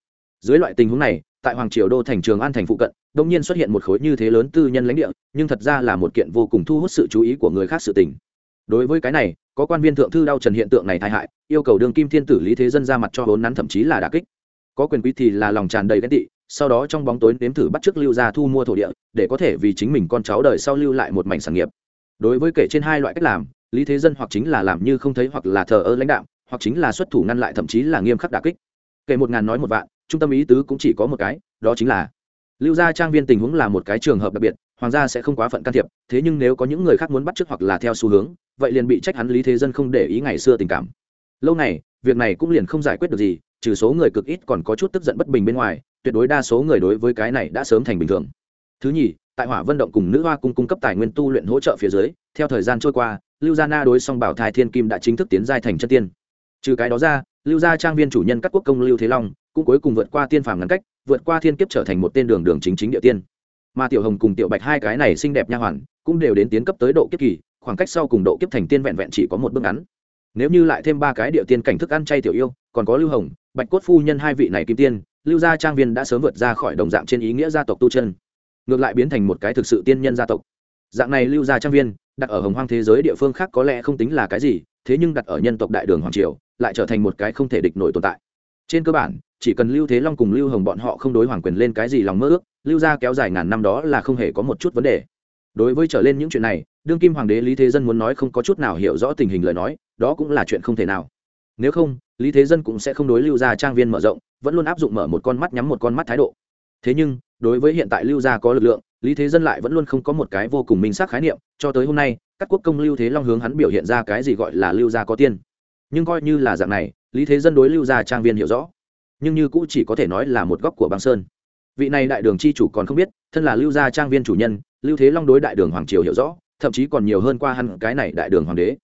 Dưới loại tình huống này, tại hoàng triều đô thành trường an thành phụ cận, đông nhiên xuất hiện một khối như thế lớn tư nhân lãnh địa, nhưng thật ra là một kiện vô cùng thu hút sự chú ý của người khác sự tình. Đối với cái này, có quan viên thượng thư đau trần hiện tượng này tai hại, yêu cầu đường kim thiên tử lý thế dân ra mặt cho vốn nắn thậm chí là đà kích. Có quyền quý thì là lòng tràn đầy ghen tị, sau đó trong bóng tối nếm thử bắt chước lưu ra thu mua thổ địa, để có thể vì chính mình con cháu đời sau lưu lại một mảnh sản nghiệp. Đối với kể trên hai loại cách làm lý thế dân hoặc chính là làm như không thấy hoặc là thờ ơ lãnh đạo, hoặc chính là xuất thủ ngăn lại thậm chí là nghiêm khắc đà kích. Kể một ngàn nói một vạn, trung tâm ý tứ cũng chỉ có một cái, đó chính là lưu gia trang viên tình huống là một cái trường hợp đặc biệt, hoàng gia sẽ không quá phận can thiệp, thế nhưng nếu có những người khác muốn bắt chước hoặc là theo xu hướng, vậy liền bị trách hắn lý thế dân không để ý ngày xưa tình cảm. Lâu này việc này cũng liền không giải quyết được gì, trừ số người cực ít còn có chút tức giận bất bình bên ngoài, tuyệt đối đa số người đối với cái này đã sớm thành bình thường. Thứ nhì tại hỏa vận động cùng nữ hoa cung cung cấp tài nguyên tu luyện hỗ trợ phía dưới, theo thời gian trôi qua, lưu gia na đối song bảo thai thiên kim đã chính thức tiến giai thành chân tiên. Trừ cái đó ra, lưu gia trang viên chủ nhân các quốc công lưu thế long cũng cuối cùng vượt qua tiên phàm ngắn cách, vượt qua thiên kiếp trở thành một tên đường đường chính chính địa tiên. Mà tiểu hồng cùng tiểu bạch hai cái này xinh đẹp nha hoàn cũng đều đến tiến cấp tới độ kiếp kỳ, khoảng cách sau cùng độ kiếp thành tiên vẹn vẹn chỉ có một bước ngắn. Nếu như lại thêm ba cái địa tiên cảnh thức ăn chay tiểu yêu, còn có lưu hồng, bạch cốt phu nhân hai vị này kim tiên, lưu gia trang viên đã sớm vượt ra khỏi đồng dạng trên ý nghĩa gia tộc tu chân ngược lại biến thành một cái thực sự tiên nhân gia tộc. Dạng này lưu gia trang viên, đặt ở hồng hoang thế giới địa phương khác có lẽ không tính là cái gì, thế nhưng đặt ở nhân tộc đại đường hoàng triều, lại trở thành một cái không thể địch nổi tồn tại. Trên cơ bản, chỉ cần lưu thế long cùng lưu hồng bọn họ không đối hoàng quyền lên cái gì lòng mơ ước, lưu gia kéo dài ngàn năm đó là không hề có một chút vấn đề. Đối với trở lên những chuyện này, đương kim hoàng đế lý thế dân muốn nói không có chút nào hiểu rõ tình hình lời nói, đó cũng là chuyện không thể nào. Nếu không, lý thế dân cũng sẽ không đối lưu gia trang viên mở rộng, vẫn luôn áp dụng mở một con mắt nhắm một con mắt thái độ. Thế nhưng đối với hiện tại lưu gia có lực lượng, lý thế dân lại vẫn luôn không có một cái vô cùng minh xác khái niệm, cho tới hôm nay, các quốc công lưu thế long hướng hắn biểu hiện ra cái gì gọi là lưu gia có tiên. Nhưng coi như là dạng này, lý thế dân đối lưu gia trang viên hiểu rõ. Nhưng như cũ chỉ có thể nói là một góc của băng sơn. Vị này đại đường c h i chủ còn không biết, thân là lưu gia trang viên chủ nhân, lưu thế long đối đại đường hoàng triều hiểu rõ, thậm chí còn nhiều hơn qua hẳn cái này đại đường hoàng đế.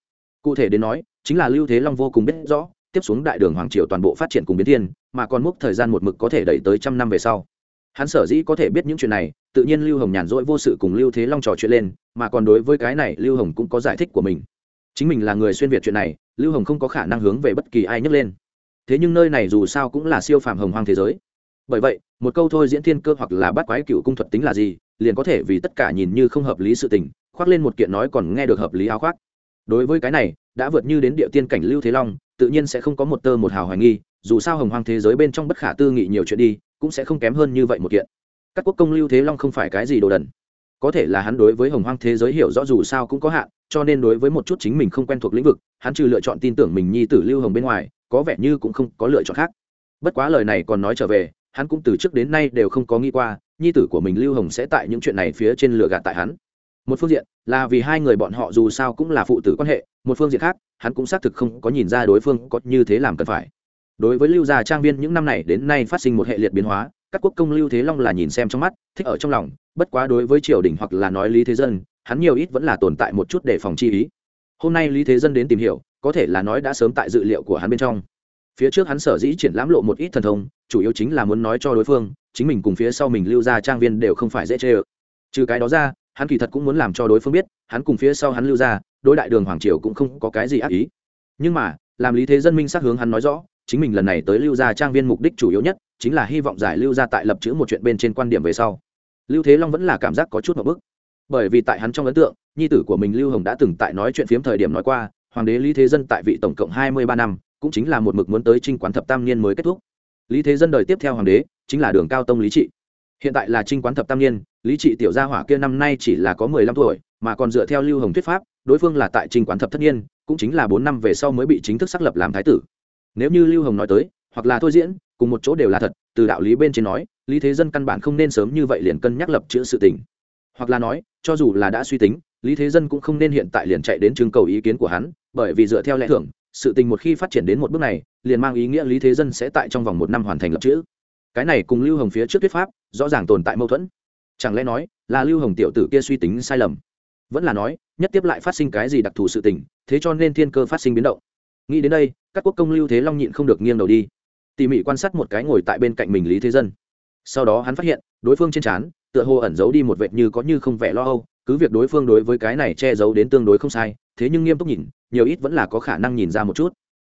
Cụ thể đến nói, chính là lưu thế long vô cùng biết rõ, tiếp xuống đại đường hoàng triều toàn bộ phát triển cùng biến thiên, mà còn múc thời gian một mực có thể đẩy tới trăm năm về sau hắn sở dĩ có thể biết những chuyện này, tự nhiên lưu hồng nhàn rỗi vô sự cùng lưu thế long trò chuyện lên, mà còn đối với cái này, lưu hồng cũng có giải thích của mình. Chính mình là người xuyên việt chuyện này, lưu hồng không có khả năng hướng về bất kỳ ai nhấc lên. Thế nhưng nơi này dù sao cũng là siêu phàm hồng hoang thế giới. Bởi vậy, một câu thôi diễn thiên cơ hoặc là bắt quái cựu cung thuật tính là gì, liền có thể vì tất cả nhìn như không hợp lý sự tình, khoác lên một kiện nói còn nghe được hợp lý áo khoác. Đối với cái này, đã vượt như đến địa tiên cảnh lưu thế long, tự nhiên sẽ không có một tơ một hào hoài nghi, dù sao hồng hoang thế giới bên trong bất khả tư nghị nhiều chuyện đi cũng sẽ không kém hơn như vậy một kiện. Các quốc công lưu thế long không phải cái gì đồ đần. Có thể là hắn đối với hồng hoang thế giới hiểu rõ dù sao cũng có hạn, cho nên đối với một chút chính mình không quen thuộc lĩnh vực, hắn trừ lựa chọn tin tưởng mình nhi tử lưu hồng bên ngoài, có vẻ như cũng không có lựa chọn khác. Bất quá lời này còn nói trở về, hắn cũng từ trước đến nay đều không có nghĩ qua, nhi tử của mình lưu hồng sẽ tại những chuyện này phía trên lựa gạt tại hắn. Một phương diện là vì hai người bọn họ dù sao cũng là phụ tử quan hệ, một phương diện khác, hắn cũng xác thực không có nhìn ra đối phương có như thế làm cần phải đối với lưu gia trang viên những năm này đến nay phát sinh một hệ liệt biến hóa, các quốc công lưu thế long là nhìn xem trong mắt, thích ở trong lòng, bất quá đối với triều đình hoặc là nói lý thế dân, hắn nhiều ít vẫn là tồn tại một chút để phòng chi ý. Hôm nay lý thế dân đến tìm hiểu, có thể là nói đã sớm tại dự liệu của hắn bên trong. Phía trước hắn sở dĩ triển lãm lộ một ít thần thông, chủ yếu chính là muốn nói cho đối phương, chính mình cùng phía sau mình lưu ra trang viên đều không phải dễ chê ơ. Trừ cái đó ra, hắn kỳ thật cũng muốn làm cho đối phương biết, hắn cùng phía sau hắn lưu ra đối đại đường hoàng triều cũng không có cái gì ác ý. Nhưng mà, làm lý thế dân minh sát hướng hắn nói rõ chính mình lần này tới lưu gia trang viên mục đích chủ yếu nhất chính là hy vọng giải lưu gia tại lập chữ một chuyện bên trên quan điểm về sau. Lưu thế long vẫn là cảm giác có chút một bức. Bởi vì tại hắn trong ấn tượng, nhi tử của mình lưu hồng đã từng tại nói chuyện phiếm thời điểm nói qua, hoàng đế lý thế dân tại vị tổng cộng hai mươi ba năm, cũng chính là một mực muốn tới trinh quán thập tam niên mới kết thúc. Lý thế dân đời tiếp theo hoàng đế, chính là đường cao tông lý trị. Hiện tại là trinh quán thập tam niên, lý trị tiểu gia hỏa kia năm nay chỉ là có mười lăm tuổi, mà còn dựa theo lưu hồng thuyết pháp, đối phương là tại trinh quán thập thất niên, cũng chính là bốn năm về sau mới bị chính thức xác lập làm thái tử nếu như lưu hồng nói tới, hoặc là thôi diễn, cùng một chỗ đều là thật, từ đạo lý bên trên nói, lý thế dân căn bản không nên sớm như vậy liền cân nhắc lập chữ sự tình. Hoặc là nói, cho dù là đã suy tính, lý thế dân cũng không nên hiện tại liền chạy đến trưng cầu ý kiến của hắn, bởi vì dựa theo lẽ thưởng sự tình một khi phát triển đến một bước này, liền mang ý nghĩa lý thế dân sẽ tại trong vòng một năm hoàn thành lập chữ. Cái này cùng lưu hồng phía trước thuyết pháp, rõ ràng tồn tại mâu thuẫn. Chẳng lẽ nói, là lưu hồng tiểu tử kia suy tính sai lầm? Vẫn là nói, nhất tiếp lại phát sinh cái gì đặc thù sự tình, thế cho nên thiên cơ phát sinh biến động nghĩ đến đây, các quốc công lưu thế long nhịn không được nghiêng đầu đi. Tỉ mỉ quan sát một cái ngồi tại bên cạnh mình lý thế dân. Sau đó hắn phát hiện, đối phương trên trán, tựa hồ ẩn giấu đi một vệt như có như không vẻ lo âu, cứ việc đối phương đối với cái này che giấu đến tương đối không sai, thế nhưng nghiêm túc nhìn, nhiều ít vẫn là có khả năng nhìn ra một chút.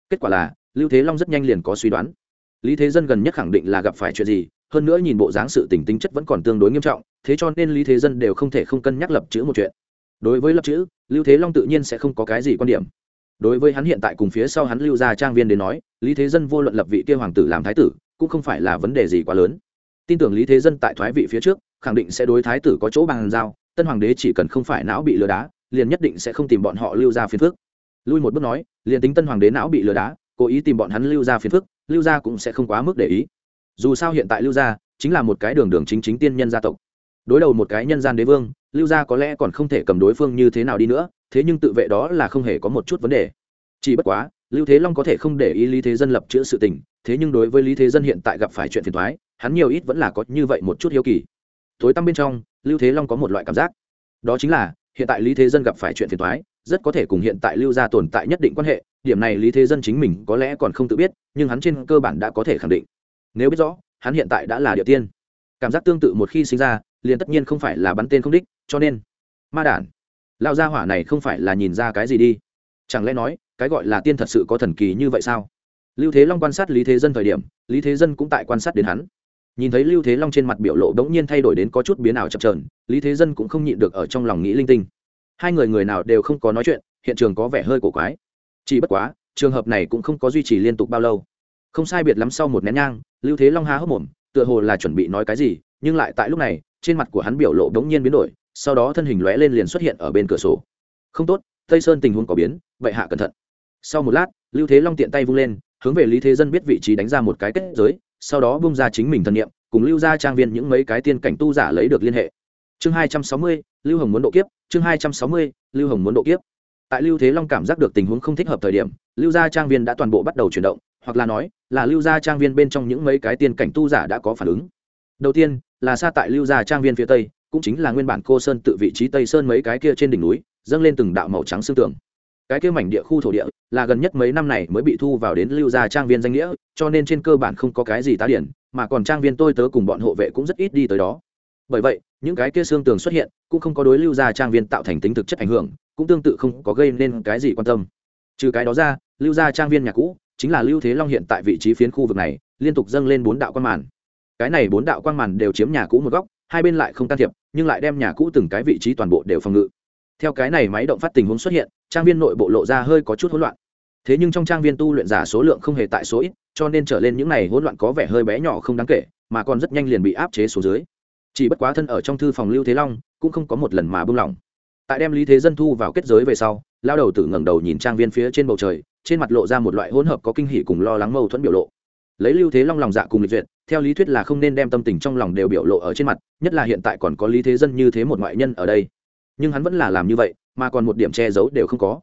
Kết quả là, lưu thế long rất nhanh liền có suy đoán. Lý thế dân gần nhất khẳng định là gặp phải chuyện gì, hơn nữa nhìn bộ dáng sự tình tính chất vẫn còn tương đối nghiêm trọng, thế cho nên lý thế dân đều không thể không cân nhắc lập chữ một chuyện. Đối với lập chữ, lưu thế long tự nhiên sẽ không có cái gì quan điểm đối với hắn hiện tại cùng phía sau hắn lưu ra trang viên đến nói, lý thế dân vô luận lập vị kia hoàng tử làm thái tử, cũng không phải là vấn đề gì quá lớn. Tin tưởng lý thế dân tại thoái vị phía trước, khẳng định sẽ đối thái tử có chỗ bàn giao, tân hoàng đế chỉ cần không phải não bị lừa đá, liền nhất định sẽ không tìm bọn họ lưu ra phiền phức. Lui một bước nói, liền tính tân hoàng đế não bị lừa đá, cố ý tìm bọn hắn lưu ra phiền phức, lưu gia cũng sẽ không quá mức để ý. Dù sao hiện tại lưu gia chính là một cái đường đường chính chính tiên nhân gia tộc. Đối đầu một cái nhân gian đế vương lưu gia có lẽ còn không thể cầm đối phương như thế nào đi nữa, thế nhưng tự vệ đó là không hề có một chút vấn đề. Chỉ bất quá, lưu thế long có thể không để ý lý thế dân lập chữa sự tình, thế nhưng đối với lý thế dân hiện tại gặp phải chuyện phiền thoái hắn nhiều ít vẫn là có như vậy một chút hiếu kỳ. Tối tăm bên trong, lưu thế long có một loại cảm giác. Đó chính là, hiện tại lý thế dân gặp phải chuyện phiền thoái rất có thể cùng hiện tại lưu gia tồn tại nhất định quan hệ, điểm này lý thế dân chính mình có lẽ còn không tự biết, nhưng hắn trên cơ bản đã có thể khẳng định. Nếu biết rõ, hắn hiện tại đã là địa tiên. Cảm giác tương tự một khi sinh ra, liền tất nhiên không phải là bắn tên không đích cho nên, ma đản lao gia hỏa này không phải là nhìn ra cái gì đi. Chẳng lẽ nói, cái gọi là tiên thật sự có thần kỳ như vậy sao? Lưu thế long quan sát lý thế dân thời điểm, lý thế dân cũng tại quan sát đến hắn. Nhìn thấy lưu thế long trên mặt biểu lộ đ ố n g nhiên thay đổi đến có chút biến ảo chập trờn lý thế dân cũng không nhịn được ở trong lòng nghĩ linh tinh. Hai người người nào đều không có nói chuyện, hiện trường có vẻ hơi cổ quái. Chỉ bất quá, trường hợp này cũng không có duy trì liên tục bao lâu. Không sai biệt lắm sau một nén nhang, lưu thế long há hốc mồm, tựa hồ là chuẩn bị nói cái gì, nhưng lại tại lúc này, trên mặt của hắn biểu lộ đống nhiên biến đổi sau đó thân hình lóe lên liền xuất hiện ở bên cửa sổ. Không tốt, tây sơn tình huống có biến, vậy hạ cẩn thận. Sau một lát, lưu thế long tiện tay vung lên, hướng về lý thế dân biết vị trí đánh ra một cái kết giới, sau đó bung ra chính mình thân nhiệm cùng lưu ra trang viên những mấy cái tiên cảnh tu giả lấy được liên hệ. Chương hai trăm sáu mươi, lưu hồng muốn độ kiếp, chương hai trăm sáu mươi, lưu hồng muốn độ kiếp. Tại lưu thế long cảm giác được tình huống không thích hợp thời điểm, lưu gia trang viên đã toàn bộ bắt đầu chuyển động, hoặc là nói, là lưu gia trang viên bên trong những mấy cái tiên cảnh tu giả đã có phản ứng. Đầu tiên, là xa tại lưu gia trang viên phía tây cũng chính là nguyên bản cô sơn tự vị trí tây sơn mấy cái kia trên đỉnh núi, dâng lên từng đạo màu trắng xương tường. Cái kia mảnh địa khu thổ địa là gần nhất mấy năm này mới bị thu vào đến lưu gia trang viên danh nghĩa, cho nên trên cơ bản không có cái gì tá điển, mà còn trang viên tôi tớ cùng bọn hộ vệ cũng rất ít đi tới đó. Bởi vậy, những cái kia xương tường xuất hiện cũng không có đối lưu gia trang viên tạo thành tính thực chất ảnh hưởng, cũng tương tự không có gây nên cái gì quan tâm. Trừ cái đó ra, lưu gia trang viên nhà cũ chính là lưu thế long hiện tại vị trí phiến khu vực này, liên tục dâng lên bốn đạo quan màn. Cái này bốn đạo quan màn đều chiếm nhà cũ một góc hai bên lại không can thiệp, nhưng lại đem nhà cũ từng cái vị trí toàn bộ đều phòng ngự. Theo cái này máy động phát tình huống xuất hiện, trang viên nội bộ lộ ra hơi có chút hỗn loạn. Thế nhưng trong trang viên tu luyện giả số lượng không hề tại số ít, cho nên trở lên những này hỗn loạn có vẻ hơi bé nhỏ không đáng kể, mà còn rất nhanh liền bị áp chế xuống dưới. Chỉ bất quá thân ở trong thư phòng lưu thế long, cũng không có một lần mà buông lỏng. Tại đem lý thế dân thu vào kết giới về sau, lao đầu tử ngẩng đầu nhìn trang viên phía trên bầu trời, trên mặt lộ ra một loại hỗn hợp có kinh hỉ cùng lo lắng mâu thuẫn biểu lộ lấy lưu thế long lòng dạ cùng lịch duyệt, theo lý thuyết là không nên đem tâm tình trong lòng đều biểu lộ ở trên mặt, nhất là hiện tại còn có lý thế dân như thế một ngoại nhân ở đây. Nhưng hắn vẫn là làm như vậy, mà còn một điểm che giấu đều không có.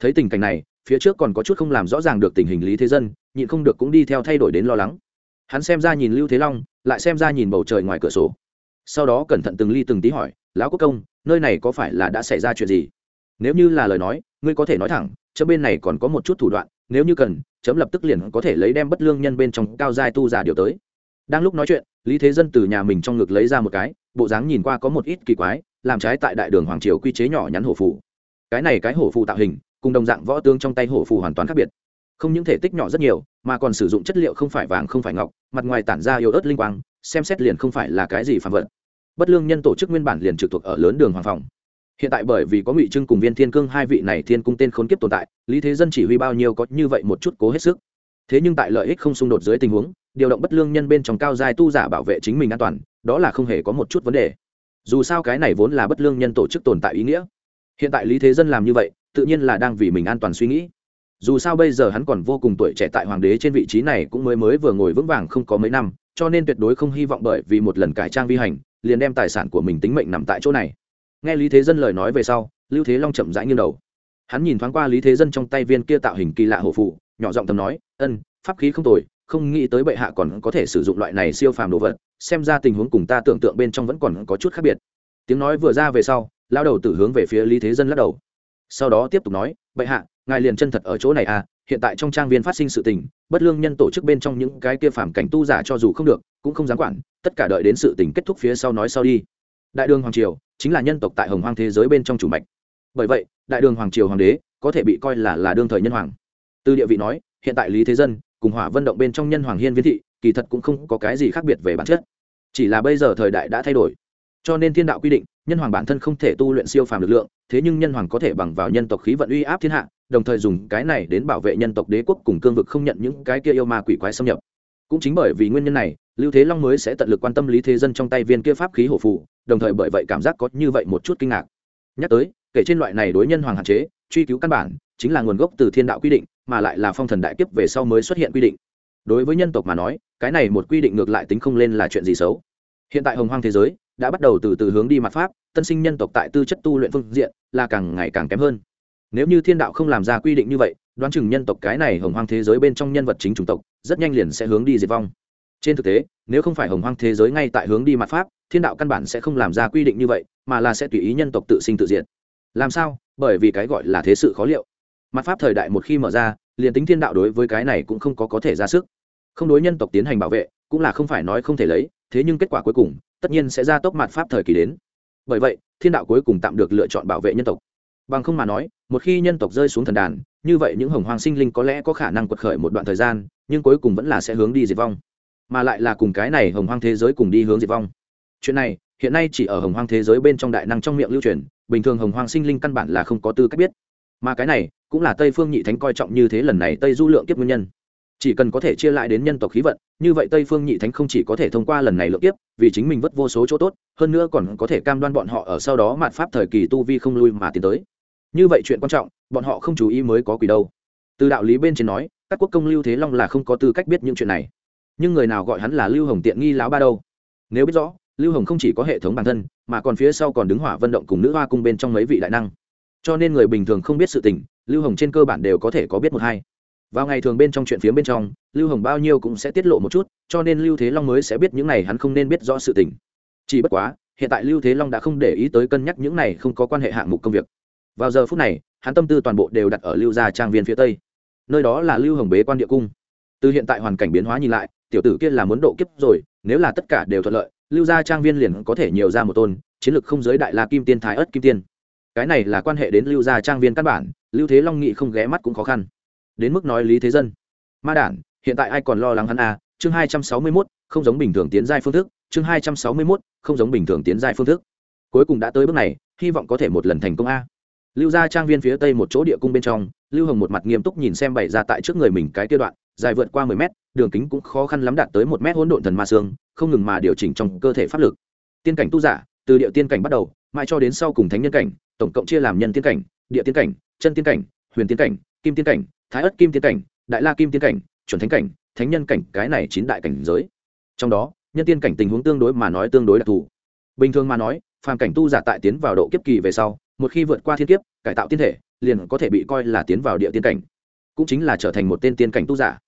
Thấy tình cảnh này, phía trước còn có chút không làm rõ ràng được tình hình lý thế dân, nhịn không được cũng đi theo thay đổi đến lo lắng. Hắn xem ra nhìn lưu thế long, lại xem ra nhìn bầu trời ngoài cửa sổ. Sau đó cẩn thận từng ly từng tí hỏi, lão quốc công, nơi này có phải là đã xảy ra chuyện gì? Nếu như là lời nói, ngươi có thể nói thẳng, chấm bên này còn có một chút thủ đoạn, nếu như cần, chấm lập tức liền có thể lấy đem bất lương nhân bên trong cao giai tu giả điều tới. Đang lúc nói chuyện, lý thế dân từ nhà mình trong ngực lấy ra một cái, bộ dáng nhìn qua có một ít kỳ quái, làm trái tại đại đường hoàng triều quy chế nhỏ nhắn hổ phù. Cái này cái hổ phù tạo hình, cùng đồng dạng võ tương trong tay hổ phù hoàn toàn khác biệt. Không những thể tích nhỏ rất nhiều, mà còn sử dụng chất liệu không phải vàng không phải ngọc, mặt ngoài tản ra yếu ớt linh quang, xem xét liền không phải là cái gì phản vật. Bất lương nhân tổ chức nguyên bản liền trực thuộc ở lớn đường hoàng phòng hiện tại bởi vì có ngụy trưng cùng viên thiên cương hai vị này thiên cung tên khốn kiếp tồn tại, lý thế dân chỉ huy bao nhiêu có như vậy một chút cố hết sức. Thế nhưng tại lợi ích không xung đột dưới tình huống, điều động bất lương nhân bên trong cao giai tu giả bảo vệ chính mình an toàn, đó là không hề có một chút vấn đề. Dù sao cái này vốn là bất lương nhân tổ chức tồn tại ý nghĩa. Hiện tại lý thế dân làm như vậy, tự nhiên là đang vì mình an toàn suy nghĩ. Dù sao bây giờ hắn còn vô cùng tuổi trẻ tại hoàng đế trên vị trí này cũng mới mới vừa ngồi vững vàng không có mấy năm, cho nên tuyệt đối không hy vọng bởi vì một lần cải trang vi hành, liền đem tài sản của mình tính mệnh nằm tại chỗ này nghe lý thế dân lời nói về sau, lưu thế long chậm rãi nghiêng đầu. Hắn nhìn thoáng qua lý thế dân trong tay viên kia tạo hình kỳ lạ hổ phụ nhỏ giọng tầm nói, ân, pháp khí không tồi, không nghĩ tới bệ hạ còn có thể sử dụng loại này siêu phàm đồ vật, xem ra tình huống cùng ta tưởng tượng bên trong vẫn còn có chút khác biệt. Tiếng nói vừa ra về sau lao đầu tử hướng về phía lý thế dân lắc đầu. Sau đó tiếp tục nói, bệ hạ, ngài liền chân thật ở chỗ này à hiện tại trong trang viên phát sinh sự tình, bất lương nhân tổ chức bên trong những cái kia phàm cảnh tu giả cho dù không được, cũng không dám quản, tất cả đợi đến sự tình kết thúc phía sau nói sau đi đại đường hoàng triều chính là nhân tộc tại hồng hoang thế giới bên trong chủ mạch. Bởi vậy, đại đường hoàng triều hoàng đế có thể bị coi là là đương thời nhân hoàng. Từ địa vị nói, hiện tại lý thế dân cùng hỏa vận động bên trong nhân hoàng hiên viễn thị, kỳ thật cũng không có cái gì khác biệt về bản chất. Chỉ là bây giờ thời đại đã thay đổi. Cho nên thiên đạo quy định, nhân hoàng bản thân không thể tu luyện siêu phàm lực lượng, thế nhưng nhân hoàng có thể bằng vào nhân tộc khí vận uy áp thiên hạ, đồng thời dùng cái này đến bảo vệ nhân tộc đế quốc cùng cương vực không nhận những cái kia yêu ma quỷ quái xâm nhập. Cũng chính bởi vì nguyên nhân này, lưu thế long mới sẽ tận lực quan tâm lý thế dân trong tay viên kia pháp khí hổ phù đồng thời bởi vậy cảm giác có như vậy một chút kinh ngạc. Nhắc tới, kể trên loại này đối nhân hoàng hạn chế, truy cứu căn bản chính là nguồn gốc từ thiên đạo quy định, mà lại là phong thần đại kiếp về sau mới xuất hiện quy định. Đối với nhân tộc mà nói, cái này một quy định ngược lại tính không lên là chuyện gì xấu. Hiện tại hồng hoang thế giới đã bắt đầu từ từ hướng đi mặt pháp, tân sinh nhân tộc tại tư chất tu luyện phương diện là càng ngày càng kém hơn. Nếu như thiên đạo không làm ra quy định như vậy, đoán chừng nhân tộc cái này hồng hoang thế giới bên trong nhân vật chính chủng tộc rất nhanh liền sẽ hướng đi diệt vong trên thực tế, nếu không phải hồng hoang thế giới ngay tại hướng đi mặt pháp, thiên đạo căn bản sẽ không làm ra quy định như vậy, mà là sẽ tùy ý nhân tộc tự sinh tự diệt. Làm sao? Bởi vì cái gọi là thế sự khó liệu. Mặt pháp thời đại một khi mở ra, liền tính thiên đạo đối với cái này cũng không có có thể ra sức. Không đối nhân tộc tiến hành bảo vệ, cũng là không phải nói không thể lấy, thế nhưng kết quả cuối cùng, tất nhiên sẽ ra tốc mặt pháp thời kỳ đến. Bởi vậy, thiên đạo cuối cùng tạm được lựa chọn bảo vệ nhân tộc. Bằng không mà nói, một khi nhân tộc rơi xuống thần đàn, như vậy những hồng hoàng sinh linh có lẽ có khả năng quật khởi một đoạn thời gian, nhưng cuối cùng vẫn là sẽ hướng đi diệt vong mà lại là cùng cái này hồng hoang thế giới cùng đi hướng diệt vong. Chuyện này, hiện nay chỉ ở hồng hoang thế giới bên trong đại năng trong miệng lưu truyền, bình thường hồng hoang sinh linh căn bản là không có tư cách biết. Mà cái này, cũng là tây phương nhị thánh coi trọng như thế lần này tây du lượng kiếp nguyên nhân. Chỉ cần có thể chia lại đến nhân tộc khí vận, như vậy tây phương nhị thánh không chỉ có thể thông qua lần này lượng kiếp, vì chính mình vất vô số chỗ tốt, hơn nữa còn có thể cam đoan bọn họ ở sau đó mạt pháp thời kỳ tu vi không lui mà tiến tới. Như vậy chuyện quan trọng, bọn họ không chú ý mới có quỷ đâu. Từ đạo lý bên trên nói, các quốc công lưu thế long là không có tư cách biết những chuyện này nhưng người nào gọi hắn là lưu hồng tiện nghi lão ba đâu? Nếu biết rõ, lưu hồng không chỉ có hệ thống bản thân, mà còn phía sau còn đứng hỏa vận động cùng nữ hoa cung bên trong mấy vị đại năng. Cho nên người bình thường không biết sự tình, lưu hồng trên cơ bản đều có thể có biết một hai. Vào ngày thường bên trong chuyện phía bên trong, lưu hồng bao nhiêu cũng sẽ tiết lộ một chút, cho nên lưu thế long mới sẽ biết những này hắn không nên biết rõ sự tình. Chỉ bất quá, hiện tại lưu thế long đã không để ý tới cân nhắc những này không có quan hệ hạng mục công việc. Vào giờ phút này, hắn tâm tư toàn bộ đều đặt ở lưu gia trang viên phía tây. Nơi đó là lưu hồng bế quan địa cung. Từ hiện tại hoàn cảnh biến hóa nhìn lại tiểu tử kia là muốn độ kiếp rồi, nếu là tất cả đều thuận lợi, lưu gia trang viên liền có thể nhiều ra một tôn, chiến lược không giới đại la kim tiên, thái ất kim tiên. Cái này là quan hệ đến lưu gia trang viên căn bản, lưu thế long nghị không ghé mắt cũng khó khăn. Đến mức nói lý thế dân. Ma đản, hiện tại ai còn lo lắng hắn à? Chương hai trăm sáu mươi mốt, không giống bình thường tiến giai phương thức. Chương hai trăm sáu mươi mốt, không giống bình thường tiến giai phương thức. Cuối cùng đã tới bước này, hy vọng có thể một lần thành công a. Lưu gia trang viên phía tây một chỗ địa cung bên trong, lưu hồng một mặt nghiêm túc nhìn xem bày ra tại trước người mình cái kia đoạn dài vượt qua mười mét, đường kính cũng khó khăn lắm đạt tới một mét hỗn độn thần ma xương, không ngừng mà điều chỉnh trong cơ thể pháp lực. Tiên cảnh tu giả, từ địa tiên cảnh bắt đầu, mãi cho đến sau cùng thánh nhân cảnh, tổng cộng chia làm nhân tiên cảnh, địa tiên cảnh, chân tiên cảnh, huyền tiên cảnh, kim tiên cảnh, thái ất kim tiên cảnh, đại la kim tiên cảnh, chuẩn thánh cảnh, thánh nhân cảnh, cái này chín đại cảnh giới. Trong đó, nhân tiên cảnh tình huống tương đối mà nói tương đối đặc thù. Bình thường mà nói, phàm cảnh tu giả tại tiến vào độ kiếp kỳ về sau, một khi vượt qua thiên kiếp, cải tạo tiên thể, liền có thể bị coi là tiến vào địa tiên cảnh cũng chính là trở thành một tên tiên cảnh tu giả.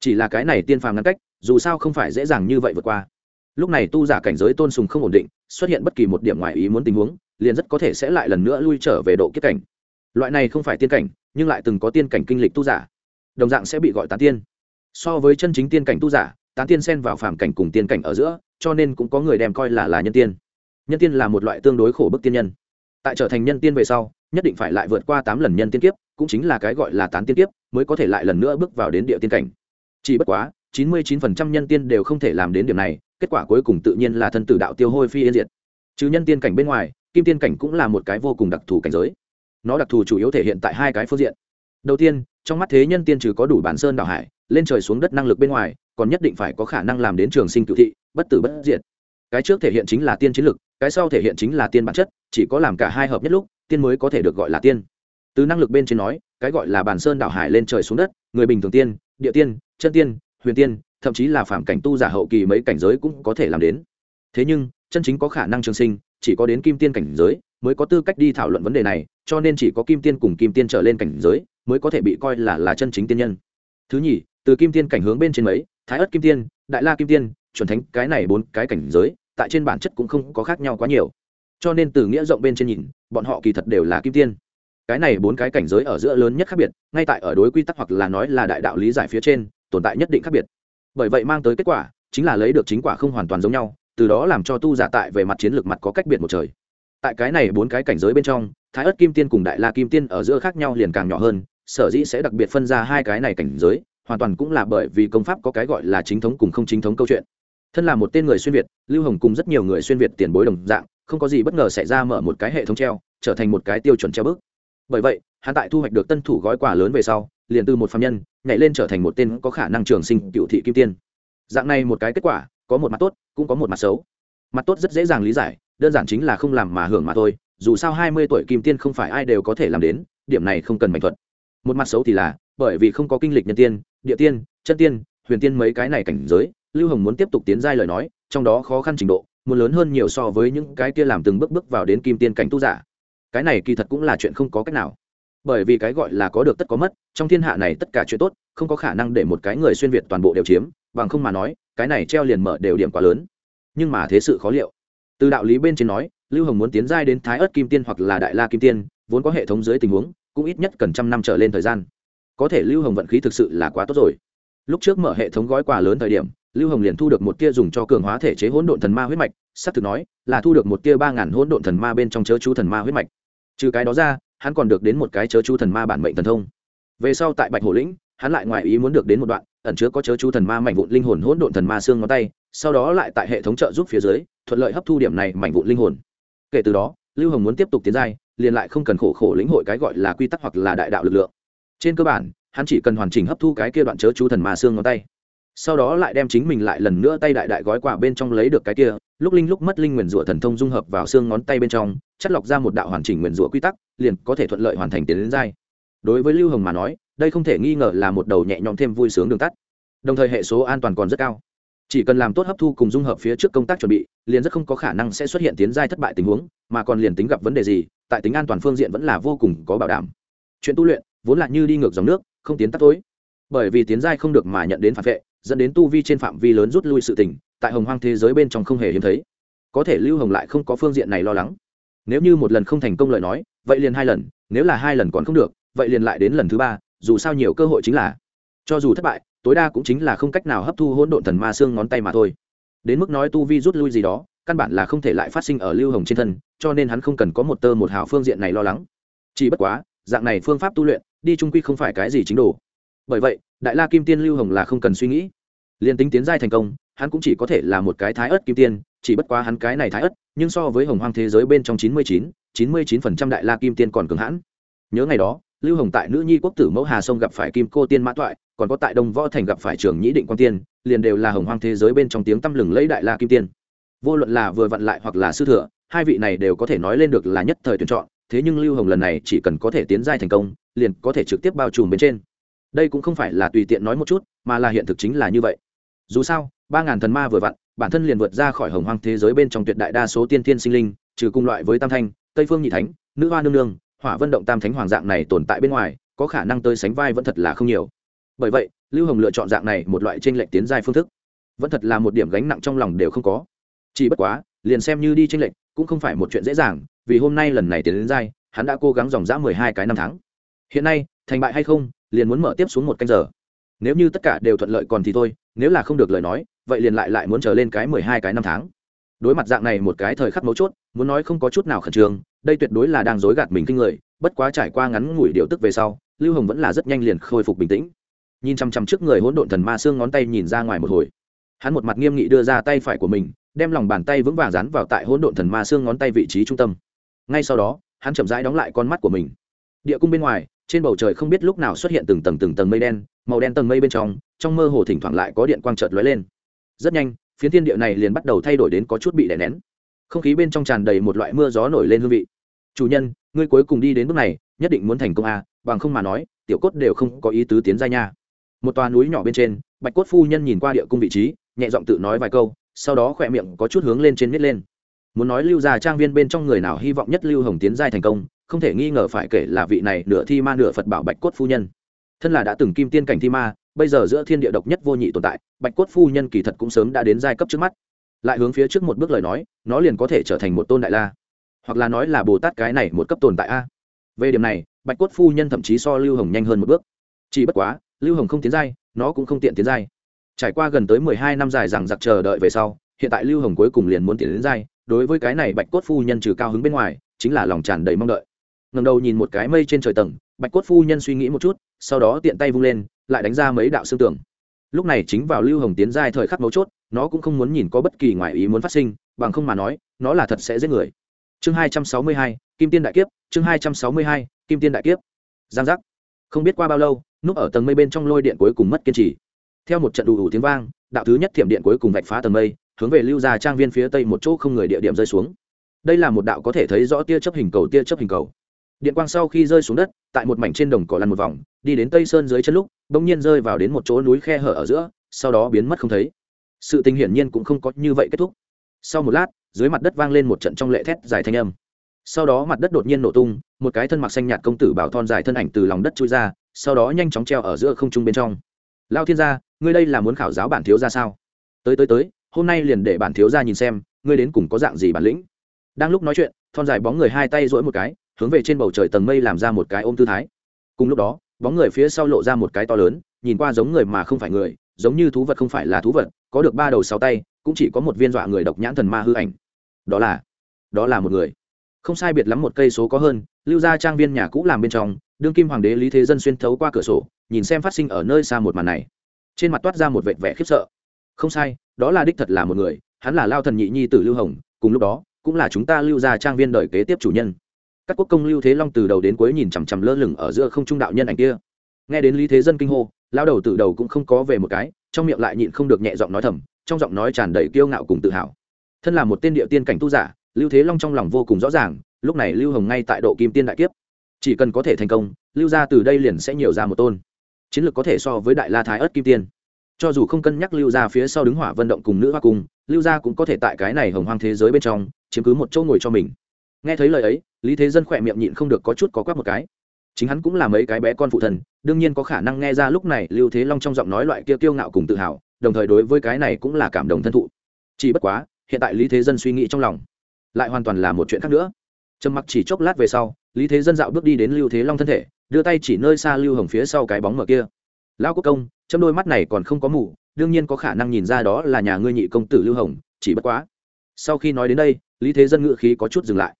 Chỉ là cái này tiên phàm ngăn cách, dù sao không phải dễ dàng như vậy vượt qua. Lúc này tu giả cảnh giới tôn sùng không ổn định, xuất hiện bất kỳ một điểm ngoài ý muốn tình huống, liền rất có thể sẽ lại lần nữa lui trở về độ kiếp cảnh. Loại này không phải tiên cảnh, nhưng lại từng có tiên cảnh kinh lịch tu giả. Đồng dạng sẽ bị gọi tán tiên. So với chân chính tiên cảnh tu giả, tán tiên xen vào phàm cảnh cùng tiên cảnh ở giữa, cho nên cũng có người đem coi là là nhân tiên. Nhân tiên là một loại tương đối khổ bức tiên nhân. Tại trở thành nhân tiên về sau nhất định phải lại vượt qua tám lần nhân tiên kiếp, cũng chính là cái gọi là tán tiên kiếp, mới có thể lại lần nữa bước vào đến địa tiên cảnh. Chỉ bất quá, chín mươi chín phần trăm nhân tiên đều không thể làm đến điểm này, kết quả cuối cùng tự nhiên là thân tử đạo tiêu hôi phi yên diệt. Chứ nhân tiên cảnh bên ngoài, kim tiên cảnh cũng là một cái vô cùng đặc thù cảnh giới. Nó đặc thù chủ yếu thể hiện tại hai cái phương diện. Đầu tiên, trong mắt thế nhân tiên trừ có đủ bản sơn đảo hải, lên trời xuống đất năng lực bên ngoài, còn nhất định phải có khả năng làm đến trường sinh cựu thị, bất tử bất diệt. Cái trước thể hiện chính là tiên chiến lực, cái sau thể hiện chính là tiên bản chất, chỉ có làm cả hai hợp nhất lúc tiên mới có thể được gọi là tiên. Từ năng lực bên trên nói, cái gọi là bản sơn đảo hải lên trời xuống đất, người bình thường tiên, địa tiên, chân tiên, huyền tiên, thậm chí là phạm cảnh tu giả hậu kỳ mấy cảnh giới cũng có thể làm đến. Thế nhưng, chân chính có khả năng trường sinh, chỉ có đến kim tiên cảnh giới mới có tư cách đi thảo luận vấn đề này, cho nên chỉ có kim tiên cùng kim tiên trở lên cảnh giới mới có thể bị coi là là chân chính tiên nhân. Thứ nhì, từ kim tiên cảnh hướng bên trên mấy, thái ất kim tiên, đại la kim tiên, chuẩn thánh cái này bốn cái cảnh giới, tại trên bản chất cũng không có khác nhau quá nhiều cho nên từ nghĩa rộng bên trên nhìn, bọn họ kỳ thật đều là kim tiên. Cái này bốn cái cảnh giới ở giữa lớn nhất khác biệt, ngay tại ở đối quy tắc hoặc là nói là đại đạo lý giải phía trên, tồn tại nhất định khác biệt. Bởi vậy mang tới kết quả, chính là lấy được chính quả không hoàn toàn giống nhau, từ đó làm cho tu giả tại về mặt chiến lược mặt có cách biệt một trời. Tại cái này bốn cái cảnh giới bên trong, thái ất kim tiên cùng đại la kim tiên ở giữa khác nhau liền càng nhỏ hơn, sở dĩ sẽ đặc biệt phân ra hai cái này cảnh giới, hoàn toàn cũng là bởi vì công pháp có cái gọi là chính thống cùng không chính thống câu chuyện. Thân là một tên người xuyên việt, lưu hồng cùng rất nhiều người xuyên việt tiền bối đồng dạng không có gì bất ngờ xảy ra mở một cái hệ thống treo, trở thành một cái tiêu chuẩn treo bước. Bởi vậy, hắn tại thu hoạch được tân thủ gói quà lớn về sau, liền từ một phạm nhân, nhảy lên trở thành một tên có khả năng trường sinh cựu thị kim tiên. Dạng này một cái kết quả, có một mặt tốt, cũng có một mặt xấu. Mặt tốt rất dễ dàng lý giải, đơn giản chính là không làm mà hưởng mà thôi, dù sao hai mươi tuổi kim tiên không phải ai đều có thể làm đến, điểm này không cần mạnh thuật. Một mặt xấu thì là, bởi vì không có kinh lịch nhân tiên, địa tiên, chân tiên, huyền tiên mấy cái này cảnh giới, lưu hồng muốn tiếp tục tiến giai lời nói, trong đó khó khăn trình độ muốn lớn hơn nhiều so với những cái kia làm từng bước bước vào đến kim tiên cảnh tu giả. Cái này kỳ thật cũng là chuyện không có cách nào. Bởi vì cái gọi là có được tất có mất, trong thiên hạ này tất cả chuyện tốt, không có khả năng để một cái người xuyên việt toàn bộ đều chiếm, bằng không mà nói, cái này treo liền mở đều điểm quá lớn. Nhưng mà thế sự khó liệu. Từ đạo lý bên trên nói, lưu hồng muốn tiến giai đến thái ớt kim tiên hoặc là đại la kim tiên, vốn có hệ thống dưới tình huống, cũng ít nhất cần trăm năm trở lên thời gian. Có thể lưu hồng vận khí thực sự là quá tốt rồi lúc trước mở hệ thống gói quà lớn thời điểm, lưu hồng liền thu được một tia dùng cho cường hóa thể chế hỗn độn thần ma huyết mạch s ắ c thực nói, là thu được một tia ba ngàn hỗn độn thần ma bên trong chớ chú thần ma huyết mạch. Trừ cái đó ra, hắn còn được đến một cái chớ chú thần ma bản mệnh thần thông. Về sau tại bạch hổ lĩnh, hắn lại ngoài ý muốn được đến một đoạn, ẩn chứa có chớ chú thần ma mảnh vụn linh hồn hỗn độn thần ma xương ngón tay, sau đó lại tại hệ thống trợ giúp phía dưới, thuận lợi hấp thu điểm này mảnh vụn linh hồn. Kể từ đó, lưu hồng muốn tiếp tục tiến giai, liền lại không cần khổ khổ lĩnh hội cái gọi là quy tắc hoặc là đại đạo lực lượng. Trên cơ bản hắn chỉ cần hoàn chỉnh hấp thu cái kia đoạn chớ chú thần ma xương ngón tay. Sau đó lại đem chính mình lại lần nữa tay đại đại gói quà bên trong lấy được cái kia, lúc linh lúc mất linh nguyền rủa thần thông dung hợp vào xương ngón tay bên trong, chất lọc ra một đạo hoàn chỉnh nguyền rủa quy tắc, liền có thể thuận lợi hoàn thành tiến đến giai. Đối với lưu hồng mà nói, đây không thể nghi ngờ là một đầu nhẹ nhõm thêm vui sướng đường tắt. Đồng thời hệ số an toàn còn rất cao. Chỉ cần làm tốt hấp thu cùng dung hợp phía trước công tác chuẩn bị, liền rất không có khả năng sẽ xuất hiện tiến giai thất bại tình huống, mà còn liền tính gặp vấn đề gì, tại tính an toàn phương diện vẫn là vô cùng có bảo đảm. Chuyện tu luyện, vốn là như đi ngược dòng nước không tiến tắt tối. Bởi vì tiến giai không được mà nhận đến phản vệ, dẫn đến tu vi trên phạm vi lớn rút lui sự tình, tại hồng hoang thế giới bên trong không hề hiếm thấy. Có thể lưu hồng lại không có phương diện này lo lắng. Nếu như một lần không thành công lời nói, vậy liền hai lần, nếu là hai lần còn không được, vậy liền lại đến lần thứ ba, dù sao nhiều cơ hội chính là. Cho dù thất bại, tối đa cũng chính là không cách nào hấp thu hỗn độn thần ma xương ngón tay mà thôi. Đến mức nói tu vi rút lui gì đó, căn bản là không thể lại phát sinh ở lưu hồng trên thân, cho nên hắn không cần có một tơ một hào phương diện này lo lắng. Chỉ bất quá, dạng này phương pháp tu luyện đi trung quy không phải cái gì chính đồ. Bởi vậy, đại la kim tiên lưu hồng là không cần suy nghĩ. Liền tính tiến giai thành công, hắn cũng chỉ có thể là một cái thái ớt kim tiên, chỉ bất quá hắn cái này thái ớt, nhưng so với hồng hoang thế giới bên trong chín mươi chín chín mươi chín phần trăm đại la kim tiên còn cường hãn. Nhớ ngày đó, lưu hồng tại nữ nhi quốc tử mẫu hà sông gặp phải kim cô tiên mã toại, còn có tại đông võ thành gặp phải trường nhĩ định quan tiên, liền đều là hồng hoang thế giới bên trong tiếng tăm lừng lấy đại la kim tiên. Vô luận là vừa vặn lại hoặc là sư thừa, hai vị này đều có thể nói lên được là nhất thời tuyển chọn, thế nhưng lưu hồng lần này chỉ cần có thể tiến giai thành công liền có thể trực tiếp bao trùm bên trên. Đây cũng không phải là tùy tiện nói một chút, mà là hiện thực chính là như vậy. Dù sao, ba ngàn thần ma vừa vặn, bản thân liền vượt ra khỏi hồng hoang thế giới bên trong tuyệt đại đa số tiên thiên sinh linh, trừ cùng loại với tam thanh, tây phương nhị thánh, nữ hoa nương nương, hỏa vân động tam thánh hoàng dạng này tồn tại bên ngoài, có khả năng tới sánh vai vẫn thật là không nhiều. Bởi vậy, lưu hồng lựa chọn dạng này một loại t r ê n lệch tiến giai phương thức. Vẫn thật là một điểm gánh nặng trong lòng đều không có. Chỉ bất quá, liền xem như đi t r ê n lệch, cũng không phải một chuyện dễ dàng, vì hôm nay lần này tiến đến giai, hắn đã cố gắng dòng dã mười hai cái năm tháng hiện nay, thành bại hay không, liền muốn mở tiếp xuống một canh giờ. Nếu như tất cả đều thuận lợi còn thì thôi, nếu là không được lời nói, vậy liền lại lại muốn trở lên cái mười hai, cái năm tháng. Đối mặt dạng này một cái thời khắc mấu chốt, muốn nói không có chút nào khẩn trương, đây tuyệt đối là đang dối gạt mình kinh người, bất quá trải qua ngắn ngủi điều tức về sau, lưu hồng vẫn là rất nhanh liền khôi phục bình tĩnh. Nhìn chăm chăm trước người hỗn độn thần ma xương ngón tay nhìn ra ngoài một hồi. Hắn một mặt nghiêm nghị đưa ra tay phải của mình, đem lòng bàn tay vững vàng dán vào tại hỗn độn thần ma xương ngón tay vị trí trung tâm. Ngay sau đó, hắn chậm rãi đóng lại con mắt của mình. Địa cung bên ngoài trên bầu trời không biết lúc nào xuất hiện từng tầng từng tầng mây đen, màu đen tầng mây bên trong trong mơ hồ thỉnh thoảng lại có điện quang chợt lóe lên. Rất nhanh, phiến thiên địa này liền bắt đầu thay đổi đến có chút bị đè nén. Không khí bên trong tràn đầy một loại mưa gió nổi lên hương vị. Chủ nhân, ngươi cuối cùng đi đến bước này, nhất định muốn thành công à bằng không mà nói, tiểu cốt đều không có ý tứ tiến ra nha. Một tòa núi nhỏ bên trên, bạch cốt phu nhân nhìn qua địa cung vị trí, nhẹ giọng tự nói vài câu, sau đó khỏe miệng có chút hướng lên trên nít lên. Muốn nói lưu già trang viên bên trong người nào hy vọng nhất lưu hồng tiến giai thành công không thể nghi ngờ phải kể là vị này nửa thi ma nửa phật bảo bạch cốt phu nhân. Thân là đã từng kim tiên cảnh thi ma, bây giờ giữa thiên địa độc nhất vô nhị tồn tại, bạch cốt phu nhân kỳ thật cũng sớm đã đến giai cấp trước mắt. Lại hướng phía trước một bước lời nói, nó liền có thể trở thành một tôn đại la. Hoặc là nói là bồ tát cái này một cấp tồn tại a. Về điểm này, bạch cốt phu nhân thậm chí so lưu hồng nhanh hơn một bước. Chỉ bất quá, lưu hồng không tiến giai, nó cũng không tiện tiến giai. Trải qua gần tới mười hai năm dài rằng giặc chờ đợi về sau, hiện tại lưu hồng cuối cùng liền muốn tiến đến giai, đối với cái này bạch cốt phu nhân trừ cao hứng bên ngoài, chính là lòng tràn đầy mong đợi ngầm đầu nhìn một cái mây trên trời tầng, bạch cốt phu nhân suy nghĩ một chút, sau đó tiện tay vung lên, lại đánh ra mấy đạo xương tưởng lúc này chính vào lưu hồng tiến giai thời khắc mấu chốt, nó cũng không muốn nhìn có bất kỳ ngoại ý muốn phát sinh, bằng không mà nói, nó là thật sẽ giết người. Chương hai trăm sáu mươi hai, kim tiên đại kiếp, chương hai trăm sáu mươi hai, kim tiên đại kiếp. Giang giác. Không biết qua bao lâu, núp ở tầng mây bên trong lôi điện cuối cùng mất kiên trì. Theo một trận đủ đủ tiếng vang, đạo thứ nhất thiểm điện cuối cùng vạch phá tầng mây, hướng về lưu gia trang viên phía tây một chỗ không người địa điểm rơi xuống. Đây là một đạo có thể thấy rõ tia chấp hình cầu, tia chấp hình cầu điện quang sau khi rơi xuống đất, tại một mảnh trên đồng cỏ lăn một vòng, đi đến tây sơn dưới chân lúc đ ỗ n g nhiên rơi vào đến một chỗ núi khe hở ở giữa, sau đó biến mất không thấy. Sự tình hiển nhiên cũng không có như vậy kết thúc. Sau một lát, dưới mặt đất vang lên một trận trong lệ thét dài thanh âm. Sau đó mặt đất đột nhiên nổ tung, một cái thân mặc xanh nhạt công tử bảo thon dài thân ảnh từ lòng đất trôi ra, sau đó nhanh chóng treo ở giữa không trung bên trong. Lao thiên gia, ngươi đây là muốn khảo giáo bản thiếu ra sao? Tới tới tới, hôm nay liền để bản thiếu ra nhìn xem, ngươi đến cùng có dạng gì bản lĩnh? Đang lúc nói chuyện, thon dài bóng người hai tay dỗi một cái hướng về trên bầu trời tầng mây làm ra một cái ôm tư thái. Cùng lúc đó, bóng người phía sau lộ ra một cái to lớn, nhìn qua giống người mà không phải người, giống như thú vật không phải là thú vật, có được ba đầu sáu tay, cũng chỉ có một viên dọa người độc nhãn thần ma hư ảnh. Đó là đó là một người. Không sai biệt lắm một cây số có hơn, lưu ra trang viên nhà cũ làm bên trong, đương kim hoàng đế lý thế dân xuyên thấu qua cửa sổ, nhìn xem phát sinh ở nơi xa một màn này. Trên mặt toát ra một vệt vẻ khiếp sợ. Không sai, đó là đích thật là một người, hắn là lao thần nhị nhi tử lưu hồng, cùng lúc đó, cũng là chúng ta lưu ra trang viên đời kế tiếp chủ nhân các quốc công lưu thế long từ đầu đến cuối nhìn chằm chằm lơ lửng ở giữa không trung đạo nhân ảnh kia. Nghe đến lý thế dân kinh hô lao đầu từ đầu cũng không có về một cái, trong miệng lại nhịn không được nhẹ giọng nói thầm, trong giọng nói tràn đầy kiêu ngạo cùng tự hào. Thân là một tên địa tiên cảnh tu giả, lưu thế long trong lòng vô cùng rõ ràng, lúc này lưu hồng ngay tại độ kim tiên đại kiếp. Chỉ cần có thể thành công, lưu gia từ đây liền sẽ nhiều ra một tôn. Chiến lược có thể so với đại la thái ất kim tiên. Cho dù không cân nhắc lưu gia phía sau đứng hỏa vận động cùng nữ hoa cung lưu gia cũng có thể tại cái này hồng hoang thế giới bên trong, chiếm cứ một chỗ ngồi cho mình nghe thấy lời ấy, lý thế dân khỏe miệng nhịn không được có chút có quắc một cái. Chính hắn cũng là mấy cái bé con phụ thần, đương nhiên có khả năng nghe ra lúc này lưu thế long trong giọng nói loại kia kiêu ngạo cùng tự hào, đồng thời đối với cái này cũng là cảm động thân thụ. Chỉ bất quá, hiện tại lý thế dân suy nghĩ trong lòng, lại hoàn toàn là một chuyện khác nữa. Trầm mặc chỉ chốc lát về sau, lý thế dân dạo bước đi đến lưu thế long thân thể, đưa tay chỉ nơi xa lưu hồng phía sau cái bóng mở kia. Lão quốc công châm đôi mắt này còn không có mù, đương nhiên có khả năng nhìn ra đó là nhà ngươi nhị công tử lưu hồng, chỉ bất quá. Sau khi nói đến đây, lý thế dân ngự khí có chút dừng lại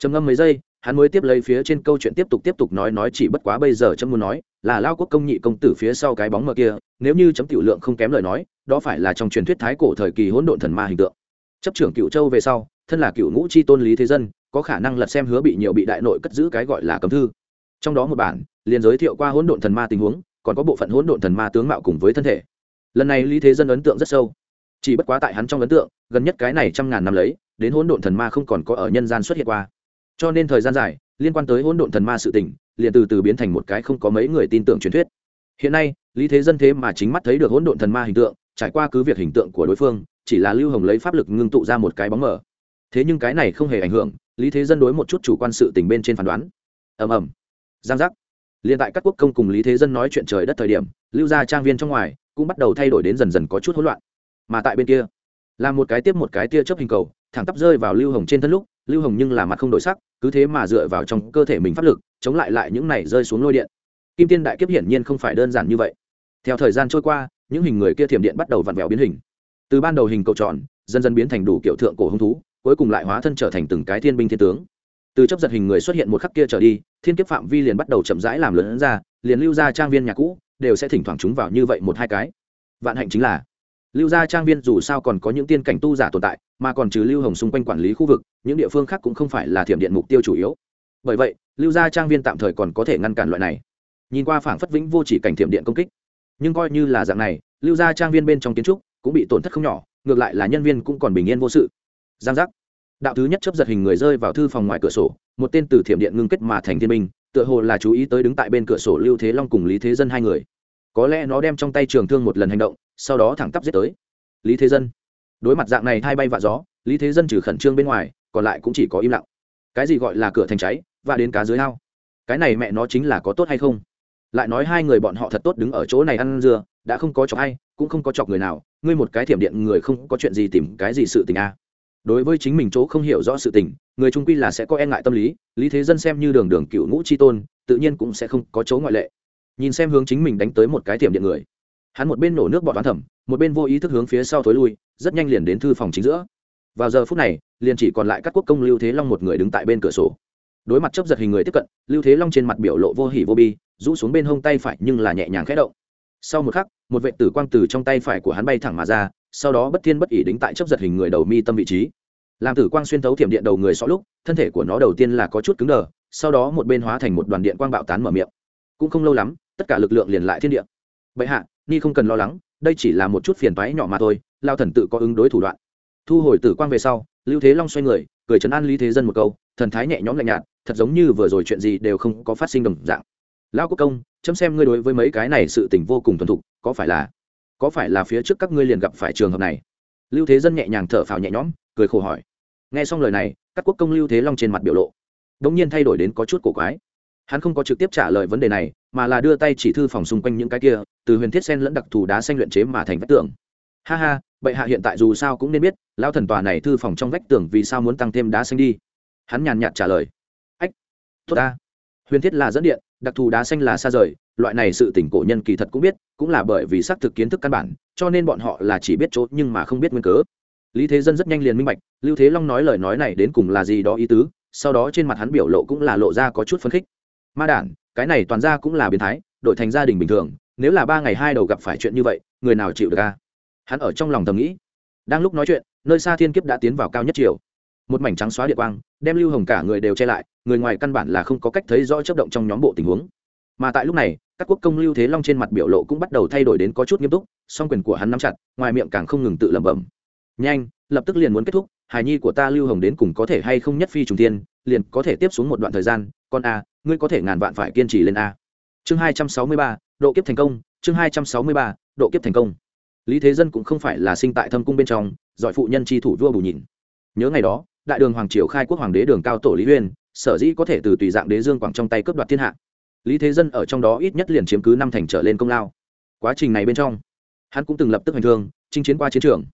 trầm ngâm mấy giây, hắn mới tiếp lấy phía trên câu chuyện tiếp tục tiếp tục nói nói chỉ bất quá bây giờ chấm muốn nói, là lao quốc công nhị công tử phía sau cái bóng mờ kia, nếu như chấm tiểu lượng không kém lời nói, đó phải là trong truyền thuyết thái cổ thời kỳ hỗn độn thần ma hình tượng. Chấp trưởng cựu châu về sau, thân là cựu ngũ chi tôn lý thế dân, có khả năng lật xem hứa bị nhiều bị đại nội cất giữ cái gọi là cấm thư. Trong đó một bản, liền giới thiệu qua hỗn độn thần ma tình huống, còn có bộ phận hỗn độn thần ma tướng mạo cùng với thân thể. Lần này lý thế dân ấn tượng rất sâu. Chỉ bất quá tại hắn trong ấn tượng, gần nhất cái này trăm ngàn năm lấy, đến hỗn độn thần ma không còn có ở nhân gian xuất hiện qua cho nên thời gian dài, liên quan tới hỗn độn thần ma sự tình, liền từ từ biến thành một cái không có mấy người tin tưởng truyền thuyết. Hiện nay, lý thế dân thế mà chính mắt thấy được hỗn độn thần ma hình tượng, trải qua cứ việc hình tượng của đối phương, chỉ là lưu hồng lấy pháp lực ngưng tụ ra một cái bóng mờ. Thế nhưng cái này không hề ảnh hưởng, lý thế dân đối một chút chủ quan sự tình bên trên phán đoán. Ầm ầm. Giang giác. Liền tại các quốc công cùng lý thế dân nói chuyện trời đất thời điểm, lưu gia trang viên trong ngoài cũng bắt đầu thay đổi đến dần dần có chút hỗn loạn. Mà tại bên kia, là một cái tiếp một cái tia chớp hình cầu, thẳng tắp rơi vào lưu hồng trên thân lúc lưu hồng nhưng là mặt không đổi sắc, cứ thế mà dựa vào trong cơ thể mình pháp lực, chống lại lại những này rơi xuống lôi điện. Kim tiên đại kiếp hiển nhiên không phải đơn giản như vậy. Theo thời gian trôi qua, những hình người kia thiểm điện bắt đầu vặn vẹo biến hình. Từ ban đầu hình cầu tròn, dần dần biến thành đủ kiểu thượng cổ hung thú, cuối cùng lại hóa thân trở thành từng cái thiên binh thiên tướng. Từ chấp giật hình người xuất hiện một khắc kia trở đi, thiên kiếp phạm vi liền bắt đầu chậm rãi làm lớn ra, liền lưu ra trang viên nhà cũ, đều sẽ thỉnh thoảng chúng vào như vậy một hai cái. Vạn hạnh chính là lưu gia trang viên dù sao còn có những tiên cảnh tu giả tồn tại, mà còn trừ lưu hồng xung quanh quản lý khu vực, những địa phương khác cũng không phải là thiểm điện mục tiêu chủ yếu. Bởi vậy, lưu gia trang viên tạm thời còn có thể ngăn cản loại này. Nhìn qua phảng phất vĩnh vô chỉ cảnh thiểm điện công kích, nhưng coi như là dạng này, lưu gia trang viên bên trong kiến trúc cũng bị tổn thất không nhỏ, ngược lại là nhân viên cũng còn bình yên vô sự. Giang giác. Đạo thứ nhất chấp giật hình người rơi vào thư phòng ngoài cửa sổ, một tên từ thiểm điện ngưng kết mà thành thiên minh tựa hồ là chú ý tới đứng tại bên cửa sổ lưu thế long cùng lý thế dân hai người. Có lẽ nó đem trong tay trường thương một lần hành động sau đó thẳng tắp giết tới. Lý thế dân. Đối mặt dạng này hai bay vạ gió, lý thế dân trừ khẩn trương bên ngoài, còn lại cũng chỉ có im lặng. Cái gì gọi là cửa thành cháy và đến cá dưới ao? Cái này mẹ nó chính là có tốt hay không? Lại nói hai người bọn họ thật tốt đứng ở chỗ này ăn dưa, đã không có chọc ai, cũng không có chọc người nào, ngươi một cái thiểm điện người không có chuyện gì tìm cái gì sự tình a. Đối với chính mình chỗ không hiểu rõ sự tình, người trung quy là sẽ có e ngại tâm lý lý thế dân xem như đường đường cựu ngũ c tôn, tự nhiên cũng sẽ không có chỗ ngoại lệ. Nhìn xem hướng chính mình đánh tới một cái thiểm điện người hắn một bên nổ nước bọt toán thẩm, một bên vô ý thức hướng phía sau thối lui, rất nhanh liền đến thư phòng chính giữa. Vào giờ phút này, liền chỉ còn lại các quốc công lưu thế long một người đứng tại bên cửa sổ. Đối mặt chấp giật hình người tiếp cận, lưu thế long trên mặt biểu lộ vô hỉ vô bi, rũ xuống bên hông tay phải nhưng là nhẹ nhàng khẽ động. Sau một khắc, một vệ tử quang từ trong tay phải của hắn bay thẳng mà ra, sau đó bất thiên bất ỉ đính tại chấp giật hình người đầu mi tâm vị trí. Làm tử quang xuyên thấu thiểm điện đầu người xó lúc, thân thể của nó đầu tiên là có chút cứng đờ, sau đó một bên hóa thành một đoàn điện quang bạo tán mở miệng. Cũng không lâu lắm, tất cả lực lượng liền lại thiên địa. Vậy hạ ni không cần lo lắng, đây chỉ là một chút phiền toái nhỏ mà thôi, lao thần tự có ứng đối thủ đoạn. Thu hồi tử quang về sau, lưu thế long xoay người, cười chấn an lý thế dân một câu, thần thái nhẹ nhõm lạnh nhạt, thật giống như vừa rồi chuyện gì đều không có phát sinh đồng dạng. Lão quốc công, chấm xem ngươi đối với mấy cái này sự tình vô cùng thuần thục, có phải là, có phải là phía trước các ngươi liền gặp phải trường hợp này? Lưu thế dân nhẹ nhàng thở phào nhẹ nhõm, cười khổ hỏi. Nghe xong lời này, các quốc công lưu thế long trên mặt biểu lộ đ ỗ n g nhiên thay đổi đến có chút cổ quái hắn không có trực tiếp trả lời vấn đề này, mà là đưa tay chỉ thư phòng xung quanh những cái kia, từ huyền thiết sen lẫn đặc thù đá xanh luyện chế mà thành vách tường. Ha ha, bệ hạ hiện tại dù sao cũng nên biết lao thần tòa này thư phòng trong vách tường vì sao muốn tăng thêm đá xanh đi? Hắn nhàn nhạt trả lời. Ách, tốt ta. Huyền thiết là dẫn điện, đặc thù đá xanh là xa rời, loại này sự tỉnh cổ nhân kỳ thật cũng biết, cũng là bởi vì xác thực kiến thức căn bản, cho nên bọn họ là chỉ biết chỗ nhưng mà không biết nguyên cớ. Lý thế dân rất nhanh liền minh bạch, lưu thế long nói lời nói này đến cùng là gì đó ý tứ, sau đó trên mặt hắn biểu lộ cũng là lộ ra có chút phấn khích ma đản, cái này toàn ra cũng là biến thái, đổi thành gia đình bình thường, nếu là ba ngày hai đầu gặp phải chuyện như vậy, người nào chịu được ca hắn ở trong lòng thầm nghĩ. Đang lúc nói chuyện, nơi xa thiên kiếp đã tiến vào cao nhất chiều một mảnh trắng xóa địa quang, đem lưu hồng cả người đều che lại, người ngoài căn bản là không có cách thấy rõ chấp động trong nhóm bộ tình huống. Mà tại lúc này, các quốc công lưu thế long trên mặt biểu lộ cũng bắt đầu thay đổi đến có chút nghiêm túc, song quyền của hắn nắm chặt, ngoài miệng càng không ngừng tự lẩm bẩm. Nhanh, lập tức liền muốn kết thúc, hài nhi của ta lưu hồng đến cùng có thể hay không nhất phi trùng tiên liền có thể tiếp xuống một đoạn thời gian con a à, ngươi có thể ngàn vạn phải kiên trì lên a. Chương hai trăm sáu mươi ba độ kiếp thành công chương hai trăm sáu mươi ba độ kiếp thành công. Lý thế dân cũng không phải là sinh tại thâm cung bên trong giỏi phụ nhân tri thủ vua bù nhìn. Nhớ ngày đó đại đường hoàng triều khai quốc hoàng đế đường cao tổ lý uyên, sở dĩ có thể từ tùy dạng đế dương quảng trong tay cướp đoạt thiên hạ. Lý thế dân ở trong đó ít nhất liền chiếm cứ năm thành trở lên công lao. Quá trình này bên trong hắn cũng từng lập tức hành thương chinh chiến qua chiến trường.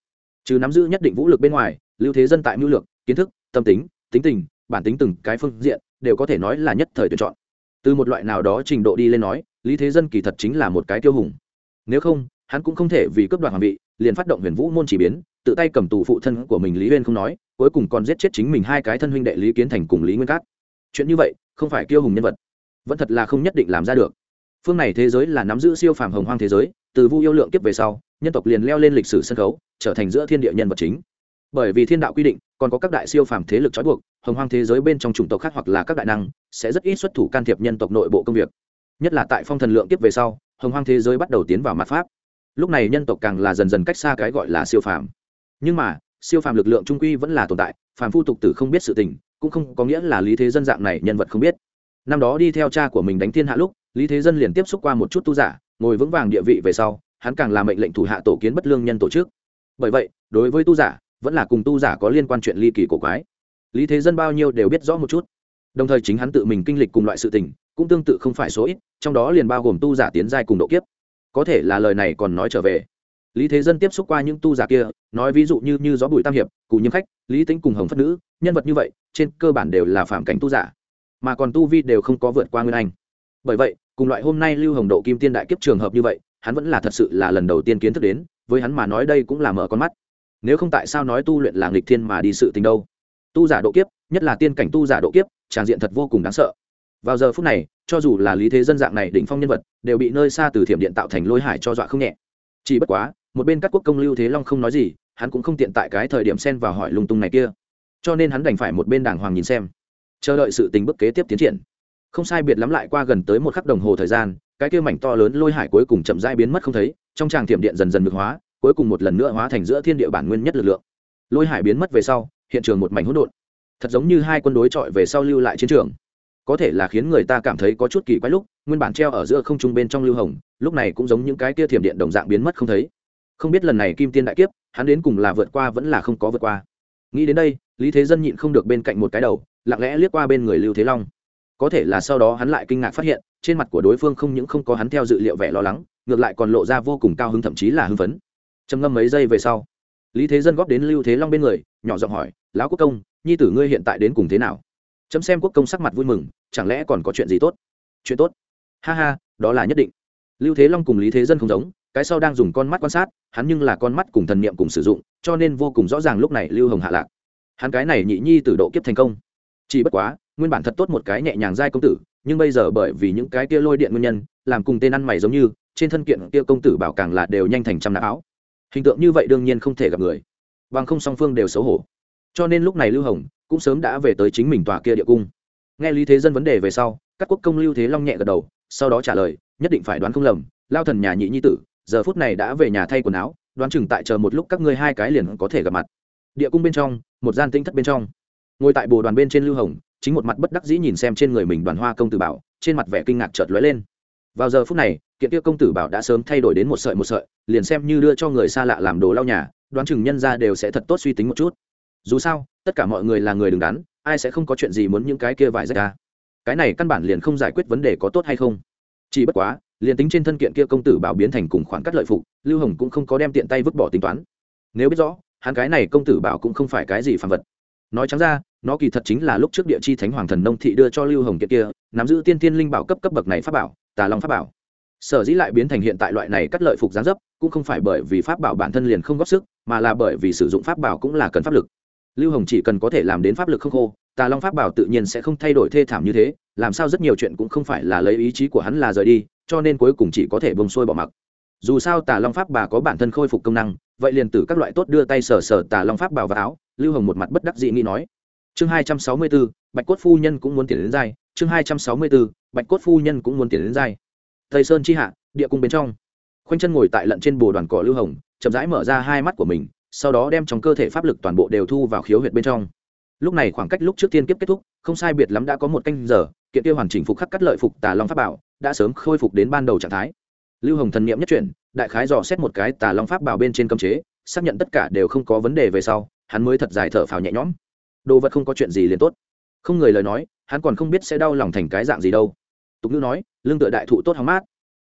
Trừ nắm giữ nhất định vũ lực bên ngoài lưu thế dân tại mưu lược kiến thức tâm tính tính tình bản tính từng cái phương diện đều có thể nói là nhất thời tuyển chọn. Từ một loại nào đó trình độ đi lên nói, lý thế dân kỳ thật chính là một cái tiêu hùng. Nếu không, hắn cũng không thể vì cướp đoạt hoàng vị, liền phát động huyền vũ môn chỉ biến, tự tay cầm tù phụ thân của mình lý huyên không nói, cuối cùng còn giết chết chính mình hai cái thân huynh đệ lý kiến thành cùng lý nguyên cát. Chuyện như vậy, không phải kiêu hùng nhân vật, vẫn thật là không nhất định làm ra được. Phương này thế giới là nắm giữ siêu phàm hồng hoang thế giới, từ vu yêu lượng kiếp về sau, nhân tộc liền leo lên lịch sử sân khấu, trở thành giữa thiên địa nhân vật chính bởi vì thiên đạo quy định, còn có các đại siêu phàm thế lực trói buộc, hồng hoang thế giới bên trong chủng tộc khác hoặc là các đại năng, sẽ rất ít xuất thủ can thiệp nhân tộc nội bộ công việc. Nhất là tại phong thần lượng kiếp về sau, hồng hoang thế giới bắt đầu tiến vào mặt pháp. Lúc này nhân tộc càng là dần dần cách xa cái gọi là siêu phàm. Nhưng mà, siêu phàm lực lượng trung quy vẫn là tồn tại, phàm phu tục tử không biết sự tình, cũng không có nghĩa là lý thế dân dạng này nhân vật không biết. Năm đó đi theo cha của mình đánh thiên hạ lúc, lý thế dân liền tiếp xúc qua một chút tu giả, ngồi vững vàng địa vị về sau, hắn càng làm mệnh lệnh thủ hạ tổ kiến bất lương nhân tổ chức. Bởi vậy, đối với tu giả vẫn là cùng tu giả có liên quan chuyện ly kỳ cổ quái. Lý thế dân bao nhiêu đều biết rõ một chút. Đồng thời chính hắn tự mình kinh lịch cùng loại sự tình, cũng tương tự không phải số ít, trong đó liền bao gồm tu giả tiến giai cùng độ kiếp. Có thể là lời này còn nói trở về. Lý thế dân tiếp xúc qua những tu giả kia, nói ví dụ như như gió bùi tam hiệp, cụ nhiễm khách, lý tính cùng hồng phất nữ, nhân vật như vậy, trên cơ bản đều là phạm cảnh tu giả. Mà còn tu vi đều không có vượt qua nguyên anh. Bởi vậy, cùng loại hôm nay lưu hồng độ kim tiên đại kiếp trường hợp như vậy, hắn vẫn là thật sự là lần đầu tiên kiến thức đến, với hắn mà nói đây cũng là mở con mắt nếu không tại sao nói tu luyện là nghịch thiên mà đi sự tình đâu? Tu giả độ kiếp, nhất là tiên cảnh tu giả độ kiếp, tràng diện thật vô cùng đáng sợ. Vào giờ phút này, cho dù là lý thế dân dạng này đỉnh phong nhân vật, đều bị nơi xa từ thiểm điện tạo thành lôi hải cho dọa không nhẹ. Chỉ bất quá, một bên các quốc công lưu thế long không nói gì, hắn cũng không tiện tại cái thời điểm xen vào hỏi lung tung này kia. Cho nên hắn đành phải một bên đàng hoàng nhìn xem. Chờ đợi sự tình bước kế tiếp tiến triển. Không sai biệt lắm lại qua gần tới một khắc đồng hồ thời gian, cái kia mảnh to lớn lôi hải cuối cùng chậm rãi biến mất không thấy, trong tràng thiểm điện dần dần ngược hóa cuối cùng một lần nữa hóa thành giữa thiên địa bản nguyên nhất lực lượng. Lôi hải biến mất về sau, hiện trường một mảnh hỗn độn. Thật giống như hai quân đối chọi về sau lưu lại chiến trường. Có thể là khiến người ta cảm thấy có chút kỳ quái lúc, nguyên bản treo ở giữa không trung bên trong lưu hồng, lúc này cũng giống những cái kia thiểm điện đồng dạng biến mất không thấy. Không biết lần này kim tiên đại kiếp, hắn đến cùng là vượt qua vẫn là không có vượt qua. Nghĩ đến đây, lý thế dân nhịn không được bên cạnh một cái đầu, lặng lẽ liếc qua bên người lưu thế long. Có thể là sau đó hắn lại kinh ngạc phát hiện, trên mặt của đối phương không những không có hắn theo dự liệu vẻ lo lắng, ngược lại còn lộ ra vô cùng cao hứng thậm chí là hưng phấn trầm ngâm mấy giây về sau, lý thế dân góp đến lưu thế long bên người, nhỏ giọng hỏi, lão quốc công, nhi tử ngươi hiện tại đến cùng thế nào? Chấm xem quốc công sắc mặt vui mừng, chẳng lẽ còn có chuyện gì tốt? Chuyện tốt? Ha ha, đó là nhất định. Lưu thế long cùng lý thế dân không giống, cái sau đang dùng con mắt quan sát, hắn nhưng là con mắt cùng thần niệm cùng sử dụng, cho nên vô cùng rõ ràng lúc này lưu hồng hạ lạc. Hắn cái này nhị nhi từ độ kiếp thành công. Chỉ bất quá, nguyên bản thật tốt một cái nhẹ nhàng giai công tử, nhưng bây giờ bởi vì những cái kia lôi điện nguyên nhân, làm cùng tên ăn mày giống như, trên thân kiện kia công tử bảo càng là đều nhanh thành trăm nạp áo hình tượng như vậy đương nhiên không thể gặp người. Bằng không song phương đều xấu hổ. Cho nên lúc này lưu hồng cũng sớm đã về tới chính mình tòa kia địa cung. Nghe lý thế dân vấn đề về sau, các quốc công lưu thế long nhẹ gật đầu, sau đó trả lời, nhất định phải đoán không lầm, lao thần nhà nhị nhi tử, giờ phút này đã về nhà thay quần áo, đoán chừng tại chờ một lúc các ngươi hai cái liền có thể gặp mặt. Địa cung bên trong, một gian tinh thất bên trong. Ngồi tại bồ đoàn bên trên lưu hồng, chính một mặt bất đắc dĩ nhìn xem trên người mình đoàn hoa công tử bảo, trên mặt vẻ kinh ngạc chợt lóe lên vào giờ phút này, kiện tiêu công tử bảo đã sớm thay đổi đến một sợi một sợi, liền xem như đưa cho người xa lạ làm đồ lau nhà, đoán chừng nhân ra đều sẽ thật tốt suy tính một chút. Dù sao, tất cả mọi người là người đứng đắn, ai sẽ không có chuyện gì muốn những cái kia vải rách ra. Cái này căn bản liền không giải quyết vấn đề có tốt hay không. Chỉ bất quá, liền tính trên thân kiện kia công tử bảo biến thành cùng khoản cắt lợi phục, lưu hồng cũng không có đem tiện tay vứt bỏ tính toán. Nếu biết rõ, hắn cái này công tử bảo cũng không phải cái gì phàm vật. Nói trắng ra, nó kỳ thật chính là lúc trước địa chi thánh hoàng thần nông thị đưa cho lưu hồng kiện kia, nắm giữ tiên tiên linh bảo cấp cấp bậc này pháp bảo tà long pháp bảo. Sở dĩ lại biến thành hiện tại loại này cắt lợi phục gián dấp, cũng không phải bởi vì pháp bảo bản thân liền không góp sức, mà là bởi vì sử dụng pháp bảo cũng là cần pháp lực. Lưu hồng chỉ cần có thể làm đến pháp lực không khô, tà long pháp bảo tự nhiên sẽ không thay đổi thê thảm như thế, làm sao rất nhiều chuyện cũng không phải là lấy ý chí của hắn là rời đi, cho nên cuối cùng chỉ có thể bông xuôi bỏ mặc. Dù sao tà long pháp bà có bản thân khôi phục công năng, vậy liền từ các loại tốt đưa tay sờ sờ tà long pháp bảo vào áo, lưu hồng một mặt bất đắc dị nghĩ nói. Chương hai trăm sáu mươi bốn, bạch cốt phu nhân cũng muốn tiền đến dai chương hai trăm sáu mươi bốn, bạch cốt phu nhân cũng muốn tiền đến dai tây sơn chi hạ, địa cung bên trong. Khoanh chân ngồi tại lận trên bồ đoàn cỏ lưu hồng, chậm rãi mở ra hai mắt của mình, sau đó đem trong cơ thể pháp lực toàn bộ đều thu vào khiếu huyệt bên trong. Lúc này khoảng cách lúc trước tiên kiếp kết thúc, không sai biệt lắm đã có một canh giờ, kiện tiêu hoàn chỉnh phục khắc cắt lợi phục tà long pháp bảo đã sớm khôi phục đến ban đầu trạng thái. Lưu hồng thần n i ệ m nhất chuyển, đại khái dò xét một cái tà long pháp bảo bên trên cơm chế, xác nhận tất cả đều không có vấn đề về sau, hắn mới thật dài thở phào nhẹ nhõm. Đồ vật không có chuyện gì liền tốt. Không người lời nói hắn còn không biết sẽ đau lòng thành cái dạng gì đâu. Tục ngữ nói lương tựa đại thụ tốt hóng mát.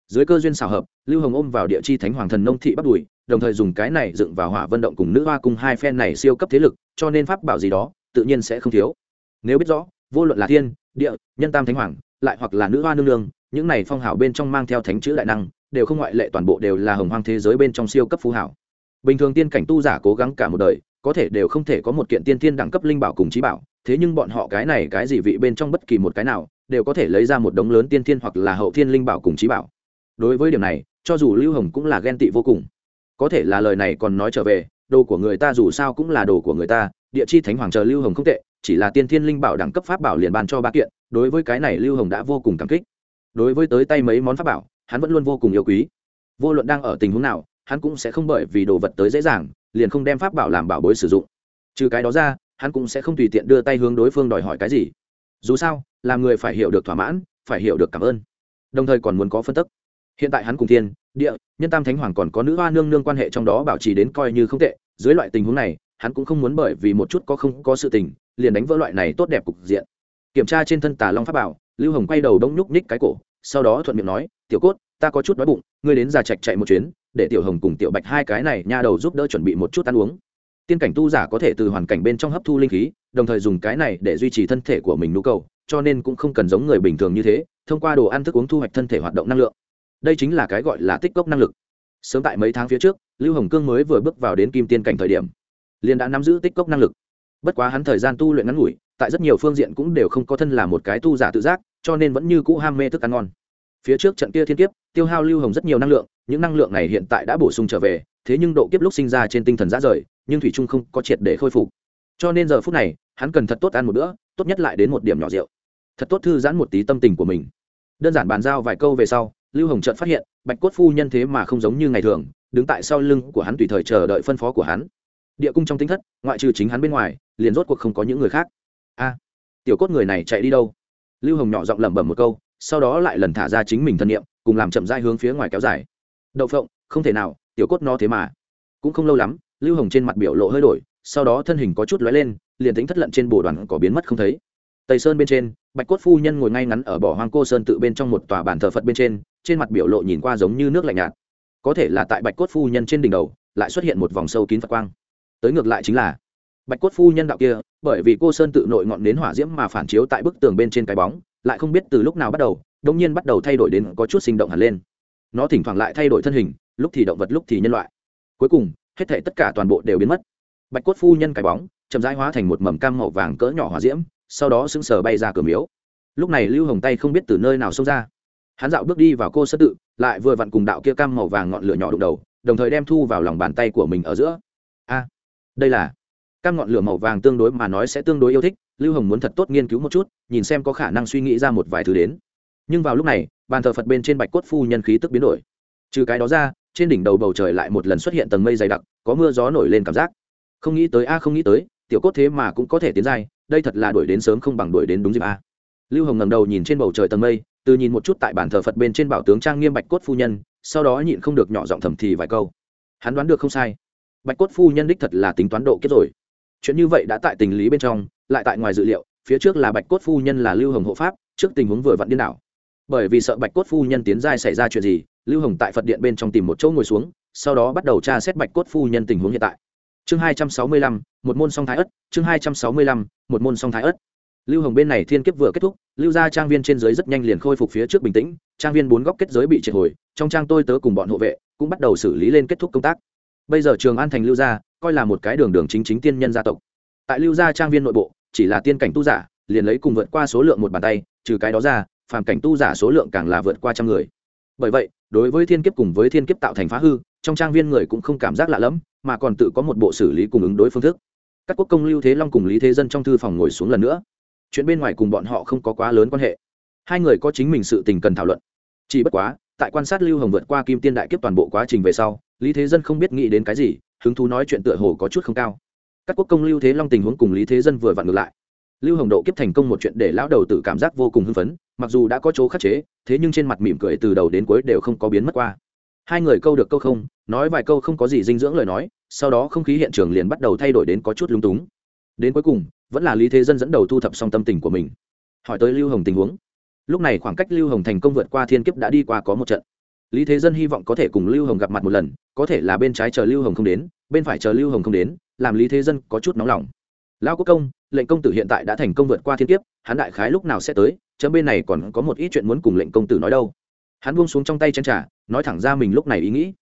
Dưới cơ duyên xảo hợp, lưu hồng ôm vào địa chi thánh hoàng thần nông thị bắt đùi đồng thời dùng cái này dựng vào hỏa vận động cùng nữ hoa cùng hai phen này siêu cấp thế lực, cho nên pháp bảo gì đó, tự nhiên sẽ không thiếu. Nếu biết rõ, vô luận là thiên, địa, nhân tam thánh hoàng, lại hoặc là nữ hoa nương nương, những này phong hảo bên trong mang theo thánh chữ đại năng, đều không ngoại lệ toàn bộ đều là hồng hoang thế giới bên trong siêu cấp phú hảo. Bình thường tiên cảnh tu giả cố gắng cả một đời, có thể đều không thể có một kiện tiên tiên đẳng cấp linh bảo cùng trí bảo thế nhưng bọn họ cái này cái gì vị bên trong bất kỳ một cái nào, đều có thể lấy ra một đống lớn tiên thiên hoặc là hậu thiên linh bảo cùng trí bảo. Đối với điểm này, cho dù lưu hồng cũng là ghen tị vô cùng. Có thể là lời này còn nói trở về, đồ của người ta dù sao cũng là đồ của người ta, địa chi thánh hoàng chờ lưu hồng không tệ, chỉ là tiên thiên linh bảo đẳng cấp pháp bảo liền ban cho ba kiện, đối với cái này lưu hồng đã vô cùng cảm kích. Đối với tới tay mấy món pháp bảo, hắn vẫn luôn vô cùng yêu quý. Vô luận đang ở tình huống nào, hắn cũng sẽ không bởi vì đồ vật tới dễ dàng, liền không đem pháp bảo làm bảo bối sử dụng. Trừ cái đó ra hắn cũng sẽ không tùy tiện đưa tay hướng đối phương đòi hỏi cái gì. Dù sao, làm người phải hiểu được thỏa mãn, phải hiểu được cảm ơn. Đồng thời còn muốn có phân tức. Hiện tại hắn cùng thiên, địa, nhân tam thánh hoàng còn có nữ hoa nương nương quan hệ trong đó bảo trì đến coi như không tệ. Dưới loại tình huống này, hắn cũng không muốn bởi vì một chút có không có sự tình, liền đánh vỡ loại này tốt đẹp cục diện. Kiểm tra trên thân tà long pháp bảo, lưu hồng quay đầu đông nhúc nhích cái cổ, sau đó thuận miệng nói, tiểu cốt, ta có chút đói bụng, ngươi đến già trạch chạy một chuyến, để tiểu hồng cùng tiểu bạch hai cái này nha đầu giúp đỡ chuẩn bị một chút ăn uống tiên cảnh tu giả có thể từ hoàn cảnh bên trong hấp thu linh khí, đồng thời dùng cái này để duy trì thân thể của mình nhu cầu, cho nên cũng không cần giống người bình thường như thế, thông qua đồ ăn thức uống thu hoạch thân thể hoạt động năng lượng. Đây chính là cái gọi là tích cốc năng lực. Sớm tại mấy tháng phía trước, lưu hồng cương mới vừa bước vào đến kim tiên cảnh thời điểm, liền đã nắm giữ tích cốc năng lực. Bất quá hắn thời gian tu luyện ngắn ngủi, tại rất nhiều phương diện cũng đều không có thân là một cái tu giả tự giác, cho nên vẫn như cũ ham mê thức ăn ngon. Phía trước trận kia thiên kiếp, tiêu hao lưu hồng rất nhiều năng lượng, những năng lượng này hiện tại đã bổ sung trở về, thế nhưng độ kiếp lúc sinh ra trên tinh thần ra rời nhưng thủy trung không có triệt để khôi phục. Cho nên giờ phút này, hắn cần thật tốt ăn một bữa, tốt nhất lại đến một điểm nhỏ rượu. Thật tốt thư giãn một tí tâm tình của mình. Đơn giản bàn giao vài câu về sau, lưu hồng trợt phát hiện, bạch cốt phu nhân thế mà không giống như ngày thường, đứng tại sau lưng của hắn tùy thời chờ đợi phân phó của hắn. Địa cung trong tính thất, ngoại trừ chính hắn bên ngoài, liền rốt cuộc không có những người khác. A, tiểu cốt người này chạy đi đâu? Lưu hồng nhỏ giọng lẩm bẩm một câu, sau đó lại lần thả ra chính mình thân nhiệm cùng làm chậm dai hướng phía ngoài kéo dài. Đậu phộng, không thể nào, tiểu cốt no thế mà. Cũng không lâu lắm lưu hồng trên mặt biểu lộ hơi đổi, sau đó thân hình có chút lóe lên, liền tính thất lận trên bồ đoàn có biến mất không thấy. Tây sơn bên trên, bạch cốt phu nhân ngồi ngay ngắn ở bỏ hoang cô sơn tự bên trong một tòa bàn thờ phật bên trên trên mặt biểu lộ nhìn qua giống như nước lạnh nhạt. Có thể là tại bạch cốt phu nhân trên đỉnh đầu, lại xuất hiện một vòng sâu kín phật quang. Tới ngược lại chính là, bạch cốt phu nhân đạo kia, bởi vì cô sơn tự nội ngọn nến hỏa diễm mà phản chiếu tại bức tường bên trên cái bóng, lại không biết từ lúc nào bắt đầu đông nhiên bắt đầu thay đổi đến có chút sinh động hẳn lên. Nó thỉnh thoảng lại thay đổi thân hình, lúc thì động vật lúc thì nhân loại. Cuối cùng hết thể tất cả toàn bộ đều biến mất. Bạch cốt phu nhân cái bóng, chậm rãi hóa thành một mầm cam màu vàng cỡ nhỏ hỏa diễm, sau đó sững sờ bay ra cửa miếu. Lúc này lưu hồng tay không biết từ nơi nào xông ra. Hắn dạo bước đi vào cô sơ tự, lại vừa vặn cùng đạo kia cam màu vàng ngọn lửa nhỏ đụng đầu, đồng thời đem thu vào lòng bàn tay của mình ở giữa. A, đây là cam ngọn lửa màu vàng tương đối mà nói sẽ tương đối yêu thích, lưu hồng muốn thật tốt nghiên cứu một chút, nhìn xem có khả năng suy nghĩ ra một vài thứ đến. Nhưng vào lúc này, bàn thờ phật bên trên bạch cốt phu nhân khí tức biến đổi. Trừ cái đó ra trên đỉnh đầu bầu trời lại một lần xuất hiện tầng mây dày đặc, có mưa gió nổi lên cảm giác. Không nghĩ tới a, không nghĩ tới, tiểu cốt thế mà cũng có thể tiến dài đây thật là đuổi đến sớm không bằng đuổi đến đúng dịp a. Lưu hồng ngầm đầu nhìn trên bầu trời tầng mây, từ nhìn một chút tại bản thờ phật bên trên bảo tướng trang nghiêm bạch cốt phu nhân, sau đó nhịn không được nhỏ giọng thầm thì vài câu. Hắn đoán được không sai. Bạch cốt phu nhân đích thật là tính toán độ kiếp rồi. Chuyện như vậy đã tại tình lý bên trong, lại tại ngoài dự liệu, phía trước là bạch cốt phu nhân là lưu hồng hộ pháp, trước tình huống vừa vặn điên đảo. Bởi vì sợ bạch cốt phu nhân tiến giai xảy ra chuyện gì lưu hồng tại phật điện bên trong tìm một chỗ ngồi xuống, sau đó bắt đầu tra xét bạch cốt phu nhân tình huống hiện tại. Chương hai trăm sáu mươi lăm, một môn song thái ất, chương hai trăm sáu mươi lăm, một môn song thái ất. Lưu hồng bên này thiên kiếp vừa kết thúc, lưu ra trang viên trên dưới rất nhanh liền khôi phục phía trước bình tĩnh, trang viên bốn góc kết giới bị triệt hồi, trong trang tôi tớ cùng bọn hộ vệ cũng bắt đầu xử lý lên kết thúc công tác. Bây giờ trường an thành lưu gia coi là một cái đường đường chính chính tiên nhân gia tộc. Tại lưu gia trang viên nội bộ, chỉ là tiên cảnh tu giả, liền lấy cùng vượt qua số lượng một bàn tay, trừ cái đó ra, phàm cảnh tu giả số lượng càng là vượt qua trăm người. Bởi vậy đối với thiên kiếp cùng với thiên kiếp tạo thành phá hư, trong trang viên người cũng không cảm giác lạ lẫm, mà còn tự có một bộ xử lý cùng ứng đối phương thức. Các quốc công lưu thế long cùng lý thế dân trong thư phòng ngồi xuống lần nữa. Chuyện bên ngoài cùng bọn họ không có quá lớn quan hệ. Hai người có chính mình sự tình cần thảo luận. Chỉ bất quá, tại quan sát lưu hồng vượt qua kim tiên đại kiếp toàn bộ quá trình về sau, lý thế dân không biết nghĩ đến cái gì, hứng thú nói chuyện tựa hồ có chút không cao. Các quốc công lưu thế long tình huống cùng lý thế dân vừa vặn ngược lại lưu hồng độ kiếp thành công một chuyện để lão đầu tử cảm giác vô cùng hưng phấn, mặc dù đã có chỗ khắc chế, thế nhưng trên mặt mỉm cười từ đầu đến cuối đều không có biến mất qua. Hai người câu được câu không, nói vài câu không có gì dinh dưỡng lời nói, sau đó không khí hiện trường liền bắt đầu thay đổi đến có chút lung túng. Đến cuối cùng, vẫn là lý thế dân dẫn đầu thu thập xong tâm tình của mình. Hỏi tới lưu hồng tình huống. Lúc này khoảng cách lưu hồng thành công vượt qua thiên kiếp đã đi qua có một trận. Lý thế dân hy vọng có thể cùng lưu hồng gặp mặt một lần, có thể là bên trái chờ lưu hồng không đến, bên phải chờ lưu hồng không đến, làm lý thế dân có chút nóng lòng. Lão quốc công lệnh công tử hiện tại đã thành công vượt qua thiên kiếp, hắn đại khái lúc nào sẽ tới, chấm bên này còn có một ít chuyện muốn cùng lệnh công tử nói đâu. Hắn buông xuống trong tay chân trả nói thẳng ra mình lúc này ý nghĩ.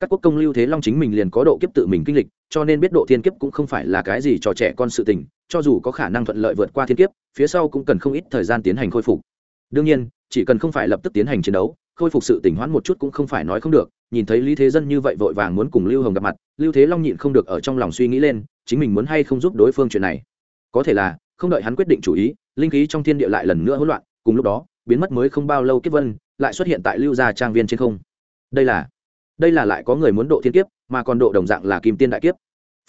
Các quốc công lưu thế long chính mình liền có độ kiếp tự mình kinh lịch, cho nên biết độ thiên kiếp cũng không phải là cái gì cho trẻ con sự tình, cho dù có khả năng thuận lợi vượt qua thiên kiếp, phía sau cũng cần không ít thời gian tiến hành khôi phục. Đương nhiên, chỉ cần không phải lập tức tiến hành chiến đấu, khôi phục sự tỉnh hoãn một chút cũng không phải nói không được, nhìn thấy lý thế dân như vậy vội vàng muốn cùng lưu hồng gặp mặt, lưu thế long nhịn không được ở trong lòng suy nghĩ lên, chính mình muốn hay không giúp đối phương chuyện này có thể là, không đợi hắn quyết định chủ ý, linh khí trong thiên địa lại lần nữa hỗn loạn, cùng lúc đó, biến mất mới không bao lâu kiếp vân lại xuất hiện tại lưu gia trang viên trên không. Đây là đây là lại có người muốn độ thiên kiếp, mà còn độ đồng dạng là kim tiên đại kiếp.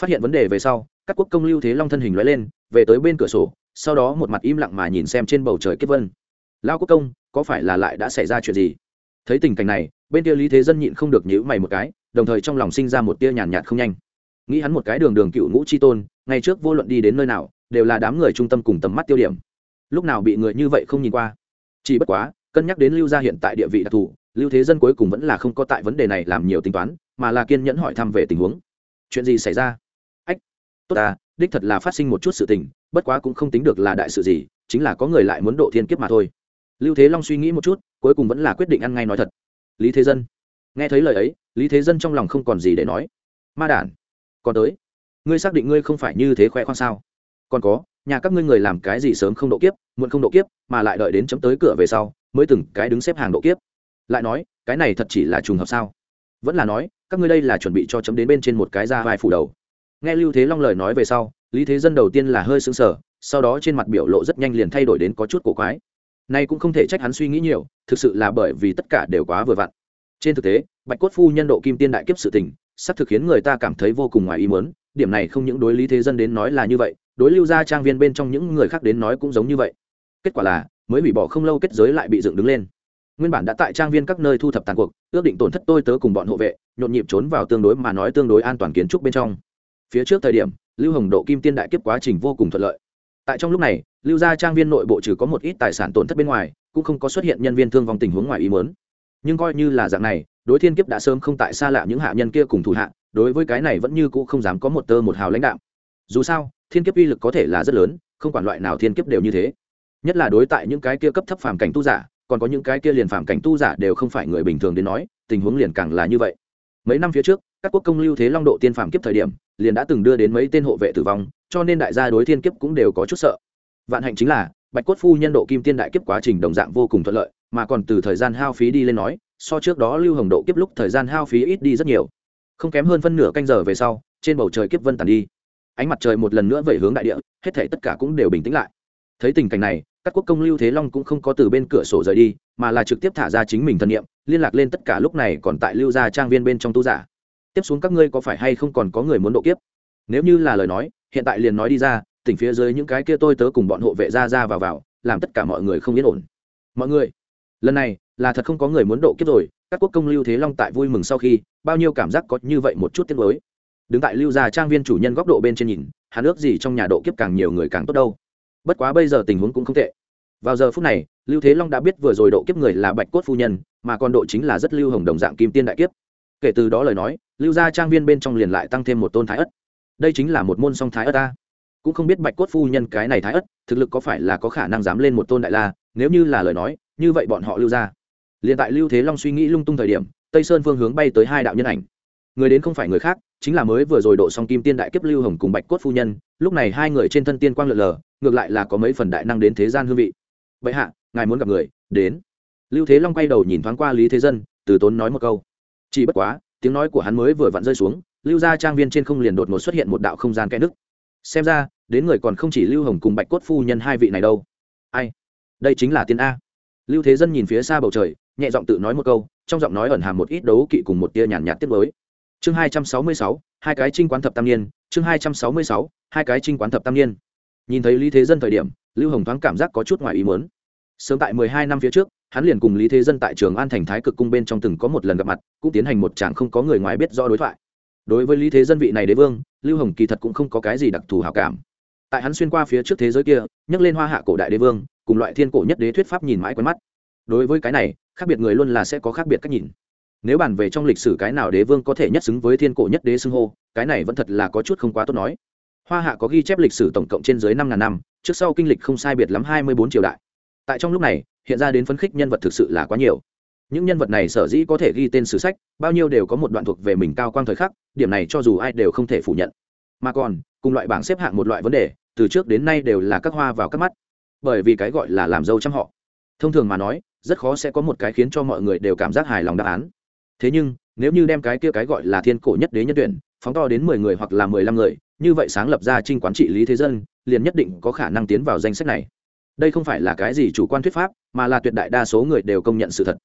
Phát hiện vấn đề về sau, các quốc công lưu thế long thân hình lóe lên, về tới bên cửa sổ, sau đó một mặt im lặng mà nhìn xem trên bầu trời kiếp vân. Lao quốc công, có phải là lại đã xảy ra chuyện gì? Thấy tình cảnh này, bên kia lý thế dân nhịn không được nhữ mày một cái, đồng thời trong lòng sinh ra một tia nhàn nhạt không nhanh. Nghĩ hắn một cái đường đường cựu ngũ chi tôn, ngày trước vô luận đi đến nơi nào đều là đám người trung tâm cùng tầm mắt tiêu điểm. Lúc nào bị người như vậy không nhìn qua? Chỉ bất quá, cân nhắc đến lưu gia hiện tại địa vị đặc thù, lưu thế dân cuối cùng vẫn là không có tại vấn đề này làm nhiều tính toán, mà là kiên nhẫn hỏi thăm về tình huống. Chuyện gì xảy ra? Ách, tốt ta đích thật là phát sinh một chút sự tình, bất quá cũng không tính được là đại sự gì, chính là có người lại muốn độ thiên kiếp mà thôi. Lưu thế long suy nghĩ một chút, cuối cùng vẫn là quyết định ăn ngay nói thật. Lý thế dân. Nghe thấy lời ấy, lý thế dân trong lòng không còn gì để nói. Ma đản, còn tới. Ngươi xác định ngươi không phải như thế khoe khoang sao? Còn có, nhà các ngươi người làm cái gì sớm không độ kiếp, muộn không độ kiếp, mà lại đợi đến chấm tới cửa về sau, mới từng cái đứng xếp hàng độ kiếp. Lại nói, cái này thật chỉ là trùng hợp sao? Vẫn là nói, các ngươi đây là chuẩn bị cho chấm đến bên trên một cái ra vai phủ đầu. Nghe lưu thế long lời nói về sau, lý thế dân đầu tiên là hơi sững sờ, sau đó trên mặt biểu lộ rất nhanh liền thay đổi đến có chút cổ quái. Nay cũng không thể trách hắn suy nghĩ nhiều, thực sự là bởi vì tất cả đều quá vừa vặn. Trên thực tế, bạch cốt phu nhân độ kim tiên đại kiếp sự tình, sắp thực khiến người ta cảm thấy vô cùng ngoài ý muốn, điểm này không những đối lý thế dân đến nói là như vậy đối lưu gia trang viên bên trong những người khác đến nói cũng giống như vậy. Kết quả là, mới hủy bỏ không lâu kết giới lại bị dựng đứng lên. Nguyên bản đã tại trang viên các nơi thu thập tàn cuộc, ước định tổn thất tôi tớ cùng bọn hộ vệ, nhộn nhịp trốn vào tương đối mà nói tương đối an toàn kiến trúc bên trong. Phía trước thời điểm, lưu hồng độ kim tiên đại kiếp quá trình vô cùng thuận lợi. Tại trong lúc này, lưu gia trang viên nội bộ trừ có một ít tài sản tổn thất bên ngoài, cũng không có xuất hiện nhân viên thương vong tình huống ngoài ý muốn. Nhưng coi như là dạng này, đối thiên kiếp đã sớm không tại xa lạ những hạ nhân kia cùng thủ hạ, đối với cái này vẫn như cũ không dám có một tơ một hào lãnh đạo. Dù sao thiên kiếp uy lực có thể là rất lớn, không quản loại nào thiên kiếp đều như thế. Nhất là đối tại những cái kia cấp thấp phàm cảnh tu giả, còn có những cái kia liền phạm cảnh tu giả đều không phải người bình thường đến nói, tình huống liền càng là như vậy. Mấy năm phía trước, các quốc công lưu thế long độ tiên phạm kiếp thời điểm, liền đã từng đưa đến mấy tên hộ vệ tử vong, cho nên đại gia đối thiên kiếp cũng đều có chút sợ. Vạn hạnh chính là, bạch cốt phu nhân độ kim tiên đại kiếp quá trình đồng dạng vô cùng thuận lợi, mà còn từ thời gian hao phí đi lên nói, so trước đó lưu hồng độ kiếp lúc thời gian hao phí ít đi rất nhiều. Không kém hơn phân nửa canh giờ về sau, trên bầu trời kiếp vân tàn đi ánh mặt trời một lần nữa vẩy hướng đại địa, hết thể tất cả cũng đều bình tĩnh lại. Thấy tình cảnh này, các quốc công lưu thế long cũng không có từ bên cửa sổ rời đi, mà là trực tiếp thả ra chính mình thân nhiệm liên lạc lên tất cả lúc này còn tại lưu gia trang viên bên trong tu giả. Tiếp xuống các ngươi có phải hay không còn có người muốn độ kiếp? Nếu như là lời nói, hiện tại liền nói đi ra, tỉnh phía dưới những cái kia tôi tớ cùng bọn hộ vệ ra ra vào vào, làm tất cả mọi người không yên ổn. Mọi người, lần này là thật không có người muốn độ kiếp rồi, các quốc công lưu thế long tại vui mừng sau khi, bao nhiêu cảm giác có như vậy một chút tiếc mới đứng tại lưu gia trang viên chủ nhân góc độ bên trên nhìn, hắn ước gì trong nhà độ kiếp càng nhiều người càng tốt đâu. Bất quá bây giờ tình huống cũng không tệ. Vào giờ phút này, lưu thế long đã biết vừa rồi độ kiếp người là bạch cốt phu nhân, mà còn độ chính là rất lưu hồng đồng dạng kim tiên đại kiếp. Kể từ đó lời nói, lưu gia trang viên bên trong liền lại tăng thêm một tôn thái ất. Đây chính là một môn song thái ất ta. Cũng không biết bạch cốt phu nhân cái này thái ất, thực lực có phải là có khả năng dám lên một tôn đại la, nếu như là lời nói, như vậy bọn họ lưu ra liền tại lưu thế long suy nghĩ lung tung thời điểm, tây sơn phương hướng bay tới hai đạo nhân ảnh. Người đến không phải người khác chính là mới vừa rồi độ xong kim tiên đại kiếp lưu hồng cùng bạch cốt phu nhân, lúc này hai người trên thân tiên quang lượn lờ, ngược lại là có mấy phần đại năng đến thế gian hương vị. Vậy hạ, ngài muốn gặp người, đến. Lưu thế long quay đầu nhìn thoáng qua lý thế dân, từ tốn nói một câu. Chỉ bất quá, tiếng nói của hắn mới vừa vặn rơi xuống, lưu ra trang viên trên không liền đột ngột xuất hiện một đạo không gian kẽ nứt. Xem ra, đến người còn không chỉ lưu hồng cùng bạch cốt phu nhân hai vị này đâu. Ai? Đây chính là tiên a. Lưu thế dân nhìn phía xa bầu trời, nhẹ giọng tự nói một câu, trong giọng nói ẩn hàm một ít đấu kỵ cùng một tia nhàn nhạt tiếp mới chương hai trăm sáu mươi sáu, hai cái trinh quán thập tam niên, chương hai trăm sáu mươi sáu, hai cái trinh quán thập tam niên. Nhìn thấy lý thế dân thời điểm, lưu hồng thoáng cảm giác có chút ngoài ý muốn. Sớm tại mười hai năm phía trước, hắn liền cùng lý thế dân tại trường an thành thái cực cung bên trong từng có một lần gặp mặt, cũng tiến hành một tràng không có người ngoài biết rõ đối thoại. Đối với lý thế dân vị này đế vương, lưu hồng kỳ thật cũng không có cái gì đặc thù hảo cảm. Tại hắn xuyên qua phía trước thế giới kia nhắc lên hoa hạ cổ đại đế vương, cùng loại thiên cổ nhất đế thuyết pháp nhìn mãi quen mắt. Đối với cái này, khác biệt người luôn là sẽ có khác biệt cách nhìn nếu bàn về trong lịch sử cái nào đế vương có thể nhất xứng với thiên cổ nhất đế xưng hô, cái này vẫn thật là có chút không quá tốt nói. Hoa hạ có ghi chép lịch sử tổng cộng trên dưới năm ngàn năm, trước sau kinh lịch không sai biệt lắm hai mươi bốn triều đại. Tại trong lúc này, hiện ra đến phấn khích nhân vật thực sự là quá nhiều. Những nhân vật này sở dĩ có thể ghi tên sử sách, bao nhiêu đều có một đoạn thuộc về mình cao quang thời khắc, điểm này cho dù ai đều không thể phủ nhận. Mà còn, cùng loại bảng xếp hạng một loại vấn đề, từ trước đến nay đều là các hoa vào các mắt. Bởi vì cái gọi là làm dâu chăm họ. Thông thường mà nói, rất khó sẽ có một cái khiến cho mọi người đều cảm giác hài lòng đáp án thế nhưng, nếu như đem cái kia cái gọi là thiên cổ nhất đế nhân tuyển, phóng to đến mười người hoặc là mười lăm người, như vậy sáng lập ra trinh quán trị lý thế dân, liền nhất định có khả năng tiến vào danh sách này. Đây không phải là cái gì chủ quan thuyết pháp, mà là tuyệt đại đa số người đều công nhận sự thật.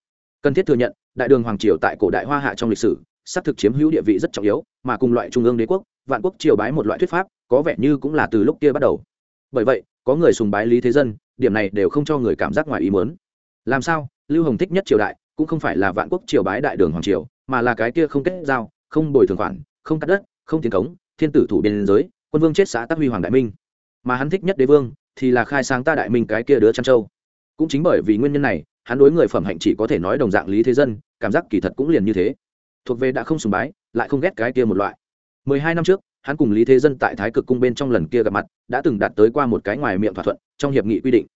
Cần thiết thừa nhận, đại đường hoàng triều tại cổ đại hoa hạ trong lịch sử, xác thực chiếm hữu địa vị rất trọng yếu, mà cùng loại trung ương đế quốc, vạn quốc triều bái một loại thuyết pháp, có vẻ như cũng là từ lúc kia bắt đầu. Bởi vậy, có người sùng bái lý thế dân, điểm này đều không cho người cảm giác ngoài ý muốn. Làm sao? Lưu hồng thích nhất triều đại cũng không phải là vạn quốc triều bái đại đường hoàng triều, mà là cái kia không kết giao, không bồi thường khoản, không cắt đất, không tiến cống, thiên tử thủ biên giới, quân vương chết xã tắc huy hoàng đại minh. Mà hắn thích nhất đế vương thì là khai sáng ta đại minh cái kia đứa trăn châu cũng chính bởi vì nguyên nhân này, hắn đối người phẩm hạnh chỉ có thể nói đồng dạng lý thế dân, cảm giác kỳ thật cũng liền như thế. Thuộc về đã không sùng bái, lại không ghét cái kia một loại. Mười hai năm trước, hắn cùng lý thế dân tại thái cực cung bên trong lần kia gặp mặt, đã từng đạt tới qua một cái ngoài miệng thỏa thuận trong hiệp nghị quy định.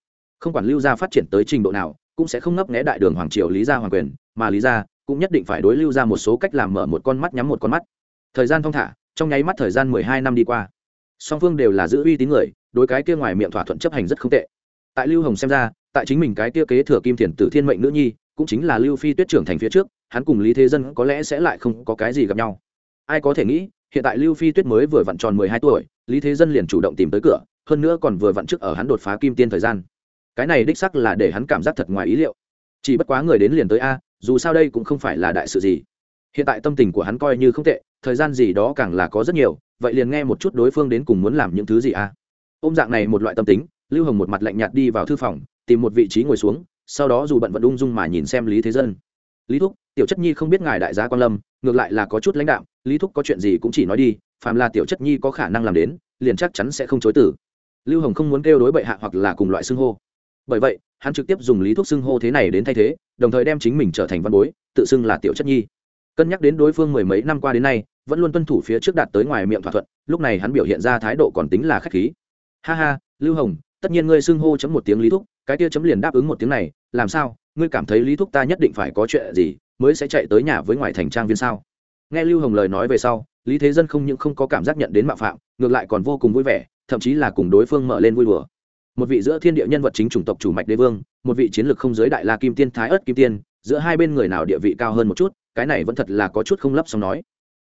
Không quản lưu gia phát triển tới trình độ nào cũng sẽ không ngấp nghé đại đường hoàng triều lý gia hoàng quyền, mà lý gia cũng nhất định phải đối lưu ra một số cách làm mở một con mắt nhắm một con mắt. Thời gian thong thả, trong nháy mắt thời gian mười hai năm đi qua. Song phương đều là giữ uy tín người, đối cái kia ngoài miệng thỏa thuận chấp hành rất không tệ. Tại lưu hồng xem ra, tại chính mình cái kia kế thừa kim thiền tử thiên mệnh nữ nhi, cũng chính là lưu phi tuyết trưởng thành phía trước, hắn cùng lý thế dân có lẽ sẽ lại không có cái gì gặp nhau. Ai có thể nghĩ, hiện tại lưu phi tuyết mới vừa vặn tròn mười hai tuổi, lý thế dân liền chủ động tìm tới cửa, hơn nữa còn vừa vặn trước ở hắn đột phá kim tiên thời gian cái này đích sắc là để hắn cảm giác thật ngoài ý liệu. Chỉ bất quá người đến liền tới a, dù sao đây cũng không phải là đại sự gì. Hiện tại tâm tình của hắn coi như không tệ, thời gian gì đó càng là có rất nhiều, vậy liền nghe một chút đối phương đến cùng muốn làm những thứ gì a. Ôm dạng này một loại tâm tính, lưu hồng một mặt lạnh nhạt đi vào thư phòng, tìm một vị trí ngồi xuống, sau đó dù bận vận ung dung mà nhìn xem lý thế dân. Lý thúc, tiểu chất nhi không biết ngài đại gia quan lâm, ngược lại là có chút lãnh đạo, lý thúc có chuyện gì cũng chỉ nói đi, phàm là tiểu chất nhi có khả năng làm đến, liền chắc chắn sẽ không chối tử lưu hồng không muốn kêu đối bệ hạ hoặc là cùng loại xưng hô bởi vậy, hắn trực tiếp dùng lý thuốc xưng hô thế này đến thay thế, đồng thời đem chính mình trở thành văn bối, tự xưng là tiểu chất nhi. Cân nhắc đến đối phương mười mấy năm qua đến nay, vẫn luôn tuân thủ phía trước đạt tới ngoài miệng thỏa thuận, lúc này hắn biểu hiện ra thái độ còn tính là k h á c h khí. Ha ha, lưu hồng, tất nhiên ngươi xưng hô chấm một tiếng lý thúc cái kia chấm liền đáp ứng một tiếng này, làm sao? Ngươi cảm thấy lý thúc ta nhất định phải có chuyện gì, mới sẽ chạy tới nhà với ngoài thành trang viên sao? Nghe lưu hồng lời nói về sau, lý thế dân không những không có cảm giác nhận đến mạo phạm, ngược lại còn vô cùng vui vẻ, thậm chí là cùng đối phương mở lên vui đùa một vị giữa thiên địa nhân vật chính chủng tộc chủ mạch đế vương, một vị chiến lược không giới đại la kim tiên, thái ớt kim tiên, giữa hai bên người nào địa vị cao hơn một chút, cái này vẫn thật là có chút không lấp xong nói.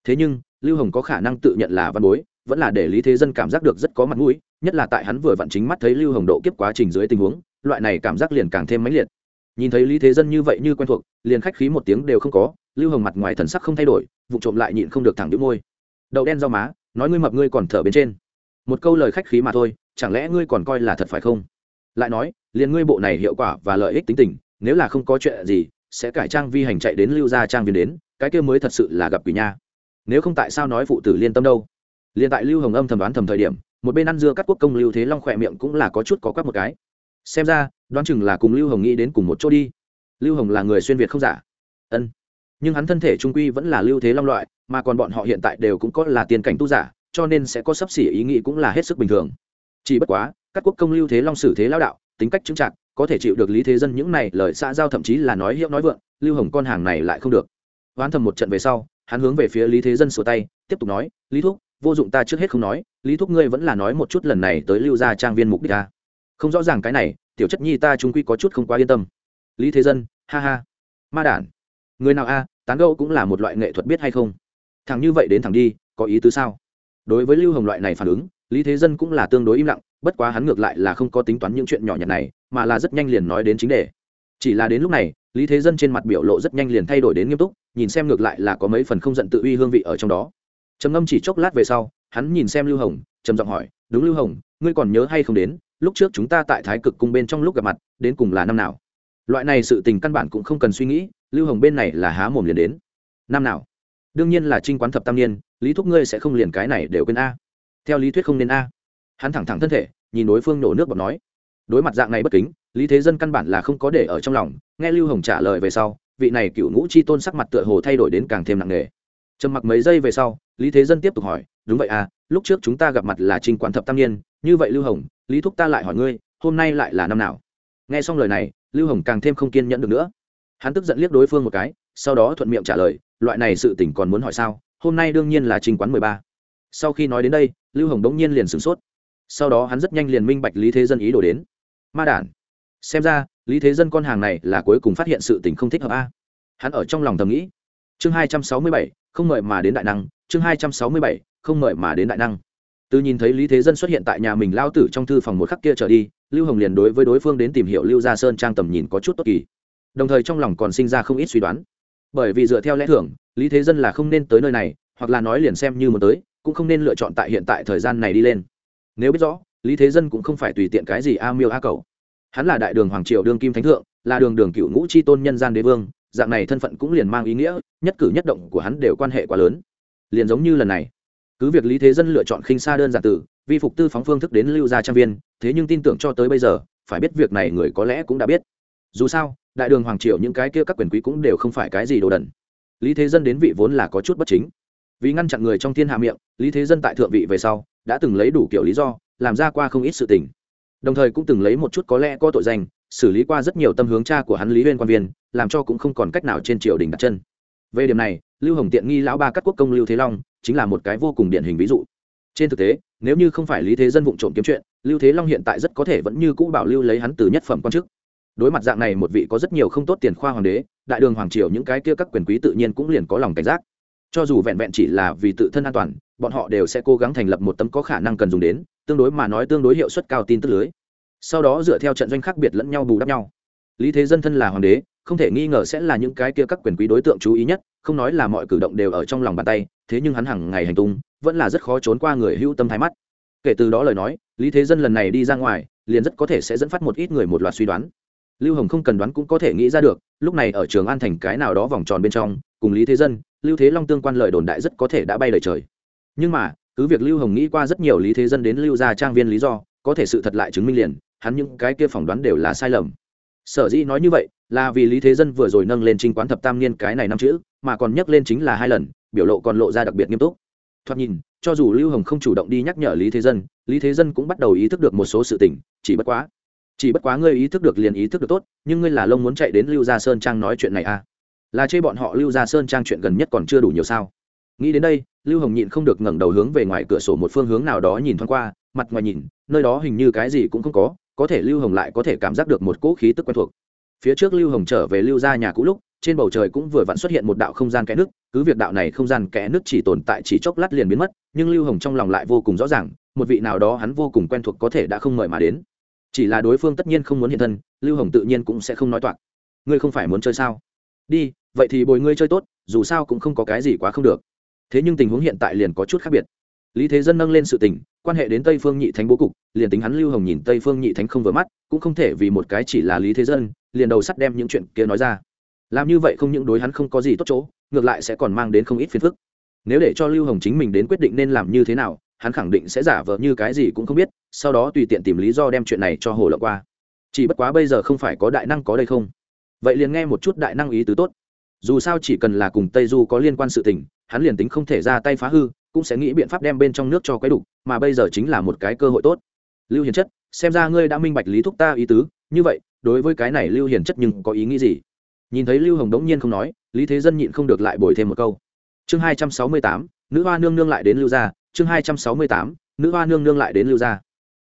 Thế nhưng, lưu hồng có khả năng tự nhận là văn bối, vẫn là để lý thế dân cảm giác được rất có mặt mũi, nhất là tại hắn vừa vặn chính mắt thấy lưu hồng độ kiếp quá trình dưới tình huống, loại này cảm giác liền càng thêm mãnh liệt. Nhìn thấy lý thế dân như vậy như quen thuộc, liền khách khí một tiếng đều không có, lưu hồng mặt ngoài thần sắc không thay đổi, vụ trộm lại nhịn không được thẳng đĩu môi. Đậu đen rau má, nói ngươi mập ngươi còn thở bên trên. Một câu lời khách khí mà thôi chẳng lẽ ngươi còn coi là thật phải không? Lại nói, liền ngươi bộ này hiệu quả và lợi ích tính tình, nếu là không có chuyện gì, sẽ cải trang vi hành chạy đến lưu gia trang viên đến, cái kia mới thật sự là gặp quỷ nha. Nếu không tại sao nói phụ tử liên tâm đâu? Liền tại lưu hồng âm thầm đoán thầm thời điểm, một bên ăn dưa cắt quốc công lưu thế long khỏe miệng cũng là có chút có quắc một cái. Xem ra, đoán chừng là cùng lưu hồng nghĩ đến cùng một chỗ đi. Lưu hồng là người xuyên việt không giả. Ân. Nhưng hắn thân thể trung quy vẫn là lưu thế long loại, mà còn bọn họ hiện tại đều cũng có là tiền cảnh tu giả, cho nên sẽ có sắp xỉ ý nghĩ cũng là hết sức bình thường chỉ bất quá, các quốc công lưu thế long sử thế lao đạo, tính cách chứng trạng có thể chịu được lý thế dân những này lời xã giao thậm chí là nói hiệu nói vượng, lưu hồng con hàng này lại không được. Hoán thầm một trận về sau, hắn hướng về phía lý thế dân sửa tay, tiếp tục nói, lý thúc, vô dụng ta trước hết không nói, lý thúc ngươi vẫn là nói một chút lần này tới lưu gia trang viên mục đích ta. Không rõ ràng cái này, tiểu chất nhi ta trung quy có chút không quá yên tâm. Lý thế dân, ha ha, ma đản, người nào a, tán gẫu cũng là một loại nghệ thuật biết hay không? Thằng như vậy đến thằng đi, có ý tứ sao? Đối với lưu hồng loại này phản ứng lý thế dân cũng là tương đối im lặng, bất quá hắn ngược lại là không có tính toán những chuyện nhỏ nhặt này, mà là rất nhanh liền nói đến chính đề. Chỉ là đến lúc này, lý thế dân trên mặt biểu lộ rất nhanh liền thay đổi đến nghiêm túc, nhìn xem ngược lại là có mấy phần không giận tự uy hương vị ở trong đó. Trầm ngâm chỉ chốc lát về sau, hắn nhìn xem lưu hồng, trầm giọng hỏi, đúng lưu hồng, ngươi còn nhớ hay không đến, lúc trước chúng ta tại thái cực cung bên trong lúc gặp mặt, đến cùng là năm nào? Loại này sự tình căn bản cũng không cần suy nghĩ, lưu hồng bên này là há mồm liền đến. Năm nào? Đương nhiên là trinh quán thập tam niên, lý thúc ngươi sẽ không liền cái này đều quên a theo lý thuyết không nên a. Hắn thẳng thẳng thân thể, nhìn đối phương nổ nước bọt nói. Đối mặt dạng này bất kính, lý thế dân căn bản là không có để ở trong lòng, nghe lưu hồng trả lời về sau, vị này cựu ngũ chi tôn sắc mặt tựa hồ thay đổi đến càng thêm nặng nề. Trầm mặc mấy giây về sau, lý thế dân tiếp tục hỏi, đúng vậy à lúc trước chúng ta gặp mặt là Trình quản thập tam niên, như vậy lưu hồng, lý thúc ta lại hỏi ngươi, hôm nay lại là năm nào? Nghe xong lời này, lưu hồng càng thêm không kiên nhẫn được nữa. Hắn tức giận liếc đối phương một cái, sau đó thuận miệng trả lời, loại này sự tỉnh còn muốn hỏi sao? Hôm nay đương nhiên là trình quán mười ba sau khi nói đến đây, lưu hồng đống nhiên liền sửng sốt. Sau đó hắn rất nhanh liền minh bạch lý thế dân ý đồ đến. Ma đản. Xem ra, lý thế dân con hàng này là cuối cùng phát hiện sự tình không thích hợp a. Hắn ở trong lòng thầm nghĩ. Chương hai trăm sáu mươi bảy, không mời mà đến đại năng. Chương hai trăm sáu mươi bảy, không mời mà đến đại năng. Từ nhìn thấy lý thế dân xuất hiện tại nhà mình lao tử trong thư phòng một khắc kia trở đi, lưu hồng liền đối với đối phương đến tìm hiểu lưu gia sơn trang tầm nhìn có chút tốt kỳ. Đồng thời trong lòng còn sinh ra không ít suy đoán. Bởi vì dựa theo lẽ thưởng lý thế dân là không nên tới nơi này, hoặc là nói liền xem như muốn tới cũng không nên lựa chọn tại hiện tại thời gian này đi lên. Nếu biết rõ, lý thế dân cũng không phải tùy tiện cái gì a miêu a cầu. Hắn là đại đường hoàng triều đương kim thánh thượng, là đường đường cựu ngũ c h i tôn nhân gian đế vương, dạng này thân phận cũng liền mang ý nghĩa, nhất cử nhất động của hắn đều quan hệ quá lớn. Liền giống như lần này, cứ việc lý thế dân lựa chọn khinh xa đơn giản tử, vi phục tư phóng phương thức đến lưu gia trang viên, thế nhưng tin tưởng cho tới bây giờ, phải biết việc này người có lẽ cũng đã biết. Dù sao, đại đường hoàng triều những cái kia các quyền quý cũng đều không phải cái gì đồ đần. Lý thế dân đến vị vốn là có chút bất chính vì ngăn chặn người trong thiên hạ miệng, lý thế dân tại thượng vị về sau, đã từng lấy đủ kiểu lý do, làm ra qua không ít sự tình. Đồng thời cũng từng lấy một chút có lẽ có tội danh, xử lý qua rất nhiều tâm hướng cha của hắn lý huyên quan viên, làm cho cũng không còn cách nào trên triều đình đặt chân. Về điểm này, lưu hồng tiện nghi lão ba các quốc công lưu thế long, chính là một cái vô cùng điển hình ví dụ. Trên thực tế, nếu như không phải lý thế dân vụ trộm kiếm chuyện, lưu thế long hiện tại rất có thể vẫn như cũ bảo lưu lấy hắn từ nhất phẩm quan chức. Đối mặt dạng này một vị có rất nhiều không tốt tiền khoa hoàng đế, đại đường hoàng triều những cái kia các quyền quý tự nhiên cũng liền có lòng cảnh giác cho dù vẹn vẹn chỉ là vì tự thân an toàn, bọn họ đều sẽ cố gắng thành lập một tấm có khả năng cần dùng đến, tương đối mà nói tương đối hiệu suất cao tin tức lưới. Sau đó dựa theo trận doanh khác biệt lẫn nhau bù đắp nhau. Lý thế dân thân là hoàng đế, không thể nghi ngờ sẽ là những cái kia các quyền quý đối tượng chú ý nhất, không nói là mọi cử động đều ở trong lòng bàn tay, thế nhưng hắn hàng ngày hành tung, vẫn là rất khó trốn qua người hữu tâm thái mắt. Kể từ đó lời nói, lý thế dân lần này đi ra ngoài, liền rất có thể sẽ dẫn phát một ít người một loạt suy đoán. Lưu hồng không cần đoán cũng có thể nghĩ ra được, lúc này ở trường an thành cái nào đó vòng tròn bên trong cùng lý thế dân, lưu thế long tương quan lời đồn đại rất có thể đã bay lời trời. Nhưng mà, cứ việc lưu hồng nghĩ qua rất nhiều lý thế dân đến lưu gia trang viên lý do, có thể sự thật lại chứng minh liền, hắn những cái kia phỏng đoán đều là sai lầm. Sở dĩ nói như vậy, là vì lý thế dân vừa rồi nâng lên trinh quán thập tam niên cái này năm chữ, mà còn nhắc lên chính là hai lần, biểu lộ còn lộ ra đặc biệt nghiêm túc. Thoạt nhìn, cho dù lưu hồng không chủ động đi nhắc nhở lý thế dân, lý thế dân cũng bắt đầu ý thức được một số sự tình, chỉ bất quá, chỉ bất quá ngươi ý thức được liền ý thức được tốt, nhưng ngươi là lông muốn chạy đến lưu gia sơn trang nói chuyện này à? Là chê bọn họ lưu gia sơn trang chuyện gần nhất còn chưa đủ nhiều sao? Nghĩ đến đây, lưu hồng nhịn không được ngẩng đầu hướng về ngoài cửa sổ một phương hướng nào đó nhìn thoáng qua, mặt ngoài nhìn, nơi đó hình như cái gì cũng không có có thể lưu hồng lại có thể cảm giác được một cỗ khí tức quen thuộc. Phía trước lưu hồng trở về lưu ra nhà cũ lúc, trên bầu trời cũng vừa vặn xuất hiện một đạo không gian kẽ nước, cứ việc đạo này không gian kẽ nước chỉ tồn tại chỉ chốc lát liền biến mất, nhưng lưu hồng trong lòng lại vô cùng rõ ràng, một vị nào đó hắn vô cùng quen thuộc có thể đã không mời mà đến. Chỉ là đối phương tất nhiên không muốn hiện thân, lưu hồng tự nhiên cũng sẽ không nói toạc. Ngươi không phải muốn chơi sao? Đi, vậy thì bồi ngươi chơi tốt, dù sao cũng không có cái gì quá không được. Thế nhưng tình huống hiện tại liền có chút khác biệt. Lý thế dân nâng lên sự tình, quan hệ đến tây phương nhị thánh bố cục, liền tính hắn lưu hồng nhìn tây phương nhị thánh không vừa mắt, cũng không thể vì một cái chỉ là lý thế dân, liền đầu sắt đem những chuyện kia nói ra. Làm như vậy không những đối hắn không có gì tốt chỗ, ngược lại sẽ còn mang đến không ít phiền phức. Nếu để cho lưu hồng chính mình đến quyết định nên làm như thế nào, hắn khẳng định sẽ giả vờ như cái gì cũng không biết, sau đó tùy tiện tìm lý do đem chuyện này cho hồ lộng qua. Chỉ bất quá bây giờ không phải có đại năng có đây không? Vậy liền nghe một chút đại năng ý tứ tốt. Dù sao chỉ cần là cùng tây du có liên quan sự tình, hắn liền tính không thể ra tay phá hư, cũng sẽ nghĩ biện pháp đem bên trong nước cho quấy đục mà bây giờ chính là một cái cơ hội tốt. Lưu hiền chất, xem ra ngươi đã minh bạch lý thúc ta ý tứ, như vậy, đối với cái này lưu hiền chất nhưng có ý nghĩ gì? Nhìn thấy lưu hồng đống nhiên không nói, lý thế dân nhịn không được lại bồi thêm một câu. Chương hai trăm sáu mươi tám, nữ hoa nương nương lại đến lưu gia, chương hai trăm sáu mươi tám, nữ hoa nương nương lại đến lưu gia.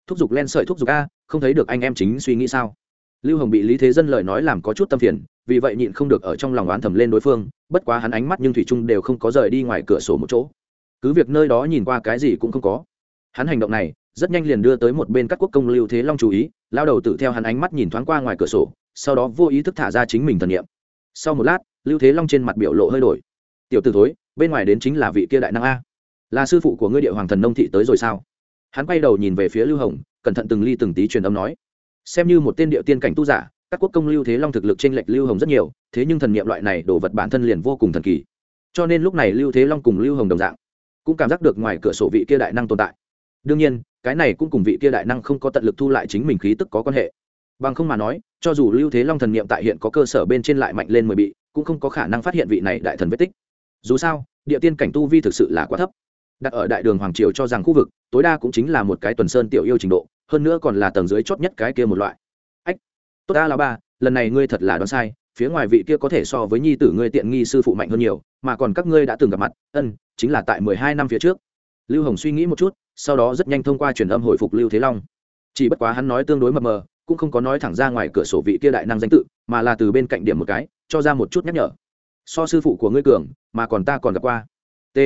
Thúc giục len sợi thúc giục a, không thấy được anh em chính suy nghĩ sao? Lưu hồng bị lý thế dân lời nói làm có chút tâm phiền, vì vậy nhịn không được ở trong lòng oán thầm lên đối phương, bất quá hắn ánh mắt nhưng thủy trung đều không có rời đi ngoài cửa sổ một chỗ. Cứ việc nơi đó nhìn qua cái gì cũng không có. Hắn hành động này, rất nhanh liền đưa tới một bên các quốc công lưu thế long chú ý, lao đầu tự theo hắn ánh mắt nhìn thoáng qua ngoài cửa sổ, sau đó vô ý thức thả ra chính mình thần nghiệm sau một lát, lưu thế long trên mặt biểu lộ hơi đổi. Tiểu t ử thối, bên ngoài đến chính là vị kia đại năng a. Là sư phụ của ngươi địa hoàng thần nông thị tới rồi sao? Hắn quay đầu nhìn về phía lưu hồng, cẩn thận từng ly từng tí truyền âm nói xem như một tên địa tiên cảnh tu giả, các quốc công lưu thế long thực lực t r ê n lệch lưu hồng rất nhiều, thế nhưng thần niệm loại này đồ vật bản thân liền vô cùng thần kỳ. Cho nên lúc này lưu thế long cùng lưu hồng đồng dạng, cũng cảm giác được ngoài cửa sổ vị kia đại năng tồn tại. Đương nhiên, cái này cũng cùng vị kia đại năng không có tận lực thu lại chính mình khí tức có quan hệ. Bằng không mà nói, cho dù lưu thế long thần niệm tại hiện có cơ sở bên trên lại mạnh lên mười bị, cũng không có khả năng phát hiện vị này đại thần vết tích. Dù sao, địa tiên cảnh tu vi thực sự là quá thấp đặt ở đại đường hoàng triều cho rằng khu vực, tối đa cũng chính là một cái tuần sơn tiểu yêu trình độ, hơn nữa còn là tầng dưới chót nhất cái kia một loại. Ách, tốt ta là ba, lần này ngươi thật là đoán sai, phía ngoài vị kia có thể so với nhi tử ngươi tiện nghi sư phụ mạnh hơn nhiều, mà còn các ngươi đã từng gặp mặt, ân, chính là tại mười hai năm phía trước. Lưu hồng suy nghĩ một chút, sau đó rất nhanh thông qua truyền âm hồi phục lưu thế long. Chỉ bất quá hắn nói tương đối mập mờ, cũng không có nói thẳng ra ngoài cửa sổ vị kia đại năng danh tự, mà là từ bên cạnh điểm một cái, cho ra một chút nhắc nhở. So sư phụ của ngươi cường, mà còn ta còn gặp qua. T.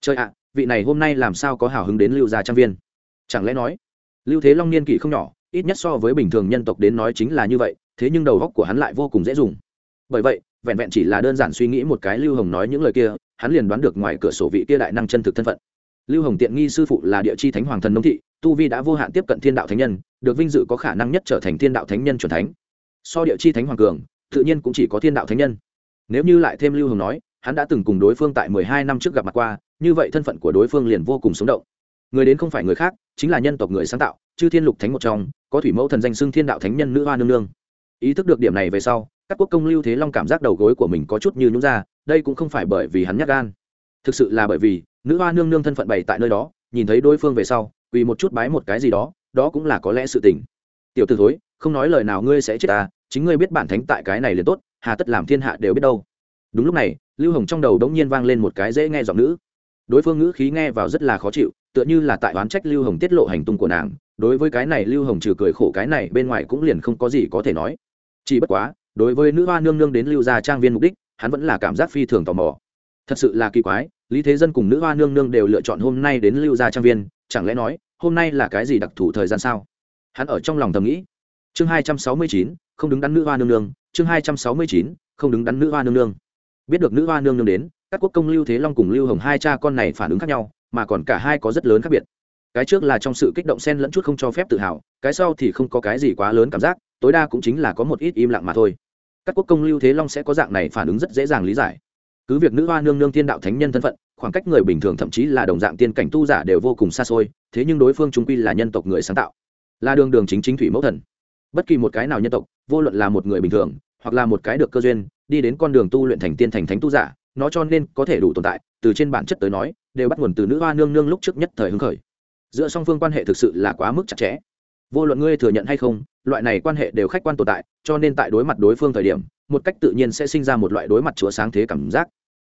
Trời ạ vị này hôm nay làm sao có hào hứng đến lưu gia trang viên? Chẳng lẽ nói, lưu thế long niên kỷ không nhỏ, ít nhất so với bình thường nhân tộc đến nói chính là như vậy, thế nhưng đầu góc của hắn lại vô cùng dễ dùng. Bởi vậy, vẹn vẹn chỉ là đơn giản suy nghĩ một cái lưu hồng nói những lời kia, hắn liền đoán được ngoài cửa sổ vị kia đại năng chân thực thân phận. Lưu hồng tiện nghi sư phụ là địa chi thánh hoàng thần nông thị, tu vi đã vô hạn tiếp cận thiên đạo thánh nhân, được vinh dự có khả năng nhất trở thành thiên đạo thánh nhân c thánh. So địa chi thánh hoàng cường, tự nhiên cũng chỉ có thiên đạo thánh nhân. Nếu như lại thêm lưu hồng nói hắn đã từng cùng đối phương tại mười hai năm trước gặp mặt qua, như vậy thân phận của đối phương liền vô cùng sống động. Người đến không phải người khác, chính là nhân tộc người sáng tạo, chư thiên lục thánh một trong, có thủy mẫu thần danh xưng thiên đạo thánh nhân nữ hoa nương nương. Ý thức được điểm này về sau, các quốc công lưu thế long cảm giác đầu gối của mình có chút như nhún ra, đây cũng không phải bởi vì hắn nhắc gan. Thực sự là bởi vì, nữ hoa nương nương thân phận bày tại nơi đó, nhìn thấy đối phương về sau, quỳ một chút bái một cái gì đó đó cũng là có lẽ sự tình. Tiểu t ử thối, không nói lời nào ngươi sẽ chết ta, chính ngươi biết bản thánh tại cái này liền tốt, hà tất làm thiên hạ đều biết đâu. Đúng lúc này lưu hồng trong đầu đống nhiên vang lên một cái dễ nghe giọng nữ. Đối phương ngữ khí nghe vào rất là khó chịu, tựa như là tại oán trách lưu hồng tiết lộ hành tung của nàng. Đối với cái này lưu hồng trừ cười khổ cái này, bên ngoài cũng liền không có gì có thể nói. Chỉ bất quá, đối với nữ hoa nương nương đến lưu gia trang viên mục đích, hắn vẫn là cảm giác phi thường tò mò. Thật sự là kỳ quái, lý thế dân cùng nữ hoa nương nương đều lựa chọn hôm nay đến lưu gia trang viên, chẳng lẽ nói, hôm nay là cái gì đặc thù thời gian sao? Hắn ở trong lòng thầm nghĩ. Chương hai trăm sáu mươi chín, không đứng đắn nữ hoa nương nương, chương hai trăm sáu mươi chín, không đứng đắn nữ hoa nương nương biết được nữ hoa nương nương đến, các quốc công lưu thế long cùng lưu hồng hai cha con này phản ứng khác nhau, mà còn cả hai có rất lớn khác biệt. Cái trước là trong sự kích động xen lẫn chút không cho phép tự hào, cái sau thì không có cái gì quá lớn cảm giác, tối đa cũng chính là có một ít im lặng mà thôi. Các quốc công lưu thế long sẽ có dạng này phản ứng rất dễ dàng lý giải. Cứ việc nữ hoa nương nương tiên đạo thánh nhân thân phận, khoảng cách người bình thường thậm chí là đồng dạng tiên cảnh tu giả đều vô cùng xa xôi, thế nhưng đối phương trung quy là nhân tộc người sáng tạo, là đường đường chính chính thủy mẫu thần. Bất kỳ một cái nào nhân tộc, vô luận là một người bình thường, hoặc là một cái được cơ duyên đi đến con đường tu luyện thành tiên thành thánh tu giả, nó cho nên có thể đủ tồn tại, từ trên bản chất tới nói, đều bắt nguồn từ nữ hoa nương nương lúc trước nhất thời hứng khởi. Giữa song phương quan hệ thực sự là quá mức chặt chẽ. Vô luận ngươi thừa nhận hay không, loại này quan hệ đều khách quan tồn tại, cho nên tại đối mặt đối phương thời điểm, một cách tự nhiên sẽ sinh ra một loại đối mặt chúa sáng thế cảm giác.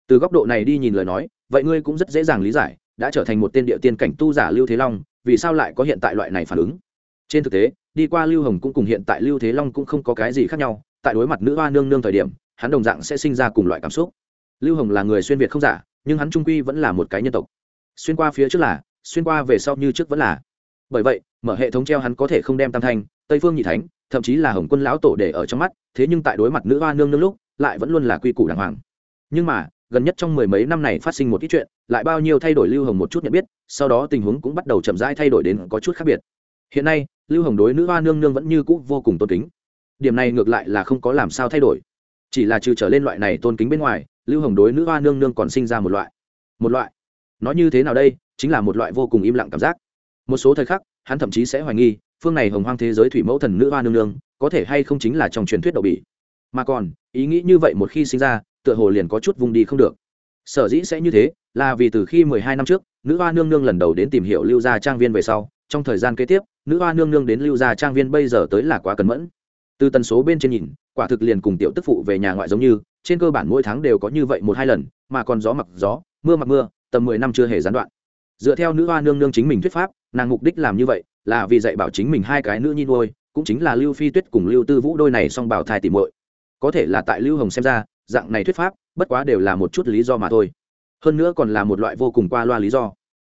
Từ góc độ này đi nhìn lời nói, vậy ngươi cũng rất dễ dàng lý giải, đã trở thành một tên địa tiên cảnh tu giả lưu thế long, vì sao lại có hiện tại loại này phản ứng? Trên thực tế, đi qua lưu hồng cũng cùng hiện tại lưu thế long cũng không có cái gì khác nhau, tại đối mặt nữ hoa nương nương thời điểm hắn đồng dạng sẽ sinh ra cùng loại cảm xúc. Lưu hồng là người xuyên việt không giả, nhưng hắn trung quy vẫn là một cái nhân tộc. Xuyên qua phía trước là, xuyên qua về sau như trước vẫn là. Bởi vậy, mở hệ thống treo hắn có thể không đem tam thanh, tây phương nhị thánh, thậm chí là hồng quân lão tổ để ở trong mắt, thế nhưng tại đối mặt nữ hoa nương nương lúc, lại vẫn luôn là quy củ đàng hoàng. Nhưng mà, gần nhất trong mười mấy năm này phát sinh một ít chuyện, lại bao nhiêu thay đổi lưu hồng một chút nhận biết, sau đó tình huống cũng bắt đầu chậm rãi thay đổi đến có chút khác biệt. Hiện nay, lưu hồng đối nữ hoa nương nương vẫn như cũ vô cùng tôn kính. Điểm này ngược lại là không có làm sao thay đổi chỉ là trừ trở lên loại này tôn kính bên ngoài, lưu hồng đối nữ hoa nương nương còn sinh ra một loại. Một loại. Nói như thế nào đây, chính là một loại vô cùng im lặng cảm giác. Một số thời khắc, hắn thậm chí sẽ hoài nghi, phương này hồng hoang thế giới thủy mẫu thần nữ hoa nương nương, có thể hay không chính là trong truyền thuyết đậu bỉ. Mà còn, ý nghĩ như vậy một khi sinh ra, tựa hồ liền có chút vùng đi không được. Sở dĩ sẽ như thế, là vì từ khi mười hai năm trước, nữ hoa nương nương lần đầu đến tìm hiểu lưu gia trang viên về sau, trong thời gian kế tiếp, nữ hoa nương nương đến lưu gia trang viên bây giờ tới là quá cẩn mẫn từ tần số bên trên nhìn, quả thực liền cùng tiểu tức phụ về nhà ngoại giống như, trên cơ bản mỗi tháng đều có như vậy một hai lần, mà còn gió mặc gió, mưa mặc mưa, tầm mười năm chưa hề gián đoạn. Dựa theo nữ hoa nương nương chính mình thuyết pháp, nàng mục đích làm như vậy, là vì dạy bảo chính mình hai cái nữ nhi nuôi, cũng chính là lưu phi tuyết cùng lưu tư vũ đôi này song bảo thai tìm muội. Có thể là tại lưu hồng xem ra, dạng này thuyết pháp, bất quá đều là một chút lý do mà thôi. Hơn nữa còn là một loại vô cùng qua loa lý do.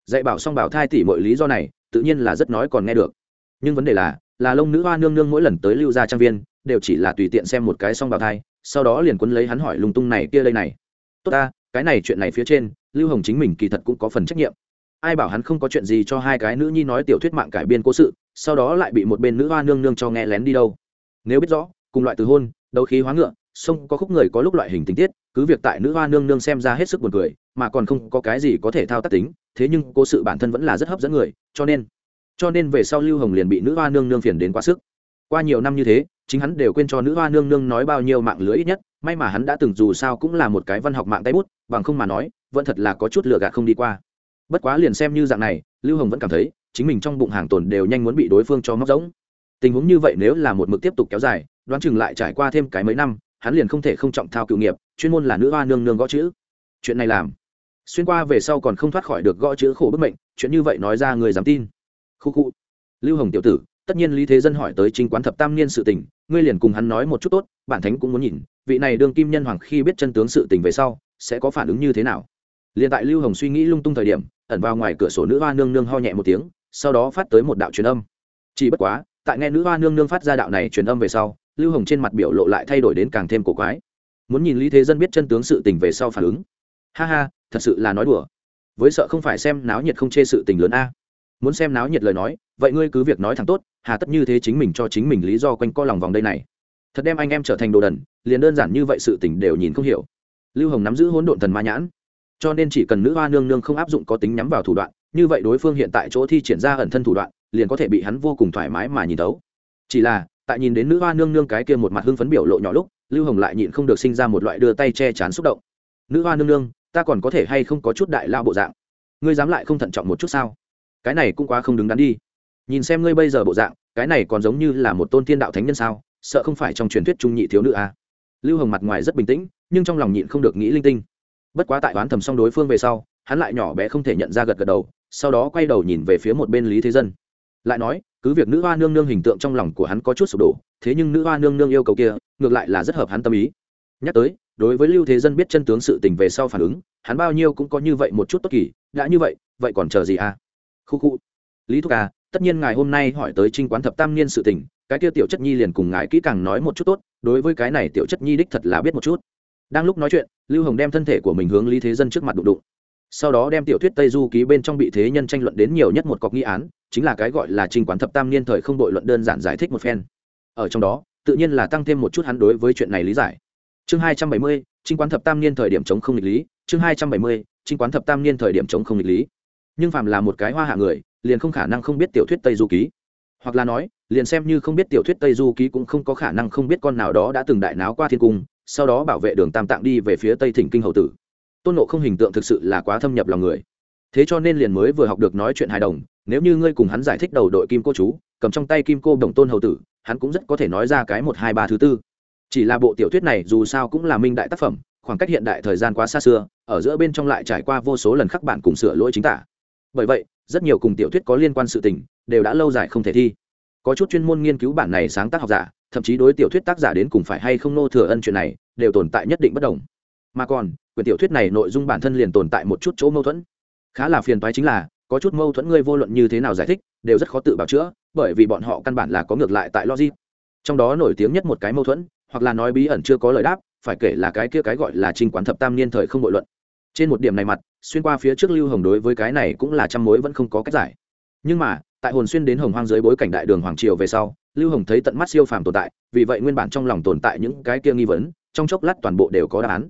Dạy bảo song bảo thai tỉ mọi lý do này, tự nhiên là rất nói còn nghe được. Nhưng vấn đề là là lông nữ hoa nương nương mỗi lần tới lưu gia trang viên, đều chỉ là tùy tiện xem một cái xong bảo thai, sau đó liền quấn lấy hắn hỏi lung tung này kia đây này. Tốt ta, cái này chuyện này phía trên, lưu hồng chính mình kỳ thật cũng có phần trách nhiệm. Ai bảo hắn không có chuyện gì cho hai cái nữ nhi nói tiểu thuyết mạng cải biên cố sự, sau đó lại bị một bên nữ hoa nương nương cho nghe lén đi đâu. Nếu biết rõ, cùng loại từ hôn, đấu khí hóa ngựa, sông có khúc người có lúc loại hình tình tiết, cứ việc tại nữ hoa nương nương xem ra hết sức buồn cười, mà còn không có cái gì có thể thao tác tính, thế nhưng cố sự bản thân vẫn là rất hấp dẫn người, cho nên cho nên về sau lưu hồng liền bị nữ hoa nương nương phiền đến quá sức. Qua nhiều năm như thế, chính hắn đều quên cho nữ hoa nương nương nói bao nhiêu mạng lưới ít nhất, may mà hắn đã từng dù sao cũng là một cái văn học mạng tay bút, bằng không mà nói, vẫn thật là có chút lựa gạt không đi qua. Bất quá liền xem như dạng này, lưu hồng vẫn cảm thấy, chính mình trong bụng hàng tồn đều nhanh muốn bị đối phương cho móc giống tình huống như vậy nếu là một mực tiếp tục kéo dài, đoán chừng lại trải qua thêm cái mấy năm, hắn liền không thể không trọng thao cựu nghiệp, chuyên môn là nữ hoa nương nương gõ chữ. Chuyện này làm. Xuyên qua về sau còn không thoát khỏi được gõ chữ khổ bức mệnh, chuyện như vậy nói ra người dám tin khu khu. Lưu hồng tiểu tử, tất nhiên lý thế dân hỏi tới chính quán thập tam niên sự tình, ngươi liền cùng hắn nói một chút tốt, bản thánh cũng muốn nhìn, vị này đương kim nhân hoàng khi biết chân tướng sự tình về sau, sẽ có phản ứng như thế nào. Liền tại lưu hồng suy nghĩ lung tung thời điểm, ẩn vào ngoài cửa sổ nữ hoa nương nương ho nhẹ một tiếng, sau đó phát tới một đạo truyền âm. Chỉ bất quá, tại nghe nữ hoa nương nương phát ra đạo này truyền âm về sau, lưu hồng trên mặt biểu lộ lại thay đổi đến càng thêm cổ quái. Muốn nhìn lý thế dân biết chân tướng sự tình về sau phản ứng. Ha ha, thật sự là nói đùa. Với sợ không phải xem náo nhiệt không chê sự tình lớn a muốn xem náo nhiệt lời nói, vậy ngươi cứ việc nói thẳng tốt, hà tất như thế chính mình cho chính mình lý do quanh co lòng vòng đây này. Thật đem anh em trở thành đồ đần, liền đơn giản như vậy sự tình đều nhìn không hiểu. Lưu hồng nắm giữ hỗn độn thần ma nhãn, cho nên chỉ cần nữ hoa nương nương không áp dụng có tính nhắm vào thủ đoạn, như vậy đối phương hiện tại chỗ thi triển ra ẩn thân thủ đoạn, liền có thể bị hắn vô cùng thoải mái mà nhìn tấu chỉ là, tại nhìn đến nữ hoa nương nương cái kia một mặt hưng phấn biểu lộ nhỏ lúc, lưu hồng lại nhịn không được sinh ra một loại đưa tay che chán xúc động. Nữ hoa nương nương, ta còn có thể hay không có chút đại lao bộ dạng? Ngươi dám lại không thận trọng một chút sao? Cái này cũng quá không đứng đắn đi. Nhìn xem ngươi bây giờ bộ dạng, cái này còn giống như là một tôn tiên đạo thánh nhân sao, sợ không phải trong truyền thuyết trung nhị thiếu nữ à. lưu hồng mặt ngoài rất bình tĩnh, nhưng trong lòng nhịn không được nghĩ linh tinh. Bất quá tại oán thầm xong đối phương về sau, hắn lại nhỏ bé không thể nhận ra gật gật đầu, sau đó quay đầu nhìn về phía một bên lý thế dân. Lại nói, cứ việc nữ hoa nương nương hình tượng trong lòng của hắn có chút sụp đổ, thế nhưng nữ hoa nương nương yêu cầu kia, ngược lại là rất hợp hắn tâm ý. Nhắc tới, đối với lưu thế dân biết chân tướng sự tình về sau phản ứng, hắn bao nhiêu cũng có như vậy một chút tốt kỳ, đã như vậy vậy còn chờ gì à? Khu khu. Lý thúc à tất nhiên ngài hôm nay hỏi tới trinh quán thập tam niên sự tình, cái kia tiểu chất nhi liền cùng ngài kỹ càng nói một chút tốt, đối với cái này tiểu chất nhi đích thật là biết một chút. Đang lúc nói chuyện, lưu hồng đem thân thể của mình hướng lý thế dân trước mặt đụng đụng. Sau đó đem tiểu thuyết tây du ký bên trong bị thế nhân tranh luận đến nhiều nhất một cọc nghi án, chính là cái gọi là trinh quán thập tam niên thời không đội luận đơn giản giải thích một phen. Ở trong đó, tự nhiên là tăng thêm một chút hắn đối với chuyện này lý giải. Chương hai trăm bảy mươi, trinh quán thập tam niên thời điểm chống không nghịch lý. Chương hai trăm bảy mươi, trinh quán thập tam niên thời điểm chống không nghịch lý nhưng phàm là một cái hoa hạ người, liền không khả năng không biết tiểu thuyết tây du ký. Hoặc là nói, liền xem như không biết tiểu thuyết tây du ký cũng không có khả năng không biết con nào đó đã từng đại náo qua thiên cung, sau đó bảo vệ đường tam tạng đi về phía tây thỉnh kinh hậu tử. Tôn nộ không hình tượng thực sự là quá thâm nhập lòng người. Thế cho nên liền mới vừa học được nói chuyện hài đồng, nếu như ngươi cùng hắn giải thích đầu đội kim cô chú, cầm trong tay kim cô đồng tôn hầu tử, hắn cũng rất có thể nói ra cái một hai ba thứ tư. Chỉ là bộ tiểu thuyết này dù sao cũng là minh đại tác phẩm, khoảng cách hiện đại thời gian quá xa xưa, ở giữa bên trong lại trải qua vô số lần khắc bản cùng sửa lỗi chính tả bởi vậy, rất nhiều cùng tiểu thuyết có liên quan sự tình đều đã lâu dài không thể thi. Có chút chuyên môn nghiên cứu bản này sáng tác học giả, thậm chí đối tiểu thuyết tác giả đến cùng phải hay không nô thừa ân chuyện này, đều tồn tại nhất định bất đồng. Mà còn, quyển tiểu thuyết này nội dung bản thân liền tồn tại một chút chỗ mâu thuẫn. Khá là phiền toái chính là, có chút mâu thuẫn ngươi vô luận như thế nào giải thích, đều rất khó tự bào chữa, bởi vì bọn họ căn bản là có ngược lại tại logic. Trong đó nổi tiếng nhất một cái mâu thuẫn, hoặc là nói bí ẩn chưa có lời đáp, phải kể là cái kia cái gọi là trinh quán thập tam niên thời không bội luận trên một điểm này mặt, xuyên qua phía trước lưu hồng đối với cái này cũng là trăm mối vẫn không có cách giải. Nhưng mà, tại hồn xuyên đến hồng hoang dưới bối cảnh đại đường hoàng triều về sau, lưu hồng thấy tận mắt siêu phàm tồn tại, vì vậy nguyên bản trong lòng tồn tại những cái kia nghi vấn, trong chốc lát toàn bộ đều có đáp án.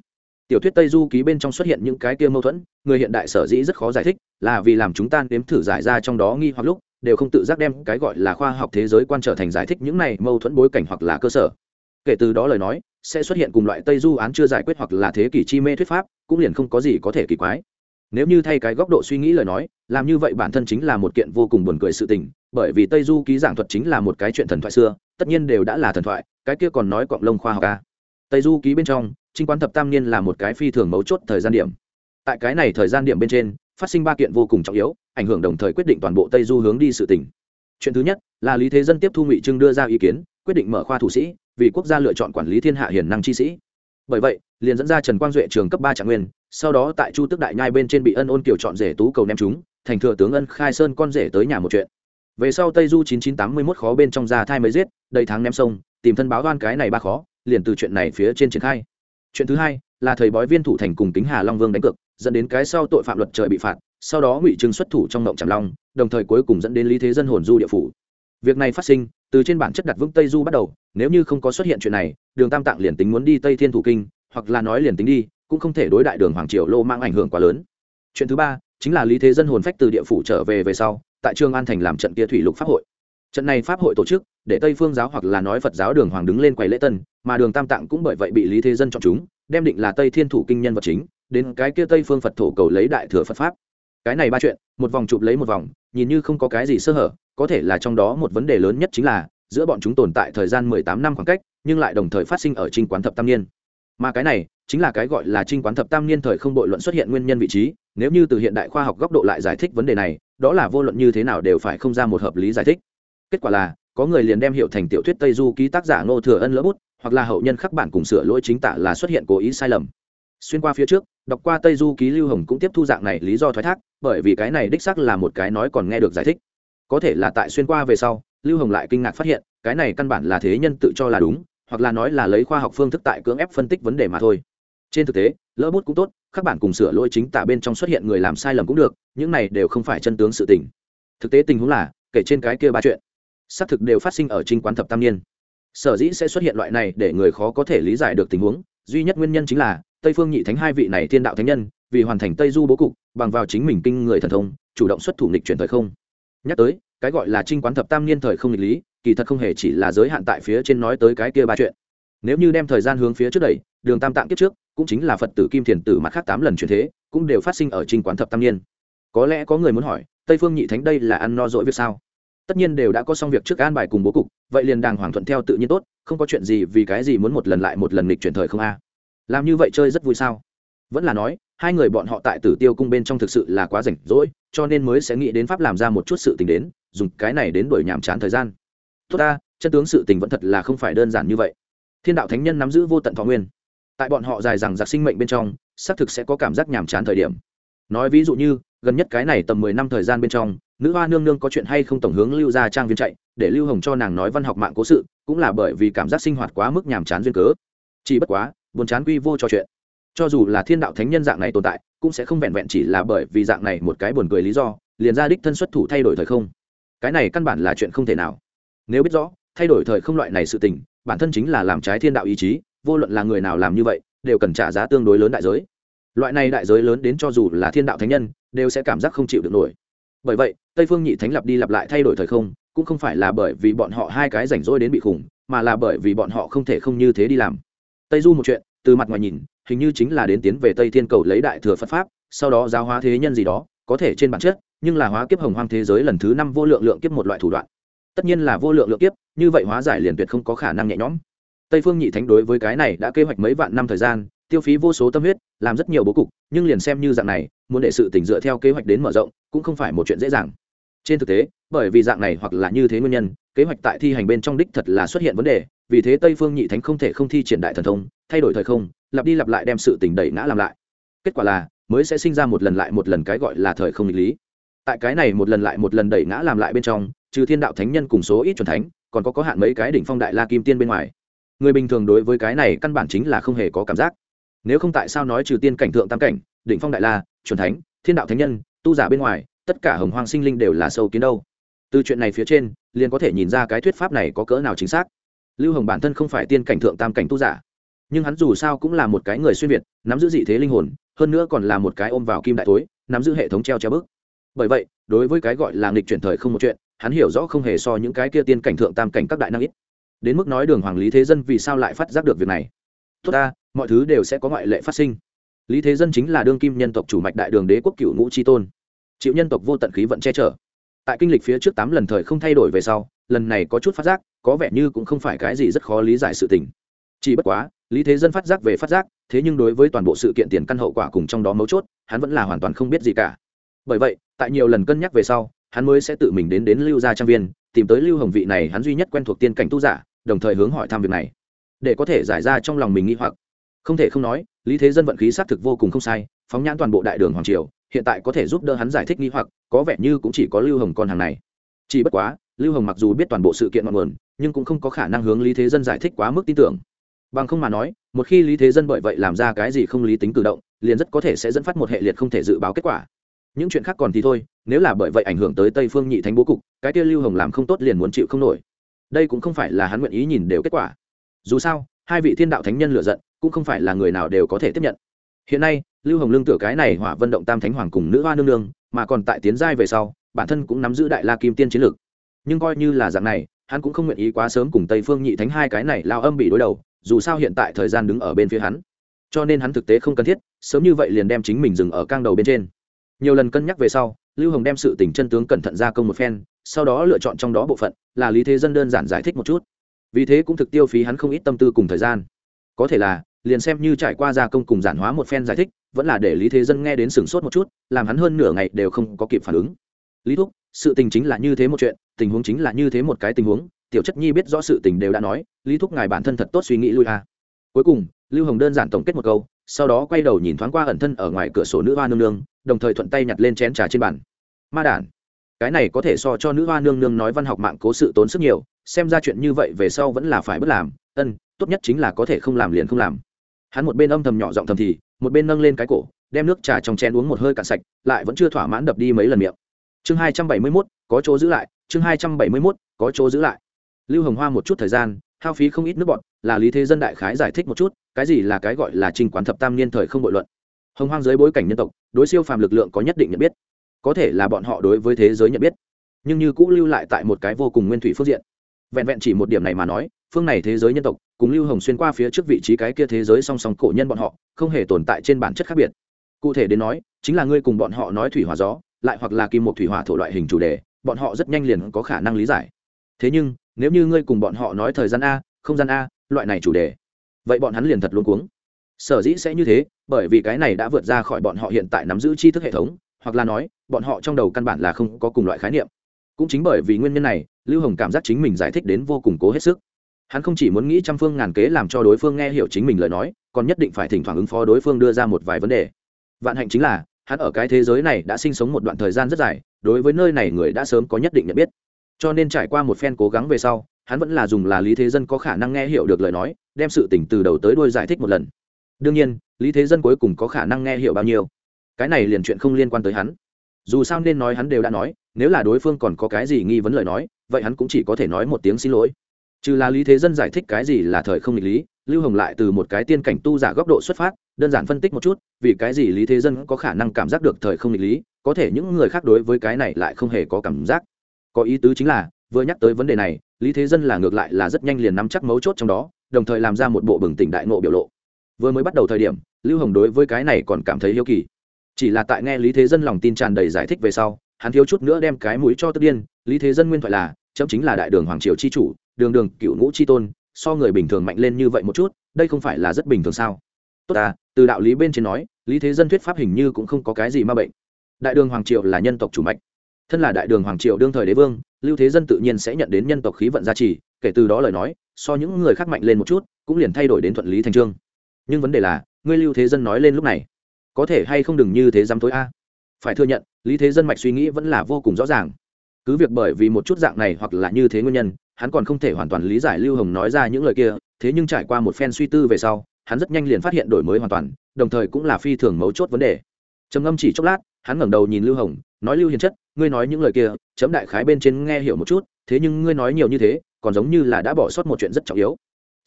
Tiểu thuyết tây du ký bên trong xuất hiện những cái kia mâu thuẫn, người hiện đại sở dĩ rất khó giải thích, là vì làm chúng ta nếm thử giải ra trong đó nghi hoặc lúc, đều không tự giác đem cái gọi là khoa học thế giới quan trở thành giải thích những này mâu thuẫn bối cảnh hoặc là cơ sở. Kể từ đó lời nói sẽ xuất hiện cùng loại tây du án chưa giải quyết hoặc là thế kỷ chi mê thuyết pháp, cũng liền không có gì có thể kỳ quái. Nếu như thay cái góc độ suy nghĩ lời nói, làm như vậy bản thân chính là một kiện vô cùng buồn cười sự tình, bởi vì tây du ký giảng thuật chính là một cái chuyện thần thoại xưa, tất nhiên đều đã là thần thoại, cái kia còn nói cọng lông khoa học ca tây du ký bên trong, trinh quán thập tam niên là một cái phi thường mấu chốt thời gian điểm. Tại cái này thời gian điểm bên trên, phát sinh ba kiện vô cùng trọng yếu, ảnh hưởng đồng thời quyết định toàn bộ tây du hướng đi sự tỉnh chuyện thứ nhất, là lý thế dân tiếp thu ngụy trưng đưa ra ý kiến quyết định mở khoa thủ sĩ, vì quốc gia lựa chọn quản lý thiên hạ hiền năng chi sĩ. Bởi vậy, liền dẫn ra trần quang duệ trường cấp ba trạng nguyên, sau đó tại chu tức đại nhai bên trên bị ân ôn kiểu chọn rể tú cầu ném chúng, thành thừa tướng ân khai sơn con rể tới nhà một chuyện. Về sau tây du chín chín tám mươi mốt khó bên trong gia thai mới giết, đầy tháng ném sông, tìm thân báo đoan cái này ba khó, liền từ chuyện này phía trên triển khai. Chuyện thứ hai là thầy bói viên thủ thành cùng kính hà long vương đánh cược, dẫn đến cái sau tội phạm luật trời bị phạt, sau đó ngụy trưng xuất thủ trong mộng trầm long, đồng thời cuối cùng dẫn đến lý thế dân hồn du địa phủ việc này phát sinh, từ trên bản chất đặt vững tây du bắt đầu, nếu như không có xuất hiện chuyện này, đường tam tạng liền tính muốn đi tây thiên thủ kinh, hoặc là nói liền tính đi, cũng không thể đối đại đường hoàng triều lô mang ảnh hưởng quá lớn. Chuyện thứ ba, chính là lý thế dân hồn phách từ địa phủ trở về về sau, tại trương an thành làm trận kia thủy lục pháp hội. Trận này pháp hội tổ chức, để tây phương giáo hoặc là nói phật giáo đường hoàng đứng lên quầy lễ tân, mà đường tam tạng cũng bởi vậy bị lý thế dân chọn chúng, đem định là tây thiên thủ kinh nhân vật chính, đến cái kia tây phương phật thổ cầu lấy đại thừa phật pháp. Cái này ba chuyện, một vòng chụp lấy một vòng, nhìn như không có cái gì sơ hở có thể là trong đó một vấn đề lớn nhất chính là, giữa bọn chúng tồn tại thời gian mười tám năm khoảng cách, nhưng lại đồng thời phát sinh ở trinh quán thập tam niên. Mà cái này, chính là cái gọi là trinh quán thập tam niên thời không bội luận xuất hiện nguyên nhân vị trí, nếu như từ hiện đại khoa học góc độ lại giải thích vấn đề này, đó là vô luận như thế nào đều phải không ra một hợp lý giải thích. Kết quả là, có người liền đem hiệu thành tiểu thuyết tây du ký tác giả ngô thừa ân lỡ bút, hoặc là hậu nhân khắc bản cùng sửa lỗi chính tả là xuất hiện cố ý sai lầm. Xuyên qua phía trước, đọc qua tây du ký lưu hồng cũng tiếp thu dạng này lý do thoái thác, bởi vì cái này đích xác là một cái nói còn nghe được giải thích có thể là tại xuyên qua về sau, lưu hồng lại kinh ngạc phát hiện, cái này căn bản là thế nhân tự cho là đúng, hoặc là nói là lấy khoa học phương thức tại cưỡng ép phân tích vấn đề mà thôi. Trên thực tế, lỡ bút cũng tốt, các bản cùng sửa lỗi chính tả bên trong xuất hiện người làm sai lầm cũng được, những này đều không phải chân tướng sự tình. Thực tế tình huống là, kể trên cái kia ba chuyện, xác thực đều phát sinh ở trinh quán thập tam niên. Sở dĩ sẽ xuất hiện loại này để người khó có thể lý giải được tình huống, duy nhất nguyên nhân chính là, tây phương nhị thánh hai vị này thiên đạo thánh nhân, vì hoàn thành tây du bố cục, bằng vào chính mình kinh người thần thông, chủ động xuất thủ nghịch chuyển thời không nhắc tới, cái gọi là trinh quán thập tam niên thời không nghịch lý, kỳ thật không hề chỉ là giới hạn tại phía trên nói tới cái kia ba chuyện. Nếu như đem thời gian hướng phía trước đẩy, đường tam tạng kiếp trước, cũng chính là phật tử kim thiền tử mặt khác tám lần chuyển thế, cũng đều phát sinh ở trinh quán thập tam niên. Có lẽ có người muốn hỏi, tây phương nhị thánh đây là ăn no dỗi việc sao? Tất nhiên đều đã có xong việc trước an bài cùng bố cục, vậy liền đàng hoàng thuận theo tự nhiên tốt, không có chuyện gì vì cái gì muốn một lần lại một lần nghịch chuyển thời không a? Làm như vậy chơi rất vui sao? Vẫn là nói, hai người bọn họ tại tử tiêu cung bên trong thực sự là quá rảnh rỗi, cho nên mới sẽ nghĩ đến pháp làm ra một chút sự tình đến, dùng cái này đến đổi nhàm chán thời gian. Tốt ta, chân tướng sự tình vẫn thật là không phải đơn giản như vậy. Thiên đạo thánh nhân nắm giữ vô tận thọ nguyên. Tại bọn họ dài rằng giặc sinh mệnh bên trong, xác thực sẽ có cảm giác nhàm chán thời điểm. Nói ví dụ như, gần nhất cái này tầm mười năm thời gian bên trong, nữ hoa nương nương có chuyện hay không tổng hướng lưu ra trang viên chạy, để lưu hồng cho nàng nói văn học mạng cố sự, cũng là bởi vì cảm giác sinh hoạt quá mức nhàm chán duyên cớ. Chỉ bất quá, buồn chán quy vô cho chuyện cho dù là thiên đạo thánh nhân dạng này tồn tại, cũng sẽ không vẹn vẹn chỉ là bởi vì dạng này một cái buồn cười lý do, liền ra đích thân xuất thủ thay đổi thời không. Cái này căn bản là chuyện không thể nào. Nếu biết rõ, thay đổi thời không loại này sự tình, bản thân chính là làm trái thiên đạo ý chí, vô luận là người nào làm như vậy, đều cần trả giá tương đối lớn đại giới. Loại này đại giới lớn đến cho dù là thiên đạo thánh nhân, đều sẽ cảm giác không chịu được nổi. Bởi vậy, tây phương nhị thánh lặp đi lặp lại thay đổi thời không, cũng không phải là bởi vì bọn họ hai cái rảnh rỗi đến bị khủng, mà là bởi vì bọn họ không thể không như thế đi làm. Tây du một chuyện, từ mặt ngoài nhìn hình như chính là đến tiến về tây thiên cầu lấy đại thừa phật pháp, sau đó giáo hóa thế nhân gì đó, có thể trên bản chất, nhưng là hóa kiếp hồng hoang thế giới lần thứ năm vô lượng lượng kiếp một loại thủ đoạn. Tất nhiên là vô lượng lượng kiếp, như vậy hóa giải liền tuyệt không có khả năng nhẹ nhõm. Tây phương nhị thánh đối với cái này đã kế hoạch mấy vạn năm thời gian, tiêu phí vô số tâm huyết, làm rất nhiều bố cục, nhưng liền xem như dạng này, muốn để sự tỉnh dựa theo kế hoạch đến mở rộng, cũng không phải một chuyện dễ dàng. Trên thực tế bởi vì dạng này hoặc là như thế nguyên nhân, kế hoạch tại thi hành bên trong đích thật là xuất hiện vấn đề, vì thế tây phương nhị thánh không thể không thi triển đại thần thông, thay đổi thời không, lặp đi lặp lại đem sự tỉnh đẩy ngã làm lại. Kết quả là, mới sẽ sinh ra một lần lại một lần cái gọi là thời không nghịch lý. Tại cái này một lần lại một lần đẩy ngã làm lại bên trong, trừ thiên đạo thánh nhân cùng số ít chuẩn thánh, còn có có hạn mấy cái đỉnh phong đại la kim tiên bên ngoài. Người bình thường đối với cái này căn bản chính là không hề có cảm giác. Nếu không tại sao nói trừ tiên cảnh thượng tam cảnh, đỉnh phong đại la, chuẩn thánh, thiên đạo thánh nhân, tu giả bên ngoài, tất cả hồng hoang sinh linh đều là sâu kiến đâu? Từ chuyện này phía trên, liền có thể nhìn ra cái thuyết pháp này có cỡ nào chính xác. Lưu hồng bản thân không phải tiên cảnh thượng tam cảnh tu giả, nhưng hắn dù sao cũng là một cái người xuyên việt, nắm giữ dị thế linh hồn, hơn nữa còn là một cái ôm vào kim đại tối nắm giữ hệ thống treo treo bước. Bởi vậy, đối với cái gọi là nghịch chuyển thời không một chuyện, hắn hiểu rõ không hề so những cái kia tiên cảnh thượng tam cảnh các đại năng ít. Đến mức nói đường hoàng lý thế dân vì sao lại phát giác được việc này? Tốt ta, mọi thứ đều sẽ có ngoại lệ phát sinh. Lý thế dân chính là đương kim nhân tộc chủ mạch đại đường đế quốc cựu ngũ tri tôn. Chịu nhân tộc vô tận khí vận che chở tại kinh lịch phía trước tám lần thời không thay đổi về sau, lần này có chút phát giác, có vẻ như cũng không phải cái gì rất khó lý giải sự tình. Chỉ bất quá, lý thế dân phát giác về phát giác, thế nhưng đối với toàn bộ sự kiện tiền căn hậu quả cùng trong đó mấu chốt, hắn vẫn là hoàn toàn không biết gì cả. Bởi vậy, tại nhiều lần cân nhắc về sau, hắn mới sẽ tự mình đến đến lưu gia trang viên, tìm tới lưu hồng vị này hắn duy nhất quen thuộc tiên cảnh tu giả, đồng thời hướng hỏi thăm việc này. Để có thể giải ra trong lòng mình nghi hoặc. Không thể không nói, lý thế dân vận khí xác thực vô cùng không sai, phóng nhãn toàn bộ đại đường hoàng triều hiện tại có thể giúp đỡ hắn giải thích nghi hoặc, có vẻ như cũng chỉ có lưu hồng con hàng này. Chỉ bất quá, lưu hồng mặc dù biết toàn bộ sự kiện ngọn nguồn, nhưng cũng không có khả năng hướng lý thế dân giải thích quá mức tin tưởng. Bằng không mà nói, một khi lý thế dân bởi vậy làm ra cái gì không lý tính cử động, liền rất có thể sẽ dẫn phát một hệ liệt không thể dự báo kết quả. Những chuyện khác còn thì thôi, nếu là bởi vậy ảnh hưởng tới tây phương nhị thánh bố cục, cái kia lưu hồng làm không tốt liền muốn chịu không nổi. Đây cũng không phải là hắn nguyện ý nhìn đều kết quả. Dù sao, hai vị thiên đạo thánh nhân lựa giận, cũng không phải là người nào đều có thể tiếp nhận hiện nay, lưu hồng lương tựa cái này hỏa vận động tam thánh hoàng cùng nữ hoa nương nương, mà còn tại tiến giai về sau, bản thân cũng nắm giữ đại la kim tiên chiến lược nhưng coi như là dạng này, hắn cũng không nguyện ý quá sớm cùng tây phương nhị thánh hai cái này lao âm bị đối đầu, dù sao hiện tại thời gian đứng ở bên phía hắn. Cho nên hắn thực tế không cần thiết, sớm như vậy liền đem chính mình dừng ở cang đầu bên trên. Nhiều lần cân nhắc về sau, lưu hồng đem sự tình chân tướng cẩn thận ra công một phen, sau đó lựa chọn trong đó bộ phận, là lý thế dân đơn giản giải thích một chút. Vì thế cũng thực tiêu phí hắn không ít tâm tư cùng thời gian. Có thể là liền xem như trải qua gia công cùng giản hóa một phen giải thích, vẫn là để lý thế dân nghe đến sửng sốt một chút, làm hắn hơn nửa ngày đều không có kịp phản ứng. Lý thúc, sự tình chính là như thế một chuyện, tình huống chính là như thế một cái tình huống, tiểu chất nhi biết rõ sự tình đều đã nói, lý thúc ngài bản thân thật tốt suy nghĩ lui a. Cuối cùng, lưu hồng đơn giản tổng kết một câu, sau đó quay đầu nhìn thoáng qua ẩn thân ở ngoài cửa sổ nữ hoa nương nương, đồng thời thuận tay nhặt lên chén trà trên bàn. Ma đản, cái này có thể so cho nữ hoa nương nương nói văn học mạng cố sự tốn sức nhiều, xem ra chuyện như vậy về sau vẫn là phải bất làm, ân, tốt nhất chính là có thể không làm liền không làm hắn một bên âm thầm nhỏ giọng thầm thì, một bên nâng lên cái cổ, đem nước trà trong chén uống một hơi cạn sạch, lại vẫn chưa thỏa mãn đập đi mấy lần miệng. Chương hai trăm bảy mươi mốt, có chỗ giữ lại, chương hai trăm bảy mươi mốt, có chỗ giữ lại. Lưu hồng hoa một chút thời gian, hao phí không ít nước bọn là lý thế dân đại khái giải thích một chút, cái gì là cái gọi là trình quán thập tam niên thời không bội luận. Hồng hoang dưới bối cảnh nhân tộc, đối siêu phàm lực lượng có nhất định nhận biết. Có thể là bọn họ đối với thế giới nhận biết. Nhưng như cũ lưu lại tại một cái vô cùng nguyên thủy phương diện. Vẹn vẹn chỉ một điểm này mà nói phương này thế giới nhân tộc, cùng lưu hồng xuyên qua phía trước vị trí cái kia thế giới song song cổ nhân bọn họ, không hề tồn tại trên bản chất khác biệt. Cụ thể đến nói, chính là ngươi cùng bọn họ nói thủy hòa gió, lại hoặc là kim một thủy hỏa thổ loại hình chủ đề, bọn họ rất nhanh liền có khả năng lý giải. Thế nhưng, nếu như ngươi cùng bọn họ nói thời gian a, không gian a, loại này chủ đề, vậy bọn hắn liền thật luôn cuống. Sở dĩ sẽ như thế, bởi vì cái này đã vượt ra khỏi bọn họ hiện tại nắm giữ tri thức hệ thống, hoặc là nói, bọn họ trong đầu căn bản là không có cùng loại khái niệm. Cũng chính bởi vì nguyên nhân này, lưu hồng cảm giác chính mình giải thích đến vô cùng cố hết sức hắn không chỉ muốn nghĩ trăm phương ngàn kế làm cho đối phương nghe hiểu chính mình lời nói, còn nhất định phải thỉnh thoảng ứng phó đối phương đưa ra một vài vấn đề. Vạn hạnh chính là, hắn ở cái thế giới này đã sinh sống một đoạn thời gian rất dài, đối với nơi này người đã sớm có nhất định nhận biết. Cho nên trải qua một phen cố gắng về sau, hắn vẫn là dùng là lý thế dân có khả năng nghe hiểu được lời nói, đem sự tỉnh từ đầu tới đuôi giải thích một lần. Đương nhiên, lý thế dân cuối cùng có khả năng nghe hiểu bao nhiêu, cái này liền chuyện không liên quan tới hắn. Dù sao nên nói hắn đều đã nói, nếu là đối phương còn có cái gì nghi vấn lời nói, vậy hắn cũng chỉ có thể nói một tiếng xin lỗi trừ là lý thế dân giải thích cái gì là thời không nghịch lý, lưu hồng lại từ một cái tiên cảnh tu giả góc độ xuất phát, đơn giản phân tích một chút, vì cái gì lý thế dân có khả năng cảm giác được thời không nghịch lý, có thể những người khác đối với cái này lại không hề có cảm giác. Có ý tứ chính là, vừa nhắc tới vấn đề này, lý thế dân là ngược lại là rất nhanh liền nắm chắc mấu chốt trong đó, đồng thời làm ra một bộ bừng tỉnh đại nộ biểu lộ. Vừa mới bắt đầu thời điểm, lưu hồng đối với cái này còn cảm thấy hiếu kỳ. Chỉ là tại nghe lý thế dân lòng tin tràn đầy giải thích về sau, hắn thiếu chút nữa đem cái mũi cho tức điên. Lý thế dân nguyên thoại là, chấm chính là đại đường hoàng triều chi chủ đường đường cựu ngũ chi tôn, so người bình thường mạnh lên như vậy một chút, đây không phải là rất bình thường sao? Tốt à từ đạo lý bên trên nói, lý thế dân thuyết pháp hình như cũng không có cái gì ma bệnh. Đại đường hoàng triều là nhân tộc chủ mạch. Thân là đại đường hoàng triều đương thời đế vương, lưu thế dân tự nhiên sẽ nhận đến nhân tộc khí vận gia trì, kể từ đó lời nói, so những người khác mạnh lên một chút, cũng liền thay đổi đến thuận lý thành trương. Nhưng vấn đề là, ngươi lưu thế dân nói lên lúc này, có thể hay không đừng như thế dám tối a? Phải thừa nhận, lý thế dân mạch suy nghĩ vẫn là vô cùng rõ ràng. Cứ việc bởi vì một chút dạng này hoặc là như thế nguyên nhân hắn còn không thể hoàn toàn lý giải lưu hồng nói ra những lời kia, thế nhưng trải qua một phen suy tư về sau, hắn rất nhanh liền phát hiện đổi mới hoàn toàn, đồng thời cũng là phi thường mấu chốt vấn đề. Trầm ngâm chỉ chốc lát, hắn ngẩng đầu nhìn lưu hồng, nói lưu hiền chất, ngươi nói những lời kia, chấm đại khái bên trên nghe hiểu một chút, thế nhưng ngươi nói nhiều như thế, còn giống như là đã bỏ sót một chuyện rất trọng yếu.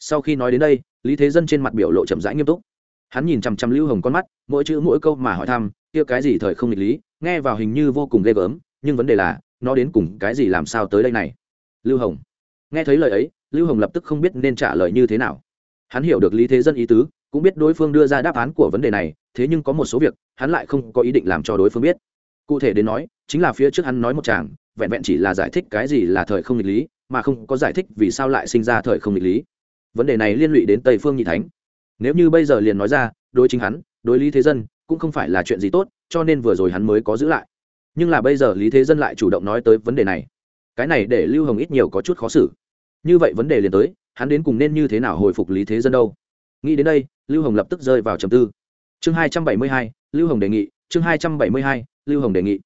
Sau khi nói đến đây, lý thế dân trên mặt biểu lộ chậm rãi nghiêm túc. Hắn nhìn chằm chằm lưu hồng con mắt, mỗi chữ mỗi câu mà hỏi thăm, kia cái gì thời không nghịch lý, nghe vào hình như vô cùng ghê gớm, nhưng vấn đề là, nó đến cùng cái gì làm sao tới đây này? Lưu hồng nghe thấy lời ấy, lưu hồng lập tức không biết nên trả lời như thế nào. Hắn hiểu được lý thế dân ý tứ, cũng biết đối phương đưa ra đáp án của vấn đề này, thế nhưng có một số việc, hắn lại không có ý định làm cho đối phương biết. Cụ thể đến nói, chính là phía trước hắn nói một chàng, vẹn vẹn chỉ là giải thích cái gì là thời không nghịch lý, mà không có giải thích vì sao lại sinh ra thời không nghịch lý. Vấn đề này liên lụy đến tây phương nhị thánh. Nếu như bây giờ liền nói ra, đối chính hắn, đối lý thế dân, cũng không phải là chuyện gì tốt, cho nên vừa rồi hắn mới có giữ lại. Nhưng là bây giờ lý thế dân lại chủ động nói tới vấn đề này. Cái này để lưu hồng ít nhiều có chút khó xử như vậy vấn đề liền tới, hắn đến cùng nên như thế nào hồi phục lý thế dân đâu? Nghĩ đến đây, lưu hồng lập tức rơi vào trầm tư. Chương hai trăm bảy mươi hai, lưu hồng đề nghị, chương hai trăm bảy mươi hai, lưu hồng đề nghị.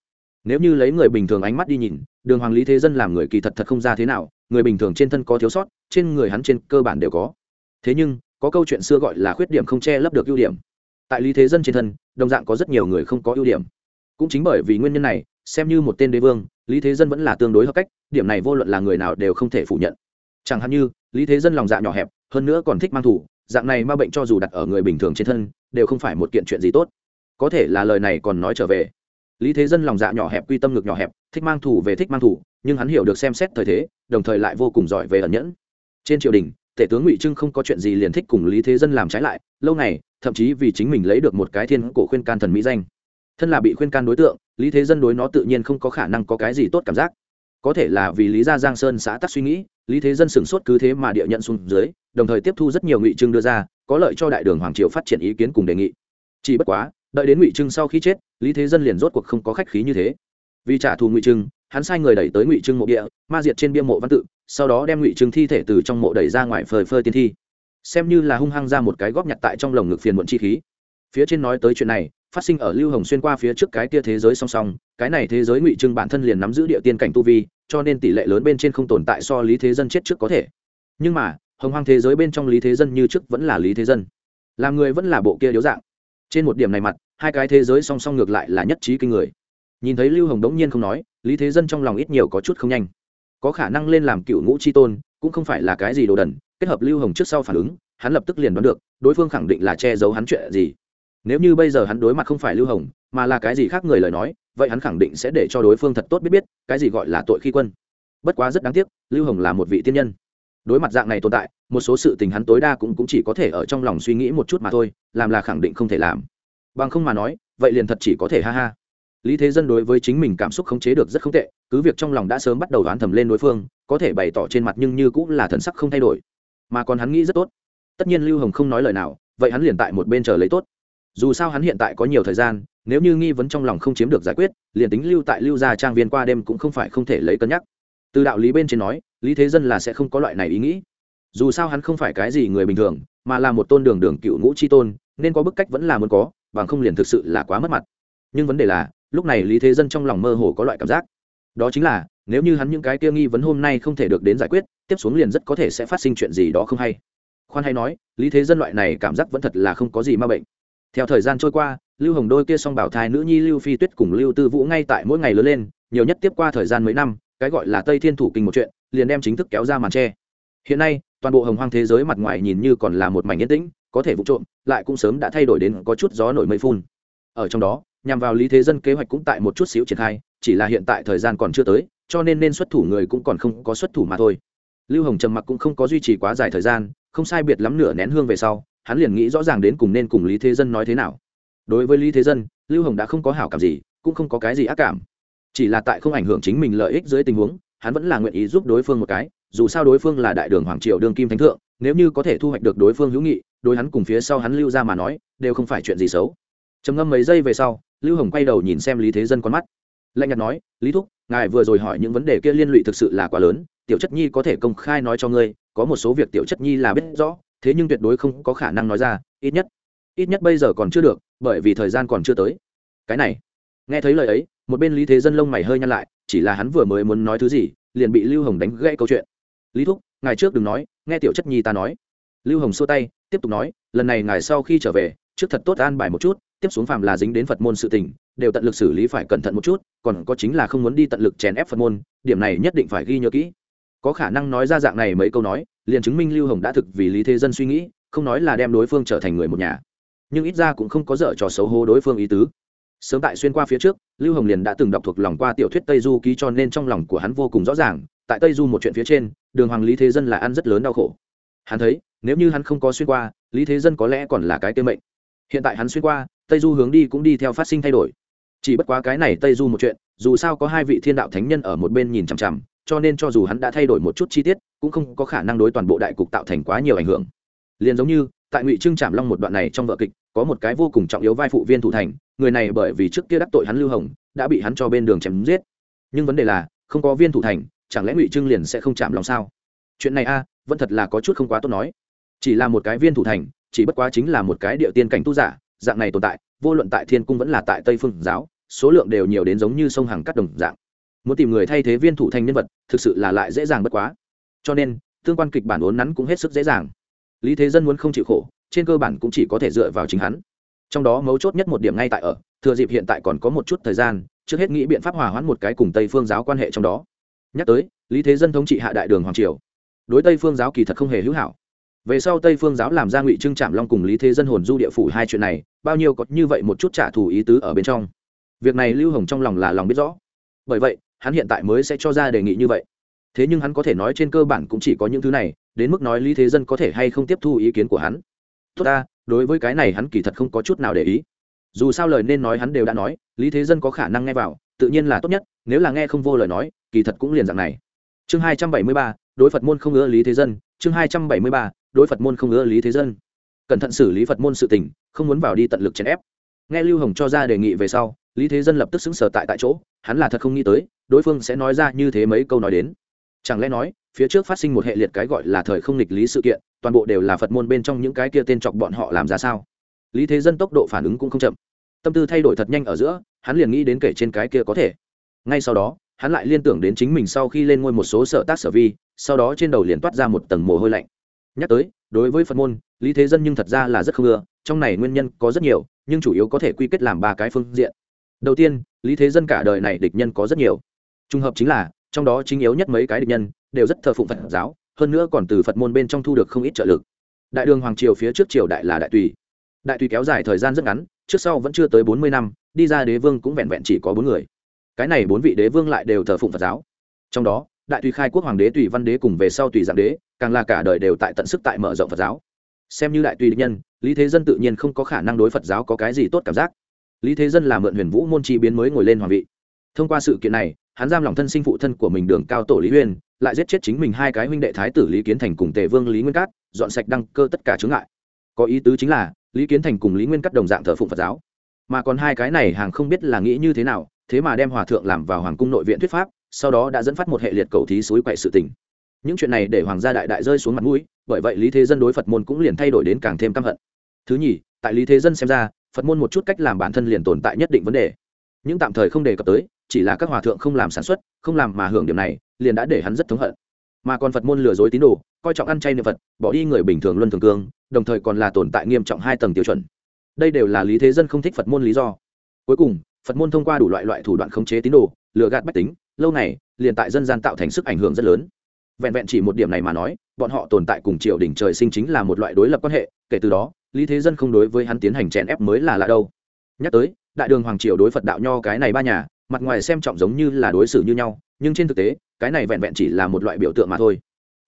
Nếu như lấy người bình thường ánh mắt đi nhìn, đường hoàng lý thế dân làm người kỳ thật thật không ra thế nào, người bình thường trên thân có thiếu sót, trên người hắn trên cơ bản đều có. Thế nhưng, có câu chuyện xưa gọi là khuyết điểm không che lấp được ưu điểm. Tại lý thế dân trên thân, đồng dạng có rất nhiều người không có ưu điểm. Cũng chính bởi vì nguyên nhân này, xem như một tên đế vương, lý thế dân vẫn là tương đối hợp cách, điểm này vô luận là người nào đều không thể phủ nhận chẳng hạn như, lý thế dân lòng dạ nhỏ hẹp, hơn nữa còn thích mang thủ, dạng này ma bệnh cho dù đặt ở người bình thường trên thân, đều không phải một kiện chuyện gì tốt. Có thể là lời này còn nói trở về. Lý thế dân lòng dạ nhỏ hẹp quy tâm ngực nhỏ hẹp, thích mang thủ về thích mang thủ, nhưng hắn hiểu được xem xét thời thế, đồng thời lại vô cùng giỏi về ẩn nhẫn. Trên triều đình, tể tướng ngụy trưng không có chuyện gì liền thích cùng lý thế dân làm trái lại, lâu này thậm chí vì chính mình lấy được một cái thiên cổ khuyên can thần mỹ danh. Thân là bị khuyên can đối tượng, lý thế dân đối nó tự nhiên không có khả năng có cái gì tốt cảm giác có thể là vì lý gia giang sơn xã tắc suy nghĩ, lý thế dân sửng sốt cứ thế mà địa nhận xuống dưới, đồng thời tiếp thu rất nhiều ngụy trưng đưa ra, có lợi cho đại đường hoàng triều phát triển ý kiến cùng đề nghị. Chỉ bất quá, đợi đến ngụy trưng sau khi chết, lý thế dân liền rốt cuộc không có khách khí như thế. Vì trả thù ngụy trưng, hắn sai người đẩy tới ngụy trưng mộ địa, ma diệt trên bia mộ văn tự, sau đó đem ngụy trưng thi thể từ trong mộ đẩy ra ngoài phơi phơi tiên thi. Xem như là hung hăng ra một cái góp nhặt tại trong lồng ngực phiền muộn chi khí. Phía trên nói tới chuyện này phát sinh ở lưu hồng xuyên qua phía trước cái kia thế giới song song, cái này thế giới ngụy trưng bản thân liền nắm giữ địa tiên cảnh tu vi, cho nên tỷ lệ lớn bên trên không tồn tại so lý thế dân chết trước có thể. Nhưng mà, hồng hoang thế giới bên trong lý thế dân như trước vẫn là lý thế dân. Làm người vẫn là bộ kia điếu dạng. Trên một điểm này mặt, hai cái thế giới song song ngược lại là nhất trí kinh người. Nhìn thấy lưu hồng đống nhiên không nói, lý thế dân trong lòng ít nhiều có chút không nhanh. Có khả năng lên làm cựu ngũ c h i tôn, cũng không phải là cái gì đồ đần, kết hợp lưu hồng trước sau phản ứng, hắn lập tức liền đoán được, đối phương khẳng định là che giấu hắn chuyện gì nếu như bây giờ hắn đối mặt không phải lưu hồng mà là cái gì khác người lời nói vậy hắn khẳng định sẽ để cho đối phương thật tốt biết biết cái gì gọi là tội khi quân. Bất quá rất đáng tiếc lưu hồng là một vị tiên nhân. Đối mặt dạng này tồn tại một số sự tình hắn tối đa cũng, cũng chỉ có thể ở trong lòng suy nghĩ một chút mà thôi làm là khẳng định không thể làm. Bằng không mà nói vậy liền thật chỉ có thể ha ha. Lý thế dân đối với chính mình cảm xúc khống chế được rất không tệ cứ việc trong lòng đã sớm bắt đầu đoán thầm lên đối phương có thể bày tỏ trên mặt nhưng như cũng là thần sắc không thay đổi. Mà còn hắn nghĩ rất tốt. Tất nhiên lưu hồng không nói lời nào vậy hắn liền tại một bên chờ lấy tốt dù sao hắn hiện tại có nhiều thời gian, nếu như nghi vấn trong lòng không chiếm được giải quyết, liền tính lưu tại lưu gia trang viên qua đêm cũng không phải không thể lấy cân nhắc. Từ đạo lý bên trên nói, lý thế dân là sẽ không có loại này ý nghĩ. Dù sao hắn không phải cái gì người bình thường, mà là một tôn đường đường cựu ngũ c h i tôn, nên có bức cách vẫn là muốn có, bằng không liền thực sự là quá mất mặt. Nhưng vấn đề là, lúc này lý thế dân trong lòng mơ hồ có loại cảm giác. Đó chính là, nếu như hắn những cái kia nghi vấn hôm nay không thể được đến giải quyết, tiếp xuống liền rất có thể sẽ phát sinh chuyện gì đó không hay. Khoan hay nói, lý thế dân loại này cảm giác vẫn thật là không có gì ma bệnh theo thời gian trôi qua, lưu hồng đôi kia s o n g bảo thai nữ nhi lưu phi tuyết cùng lưu tư vũ ngay tại mỗi ngày lớn lên, nhiều nhất tiếp qua thời gian mấy năm, cái gọi là tây thiên thủ kinh một chuyện, liền đem chính thức kéo ra màn tre. Hiện nay, toàn bộ hồng hoang thế giới mặt ngoài nhìn như còn là một mảnh yên tĩnh, có thể vụ trộm, lại cũng sớm đã thay đổi đến có chút gió nổi mây phun. Ở trong đó, nhằm vào lý thế dân kế hoạch cũng tại một chút xíu triển khai, chỉ là hiện tại thời gian còn chưa tới, cho nên nên xuất thủ người cũng còn không có xuất thủ mà thôi. Lưu hồng trầm mặc cũng không có duy trì quá dài thời gian, không sai biệt lắm nửa nén hương về sau hắn liền nghĩ rõ ràng đến cùng nên cùng lý thế dân nói thế nào. Đối với lý thế dân, lưu hồng đã không có hảo cảm gì, cũng không có cái gì ác cảm. Chỉ là tại không ảnh hưởng chính mình lợi ích dưới tình huống, hắn vẫn là nguyện ý giúp đối phương một cái, dù sao đối phương là đại đường hoàng triều đương kim thánh thượng, nếu như có thể thu hoạch được đối phương hữu nghị, đối hắn cùng phía sau hắn lưu ra mà nói, đều không phải chuyện gì xấu. Trầm ngâm mấy giây về sau, lưu hồng quay đầu nhìn xem lý thế dân con mắt. Lạnh nhạt nói, lý thúc, ngài vừa rồi hỏi những vấn đề kia liên lụy thực sự là quá lớn, tiểu chất nhi có thể công khai nói cho ngươi, có một số việc tiểu chất nhi là biết rõ thế nhưng tuyệt đối không có khả năng nói ra, ít nhất ít nhất bây giờ còn chưa được, bởi vì thời gian còn chưa tới. Cái này, nghe thấy lời ấy, một bên lý thế dân lông mày hơi nhăn lại, chỉ là hắn vừa mới muốn nói thứ gì, liền bị lưu hồng đánh gãy câu chuyện. Lý thúc, ngài trước đừng nói, nghe tiểu chất nhi ta nói. Lưu hồng xua tay, tiếp tục nói, lần này ngài sau khi trở về, trước thật tốt an bài một chút, tiếp xuống phàm là dính đến phật môn sự tình, đều tận lực xử lý phải cẩn thận một chút, còn có chính là không muốn đi tận lực chèn ép phật môn, điểm này nhất định phải ghi nhớ kỹ. Có khả năng nói ra dạng này mấy câu nói liền chứng minh lưu hồng đã thực vì lý thế dân suy nghĩ, không nói là đem đối phương trở thành người một nhà. Nhưng ít ra cũng không có dở trò xấu hố đối phương ý tứ. Sớm tại xuyên qua phía trước, lưu hồng liền đã từng đọc thuộc lòng qua tiểu thuyết tây du ký cho nên trong lòng của hắn vô cùng rõ ràng, tại tây du một chuyện phía trên, đường hoàng lý thế dân là ăn rất lớn đau khổ. Hắn thấy, nếu như hắn không có xuyên qua, lý thế dân có lẽ còn là cái tiêu mệnh. Hiện tại hắn xuyên qua, tây du hướng đi cũng đi theo phát sinh thay đổi. Chỉ bất quá cái này tây du một chuyện, dù sao có hai vị thiên đạo thánh nhân ở một bên nhìn chằm chằm, cho nên cho dù hắn đã thay đổi một chút chi tiết cũng không có khả năng đối toàn bộ đại cục tạo thành quá nhiều ảnh hưởng. Liền giống như, tại ngụy trưng trạm long một đoạn này trong vợ kịch, có một cái vô cùng trọng yếu vai phụ viên thủ thành, người này bởi vì trước kia đắc tội hắn lưu hồng, đã bị hắn cho bên đường chém giết. Nhưng vấn đề là, không có viên thủ thành, chẳng lẽ ngụy trưng liền sẽ không chạm lòng sao? Chuyện này a, vẫn thật là có chút không quá tốt nói. Chỉ là một cái viên thủ thành, chỉ bất quá chính là một cái địa tiên cảnh tu giả, dạng này tồn tại, vô luận tại thiên cung vẫn là tại tây phương giáo, số lượng đều nhiều đến giống như sông hàng cắt đồng dạng. Muốn tìm người thay thế viên thủ thành nhân vật, thực sự là lại dễ dàng bất quá cho nên, tương quan kịch bản uốn nắn cũng hết sức dễ dàng. Lý thế dân muốn không chịu khổ, trên cơ bản cũng chỉ có thể dựa vào chính hắn. Trong đó mấu chốt nhất một điểm ngay tại ở, thừa dịp hiện tại còn có một chút thời gian, trước hết nghĩ biện pháp hòa hoãn một cái cùng tây phương giáo quan hệ trong đó. Nhắc tới, lý thế dân thống trị hạ đại đường hoàng triều. Đối tây phương giáo kỳ thật không hề hữu hảo. Về sau tây phương giáo làm ra ngụy trưng trạm long cùng lý thế dân hồn du địa phủ hai chuyện này, bao nhiêu có như vậy một chút trả thù ý tứ ở bên trong. Việc này lưu hồng trong lòng là lòng biết rõ. Bởi vậy, hắn hiện tại mới sẽ cho ra đề nghị như vậy thế nhưng hắn có thể nói trên cơ bản cũng chỉ có những thứ này, đến mức nói lý thế dân có thể hay không tiếp thu ý kiến của hắn. Tốt ta, đối với cái này hắn kỳ thật không có chút nào để ý. Dù sao lời nên nói hắn đều đã nói, lý thế dân có khả năng nghe vào, tự nhiên là tốt nhất, nếu là nghe không vô lời nói, kỳ thật cũng liền dạng này. Chương hai trăm bảy mươi ba, đối phật môn không ưa lý thế dân, chương hai trăm bảy mươi ba, đối phật môn không ưa lý thế dân. Cẩn thận xử lý phật môn sự tình, không muốn vào đi tận lực chèn ép. Nghe lưu hồng cho ra đề nghị về sau, lý thế dân lập tức xứng sở tại tại chỗ, hắn là thật không nghĩ tới, đối phương sẽ nói ra như thế mấy câu nói đến chẳng lẽ nói, phía trước phát sinh một hệ liệt cái gọi là thời không nghịch lý sự kiện, toàn bộ đều là phật môn bên trong những cái kia tên chọc bọn họ làm ra sao? Lý thế dân tốc độ phản ứng cũng không chậm. Tâm tư thay đổi thật nhanh ở giữa, hắn liền nghĩ đến kể trên cái kia có thể. Ngay sau đó, hắn lại liên tưởng đến chính mình sau khi lên ngôi một số sở tác sở vi, sau đó trên đầu liền toát ra một tầng mồ hôi lạnh. Nhắc tới, đối với phật môn, lý thế dân nhưng thật ra là rất không ưa, trong này nguyên nhân có rất nhiều, nhưng chủ yếu có thể quy kết làm ba cái phương diện. Đầu tiên, lý thế dân cả đời này địch nhân có rất nhiều. Trùng hợp chính là trong đó chính yếu nhất mấy cái địch nhân, đều rất thờ phụng phật giáo, hơn nữa còn từ phật môn bên trong thu được không ít trợ lực. Đại đường hoàng triều phía trước triều đại là đại tùy. Đại tùy kéo dài thời gian rất ngắn, trước sau vẫn chưa tới bốn mươi năm, đi ra đế vương cũng vẹn vẹn chỉ có bốn người. Cái này bốn vị đế vương lại đều thờ phụng phật giáo. Trong đó, đại tùy khai quốc hoàng đế tùy văn đế cùng về sau tùy giảng đế, càng là cả đời đều tại tận sức tại mở rộng phật giáo. Xem như đại tùy địch nhân, lý thế dân tự nhiên không có khả năng đối phật giáo có cái gì tốt cảm giác. Lý thế dân là mượn huyền vũ môn chi biến mới ngồi lên hoàng vị. Thông qua sự kiện này hắn giam lòng thân sinh phụ thân của mình đường cao tổ lý huyên lại giết chết chính mình hai cái huynh đệ thái tử lý kiến thành cùng tề vương lý nguyên cát, dọn sạch đăng cơ tất cả chướng ngại. có ý tứ chính là, lý kiến thành cùng lý nguyên cát đồng dạng thờ phụng phật giáo. mà còn hai cái này hàng không biết là nghĩ như thế nào, thế mà đem hòa thượng làm vào hoàng cung nội viện thuyết pháp, sau đó đã dẫn phát một hệ liệt cầu thí suối quậy sự tình. những chuyện này để hoàng gia đại đại rơi xuống mặt mũi, bởi vậy lý thế dân đối phật môn cũng liền thay đổi đến càng thêm căm hận. thứ nhì, tại lý thế dân xem ra, phật môn một chút cách làm bản thân liền tồn tại nhất định vấn đề. những tạm thời không đề cập tới chỉ là các hòa thượng không làm sản xuất, không làm mà hưởng điểm này, liền đã để hắn rất thống hận. Mà còn phật môn lừa dối tín đồ, coi trọng ăn chay niệm phật, bỏ đi người bình thường luân thường cương, đồng thời còn là tồn tại nghiêm trọng hai tầng tiêu chuẩn. Đây đều là lý thế dân không thích phật môn lý do. Cuối cùng, phật môn thông qua đủ loại loại thủ đoạn khống chế tín đồ, lừa gạt bách tính, lâu này liền tại dân gian tạo thành sức ảnh hưởng rất lớn. Vẹn vẹn chỉ một điểm này mà nói, bọn họ tồn tại cùng triều đình trời sinh chính là một loại đối lập quan hệ, kể từ đó, lý thế dân không đối với hắn tiến hành chèn ép mới là lạ đâu. Nhắc tới, đại đường hoàng triều đối phật đạo nho cái này ba nhà mặt ngoài xem trọng giống như là đối xử như nhau, nhưng trên thực tế, cái này vẹn vẹn chỉ là một loại biểu tượng mà thôi.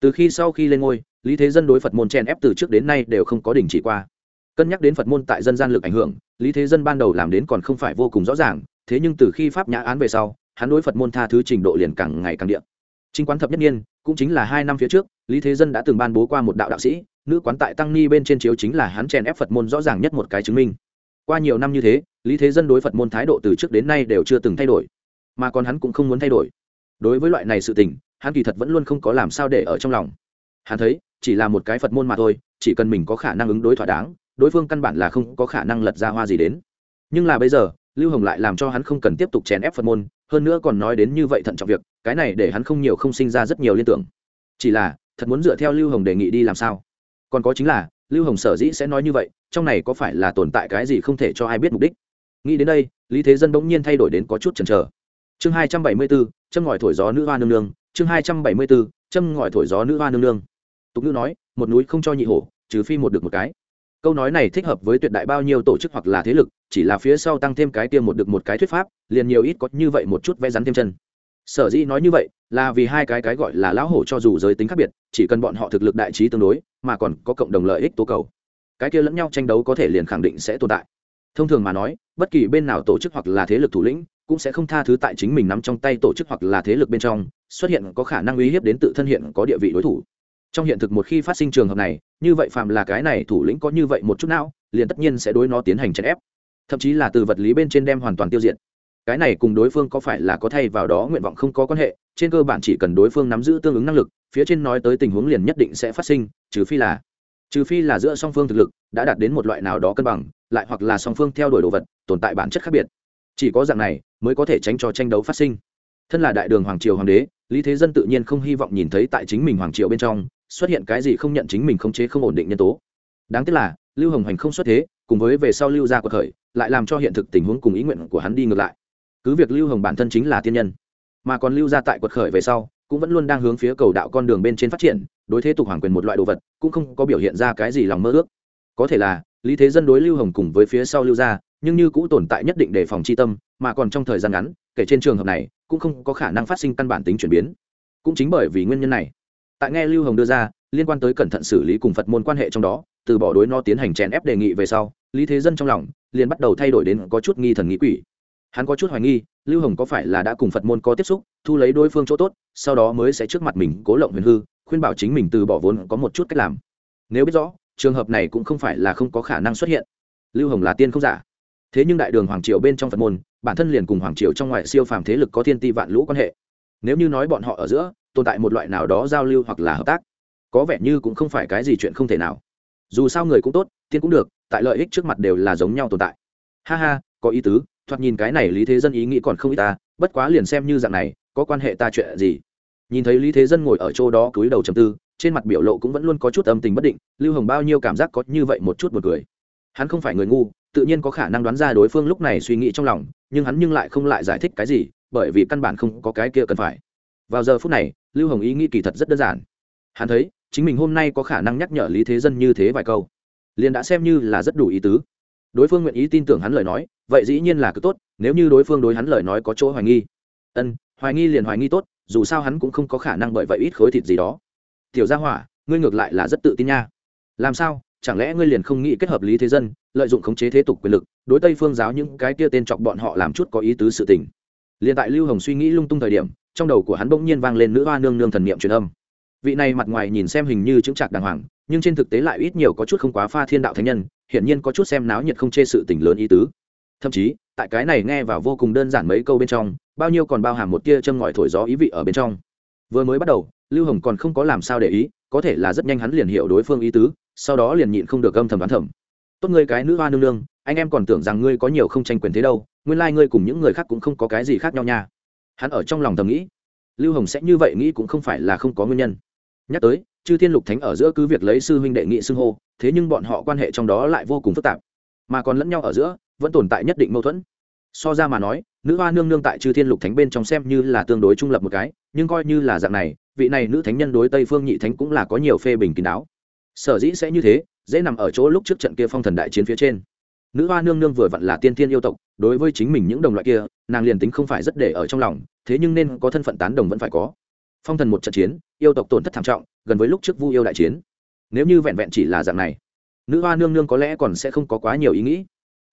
Từ khi sau khi lên ngôi, lý thế dân đối phật môn chen ép từ trước đến nay đều không có đình chỉ qua. Cân nhắc đến phật môn tại dân gian lực ảnh hưởng, lý thế dân ban đầu làm đến còn không phải vô cùng rõ ràng, thế nhưng từ khi pháp nhã án về sau, hắn đối phật môn tha thứ trình độ liền càng ngày càng điện chính quán thập nhất niên, cũng chính là hai năm phía trước, lý thế dân đã từng ban bố qua một đạo đạo sĩ, nữ quán tại tăng ni bên trên chiếu chính là hắn chèn ép phật môn rõ ràng nhất một cái chứng minh qua nhiều năm như thế, lý thế dân đối phật môn thái độ từ trước đến nay đều chưa từng thay đổi, mà còn hắn cũng không muốn thay đổi. Đối với loại này sự tình, hắn kỳ thật vẫn luôn không có làm sao để ở trong lòng. Hắn thấy, chỉ là một cái phật môn mà thôi, chỉ cần mình có khả năng ứng đối thỏa đáng, đối phương căn bản là không có khả năng lật ra hoa gì đến. Nhưng là bây giờ, lưu hồng lại làm cho hắn không cần tiếp tục chèn ép phật môn, hơn nữa còn nói đến như vậy thận trọng việc, cái này để hắn không nhiều không sinh ra rất nhiều liên tưởng. Chỉ là, thật muốn dựa theo lưu hồng đề nghị đi làm sao? Còn có chính là lưu hồng sở dĩ sẽ nói như vậy, trong này có phải là tồn tại cái gì không thể cho ai biết mục đích? Nghĩ đến đây, lý thế dân bỗng nhiên thay đổi đến có chút chần chờ. Chương hai trăm bảy mươi bốn, châm ngòi thổi gió nữ hoa nương nương. Chương hai trăm bảy mươi bốn, châm ngòi thổi gió nữ hoa nương nương. Tục ngữ nói, một núi không cho nhị hổ, trừ phi một được một cái. Câu nói này thích hợp với tuyệt đại bao nhiêu tổ chức hoặc là thế lực, chỉ là phía sau tăng thêm cái tiêm một được một cái thuyết pháp, liền nhiều ít có như vậy một chút vẽ rắn thêm chân. Sở dĩ nói như vậy là vì hai cái cái gọi là lão hổ cho dù giới tính khác biệt, chỉ cần bọn họ thực lực đại trí tương đối, mà còn có cộng đồng lợi ích tố cầu. Cái kia lẫn nhau tranh đấu có thể liền khẳng định sẽ tồn tại. Thông thường mà nói, bất kỳ bên nào tổ chức hoặc là thế lực thủ lĩnh cũng sẽ không tha thứ tại chính mình nắm trong tay tổ chức hoặc là thế lực bên trong, xuất hiện có khả năng uy hiếp đến tự thân hiện có địa vị đối thủ. Trong hiện thực một khi phát sinh trường hợp này, như vậy phạm là cái này thủ lĩnh có như vậy một chút não, liền tất nhiên sẽ đối nó tiến hành chèn ép. Thậm chí là từ vật lý bên trên đem hoàn toàn tiêu diệt. Cái này cùng đối phương có phải là có thay vào đó nguyện vọng không có quan hệ trên cơ bản chỉ cần đối phương nắm giữ tương ứng năng lực, phía trên nói tới tình huống liền nhất định sẽ phát sinh, trừ phi là, trừ phi là giữa song phương thực lực đã đạt đến một loại nào đó cân bằng, lại hoặc là song phương theo đuổi đồ vật, tồn tại bản chất khác biệt. Chỉ có dạng này mới có thể tránh cho tranh đấu phát sinh. Thân là đại đường hoàng triều hoàng đế, lý thế dân tự nhiên không hy vọng nhìn thấy tại chính mình hoàng triều bên trong xuất hiện cái gì không nhận chính mình khống chế không ổn định nhân tố. Đáng tiếc là, lưu hồng hành không xuất thế, cùng với về sau lưu gia cuộc khởi, lại làm cho hiện thực tình huống cùng ý nguyện của hắn đi ngược lại. Cứ việc lưu hồng bản thân chính là tiên nhân mà còn lưu ra tại quật khởi về sau, cũng vẫn luôn đang hướng phía cầu đạo con đường bên trên phát triển, đối thế tục hoàng quyền một loại đồ vật, cũng không có biểu hiện ra cái gì lòng mơ ước. Có thể là, lý thế dân đối lưu hồng cùng với phía sau lưu gia nhưng như cũng tồn tại nhất định đề phòng c h i tâm, mà còn trong thời gian ngắn, kể trên trường hợp này, cũng không có khả năng phát sinh căn bản tính chuyển biến. Cũng chính bởi vì nguyên nhân này, tại nghe lưu hồng đưa ra, liên quan tới cẩn thận xử lý cùng phật môn quan hệ trong đó, từ bỏ đối no tiến hành chèn ép đề nghị về sau, lý thế dân trong lòng liền bắt đầu thay đổi đến có chút nghi thần nghĩ quỷ. Hắn có chút hoài nghi lưu hồng có phải là đã cùng phật môn có tiếp xúc, thu lấy đối phương chỗ tốt, sau đó mới sẽ trước mặt mình cố lộng huyền hư, khuyên bảo chính mình từ bỏ vốn có một chút cách làm. Nếu biết rõ, trường hợp này cũng không phải là không có khả năng xuất hiện. Lưu hồng là tiên không giả. Thế nhưng đại đường hoàng triều bên trong phật môn, bản thân liền cùng hoàng triều trong ngoại siêu phàm thế lực có thiên ti vạn lũ quan hệ. Nếu như nói bọn họ ở giữa, tồn tại một loại nào đó giao lưu hoặc là hợp tác, có vẻ như cũng không phải cái gì chuyện không thể nào. Dù sao người cũng tốt, tiên cũng được, tại lợi ích trước mặt đều là giống nhau tồn tại. Ha ha, có ý tứ thoạt nhìn cái này lý thế dân ý nghĩ còn không ít ta, bất quá liền xem như dạng này, có quan hệ ta chuyện gì? Nhìn thấy lý thế dân ngồi ở chỗ đó cúi đầu trầm tư, trên mặt biểu lộ cũng vẫn luôn có chút âm tình bất định, lưu hồng bao nhiêu cảm giác có như vậy một chút một cười. Hắn không phải người ngu, tự nhiên có khả năng đoán ra đối phương lúc này suy nghĩ trong lòng, nhưng hắn nhưng lại không lại giải thích cái gì, bởi vì căn bản không có cái kia cần phải. Vào giờ phút này, lưu hồng ý nghĩ kỳ thật rất đơn giản. Hắn thấy, chính mình hôm nay có khả năng nhắc nhở lý thế dân như thế vài câu. Liền đã xem như là rất đủ ý tứ. Đối phương nguyện ý tin tưởng hắn lời nói vậy dĩ nhiên là cứ tốt, nếu như đối phương đối hắn lời nói có chỗ hoài nghi. Ân, hoài nghi liền hoài nghi tốt, dù sao hắn cũng không có khả năng bởi vậy ít khối thịt gì đó. Tiểu gia hỏa, ngươi ngược lại là rất tự tin nha. Làm sao, chẳng lẽ ngươi liền không nghĩ kết hợp lý thế dân, lợi dụng khống chế thế tục quyền lực, đối tây phương giáo những cái kia tên chọc bọn họ làm chút có ý tứ sự tình. Liền tại lưu hồng suy nghĩ lung tung thời điểm, trong đầu của hắn bỗng nhiên vang lên nữ hoa nương nương thần niệm truyền âm. Vị này mặt ngoài nhìn xem hình như chứng trạc đàng hoàng, nhưng trên thực tế lại ít nhiều có chút không quá pha thiên đạo thánh nhân, hiển nhiên có chút xem náo nhiệt không chê sự tình lớn ý tứ thậm chí, tại cái này nghe vào vô cùng đơn giản mấy câu bên trong, bao nhiêu còn bao hàm một tia châm ngòi thổi gió ý vị ở bên trong. Vừa mới bắt đầu, lưu hồng còn không có làm sao để ý, có thể là rất nhanh hắn liền hiểu đối phương ý tứ, sau đó liền nhịn không được âm thầm đoán thầm. Tốt ngươi cái nữ hoa nương nương, anh em còn tưởng rằng ngươi có nhiều không tranh quyền thế đâu, nguyên lai、like、ngươi cùng những người khác cũng không có cái gì khác nhau nha. Hắn ở trong lòng thầm nghĩ. Lưu hồng sẽ như vậy nghĩ cũng không phải là không có nguyên nhân. Nhắc tới, chư thiên lục thánh ở giữa cứ việc lấy sư huynh đệ nghị xưng hô, thế nhưng bọn họ quan hệ trong đó lại vô cùng phức tạp. Mà còn lẫn nhau ở giữa vẫn tồn tại nhất định mâu thuẫn. So ra mà nói, nữ hoa nương nương tại chư thiên lục thánh bên trong xem như là tương đối trung lập một cái, nhưng coi như là dạng này, vị này nữ thánh nhân đối tây phương nhị thánh cũng là có nhiều phê bình kín đáo. Sở dĩ sẽ như thế, dễ nằm ở chỗ lúc trước trận kia phong thần đại chiến phía trên. Nữ hoa nương nương vừa vặn là tiên thiên yêu tộc, đối với chính mình những đồng loại kia, nàng liền tính không phải rất để ở trong lòng, thế nhưng nên có thân phận tán đồng vẫn phải có. Phong thần một trận chiến, yêu tộc tổn thất thảm trọng, gần với lúc trước vu yêu đại chiến. Nếu như vẹn vẹn chỉ là dạng này, nữ hoa nương nương có lẽ còn sẽ không có quá nhiều ý nghĩ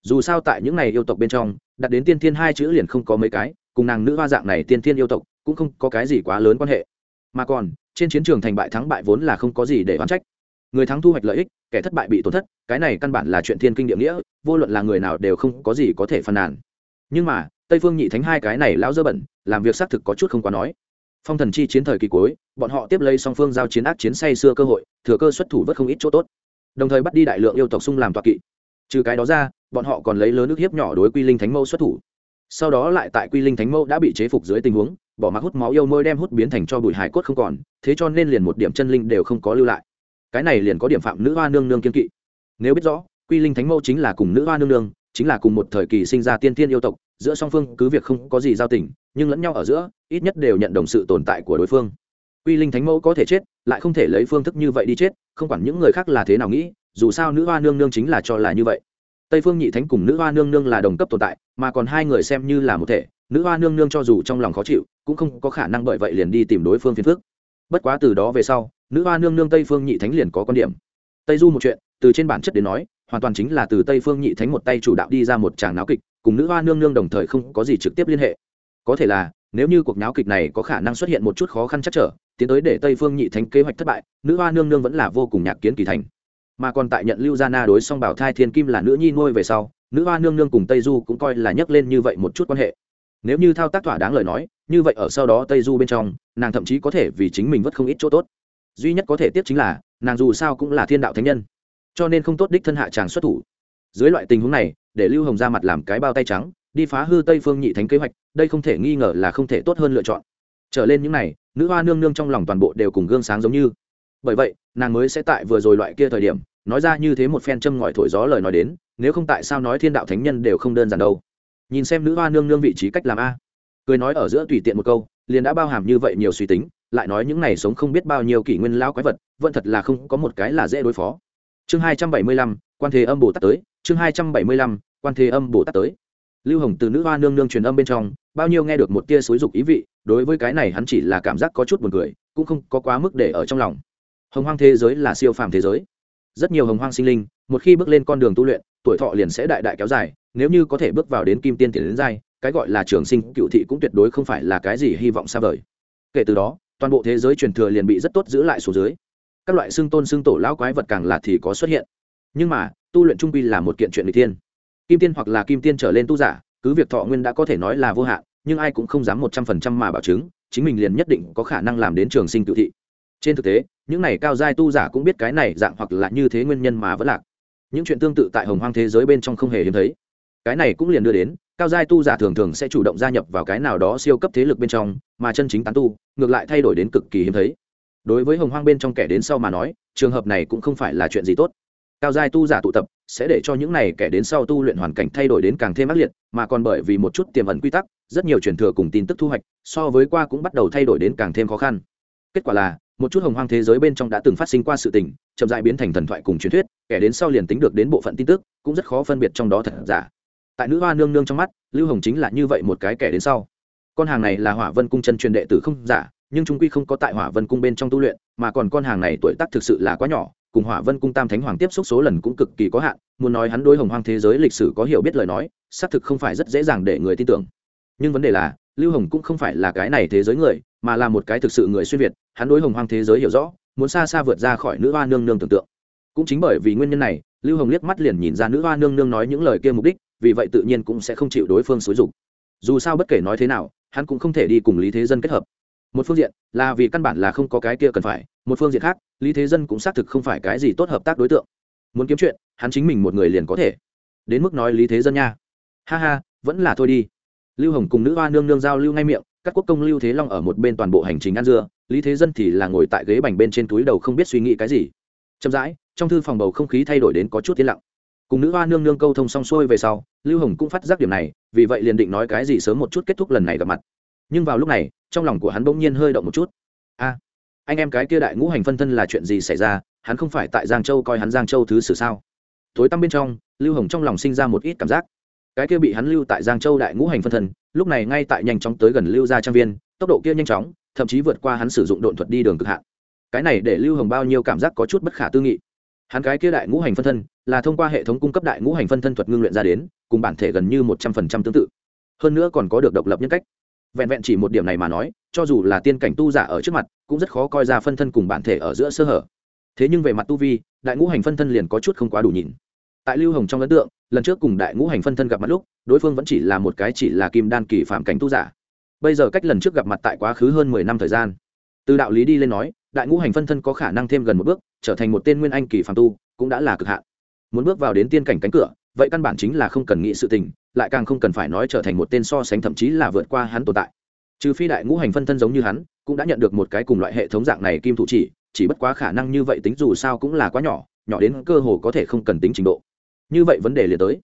dù sao tại những này yêu tộc bên trong, đặt đến tiên thiên hai chữ liền không có mấy cái, cùng nàng nữ hoa dạng này tiên thiên yêu tộc, cũng không có cái gì quá lớn quan hệ. Mà còn, trên chiến trường thành bại thắng bại vốn là không có gì để oán trách. Người thắng thu hoạch lợi ích, kẻ thất bại bị tổn thất, cái này căn bản là chuyện thiên kinh địa nghĩa, vô luận là người nào đều không có gì có thể phàn nàn. Nhưng mà, tây phương nhị thánh hai cái này lão dơ bẩn, làm việc xác thực có chút không quá nói. Phong thần chi chiến thời kỳ cuối, bọn họ tiếp lấy song phương giao chiến ác chiến say xưa cơ hội, thừa cơ xuất thủ vất không ít chỗ tốt. Đồng thời bắt đi đại lượng yêu tộc xung làm toạc kỵ. Trừ cái đó ra bọn họ còn lấy lớn nước hiếp nhỏ đối quy linh thánh mâu xuất thủ. Sau đó lại tại quy linh thánh mâu đã bị chế phục dưới tình huống, bỏ mặc hút máu yêu môi đem hút biến thành cho bụi hải cốt không còn, thế cho nên liền một điểm chân linh đều không có lưu lại. Cái này liền có điểm phạm nữ hoa nương nương kiên kỵ. Nếu biết rõ, quy linh thánh mâu chính là cùng nữ hoa nương nương, chính là cùng một thời kỳ sinh ra tiên tiên yêu tộc, giữa song phương cứ việc không có gì giao tình, nhưng lẫn nhau ở giữa, ít nhất đều nhận đồng sự tồn tại của đối phương. Quy linh thánh mẫu có thể chết, lại không thể lấy phương thức như vậy đi chết, không quản những người khác là thế nào nghĩ, dù sao nữ hoa nương nương chính là cho là như vậy tây phương nhị thánh cùng nữ hoa nương nương là đồng cấp tồn tại, mà còn hai người xem như là một thể. Nữ hoa nương nương cho dù trong lòng khó chịu, cũng không có khả năng bởi vậy liền đi tìm đối phương phiền phước bất quá từ đó về sau, nữ hoa nương nương tây phương nhị thánh liền có quan điểm. Tây du một chuyện, từ trên bản chất đến nói, hoàn toàn chính là từ tây phương nhị thánh một tay chủ đạo đi ra một tràng náo kịch, cùng nữ hoa nương nương đồng thời không có gì trực tiếp liên hệ. Có thể là, nếu như cuộc náo kịch này có khả năng xuất hiện một chút khó khăn chắc trở, tiến tới để tây phương nhị thánh kế hoạch thất bại, nữ hoa nương nương vẫn là vô cùng nhạc kiến kỳ thành mà còn tại nhận lưu gia na đối song bảo thai thiên kim là nữ nhi nuôi về sau, nữ hoa nương nương cùng tây du cũng coi là nhấc lên như vậy một chút quan hệ. Nếu như thao tác thỏa đáng lời nói, như vậy ở sau đó tây du bên trong, nàng thậm chí có thể vì chính mình vất không ít chỗ tốt. Duy nhất có thể tiếp chính là, nàng dù sao cũng là thiên đạo thánh nhân, cho nên không tốt đích thân hạ tràng xuất thủ. Dưới loại tình huống này, để lưu hồng ra mặt làm cái bao tay trắng, đi phá hư tây phương nhị thánh kế hoạch, đây không thể nghi ngờ là không thể tốt hơn lựa chọn. Trở lên những này, nữ hoa nương nương trong lòng toàn bộ đều cùng gương sáng giống như bởi vậy, nàng mới sẽ tại vừa rồi loại kia thời điểm, nói ra như thế một phen châm ngòi thổi gió lời nói đến, nếu không tại sao nói thiên đạo thánh nhân đều không đơn giản đâu. Nhìn xem nữ hoa nương nương vị trí cách làm a. Cười nói ở giữa tùy tiện một câu, liền đã bao hàm như vậy nhiều suy tính, lại nói những này sống không biết bao nhiêu kỷ nguyên lao quái vật, vẫn thật là không có một cái là dễ đối phó. Chương hai trăm bảy mươi lăm, quan thế âm bồ tát tới, chương hai trăm bảy mươi lăm, quan thế âm bồ tát tới. Lưu hồng từ nữ hoa nương nương truyền âm bên trong, bao nhiêu nghe được một tia xúi dục ý vị, đối với cái này hắn chỉ là cảm giác có chút buồn cười, cũng không có quá mức để ở trong lòng hồng hoang thế giới là siêu phàm thế giới. Rất nhiều hồng hoang sinh linh, một khi bước lên con đường tu luyện, tuổi thọ liền sẽ đại đại kéo dài, nếu như có thể bước vào đến kim tiên tiền đến giai, cái gọi là trường sinh cựu thị cũng tuyệt đối không phải là cái gì hy vọng xa vời. Kể từ đó, toàn bộ thế giới truyền thừa liền bị rất tốt giữ lại số dưới. Các loại xương tôn xương tổ lão quái vật càng là thì có xuất hiện. Nhưng mà, tu luyện trung quy là một kiện chuyện n thiên. Kim tiên hoặc là kim tiên trở lên tu giả, cứ việc thọ nguyên đã có thể nói là vô hạn, nhưng ai cũng không dám một trăm phần trăm mà bảo chứng, chính mình liền nhất định có khả năng làm đến trường sinh cựu thị. Trên thực tế những này cao giai tu giả cũng biết cái này dạng hoặc là như thế nguyên nhân mà vẫn lạc. Những chuyện tương tự tại hồng hoang thế giới bên trong không hề hiếm thấy. Cái này cũng liền đưa đến, cao giai tu giả thường thường sẽ chủ động gia nhập vào cái nào đó siêu cấp thế lực bên trong, mà chân chính tán tu, ngược lại thay đổi đến cực kỳ hiếm thấy. Đối với hồng hoang bên trong kẻ đến sau mà nói, trường hợp này cũng không phải là chuyện gì tốt. Cao giai tu giả tụ tập sẽ để cho những này kẻ đến sau tu luyện hoàn cảnh thay đổi đến càng thêm ác liệt, mà còn bởi vì một chút tiềm ẩn quy tắc, rất nhiều truyền thừa cùng tin tức thu hoạch, so với qua cũng bắt đầu thay đổi đến càng thêm khó khăn. Kết quả là một chút hồng hoang thế giới bên trong đã từng phát sinh qua sự tình, chậm dại biến thành thần thoại cùng truyền thuyết, kẻ đến sau liền tính được đến bộ phận tin tức, cũng rất khó phân biệt trong đó thật giả. Tại nữ hoa nương nương trong mắt, lưu hồng chính là như vậy một cái kẻ đến sau. Con hàng này là hỏa vân cung chân truyền đệ tử không giả, nhưng chúng quy không có tại hỏa vân cung bên trong tu luyện, mà còn con hàng này tuổi tác thực sự là quá nhỏ, cùng hỏa vân cung tam thánh hoàng tiếp xúc số lần cũng cực kỳ có hạn, muốn nói hắn đối hồng hoang thế giới lịch sử có hiểu biết lời nói, xác thực không phải rất dễ dàng để người tin tưởng. Nhưng vấn đề là, lưu hồng cũng không phải là cái này thế giới người mà là một cái thực sự người xuyên việt, hắn đối hồng hoang thế giới hiểu rõ, muốn xa xa vượt ra khỏi nữ hoa nương nương tưởng tượng. Cũng chính bởi vì nguyên nhân này, lưu hồng liếc mắt liền nhìn ra nữ hoa nương nương nói những lời kia mục đích, vì vậy tự nhiên cũng sẽ không chịu đối phương xúi dục. Dù sao bất kể nói thế nào, hắn cũng không thể đi cùng lý thế dân kết hợp. Một phương diện là vì căn bản là không có cái kia cần phải, một phương diện khác, lý thế dân cũng xác thực không phải cái gì tốt hợp tác đối tượng. Muốn kiếm chuyện, hắn chính mình một người liền có thể. Đến mức nói lý thế dân nha. Ha ha, vẫn là thôi đi. Lưu hồng cùng nữ hoa nương nương giao lưu ngay miệng các quốc công lưu thế long ở một bên toàn bộ hành trình ăn dưa, lý thế dân thì là ngồi tại ghế bành bên trên túi đầu không biết suy nghĩ cái gì. Chậm rãi, trong thư phòng bầu không khí thay đổi đến có chút yên lặng. Cùng nữ hoa nương nương câu thông xong xuôi về sau, lưu hồng cũng phát giác điểm này, vì vậy liền định nói cái gì sớm một chút kết thúc lần này gặp mặt. Nhưng vào lúc này, trong lòng của hắn bỗng nhiên hơi động một chút. A, anh em cái kia đại ngũ hành phân thân là chuyện gì xảy ra? Hắn không phải tại giang châu coi hắn giang châu thứ sử sao? Tối tăm bên trong, lưu hồng trong lòng sinh ra một ít cảm giác cái kia bị hắn lưu tại giang châu đại ngũ hành phân thân, lúc này ngay tại nhanh chóng tới gần lưu gia trang viên, tốc độ kia nhanh chóng, thậm chí vượt qua hắn sử dụng độn thuật đi đường cực hạn. Cái này để lưu hồng bao nhiêu cảm giác có chút bất khả tư nghị. Hắn cái kia đại ngũ hành phân thân, là thông qua hệ thống cung cấp đại ngũ hành phân thân thuật ngưng luyện ra đến, cùng bản thể gần như một trăm phần trăm tương tự. Hơn nữa còn có được độc lập nhân cách. Vẹn vẹn chỉ một điểm này mà nói, cho dù là tiên cảnh tu giả ở trước mặt, cũng rất khó coi ra phân thân cùng bản thể ở giữa sơ hở. Thế nhưng về mặt tu vi, đại ngũ hành phân thân liền có chút không quá đủ nhìn. Tại lưu hồng trong ấn tượng lần trước cùng đại ngũ hành phân thân gặp mặt lúc, đối phương vẫn chỉ là một cái chỉ là kim đan kỳ phạm cảnh tu giả. Bây giờ cách lần trước gặp mặt tại quá khứ hơn mười năm thời gian. Từ đạo lý đi lên nói, đại ngũ hành phân thân có khả năng thêm gần một bước, trở thành một tên nguyên anh kỳ phạm tu, cũng đã là cực hạn. Muốn bước vào đến tiên cảnh cánh cửa, vậy căn bản chính là không cần nghĩ sự tình, lại càng không cần phải nói trở thành một tên so sánh thậm chí là vượt qua hắn tồn tại. Trừ phi đại ngũ hành phân thân giống như hắn, cũng đã nhận được một cái cùng loại hệ thống dạng này kim thủ chỉ chỉ bất quá khả năng như vậy tính dù sao cũng là quá nhỏ nhỏ đến cơ hồ có thể không cần tính trình độ như vậy vấn đề liền tới.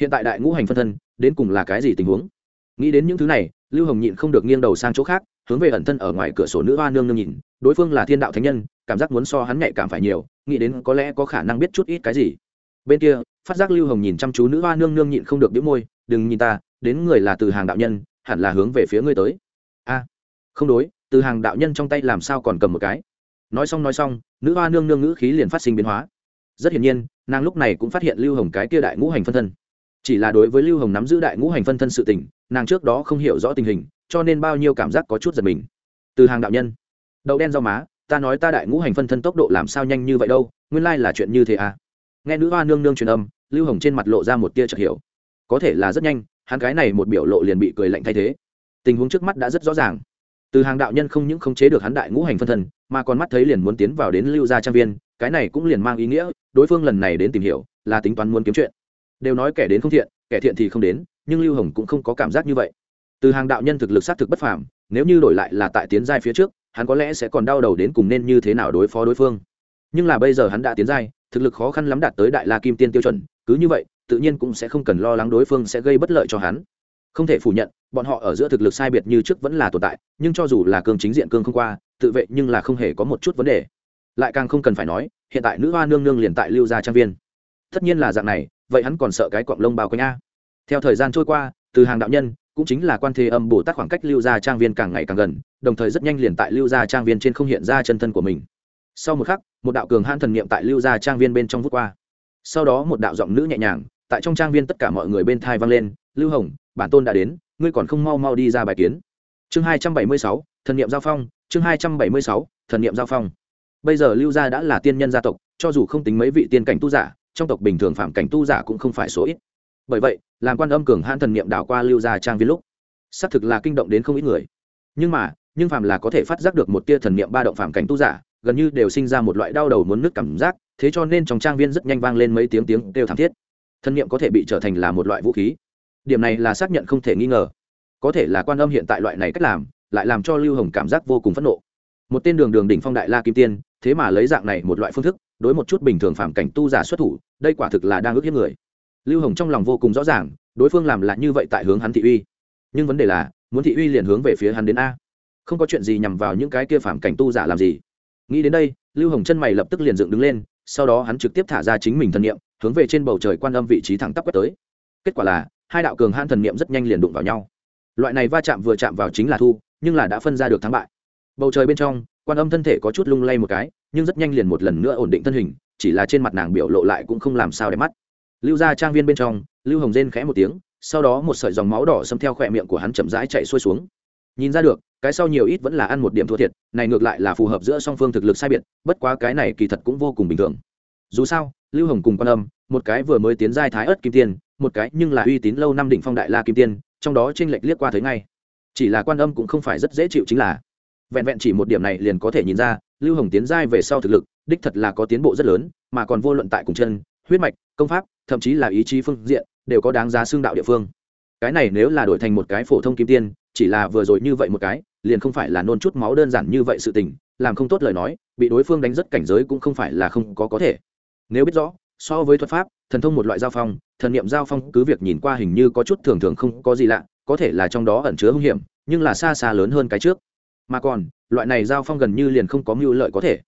Hiện tại đại ngũ hành phân thân, đến cùng là cái gì tình huống? Nghĩ đến những thứ này, lưu hồng nhịn không được nghiêng đầu sang chỗ khác, hướng về ẩn thân ở ngoài cửa sổ nữ hoa nương nương nhìn, đối phương là thiên đạo thánh nhân, cảm giác muốn so hắn nhạy cảm phải nhiều, nghĩ đến có lẽ có khả năng biết chút ít cái gì. Bên kia, phát giác lưu hồng nhìn chăm chú nữ hoa nương nương nhịn không được đĩu môi, đừng nhìn ta, đến người là từ hàng đạo nhân, hẳn là hướng về phía ngươi tới. A, không đối, từ hàng đạo nhân trong tay làm sao còn cầm một cái? Nói xong nói xong, nữ hoa nương nương ngữ khí liền phát sinh biến hóa rất hiển nhiên, nàng lúc này cũng phát hiện lưu hồng cái kia đại ngũ hành phân thân. Chỉ là đối với lưu hồng nắm giữ đại ngũ hành phân thân sự tình, nàng trước đó không hiểu rõ tình hình, cho nên bao nhiêu cảm giác có chút giật mình. Từ hàng đạo nhân, đậu đen rau má, ta nói ta đại ngũ hành phân thân tốc độ làm sao nhanh như vậy đâu, nguyên lai là chuyện như thế à? Nghe nữ hoa nương nương truyền âm, lưu hồng trên mặt lộ ra một tia chợt hiểu. Có thể là rất nhanh, hắn cái này một biểu lộ liền bị cười lạnh thay thế. Tình huống trước mắt đã rất rõ ràng. Từ hàng đạo nhân không những khống chế được hắn đại ngũ hành phân thân, mà còn mắt thấy liền muốn tiến vào đến lưu gia trang viên cái này cũng liền mang ý nghĩa, đối phương lần này đến tìm hiểu, là tính toán muốn kiếm chuyện. Đều nói kẻ đến không thiện, kẻ thiện thì không đến, nhưng lưu hồng cũng không có cảm giác như vậy. Từ hàng đạo nhân thực lực xác thực bất phàm, nếu như đổi lại là tại tiến giai phía trước, hắn có lẽ sẽ còn đau đầu đến cùng nên như thế nào đối phó đối phương. Nhưng là bây giờ hắn đã tiến giai, thực lực khó khăn lắm đạt tới đại la kim tiên tiêu chuẩn, cứ như vậy, tự nhiên cũng sẽ không cần lo lắng đối phương sẽ gây bất lợi cho hắn. Không thể phủ nhận, bọn họ ở giữa thực lực sai biệt như trước vẫn là tồn tại, nhưng cho dù là cương chính diện cương không qua, tự vệ nhưng là không hề có một chút vấn đề lại càng không cần phải nói, hiện tại nữ hoa nương nương liền tại lưu gia trang viên. Tất nhiên là dạng này, vậy hắn còn sợ cái quặng lông bao quanh a? Theo thời gian trôi qua, từ hàng đạo nhân, cũng chính là quan thế âm bồ tát khoảng cách lưu gia trang viên càng ngày càng gần, đồng thời rất nhanh liền tại lưu gia trang viên trên không hiện ra chân thân của mình. Sau một khắc, một đạo cường hãn thần niệm tại lưu gia trang viên bên trong vút qua. Sau đó một đạo giọng nữ nhẹ nhàng, tại trong trang viên tất cả mọi người bên thai vang lên, lưu hồng, bản tôn đã đến, ngươi còn không mau mau đi ra bài kiến. Chương hai trăm bảy mươi sáu, thần niệm giao phong, chương hai trăm bảy mươi sáu, thần niệm giao phong bây giờ lưu gia đã là tiên nhân gia tộc, cho dù không tính mấy vị tiên cảnh tu giả, trong tộc bình thường phạm cảnh tu giả cũng không phải số ít. Bởi vậy, làm quan âm cường hãn thần niệm đảo qua lưu gia trang viên lúc, xác thực là kinh động đến không ít người. Nhưng mà, nhưng phạm là có thể phát giác được một tia thần niệm ba động phạm cảnh tu giả, gần như đều sinh ra một loại đau đầu muốn nứt cảm giác, thế cho nên trong trang viên rất nhanh vang lên mấy tiếng tiếng kêu thảm thiết. Thần niệm có thể bị trở thành là một loại vũ khí. Điểm này là xác nhận không thể nghi ngờ. Có thể là quan âm hiện tại loại này cách làm, lại làm cho lưu hồng cảm giác vô cùng phẫn nộ một tên đường đường đỉnh phong đại la kim tiên, thế mà lấy dạng này một loại phương thức, đối một chút bình thường phạm cảnh tu giả xuất thủ, đây quả thực là đang ước hiếp người. Lưu hồng trong lòng vô cùng rõ ràng, đối phương làm là như vậy tại hướng hắn thị uy. Nhưng vấn đề là, muốn thị uy liền hướng về phía hắn đến a. Không có chuyện gì nhằm vào những cái kia phạm cảnh tu giả làm gì. Nghĩ đến đây, lưu hồng chân mày lập tức liền dựng đứng lên, sau đó hắn trực tiếp thả ra chính mình thần niệm, hướng về trên bầu trời quan âm vị trí thẳng tắp quét tới. Kết quả là, hai đạo cường hãn thần niệm rất nhanh liền đụng vào nhau. Loại này va chạm vừa chạm vào chính là thu, nhưng là đã phân ra được thắng bại bầu trời bên trong, quan âm thân thể có chút lung lay một cái, nhưng rất nhanh liền một lần nữa ổn định thân hình, chỉ là trên mặt nàng biểu lộ lại cũng không làm sao để mắt. Lưu ra trang viên bên trong, lưu hồng rên khẽ một tiếng, sau đó một sợi dòng máu đỏ xâm theo khỏe miệng của hắn chậm rãi chạy xuôi xuống. Nhìn ra được, cái sau nhiều ít vẫn là ăn một điểm thua thiệt, này ngược lại là phù hợp giữa song phương thực lực sai biệt, bất quá cái này kỳ thật cũng vô cùng bình thường. Dù sao, lưu hồng cùng quan âm, một cái vừa mới tiến giai thái ớt kim tiên, một cái nhưng là uy tín lâu năm đỉnh phong đại la kim tiên, trong đó t r lệch liếc qua thấy ngay. Chỉ là quan âm cũng không phải rất dễ chịu chính là vẹn vẹn chỉ một điểm này liền có thể nhìn ra, lưu hồng tiến giai về sau thực lực, đích thật là có tiến bộ rất lớn, mà còn vô luận tại cùng chân, huyết mạch, công pháp, thậm chí là ý chí phương diện, đều có đáng giá xương đạo địa phương. Cái này nếu là đổi thành một cái phổ thông kim tiên, chỉ là vừa rồi như vậy một cái, liền không phải là nôn chút máu đơn giản như vậy sự tình, làm không tốt lời nói, bị đối phương đánh rất cảnh giới cũng không phải là không có có thể. Nếu biết rõ, so với thuật pháp, thần thông một loại giao phong, thần niệm giao phong cứ việc nhìn qua hình như có chút thường thường không có gì lạ, có thể là trong đó ẩn chứa hung hiểm, nhưng là xa xa lớn hơn cái trước mà còn, loại này giao phong gần như liền không có mưu lợi có thể.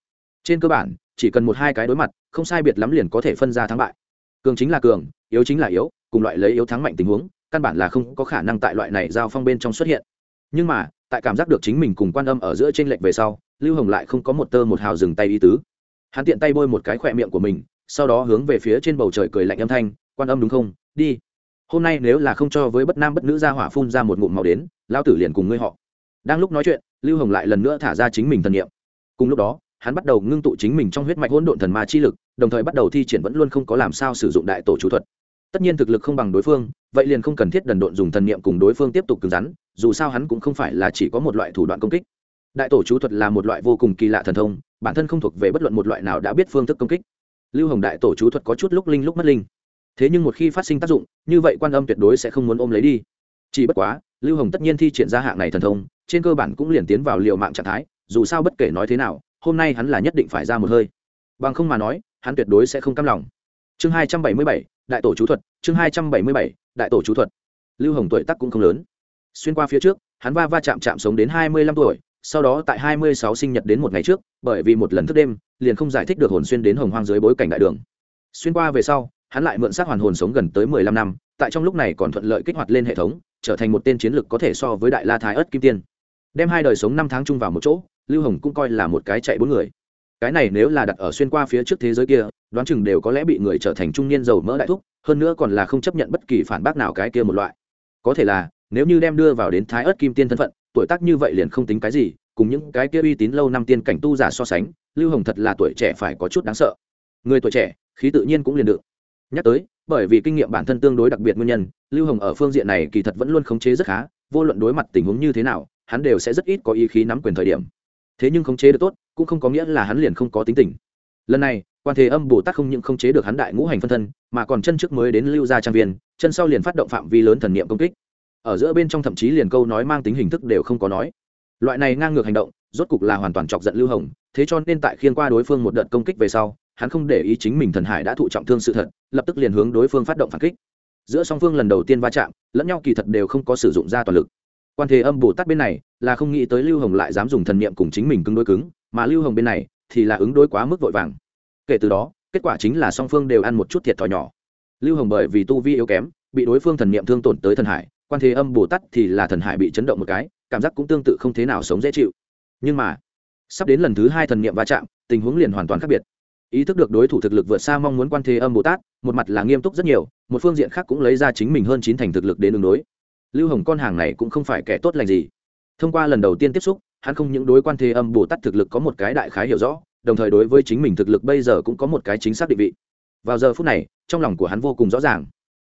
Trên cơ bản, chỉ cần một hai cái đối mặt, không sai biệt lắm liền có thể phân ra thắng bại. Cường chính là cường, yếu chính là yếu, cùng loại lấy yếu thắng mạnh tình huống, căn bản là không có khả năng tại loại này giao phong bên trong xuất hiện. Nhưng mà, tại cảm giác được chính mình cùng quan âm ở giữa t r ê n lệch về sau, lưu hồng lại không có một tơ một hào dừng tay ý tứ. Hắn tiện tay bôi một cái khỏe miệng của mình, sau đó hướng về phía trên bầu trời cười lạnh âm thanh, quan âm đúng không? Đi. Hôm nay nếu là không cho với bất nam bất nữ ra hỏa phun ra một ngụm màu đến lao tử liền cùng ngươi họ. Đang lúc nói chuyện lưu hồng lại lần nữa thả ra chính mình thần niệm. cùng lúc đó, hắn bắt đầu ngưng tụ chính mình trong huyết mạch hỗn độn thần ma chi lực, đồng thời bắt đầu thi triển vẫn luôn không có làm sao sử dụng đại tổ chú thuật. Tất nhiên thực lực không bằng đối phương, vậy liền không cần thiết đần độn dùng thần niệm cùng đối phương tiếp tục cứng rắn, dù sao hắn cũng không phải là chỉ có một loại thủ đoạn công kích. Đại tổ chú thuật là một loại vô cùng kỳ lạ thần thông, bản thân không thuộc về bất luận một loại nào đã biết phương thức công kích. Lưu hồng đại tổ chú thuật có chút lúc linh lúc mất linh. Thế nhưng một khi phát sinh tác dụng, như vậy quan âm tuyệt đối sẽ không muốn ôm lấy đi. Chỉ bất quá, lưu hồng tất nhiên thi triển ra hạng này thần thông trên cơ bản cũng liền tiến vào liệu mạng trạng thái, dù sao bất kể nói thế nào, hôm nay hắn là nhất định phải ra một hơi. Bằng không mà nói, hắn tuyệt đối sẽ không cam lòng. Chương hai trăm bảy mươi bảy, đại tổ chú thuật, chương hai trăm bảy mươi bảy, đại tổ chú thuật. Lưu hồng tuổi tác cũng không lớn. Xuyên qua phía trước, hắn va va chạm chạm sống đến hai mươi lăm tuổi, sau đó tại hai mươi sáu sinh nhật đến một ngày trước, bởi vì một lần thức đêm, liền không giải thích được hồn xuyên đến hồng hoang dưới bối cảnh đại đường. Xuyên qua về sau, hắn lại mượn xác hoàn hồn sống gần tới mười lăm năm, tại trong lúc này còn thuận lợi kích hoạt lên hệ thống, trở thành một tên chiến lược có thể so với đại la thái ất kim tiên đem hai đời sống năm tháng chung vào một chỗ, lưu hồng cũng coi là một cái chạy bốn người. Cái này nếu là đặt ở xuyên qua phía trước thế giới kia, đoán chừng đều có lẽ bị người trở thành trung niên giàu mỡ đại thúc, hơn nữa còn là không chấp nhận bất kỳ phản bác nào cái kia một loại. Có thể là, nếu như đem đưa vào đến thái ớt kim tiên thân phận, tuổi tác như vậy liền không tính cái gì, cùng những cái kia uy tín lâu năm tiên cảnh tu giả so sánh, lưu hồng thật là tuổi trẻ phải có chút đáng sợ. Người tuổi trẻ, khí tự nhiên cũng liền được. Nhắc tới, bởi vì kinh nghiệm bản thân tương đối đặc biệt nguyên nhân, lưu hồng ở phương diện này kỳ thật vẫn luôn khống chế rất khá, vô luận đối mặt tình huống như thế nào hắn đều sẽ rất ít có ý khí nắm quyền thời điểm. Thế nhưng khống chế được tốt, cũng không có nghĩa là hắn liền không có tính tình. Lần này, quan thế âm bồ tát không những khống chế được hắn đại ngũ hành phân thân, mà còn chân trước mới đến lưu gia trang viên, chân sau liền phát động phạm vi lớn thần niệm công kích. Ở giữa bên trong thậm chí liền câu nói mang tính hình thức đều không có nói. Loại này ngang ngược hành động, rốt cục là hoàn toàn chọc giận lưu hồng, thế cho nên tại khiên qua đối phương một đợt công kích về sau, hắn không để ý chính mình thần hải đã thụ trọng thương sự thật, lập tức liền hướng đối phương phát động phản kích. Giữa song phương lần đầu tiên va chạm, lẫn nhau kỳ thật đều không có sử dụng ra toàn lực quan thế âm bồ tát bên này là không nghĩ tới lưu hồng lại dám dùng thần niệm cùng chính mình cứng đối cứng, mà lưu hồng bên này thì là ứng đối quá mức vội vàng. Kể từ đó, kết quả chính là song phương đều ăn một chút thiệt thòi nhỏ. Lưu hồng bởi vì tu vi yếu kém, bị đối phương thần niệm thương tổn tới thần hải, quan thế âm bồ tát thì là thần hải bị chấn động một cái, cảm giác cũng tương tự không thế nào sống dễ chịu. Nhưng mà, sắp đến lần thứ hai thần niệm va chạm, tình huống liền hoàn toàn khác biệt. Ý thức được đối thủ thực lực vượt xa mong muốn quan thế âm bồ tát, một mặt là nghiêm túc rất nhiều, một phương diện khác cũng lấy ra chính mình hơn chín thành thực lực đến đường đối lưu hồng con hàng này cũng không phải kẻ tốt lành gì. Thông qua lần đầu tiên tiếp xúc, hắn không những đối quan thế âm bồ tát thực lực có một cái đại khái hiểu rõ, đồng thời đối với chính mình thực lực bây giờ cũng có một cái chính xác định vị. Vào giờ phút này, trong lòng của hắn vô cùng rõ ràng.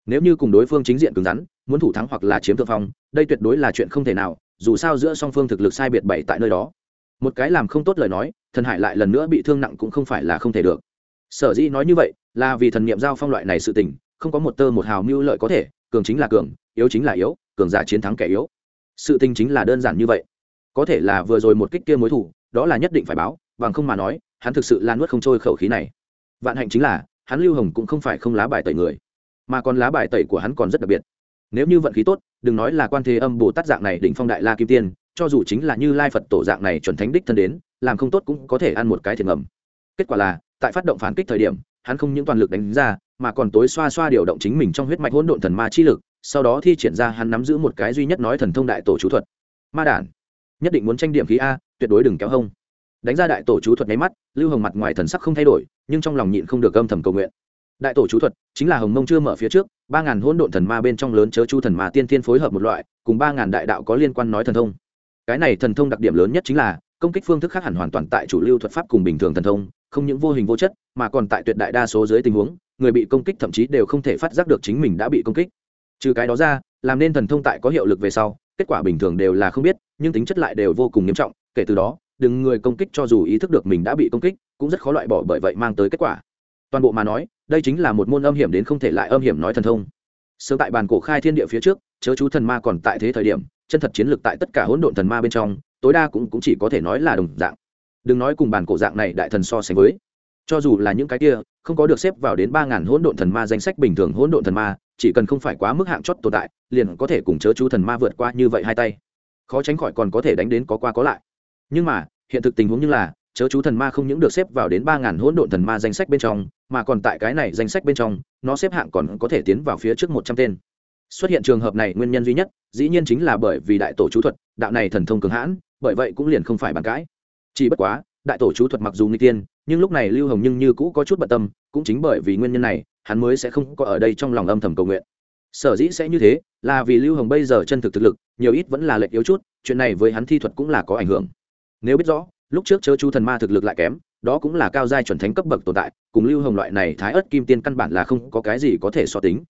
Nếu như cùng đối phương chính diện cứng rắn, muốn thủ thắng hoặc là chiếm thượng phong, đây tuyệt đối là chuyện không thể nào, dù sao giữa song phương thực lực sai biệt bảy tại nơi đó. Một cái làm không tốt lời nói, thần hải lại lần nữa bị thương nặng cũng không phải là không thể được. Sở dĩ nói như vậy, là vì thần niệm giao phong loại này sự tình, không có một tơ một hào mưu lợi có thể, cường chính là cường, yếu chính là yếu cường giả chiến thắng kẻ yếu. Sự tình chính là đơn giản như vậy. Có thể là vừa rồi một kích kia mối thủ đó là nhất định phải báo, bằng không mà nói, hắn thực sự lan nuốt không trôi khẩu khí này. Vạn hạnh chính là, hắn lưu hồng cũng không phải không lá bài tẩy người, mà còn lá bài tẩy của hắn còn rất đặc biệt. Nếu như vận khí tốt, đừng nói là quan thế âm bồ tát dạng này đỉnh phong đại la kim tiên, cho dù chính là như lai phật tổ dạng này chuẩn thánh đích thân đến, làm không tốt cũng có thể ăn một cái thiệt ngầm. Kết quả là, tại phát động phản kích thời điểm, hắn không những toàn lực đánh ra, mà còn tối xoa xoa điều động chính mình trong huyết mạch hỗn độn thần ma chi lực sau đó thi triển ra hắn nắm giữ một cái duy nhất nói thần thông đại tổ chú thuật. Ma đản, nhất định muốn tranh điểm khí a, tuyệt đối đừng kéo hông. Đánh ra đại tổ chú thuật nháy mắt, lưu hồng mặt ngoài thần sắc không thay đổi, nhưng trong lòng nhịn không được âm thầm cầu nguyện. Đại tổ chú thuật chính là hồng mông chưa mở phía trước, ba ngàn hỗn độn thần ma bên trong lớn chớ chu thần ma tiên tiên phối hợp một loại, cùng ba ngàn đại đạo có liên quan nói thần thông. Cái này thần thông đặc điểm lớn nhất chính là, công kích phương thức khác hẳn hoàn toàn tại chủ lưu thuật pháp cùng bình thường thần thông, không những vô hình vô chất, mà còn tại tuyệt đại đa số dưới tình huống, người bị công kích thậm chí đều không thể phát giác được chính mình đã bị công kích trừ cái đó ra làm nên thần thông tại có hiệu lực về sau kết quả bình thường đều là không biết nhưng tính chất lại đều vô cùng nghiêm trọng kể từ đó đừng người công kích cho dù ý thức được mình đã bị công kích cũng rất khó loại bỏ bởi vậy mang tới kết quả. Toàn bộ mà nói đây chính là một môn âm hiểm đến không thể lại âm hiểm nói thần thông. Sớm tại bàn cổ khai thiên địa phía trước chớ chú thần ma còn tại thế thời điểm chân thật chiến lược tại tất cả hỗn độn thần ma bên trong tối đa cũng, cũng chỉ có thể nói là đồng dạng. Đừng nói cùng bàn cổ dạng này đại thần so sánh với cho dù là những cái kia, không có được xếp vào đến ba ngàn hỗn độn thần ma danh sách bình thường hỗn độn thần ma, chỉ cần không phải quá mức hạng chót tồn tại, liền có thể cùng chớ chú thần ma vượt qua như vậy hai tay. Khó tránh khỏi còn có thể đánh đến có qua có lại. Nhưng mà, hiện thực tình huống như là, chớ chú thần ma không những được xếp vào đến ba ngàn hỗn độn thần ma danh sách bên trong, mà còn tại cái này danh sách bên trong, nó xếp hạng còn có thể tiến vào phía trước một trăm tên. Xuất hiện trường hợp này nguyên nhân duy nhất, dĩ nhiên chính là bởi vì đại tổ chú thuật, đạo này thần thông cường hãn, bởi vậy cũng liền không phải bàn cãi. Chỉ bất quá đại tổ chú thuật mặc dù nguy tiên, nhưng lúc này lưu hồng nhưng như cũ có chút bận tâm, cũng chính bởi vì nguyên nhân này, hắn mới sẽ không có ở đây trong lòng âm thầm cầu nguyện. Sở dĩ sẽ như thế, là vì lưu hồng bây giờ chân thực thực lực, nhiều ít vẫn là lệch yếu chút, chuyện này với hắn thi thuật cũng là có ảnh hưởng. Nếu biết rõ, lúc trước chớ chú thần ma thực lực lại kém, đó cũng là cao giai chuẩn thánh cấp bậc tồn tại, cùng lưu hồng loại này thái ớt kim tiên căn bản là không có cái gì có thể so tính.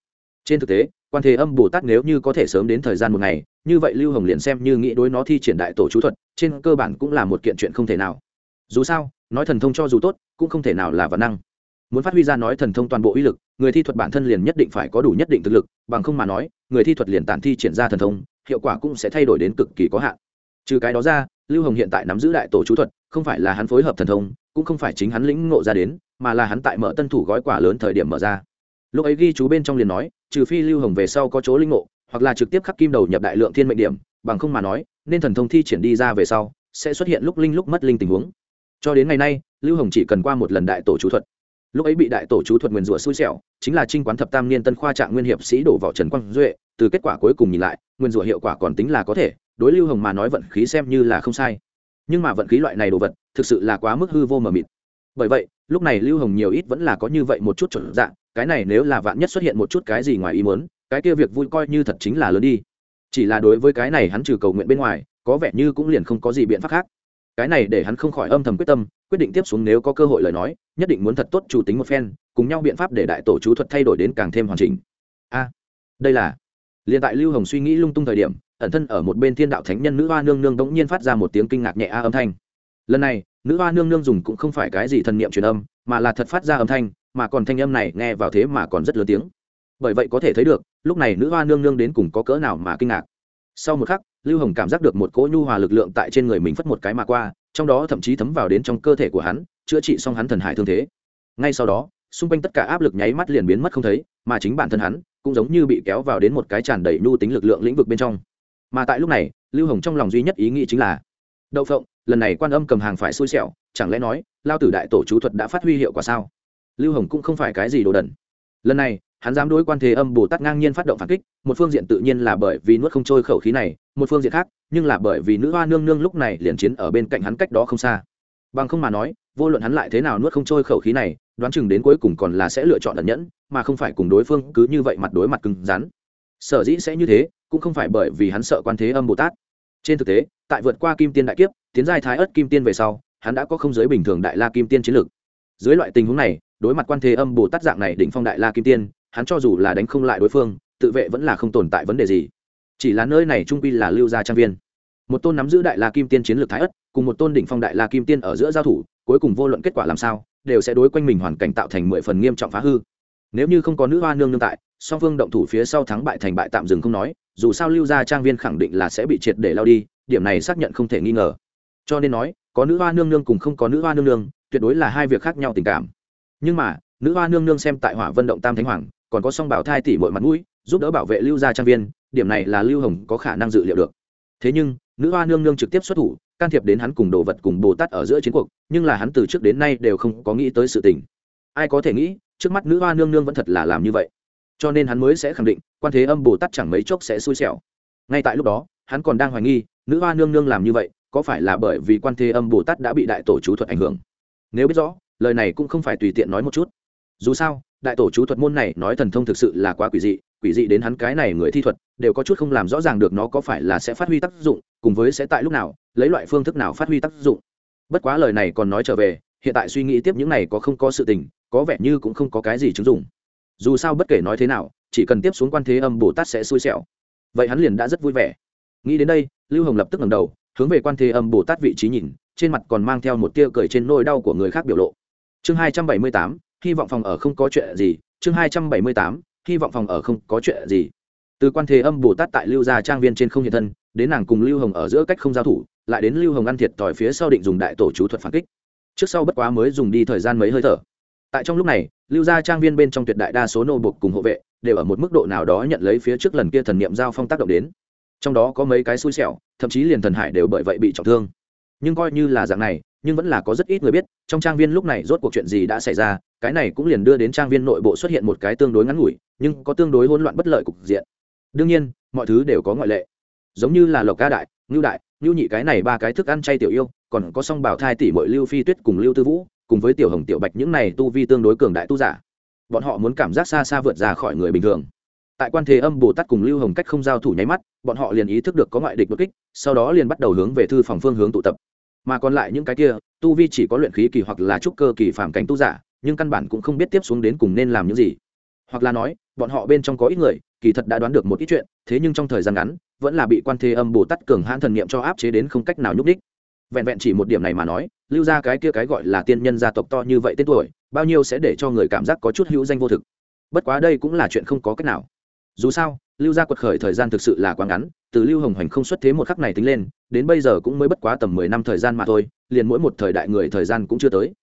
Trên thực tế, quan thế âm bồ tát nếu như có thể sớm đến thời gian một ngày, như vậy lưu hồng liền xem như nghĩ đối nó thi triển đại tổ chú thuật, trên cơ bản cũng là một kiện chuyện không thể nào dù sao, nói thần thông cho dù tốt, cũng không thể nào là văn năng. Muốn phát huy ra nói thần thông toàn bộ uy lực, người thi thuật bản thân liền nhất định phải có đủ nhất định thực lực, bằng không mà nói, người thi thuật liền tản thi triển ra thần thông, hiệu quả cũng sẽ thay đổi đến cực kỳ có hạn. Trừ cái đó ra, lưu hồng hiện tại nắm giữ đại tổ chú thuật, không phải là hắn phối hợp thần thông, cũng không phải chính hắn lĩnh ngộ ra đến, mà là hắn tại mở tân thủ gói quả lớn thời điểm mở ra. Lúc ấy ghi chú bên trong liền nói, trừ phi lưu hồng về sau có chỗ linh ngộ, hoặc là trực tiếp khắc kim đầu nhập đại lượng thiên mệnh điểm, bằng không mà nói, nên thần thông thi triển đi ra về sau, sẽ xuất hiện lúc linh lúc mất linh tình huống cho đến ngày nay, lưu hồng chỉ cần qua một lần đại tổ chú thuật. Lúc ấy bị đại tổ chú thuật nguyền rủa xui xẻo, chính là trinh quán thập tam niên tân khoa trạng nguyên hiệp sĩ đổ vào trần quang duệ, từ kết quả cuối cùng nhìn lại nguyên rủa hiệu quả còn tính là có thể, đối lưu hồng mà nói vận khí xem như là không sai. Nhưng mà vận khí loại này đồ vật, thực sự là quá mức hư vô mờ mịt. Bởi vậy, lúc này lưu hồng nhiều ít vẫn là có như vậy một chút chuẩn dạng, cái này nếu là vạn nhất xuất hiện một chút cái gì ngoài ý muốn, cái kia việc vui coi như thật chính là lớn đi. Chỉ là đối với cái này hắn trừ cầu nguyện bên ngoài, có vẻ như cũng liền không có gì biện pháp khác cái này để hắn không khỏi âm thầm quyết tâm, quyết định tiếp xuống nếu có cơ hội lời nói, nhất định muốn thật tốt chủ tính một phen, cùng nhau biện pháp để đại tổ chú thuật thay đổi đến càng thêm hoàn chỉnh. A, đây là, liền tại lưu hồng suy nghĩ lung tung thời điểm, ẩn thân ở một bên thiên đạo thánh nhân nữ hoa nương nương đống nhiên phát ra một tiếng kinh ngạc nhẹ a âm thanh. Lần này, nữ hoa nương nương dùng cũng không phải cái gì thần niệm truyền âm, mà là thật phát ra âm thanh, mà còn thanh âm này nghe vào thế mà còn rất lớn tiếng. Bởi vậy có thể thấy được, lúc này nữ hoa nương nương đến cùng có cỡ nào mà kinh ngạc. Sau một khắc lưu hồng cảm giác được một cỗ nhu hòa lực lượng tại trên người mình phất một cái mà qua, trong đó thậm chí thấm vào đến trong cơ thể của hắn, chữa trị xong hắn thần hải thương thế. Ngay sau đó, xung quanh tất cả áp lực nháy mắt liền biến mất không thấy, mà chính bản thân hắn cũng giống như bị kéo vào đến một cái tràn đầy nhu tính lực lượng lĩnh vực bên trong. Mà tại lúc này, lưu hồng trong lòng duy nhất ý nghĩ chính là, đậu phộng, lần này quan âm cầm hàng phải xui xẻo, chẳng lẽ nói, lao tử đại tổ chú thuật đã phát huy hiệu quả sao? Lưu hồng cũng không phải cái gì đồ đần. Lần này hắn dám đối quan thế âm bồ tát ngang nhiên phát động phản kích, một phương diện tự nhiên là bởi vì nuốt không trôi khẩu khí này, một phương diện khác, nhưng là bởi vì nữ hoa nương nương lúc này liền chiến ở bên cạnh hắn cách đó không xa. Bằng không mà nói, vô luận hắn lại thế nào nuốt không trôi khẩu khí này, đoán chừng đến cuối cùng còn là sẽ lựa chọn ẩn nhẫn, mà không phải cùng đối phương cứ như vậy mặt đối mặt cứng rắn. Sở dĩ sẽ như thế, cũng không phải bởi vì hắn sợ quan thế âm bồ tát. Trên thực tế, tại vượt qua kim tiên đại kiếp, tiến giai thái ất kim tiên về sau, hắn đã có không giới bình thường đại la kim tiên chiến lược. Dưới loại tình huống này, đối mặt quan thế âm bồ tát dạng này đỉnh phong đại la kim tiên hắn cho dù là đánh không lại đối phương, tự vệ vẫn là không tồn tại vấn đề gì. Chỉ là nơi này trung quy là lưu gia trang viên. Một tôn nắm giữ đại la kim tiên chiến lược thái ất cùng một tôn đỉnh phong đại la kim tiên ở giữa giao thủ, cuối cùng vô luận kết quả làm sao, đều sẽ đối quanh mình hoàn cảnh tạo thành mười phần nghiêm trọng phá hư. Nếu như không có nữ hoa nương nương tại, song phương động thủ phía sau thắng bại thành bại tạm dừng không nói, dù sao lưu gia trang viên khẳng định là sẽ bị triệt để lao đi, điểm này xác nhận không thể nghi ngờ. Cho nên nói, có nữ hoa nương nương cùng không có nữ hoa nương nương, tuyệt đối là hai việc khác nhau tình cảm. Nhưng mà, nữ hoa nương nương xem tại hỏa vân động tam thánh hoàng còn có song bảo thai tỷ mọi mặt mũi, giúp đỡ bảo vệ lưu gia trang viên, điểm này là lưu hồng có khả năng dự liệu được. Thế nhưng, nữ hoa nương nương trực tiếp xuất thủ, can thiệp đến hắn cùng đồ vật cùng bồ tát ở giữa chiến cuộc, nhưng là hắn từ trước đến nay đều không có nghĩ tới sự tình. Ai có thể nghĩ, trước mắt nữ hoa nương nương vẫn thật là làm như vậy. Cho nên hắn mới sẽ khẳng định, quan thế âm bồ tát chẳng mấy chốc sẽ xui xẻo. Ngay tại lúc đó, hắn còn đang hoài nghi, nữ hoa nương nương làm như vậy, có phải là bởi vì quan thế âm bồ tát đã bị đại tổ chú thuật ảnh hưởng? Nếu biết rõ, lời này cũng không phải tùy tiện nói một chút. Dù sao đại tổ chú thuật môn này nói thần thông thực sự là quá quỷ dị quỷ dị đến hắn cái này người thi thuật, đều có chút không làm rõ ràng được nó có phải là sẽ phát huy tác dụng, cùng với sẽ tại lúc nào, lấy loại phương thức nào phát huy tác dụng. Bất quá lời này còn nói trở về, hiện tại suy nghĩ tiếp những này có không có sự tình, có vẻ như cũng không có cái gì chứng dụng. Dù sao bất kể nói thế nào, chỉ cần tiếp xuống quan thế âm bồ tát sẽ xui xẻo. Vậy hắn liền đã rất vui vẻ. Nghĩ đến đây, lưu hồng lập tức ngẩng đầu, hướng về quan thế âm bồ tát vị trí nhìn, trên mặt còn mang theo một tia cười trên nỗi đau của người khác biểu lộ. Chương hai trăm bảy mươi tám hy vọng phòng ở không có chuyện gì, chương hai trăm bảy mươi tám, hy vọng phòng ở không có chuyện gì. Từ quan thế âm bồ tát tại lưu gia trang viên trên không hiện thân, đến nàng cùng lưu hồng ở giữa cách không giao thủ, lại đến lưu hồng ăn thiệt thòi phía sau định dùng đại tổ chú thuật phản kích. Trước sau bất quá mới dùng đi thời gian mấy hơi thở. Tại trong lúc này, lưu gia trang viên bên trong tuyệt đại đa số nô bục cùng hộ vệ đều ở một mức độ nào đó nhận lấy phía trước lần kia thần niệm giao phong tác động đến. Trong đó có mấy cái xui xẻo, thậm chí liền thần hải đều bởi vậy bị trọng thương. Nhưng coi như là dạng này, nhưng vẫn là có rất ít người biết, trong trang viên lúc này rốt cuộc chuyện gì đã xảy ra cái này cũng liền đưa đến trang viên nội bộ xuất hiện một cái tương đối ngắn ngủi, nhưng có tương đối hỗn loạn bất lợi cục diện. Đương nhiên, mọi thứ đều có ngoại lệ. Giống như là lộc ca đại, ngưu đại, ngưu nhị cái này ba cái thức ăn chay tiểu yêu, còn có song bảo thai tỷ mội lưu phi tuyết cùng lưu tư vũ, cùng với tiểu hồng, tiểu bạch những này tu vi tương đối cường đại tu giả. Bọn họ muốn cảm giác xa xa vượt ra khỏi người bình thường. Tại quan thế âm bồ tát cùng lưu hồng cách không giao thủ nháy mắt, bọn họ liền ý thức được có ngoại địch bất kích, sau đó liền bắt đầu hướng về thư phòng phương hướng tụ tập. Mà còn lại những cái kia, tu vi chỉ có luyện khí kỳ hoặc là trúc cơ kỳ phàm cảnh tu giả nhưng căn bản cũng không biết tiếp xuống đến cùng nên làm những gì. Hoặc là nói, bọn họ bên trong có ít người, kỳ thật đã đoán được một ít chuyện, thế nhưng trong thời gian ngắn, vẫn là bị quan thế âm bồ tát cường hãn thần niệm cho áp chế đến không cách nào nhúc đích vẹn vẹn chỉ một điểm này mà nói, lưu ra cái kia cái gọi là tiên nhân gia tộc to như vậy tên tuổi, bao nhiêu sẽ để cho người cảm giác có chút hữu danh vô thực. Bất quá đây cũng là chuyện không có cách nào. Dù sao, lưu gia quật khởi thời gian thực sự là quá ngắn, từ lưu hồng hoành không xuất thế một khắc này tính lên, đến bây giờ cũng mới bất quá tầm mười năm thời gian mà thôi, liền mỗi một thời đại người thời gian cũng chưa tới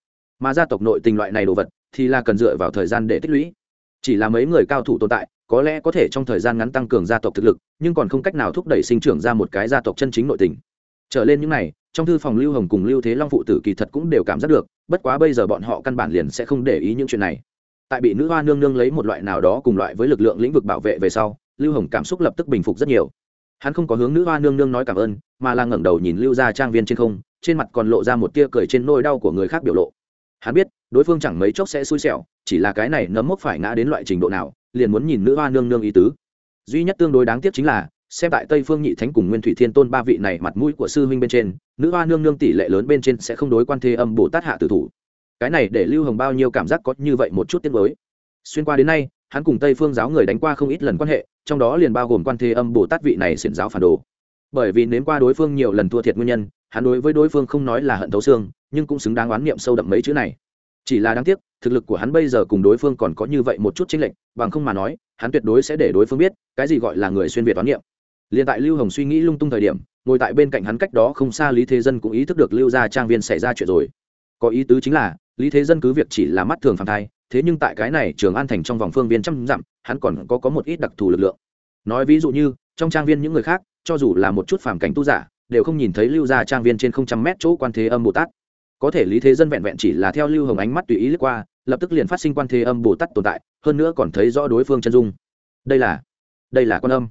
mà gia tộc nội tình loại này đồ vật thì là cần dựa vào thời gian để tích lũy. Chỉ là mấy người cao thủ tồn tại, có lẽ có thể trong thời gian ngắn tăng cường gia tộc thực lực, nhưng còn không cách nào thúc đẩy sinh trưởng ra một cái gia tộc chân chính nội tình. Trở lên những này, trong thư phòng lưu hồng cùng lưu thế long phụ tử kỳ thật cũng đều cảm giác được, bất quá bây giờ bọn họ căn bản liền sẽ không để ý những chuyện này. Tại bị nữ hoa nương nương lấy một loại nào đó cùng loại với lực lượng lĩnh vực bảo vệ về sau, lưu hồng cảm xúc lập tức bình phục rất nhiều. Hắn không có hướng nữ hoa nương nương nói cảm ơn, mà là ngẩng đầu nhìn lưu ra trang viên trên không, trên mặt còn lộ ra một tia cười trên nôi đau của người khác biểu lộ hắn biết, đối phương chẳng mấy chốc sẽ xui xẻo, chỉ là cái này nấm mốc phải ngã đến loại trình độ nào, liền muốn nhìn nữ hoa nương nương ý tứ. Duy nhất tương đối đáng tiếc chính là, xem tại tây phương nhị thánh cùng nguyên thủy thiên tôn ba vị này mặt mũi của sư huynh bên trên, nữ hoa nương nương tỷ lệ lớn bên trên sẽ không đối quan thế âm bồ tát hạ tử thủ. Cái này để lưu hồng bao nhiêu cảm giác có như vậy một chút tiếng mới xuyên qua đến nay, hắn cùng tây phương giáo người đánh qua không ít lần quan hệ, trong đó liền bao gồm quan thế âm bồ tát vị này xiển giáo phản đồ. Bởi vì nếm qua đối phương nhiều lần thua thiệt nguyên nhân, hắn đối với đối phương không nói là hận thấu xương nhưng cũng xứng đáng oán niệm sâu đậm mấy chữ này. Chỉ là đáng tiếc, thực lực của hắn bây giờ cùng đối phương còn có như vậy một chút chênh lệch, bằng không mà nói, hắn tuyệt đối sẽ để đối phương biết, cái gì gọi là người xuyên việt oán niệm. Liền tại lưu hồng suy nghĩ lung tung thời điểm, ngồi tại bên cạnh hắn cách đó không xa lý thế dân cũng ý thức được lưu gia trang viên xảy ra chuyện rồi. Có ý tứ chính là, lý thế dân cứ việc chỉ là mắt thường phản thai, thế nhưng tại cái này trường an thành trong vòng phương viên trăm dặm, hắn còn có có một ít đặc thù lực lượng. Nói ví dụ như, trong trang viên những người khác, cho dù là một chút phàm cảnh tu giả, đều không nhìn thấy lưu gia trang viên trên không trăm mét chỗ quan thế âm bồ tát có thể lý thế dân vẹn vẹn chỉ là theo lưu hồng ánh mắt tùy ý lướt qua, lập tức liền phát sinh quan thế âm bồ tát tồn tại, hơn nữa còn thấy rõ đối phương chân dung. Đây là đây là quan âm.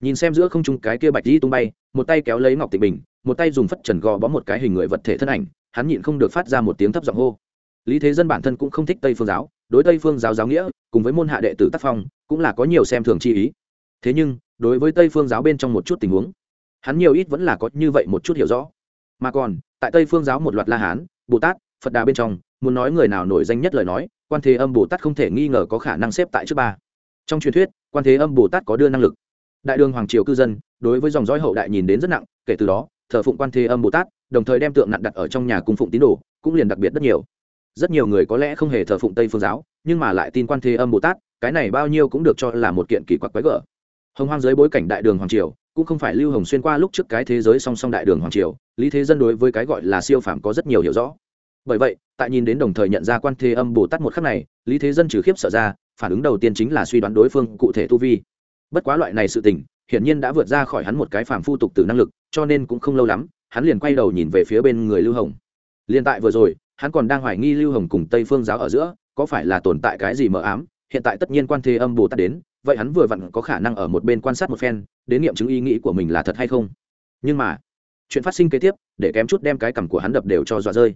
Nhìn xem giữa không trung cái kia bạch di tung bay, một tay kéo lấy ngọc tịnh bình, một tay dùng phất trần gò bó một cái hình người vật thể thân ảnh, hắn nhịn không được phát ra một tiếng thấp giọng hô. Lý thế dân bản thân cũng không thích tây phương giáo, đối tây phương giáo giáo nghĩa, cùng với môn hạ đệ tử tác phong, cũng là có nhiều xem thường chi ý. Thế nhưng, đối với tây phương giáo bên trong một chút tình huống, hắn nhiều ít vẫn là có như vậy một chút hiểu rõ. Mà còn, tại tây phương giáo một loạt la hán bồ tát, phật đà bên trong, muốn nói người nào nổi danh nhất lời nói, quan thế âm bồ tát không thể nghi ngờ có khả năng xếp tại trước ba. Trong truyền thuyết, quan thế âm bồ tát có đưa năng lực. Đại đường hoàng triều cư dân, đối với dòng dõi hậu đại nhìn đến rất nặng, kể từ đó, thờ phụng quan thế âm bồ tát, đồng thời đem tượng nặng đặt ở trong nhà cung phụng tín đồ, cũng liền đặc biệt rất nhiều. Rất nhiều người có lẽ không hề thờ phụng tây phương giáo, nhưng mà lại tin quan thế âm bồ tát, cái này bao nhiêu cũng được cho là một kiện kỳ quặc quái gở. Hồng hoang dưới bối cảnh đại đường hoàng triều cũng không phải lưu hồng xuyên qua lúc trước cái thế giới song song đại đường hoàng triều, lý thế dân đối với cái gọi là siêu phàm có rất nhiều hiểu rõ. Bởi vậy, tại nhìn đến đồng thời nhận ra quan thế âm bồ tát một khắc này, lý thế dân trừ khiếp sợ ra, phản ứng đầu tiên chính là suy đoán đối phương cụ thể tu vi. Bất quá loại này sự tình, hiển nhiên đã vượt ra khỏi hắn một cái phàm phu tục từ năng lực, cho nên cũng không lâu lắm, hắn liền quay đầu nhìn về phía bên người lưu hồng. Liền tại vừa rồi, hắn còn đang hoài nghi lưu hồng cùng tây phương giáo ở giữa, có phải là tồn tại cái gì mờ ám? Hiện tại tất nhiên quan thế âm bồ tát đến, vậy hắn vừa vặn có khả năng ở một bên quan sát một phen đến nghiệm chứng ý nghĩ của mình là thật hay không. Nhưng mà, chuyện phát sinh kế tiếp, để kém chút đem cái cằm của hắn đập đều cho dọa rơi.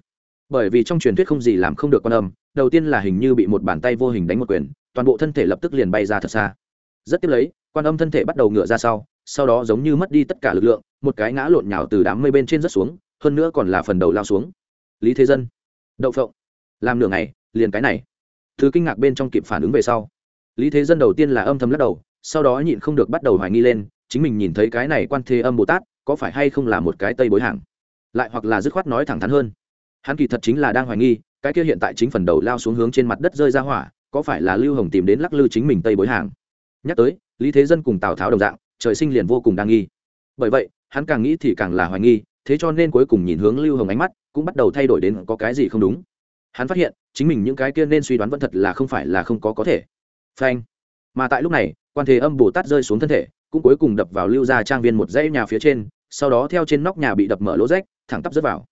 Bởi vì trong truyền thuyết không gì làm không được quan âm, đầu tiên là hình như bị một bàn tay vô hình đánh một quyền, toàn bộ thân thể lập tức liền bay ra thật xa. Rất tiếp lấy, quan âm thân thể bắt đầu ngựa ra sau sau đó giống như mất đi tất cả lực lượng, một cái ngã lộn nhào từ đám mây bên trên rất xuống, hơn nữa còn là phần đầu lao xuống. Lý thế dân, đậu phộng. Làm nửa ngày, liền cái này. Thứ kinh ngạc bên trong kịp phản ứng về sau. Lý thế dân đầu tiên là âm thầm lắc đầu, sau đó nhịn không được bắt đầu hoài nghi lên chính mình nhìn thấy cái này quan thế âm bồ tát có phải hay không là một cái tây bối hàng? Lại hoặc là dứt khoát nói thẳng thắn hơn. Hắn kỳ thật chính là đang hoài nghi, cái kia hiện tại chính phần đầu lao xuống hướng trên mặt đất rơi ra hỏa, có phải là lưu hồng tìm đến lắc lư chính mình tây bối hàng? Nhắc tới, lý thế dân cùng tào tháo đồng dạng, trời sinh liền vô cùng đa nghi. Bởi vậy, hắn càng nghĩ thì càng là hoài nghi, thế cho nên cuối cùng nhìn hướng lưu hồng ánh mắt, cũng bắt đầu thay đổi đến có cái gì không đúng. Hắn phát hiện, chính mình những cái kia nên suy đoán vẫn thật là không phải là không có có thể. Phanh. Mà tại lúc này, quan thế âm bồ tát rơi xuống thân thể cũng cuối cùng đập vào lưu ra trang viên một dãy nhà phía trên, sau đó theo trên nóc nhà bị đập mở lỗ rách, thẳng tắp rớt vào.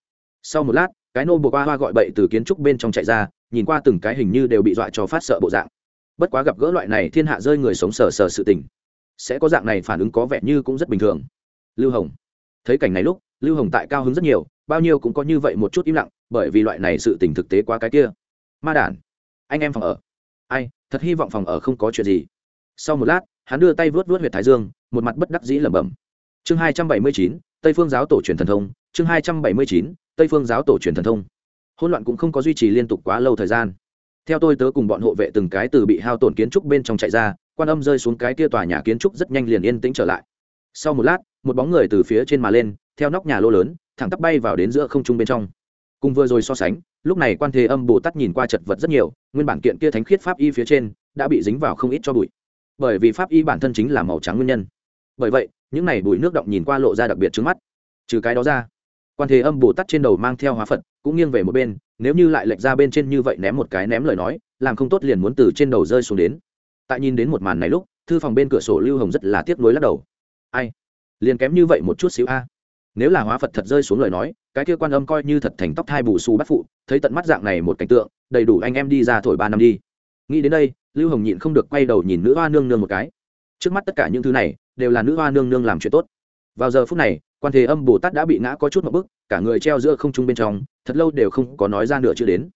Sau một lát, cái nô buộc hoa hoa gọi bậy từ kiến trúc bên trong chạy ra, nhìn qua từng cái hình như đều bị dọa cho phát sợ bộ dạng. Bất quá gặp gỡ loại này thiên hạ rơi người sống sờ sờ sự tình, sẽ có dạng này phản ứng có vẻ như cũng rất bình thường. Lưu hồng, thấy cảnh này lúc, lưu hồng tại cao hứng rất nhiều, bao nhiêu cũng có như vậy một chút im lặng, bởi vì loại này sự tình thực tế quá cái kia. Ma đản, anh em phòng ở. Ai, thật hy vọng phòng ở không có chuyện gì. Sau một lát hắn đưa tay vớt vớt huyệt thái dương, một mặt bất đắc dĩ lẩm bẩm. Chương hai trăm bảy mươi chín, tây phương giáo tổ truyền thần thông. Chương hai trăm bảy mươi chín, tây phương giáo tổ truyền thần thông. Hỗn loạn cũng không có duy trì liên tục quá lâu thời gian. Theo tôi tớ cùng bọn hộ vệ từng cái từ bị hao tổn kiến trúc bên trong chạy ra, quan âm rơi xuống cái kia tòa nhà kiến trúc rất nhanh liền yên tĩnh trở lại. Sau một lát, một bóng người từ phía trên mà lên, theo nóc nhà lô lớn, thẳng tắp bay vào đến giữa không trung bên trong. Cùng vừa rồi so sánh, lúc này quan thế âm bồ tát nhìn qua chật vật rất nhiều, nguyên bản kiện kia thánh khiết pháp y phía trên, đã bị dính vào không ít cho bụi bởi vì pháp y bản thân chính là màu trắng nguyên nhân. Bởi vậy, những này bụi nước động nhìn qua lộ ra đặc biệt trước mắt. Trừ cái đó ra, quan thế âm bồ tát trên đầu mang theo hóa phật, cũng nghiêng về một bên, nếu như lại lệch ra bên trên như vậy ném một cái ném lời nói, làm không tốt liền muốn từ trên đầu rơi xuống đến. Tại nhìn đến một màn này lúc, thư phòng bên cửa sổ lưu hồng rất là tiếc nuối lắc đầu. Ai? Liền kém như vậy một chút xíu a. Nếu là hóa phật thật rơi xuống lời nói, cái kia quan âm coi như thật thành tóc thai bù xù bắt phụ, thấy tận mắt dạng này một cảnh tượng, đầy đủ anh em đi ra thổi ba năm đi nghĩ đến đây, lưu hồng nhịn không được quay đầu nhìn nữ hoa nương nương một cái. Trước mắt tất cả những thứ này, đều là nữ hoa nương nương làm chuyện tốt. Vào giờ phút này, quan thế âm bồ tát đã bị ngã có chút một bức cả người treo giữa không trung bên trong, thật lâu đều không có nói ra nửa chưa đến.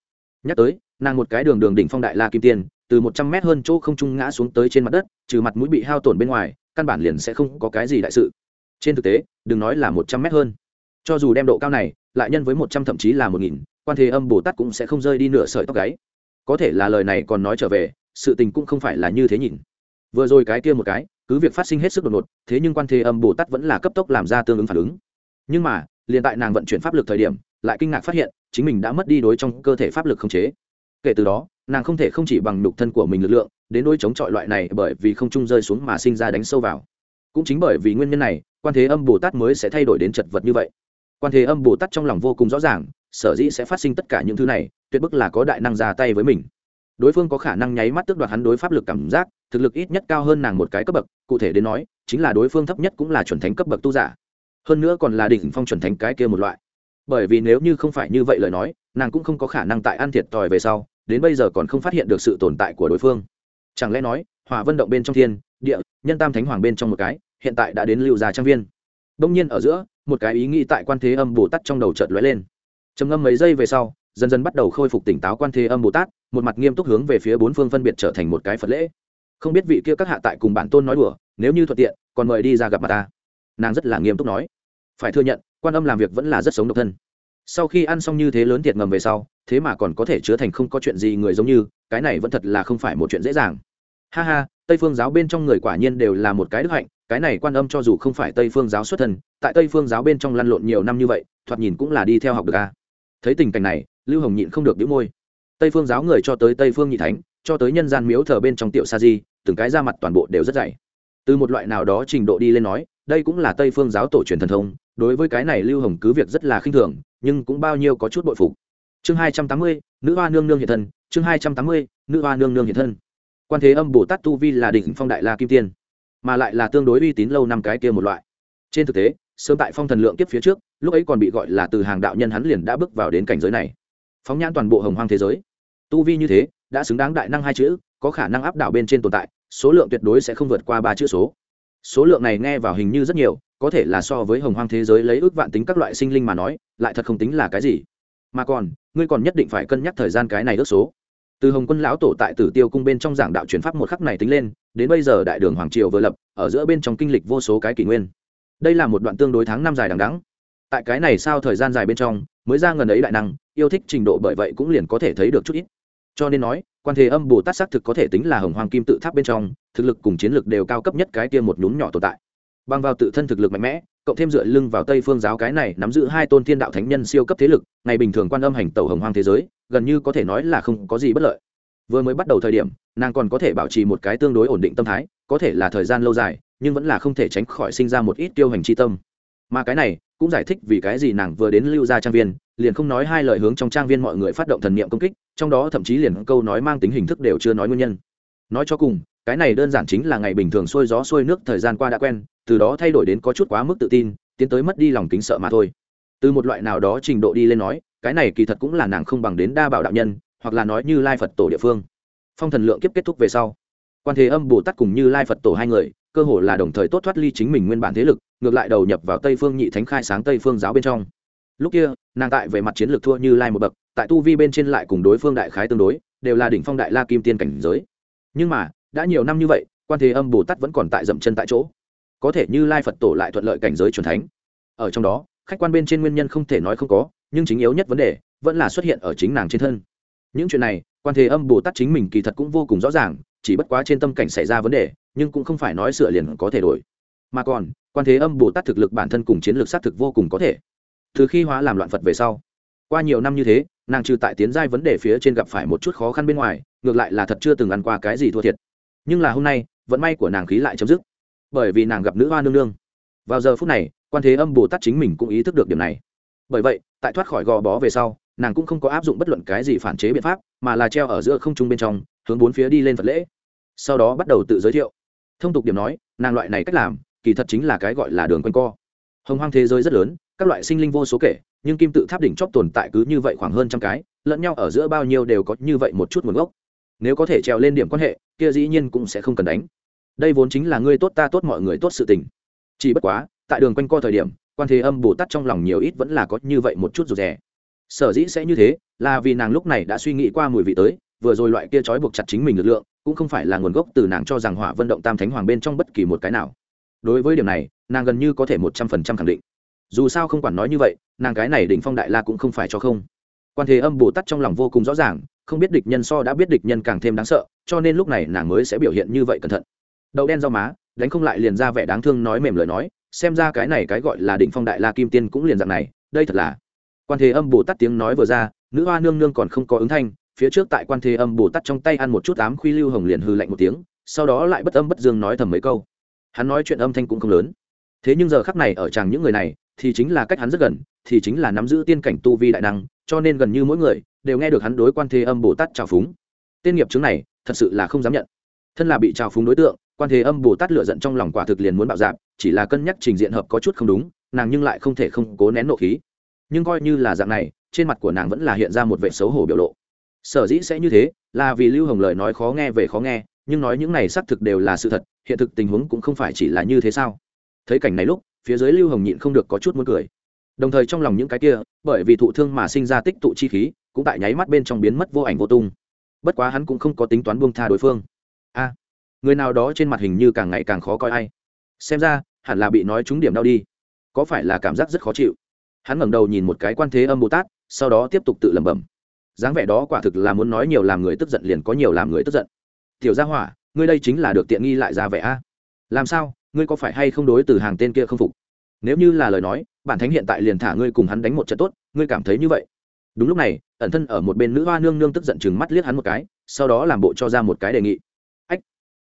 Nhắc tới, nàng một cái đường đường đỉnh phong đại la kim tiên, từ một trăm mét hơn chỗ không trung ngã xuống tới trên mặt đất, trừ mặt mũi bị hao tổn bên ngoài, căn bản liền sẽ không có cái gì đại sự. Trên thực tế, đừng nói là một trăm mét hơn. Cho dù đem độ cao này, lại nhân với một trăm thậm chí là một nghìn, quan thế âm bồ tát cũng sẽ không rơi đi nửa sợi tóc gáy có thể là lời này còn nói trở về, sự tình cũng không phải là như thế nhìn. Vừa rồi cái kia một cái, cứ việc phát sinh hết sức đột ngột, thế nhưng quan thế âm bồ tát vẫn là cấp tốc làm ra tương ứng phản ứng. Nhưng mà, liền tại nàng vận chuyển pháp lực thời điểm, lại kinh ngạc phát hiện, chính mình đã mất đi đối trong cơ thể pháp lực không chế. Kể từ đó, nàng không thể không chỉ bằng nhục thân của mình lực lượng, đến đôi chống chọi loại này bởi vì không trung rơi xuống mà sinh ra đánh sâu vào. Cũng chính bởi vì nguyên nhân này, quan thế âm bồ tát mới sẽ thay đổi đến chật vật như vậy. Quan thế âm bồ tát trong lòng vô cùng rõ ràng, sở dĩ sẽ phát sinh tất cả những thứ này tuyệt bức là có đại năng ra tay với mình. Đối phương có khả năng nháy mắt tước đoạt hắn đối pháp lực cảm giác, thực lực ít nhất cao hơn nàng một cái cấp bậc, cụ thể đến nói, chính là đối phương thấp nhất cũng là chuẩn thánh cấp bậc tu giả. Hơn nữa còn là đỉnh phong chuẩn thánh cái kia một loại. Bởi vì nếu như không phải như vậy lời nói, nàng cũng không có khả năng tại ăn thiệt tòi về sau, đến bây giờ còn không phát hiện được sự tồn tại của đối phương. Chẳng lẽ nói hòa vân động bên trong thiên, địa, nhân tam thánh hoàng bên trong một cái, hiện tại đã đến lưu gia trang viên. Đông nhiên ở giữa, một cái ý nghĩ tại quan thế âm bồ tát trong đầu chợt lóe lên. Trầm ngâm mấy giây về sau dần dần bắt đầu khôi phục tỉnh táo quan thế âm bồ tát, một mặt nghiêm túc hướng về phía bốn phương phân biệt trở thành một cái phật lễ. Không biết vị kia các hạ tại cùng bản tôn nói đùa, nếu như thuận tiện, còn mời đi ra gặp mặt ta. Nàng rất là nghiêm túc nói. Phải thừa nhận, quan âm làm việc vẫn là rất sống độc thân. Sau khi ăn xong như thế lớn thiệt ngầm về sau, thế mà còn có thể chứa thành không có chuyện gì người giống như, cái này vẫn thật là không phải một chuyện dễ dàng. Ha ha, tây phương giáo bên trong người quả nhiên đều là một cái đức hạnh, cái này quan âm cho dù không phải tây phương giáo xuất thân, tại tây phương giáo bên trong lăn lộn nhiều năm như vậy, thoạt nhìn cũng là đi theo học được a thấy tình cảnh này lưu hồng nhịn không được đĩu môi. Tây phương giáo người cho tới tây phương nhị thánh, cho tới nhân gian miếu thờ bên trong tiểu sa di, từng cái ra mặt toàn bộ đều rất dày. Từ một loại nào đó trình độ đi lên nói, đây cũng là tây phương giáo tổ truyền thần thông, đối với cái này lưu hồng cứ việc rất là khinh thường, nhưng cũng bao nhiêu có chút bội phục. Chương hai trăm tám mươi, nữ hoa nương nương hiện thân. Chương hai trăm tám mươi, nữ hoa nương nương hiện thân. Quan thế âm, bồ tát tu vi là đỉnh phong đại la kim tiên, mà lại là tương đối uy tín lâu năm cái kia một loại. Trên thực tế, sớm tại phong thần lượng kiếp phía trước, lúc ấy còn bị gọi là từ hàng đạo nhân hắn liền đã bước vào đến cảnh giới này phóng nhãn toàn bộ hồng hoang thế giới. Tu vi như thế, đã xứng đáng đại năng hai chữ, có khả năng áp đảo bên trên tồn tại, số lượng tuyệt đối sẽ không vượt qua ba chữ số. Số lượng này nghe vào hình như rất nhiều, có thể là so với hồng hoang thế giới lấy ước vạn tính các loại sinh linh mà nói, lại thật không tính là cái gì. Mà còn, ngươi còn nhất định phải cân nhắc thời gian cái này ước số. Từ hồng quân lão tổ tại tử tiêu cung bên trong giảng đạo truyền pháp một khắc này tính lên, đến bây giờ đại đường hoàng triều vừa lập, ở giữa bên trong kinh lịch vô số cái kỷ nguyên. Đây là một đoạn tương đối tháng năm dài đằng đắng tại cái này sao thời gian dài bên trong, mới ra ngần ấy đại năng yêu thích trình độ bởi vậy cũng liền có thể thấy được chút ít. Cho nên nói, quan thế âm bồ tát xác thực có thể tính là hồng hoàng kim tự tháp bên trong, thực lực cùng chiến lực đều cao cấp nhất cái kia một nhún nhỏ tồn tại. Bằng vào tự thân thực lực mạnh mẽ, cộng thêm dựa lưng vào tây phương giáo cái này nắm giữ hai tôn thiên đạo thánh nhân siêu cấp thế lực, ngày bình thường quan âm hành tẩu hồng hoang thế giới, gần như có thể nói là không có gì bất lợi. Vừa mới bắt đầu thời điểm, nàng còn có thể bảo trì một cái tương đối ổn định tâm thái, có thể là thời gian lâu dài, nhưng vẫn là không thể tránh khỏi sinh ra một ít tiêu hành c tâm. Mà cái này cũng giải thích vì cái gì nàng vừa đến lưu gia trang viên, liền không nói hai lời hướng trong trang viên mọi người phát động thần niệm công kích, trong đó thậm chí liền câu nói mang tính hình thức đều chưa nói nguyên nhân. Nói cho cùng, cái này đơn giản chính là ngày bình thường xuôi gió xuôi nước thời gian qua đã quen, từ đó thay đổi đến có chút quá mức tự tin, tiến tới mất đi lòng kính sợ mà thôi. Từ một loại nào đó trình độ đi lên nói, cái này kỳ thật cũng là nàng không bằng đến đa bảo đạo nhân, hoặc là nói như lai phật tổ địa phương. Phong thần lượng kiếp kết thúc về sau, quan thế âm bồ tát cùng như lai phật tổ hai người cơ hồ là đồng thời tốt thoát ly chính mình nguyên bản thế lực, ngược lại đầu nhập vào tây phương nhị thánh khai sáng tây phương giáo bên trong. Lúc kia, nàng tại về mặt chiến lược thua như lai một bậc, tại tu vi bên trên lại cùng đối phương đại khái tương đối, đều là đỉnh phong đại la kim tiên cảnh giới. Nhưng mà, đã nhiều năm như vậy, quan thế âm bồ tát vẫn còn tại dậm chân tại chỗ. Có thể như lai phật tổ lại thuận lợi cảnh giới c thánh. Ở trong đó, khách quan bên trên nguyên nhân không thể nói không có, nhưng chính yếu nhất vấn đề, vẫn là xuất hiện ở chính nàng trên thân. Những chuyện này, quan thế âm bồ tát chính mình kỳ thật cũng vô cùng rõ ràng, chỉ bất quá trên tâm cảnh xảy ra vấn đề nhưng cũng không phải nói sửa liền có thể đổi. Mà còn, quan thế âm bồ tát thực lực bản thân cùng chiến lược xác thực vô cùng có thể. Từ khi hóa làm loạn phật về sau, qua nhiều năm như thế, nàng trừ tại tiến giai vấn đề phía trên gặp phải một chút khó khăn bên ngoài, ngược lại là thật chưa từng ăn qua cái gì thua thiệt. Nhưng là hôm nay, vận may của nàng khí lại chấm dứt. Bởi vì nàng gặp nữ hoa nương nương. Vào giờ phút này, quan thế âm bồ tát chính mình cũng ý thức được điểm này. Bởi vậy, tại thoát khỏi gò bó về sau, nàng cũng không có áp dụng bất luận cái gì phản chế biện pháp, mà là treo ở giữa không trung bên trong, hướng bốn phía đi lên phật lễ. Sau đó bắt đầu tự giới thiệu thông tục điểm nói, nàng loại này cách làm, kỳ thật chính là cái gọi là đường quanh co. Hồng hoang thế giới rất lớn, các loại sinh linh vô số kể, nhưng kim tự tháp đỉnh chóp tồn tại cứ như vậy khoảng hơn trăm cái, lẫn nhau ở giữa bao nhiêu đều có như vậy một chút nguồn gốc. Nếu có thể trèo lên điểm quan hệ, kia dĩ nhiên cũng sẽ không cần đánh. Đây vốn chính là ngươi tốt ta tốt mọi người tốt sự tình. Chỉ bất quá, tại đường quanh co thời điểm, quan thế âm bồ tát trong lòng nhiều ít vẫn là có như vậy một chút rụt rè. Sở dĩ sẽ như thế, là vì nàng lúc này đã suy nghĩ qua mùi vị tới, vừa rồi loại kia trói buộc chặt chính mình lực lượng cũng không phải là nguồn gốc từ nàng cho rằng hỏa vận động tam thánh hoàng bên trong bất kỳ một cái nào. Đối với điểm này, nàng gần như có thể một trăm phần trăm khẳng định. Dù sao không quản nói như vậy, nàng cái này đỉnh phong đại la cũng không phải cho không. Quan thế âm bồ tát trong lòng vô cùng rõ ràng, không biết địch nhân so đã biết địch nhân càng thêm đáng sợ, cho nên lúc này nàng mới sẽ biểu hiện như vậy cẩn thận. Đậu đen rau má, đánh không lại liền ra vẻ đáng thương nói mềm lời nói, xem ra cái này cái gọi là đỉnh phong đại la kim tiên cũng liền dạng này, đây thật là. Quan thế âm bồ tát tiếng nói vừa ra, nữ hoa nương nương còn không có ứng thanh phía trước tại quan thế âm bồ tát trong tay ăn một chút ám khuy lưu hồng liền hư lạnh một tiếng, sau đó lại bất âm bất dương nói thầm mấy câu. Hắn nói chuyện âm thanh cũng không lớn. Thế nhưng giờ khắc này ở chàng những người này, thì chính là cách hắn rất gần, thì chính là nắm giữ tiên cảnh tu vi đại năng, cho nên gần như mỗi người đều nghe được hắn đối quan thế âm bồ tát trào phúng. Tên nghiệp chứng này thật sự là không dám nhận. Thân là bị trào phúng đối tượng, quan thế âm bồ tát lựa giận trong lòng quả thực liền muốn bạo dạp chỉ là cân nhắc trình diện hợp có chút không đúng, nàng nhưng lại không thể không cố nén nộ khí. Nhưng coi như là dạng này, trên mặt của nàng vẫn là hiện ra một vẻ xấu hổ biểu lộ sở dĩ sẽ như thế là vì lưu hồng lời nói khó nghe về khó nghe, nhưng nói những này xác thực đều là sự thật, hiện thực tình huống cũng không phải chỉ là như thế sao? Thấy cảnh này lúc, phía dưới lưu hồng nhịn không được có chút muốn cười. Đồng thời trong lòng những cái kia, bởi vì thụ thương mà sinh ra tích tụ chi khí, cũng tại nháy mắt bên trong biến mất vô ảnh vô tung. Bất quá hắn cũng không có tính toán buông tha đối phương. A, người nào đó trên mặt hình như càng ngày càng khó coi ai. Xem ra, hẳn là bị nói trúng điểm đau đi. Có phải là cảm giác rất khó chịu? Hắn ngẩng đầu nhìn một cái quan thế âm bồ tát, sau đó tiếp tục tự lẩm bẩm dáng vẻ đó quả thực là muốn nói nhiều làm người tức giận liền có nhiều làm người tức giận. Tiểu gia hỏa, ngươi đây chính là được tiện nghi lại ra vẻ a. Làm sao, ngươi có phải hay không đối từ hàng tên kia không phục? Nếu như là lời nói, bản thánh hiện tại liền thả ngươi cùng hắn đánh một trận tốt, ngươi cảm thấy như vậy? Đúng lúc này, ẩn thân ở một bên nữ hoa nương nương tức giận chừng mắt liếc hắn một cái, sau đó làm bộ cho ra một cái đề nghị. Ách,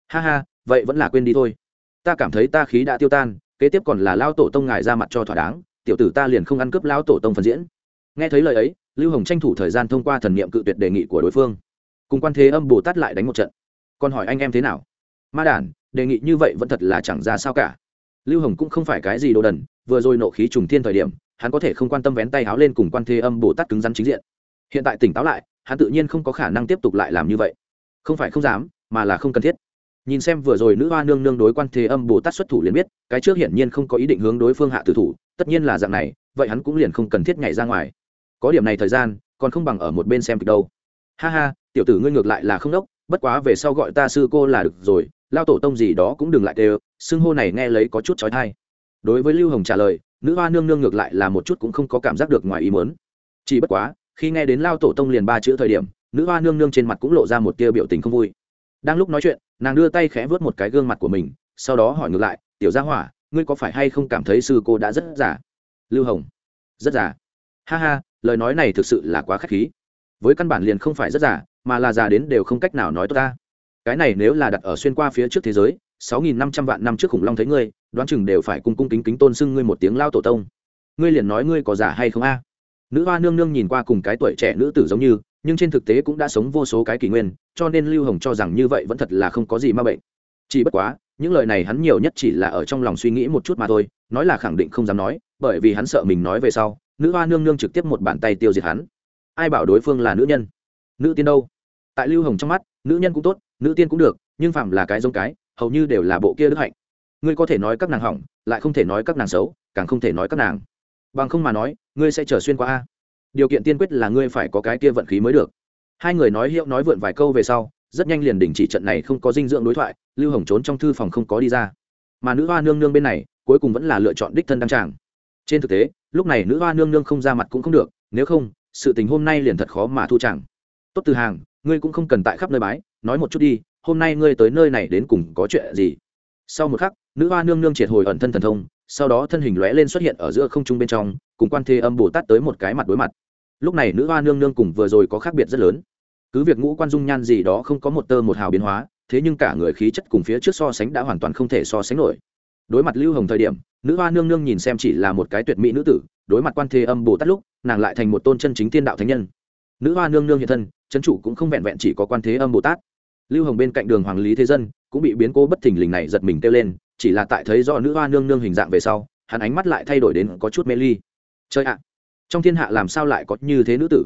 ha ha, vậy vẫn là quên đi thôi. Ta cảm thấy ta khí đã tiêu tan, kế tiếp còn là lao tổ tông ngài ra mặt cho thỏa đáng, tiểu tử ta liền không ăn cướp lao tổ tông phần diễn nghe thấy lời ấy, lưu hồng tranh thủ thời gian thông qua thần niệm cự tuyệt đề nghị của đối phương. Cùng quan thế âm bồ tát lại đánh một trận. Còn hỏi anh em thế nào? Ma đản, đề nghị như vậy vẫn thật là chẳng ra sao cả. Lưu hồng cũng không phải cái gì đồ đần, vừa rồi nộ khí trùng thiên thời điểm, hắn có thể không quan tâm vén tay háo lên cùng quan thế âm bồ tát cứng rắn chính diện. Hiện tại tỉnh táo lại, hắn tự nhiên không có khả năng tiếp tục lại làm như vậy. Không phải không dám, mà là không cần thiết. Nhìn xem vừa rồi nữ hoa nương nương đối quan thế âm bồ tát xuất thủ liền biết, cái trước hiển nhiên không có ý định hướng đối phương hạ tử thủ, tất nhiên là dạng này, vậy hắn cũng liền không cần thiết nhảy ra ngoài có điểm này thời gian, còn không bằng ở một bên xem kịch đâu. Ha ha, tiểu tử ngươi ngược lại là không đốc, bất quá về sau gọi ta sư cô là được rồi, lao tổ tông gì đó cũng đừng lại đều xưng hô này nghe lấy có chút trói thai đối với lưu hồng trả lời, nữ hoa nương nương ngược lại là một chút cũng không có cảm giác được ngoài ý muốn. Chỉ bất quá, khi nghe đến lao tổ tông liền ba chữ thời điểm, nữ hoa nương nương trên mặt cũng lộ ra một tia biểu tình không vui. Đang lúc nói chuyện, nàng đưa tay khẽ vớt một cái gương mặt của mình, sau đó hỏi ngược lại, tiểu gia hỏa, ngươi có phải hay không cảm thấy sư cô đã rất già? Lưu hồng. Rất già. Ha ha lời nói này thực sự là quá k h á c h khí. Với căn bản liền không phải rất giả, mà là già đến đều không cách nào nói tốt ta. Cái này nếu là đặt ở xuyên qua phía trước thế giới sáu nghìn năm trăm vạn năm trước khủng long thấy ngươi đoán chừng đều phải cung cung kính kính tôn xưng ngươi một tiếng lao tổ tông. Ngươi liền nói ngươi có giả hay không a? Nữ hoa nương nương nhìn qua cùng cái tuổi trẻ nữ tử giống như nhưng trên thực tế cũng đã sống vô số cái kỷ nguyên cho nên lưu hồng cho rằng như vậy vẫn thật là không có gì ma bệnh. Chỉ bất quá những lời này hắn nhiều nhất chỉ là ở trong lòng suy nghĩ một chút mà thôi nói là khẳng định không dám nói bởi vì hắn sợ mình nói về sau nữ hoa nương nương trực tiếp một bàn tay tiêu diệt hắn. Ai bảo đối phương là nữ nhân? Nữ tiên đâu? Tại lưu hồng trong mắt, nữ nhân cũng tốt, nữ tiên cũng được, nhưng phạm là cái giống cái, hầu như đều là bộ kia đức hạnh. Ngươi có thể nói các nàng hỏng, lại không thể nói các nàng xấu, càng không thể nói các nàng. Bằng không mà nói, ngươi sẽ trở xuyên qua a. Điều kiện tiên quyết là ngươi phải có cái kia vận khí mới được. Hai người nói hiệu nói vượn vài câu về sau, rất nhanh liền đình chỉ trận này không có dinh dưỡng đối thoại, lưu hồng trốn trong thư phòng không có đi ra. Mà nữ hoa nương nương bên này, cuối cùng vẫn là lựa chọn đích thân đăng tràng. Trên thực tế lúc này nữ hoa nương nương không ra mặt cũng không được, nếu không, sự tình hôm nay liền thật khó mà thu chẳng. Tốt từ hàng, ngươi cũng không cần tại khắp nơi bái, nói một chút đi, hôm nay ngươi tới nơi này đến cùng có chuyện gì? Sau một khắc, nữ hoa nương nương triệt hồi ẩn thân thần thông, sau đó thân hình lóe lên xuất hiện ở giữa không trung bên trong, cùng quan thế âm bồ tát tới một cái mặt đối mặt. Lúc này nữ hoa nương nương cùng vừa rồi có khác biệt rất lớn. Cứ việc ngũ quan dung nhan gì đó không có một tơ một hào biến hóa, thế nhưng cả người khí chất cùng phía trước so sánh đã hoàn toàn không thể so sánh nổi. Đối mặt lưu hồng thời điểm nữ hoa nương nương nhìn xem chỉ là một cái tuyệt mỹ nữ tử, đối mặt quan thế âm bồ tát lúc, nàng lại thành một tôn chân chính tiên đạo thánh nhân. Nữ hoa nương nương hiện thân chân chủ cũng không vẹn vẹn chỉ có quan thế âm bồ tát. Lưu hồng bên cạnh đường hoàng lý thế dân cũng bị biến cố bất thình lình này giật mình kêu lên, chỉ là tại thấy do nữ hoa nương nương hình dạng về sau, hắn ánh mắt lại thay đổi đến có chút mê ly. Chơi ạ! Trong thiên hạ làm sao lại có như thế nữ tử?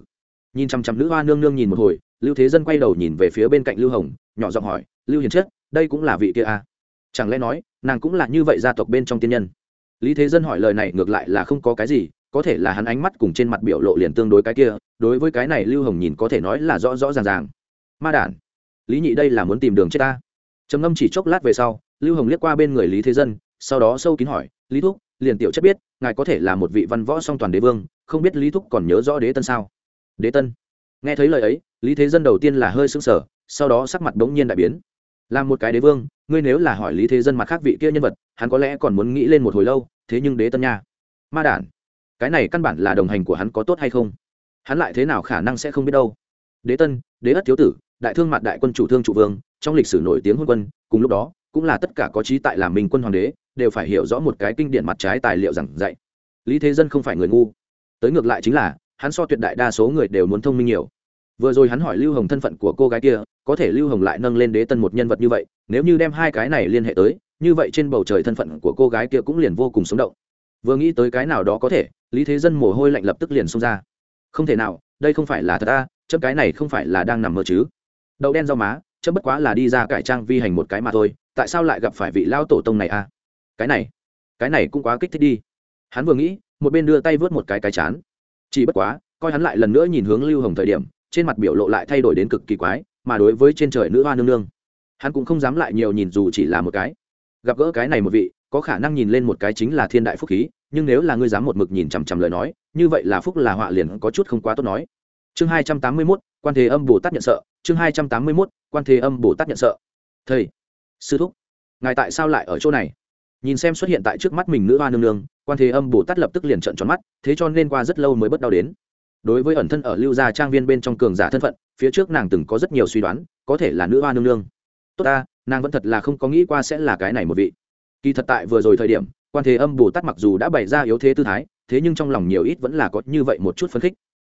Nhìn chăm chăm nữ hoa nương nương nhìn một hồi, lưu thế dân quay đầu nhìn về phía bên cạnh lưu hồng, nhỏ giọng hỏi, lưu hiền chất, đây cũng là vị kia à? chẳng lẽ nói, nàng cũng là như vậy gia tộc bên trong tiên nhân? Lý thế dân hỏi lời này ngược lại là không có cái gì, có thể là hắn ánh mắt cùng trên mặt biểu lộ liền tương đối cái kia, đối với cái này lưu hồng nhìn có thể nói là rõ rõ ràng ràng. Ma đản, lý nhị đây là muốn tìm đường chết ta. Trầm ngâm chỉ chốc lát về sau, lưu hồng liếc qua bên người lý thế dân, sau đó sâu kín hỏi, lý thúc, liền tiểu chất biết, ngài có thể là một vị văn võ song toàn đế vương, không biết lý thúc còn nhớ rõ đế tân sao? Đế tân? Nghe thấy lời ấy, lý thế dân đầu tiên là hơi sững sờ, sau đó sắc mặt bỗng nhiên đại biến. Làm một cái đế vương ngươi nếu là hỏi lý thế dân mặt khác vị kia nhân vật, hắn có lẽ còn muốn nghĩ lên một hồi lâu, thế nhưng đế tân nha. Ma đản, cái này căn bản là đồng hành của hắn có tốt hay không? Hắn lại thế nào khả năng sẽ không biết đâu? Đế tân, đế ất thiếu tử, đại thương mặt đại quân chủ thương chủ vương, trong lịch sử nổi tiếng hôn quân, cùng lúc đó, cũng là tất cả có trí tại làm minh quân hoàng đế, đều phải hiểu rõ một cái kinh điển mặt trái tài liệu giảng dạy. Lý thế dân không phải người ngu. Tới ngược lại chính là, hắn so tuyệt đại đa số người đều muốn thông minh nhiều vừa rồi hắn hỏi lưu hồng thân phận của cô gái kia, có thể lưu hồng lại nâng lên đế tân một nhân vật như vậy, nếu như đem hai cái này liên hệ tới, như vậy trên bầu trời thân phận của cô gái kia cũng liền vô cùng sống động. Vừa nghĩ tới cái nào đó có thể, lý thế dân mồ hôi lạnh lập tức liền xông ra. Không thể nào, đây không phải là thật ta chấm cái này không phải là đang nằm mơ chứ. Đậu đen rau má, chấm bất quá là đi ra cải trang vi hành một cái mà thôi, tại sao lại gặp phải vị lao tổ tông này a? Cái này cái này cũng quá kích thích đi. Hắn vừa nghĩ, một bên đưa tay vớt một cái cái chán. Chỉ bất quá, coi hắn lại lần nữa nhìn hướng lưu hồng thời điểm trên mặt biểu lộ lại thay đổi đến cực kỳ quái, mà đối với trên trời nữ hoa nương nương, hắn cũng không dám lại nhiều nhìn dù chỉ là một cái. Gặp gỡ cái này một vị, có khả năng nhìn lên một cái chính là thiên đại phúc khí, nhưng nếu là ngươi dám một mực nhìn chằm chằm lời nói, như vậy là phúc là họa liền có chút không quá tốt nói. Chương hai trăm tám mươi mốt, quan thế âm bồ tát nhận sợ, chương hai trăm tám mươi mốt, quan thế âm bồ tát nhận sợ. Thầy, sư thúc, ngài tại sao lại ở chỗ này? Nhìn xem xuất hiện tại trước mắt mình nữ hoa nương nương, quan thế âm bồ tát lập tức liền trận tròn mắt, thế cho nên qua rất lâu mới bất đau đến đối với ẩn thân ở lưu gia trang viên bên trong cường giả thân phận, phía trước nàng từng có rất nhiều suy đoán, có thể là nữ hoa nương nương. Tốt ta, nàng vẫn thật là không có nghĩ qua sẽ là cái này một vị. Kỳ thật tại vừa rồi thời điểm, quan thế âm bồ tát mặc dù đã bày ra yếu thế tư thái, thế nhưng trong lòng nhiều ít vẫn là có như vậy một chút phấn khích.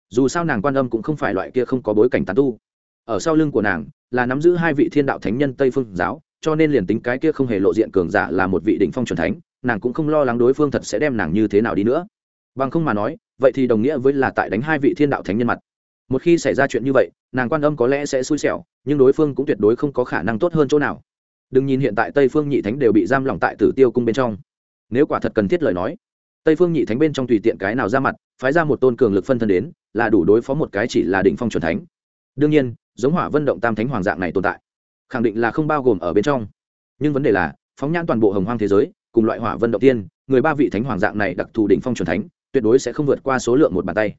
Dù sao nàng quan âm cũng không phải loại kia không có bối cảnh tán tu. Ở sau lưng của nàng, là nắm giữ hai vị thiên đạo thánh nhân tây phương giáo, cho nên liền tính cái kia không hề lộ diện cường giả là một vị đỉnh phong c thánh, nàng cũng không lo lắng đối phương thật sẽ đem nàng như thế nào đi nữa. Bằng không mà nói vậy thì đồng nghĩa với là tại đánh hai vị thiên đạo thánh nhân mặt. Một khi xảy ra chuyện như vậy, nàng quan âm có lẽ sẽ xui xẻo, nhưng đối phương cũng tuyệt đối không có khả năng tốt hơn chỗ nào. Đừng nhìn hiện tại tây phương nhị thánh đều bị giam lỏng tại tử tiêu cung bên trong. Nếu quả thật cần thiết lời nói, tây phương nhị thánh bên trong tùy tiện cái nào ra mặt, phái ra một tôn cường lực phân thân đến, là đủ đối phó một cái chỉ là đỉnh phong c thánh. Đương nhiên, giống hỏa vân động tam thánh hoàng dạng này tồn tại, khẳng định là không bao gồm ở bên trong. Nhưng vấn đề là, phóng nhãn toàn bộ hồng hoang thế giới, cùng loại hỏa vân động tiên, người ba vị thánh hoàng dạng này đặc thù đỉnh phong c thánh tuyệt đối sẽ không vượt qua số lượng một bàn tay.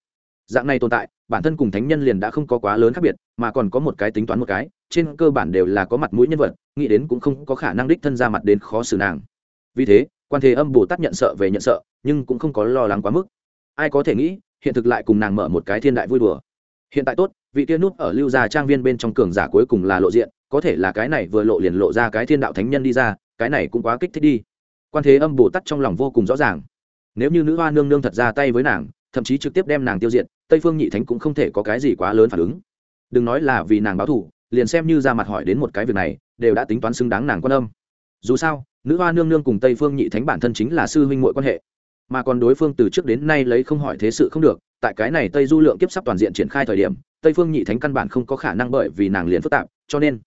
Dạng này tồn tại, bản thân cùng thánh nhân liền đã không có quá lớn khác biệt, mà còn có một cái tính toán một cái, trên cơ bản đều là có mặt mũi nhân vật, nghĩ đến cũng không có khả năng đích thân ra mặt đến khó xử nàng. Vì thế, quan thế âm bồ tát nhận sợ về nhận sợ, nhưng cũng không có lo lắng quá mức. Ai có thể nghĩ, hiện thực lại cùng nàng mở một cái thiên đại vui đùa. Hiện tại tốt, vị tiên nút ở lưu gia trang viên bên trong cường giả cuối cùng là lộ diện, có thể là cái này vừa lộ liền lộ ra cái thiên đạo thánh nhân đi ra, cái này cũng quá kích thích đi. Quan thế âm bồ tát trong lòng vô cùng rõ ràng nếu như nữ hoa nương nương thật ra tay với nàng, thậm chí trực tiếp đem nàng tiêu diệt, tây phương nhị thánh cũng không thể có cái gì quá lớn phản ứng. Đừng nói là vì nàng báo thù, liền xem như ra mặt hỏi đến một cái việc này, đều đã tính toán xứng đáng nàng quan âm. Dù sao, nữ hoa nương nương cùng tây phương nhị thánh bản thân chính là sư huynh mội quan hệ. Mà còn đối phương từ trước đến nay lấy không hỏi thế sự không được, tại cái này tây du lượng kiếp sắp toàn diện triển khai thời điểm, tây phương nhị thánh căn bản không có khả năng bởi vì nàng liền phức tạp, cho nên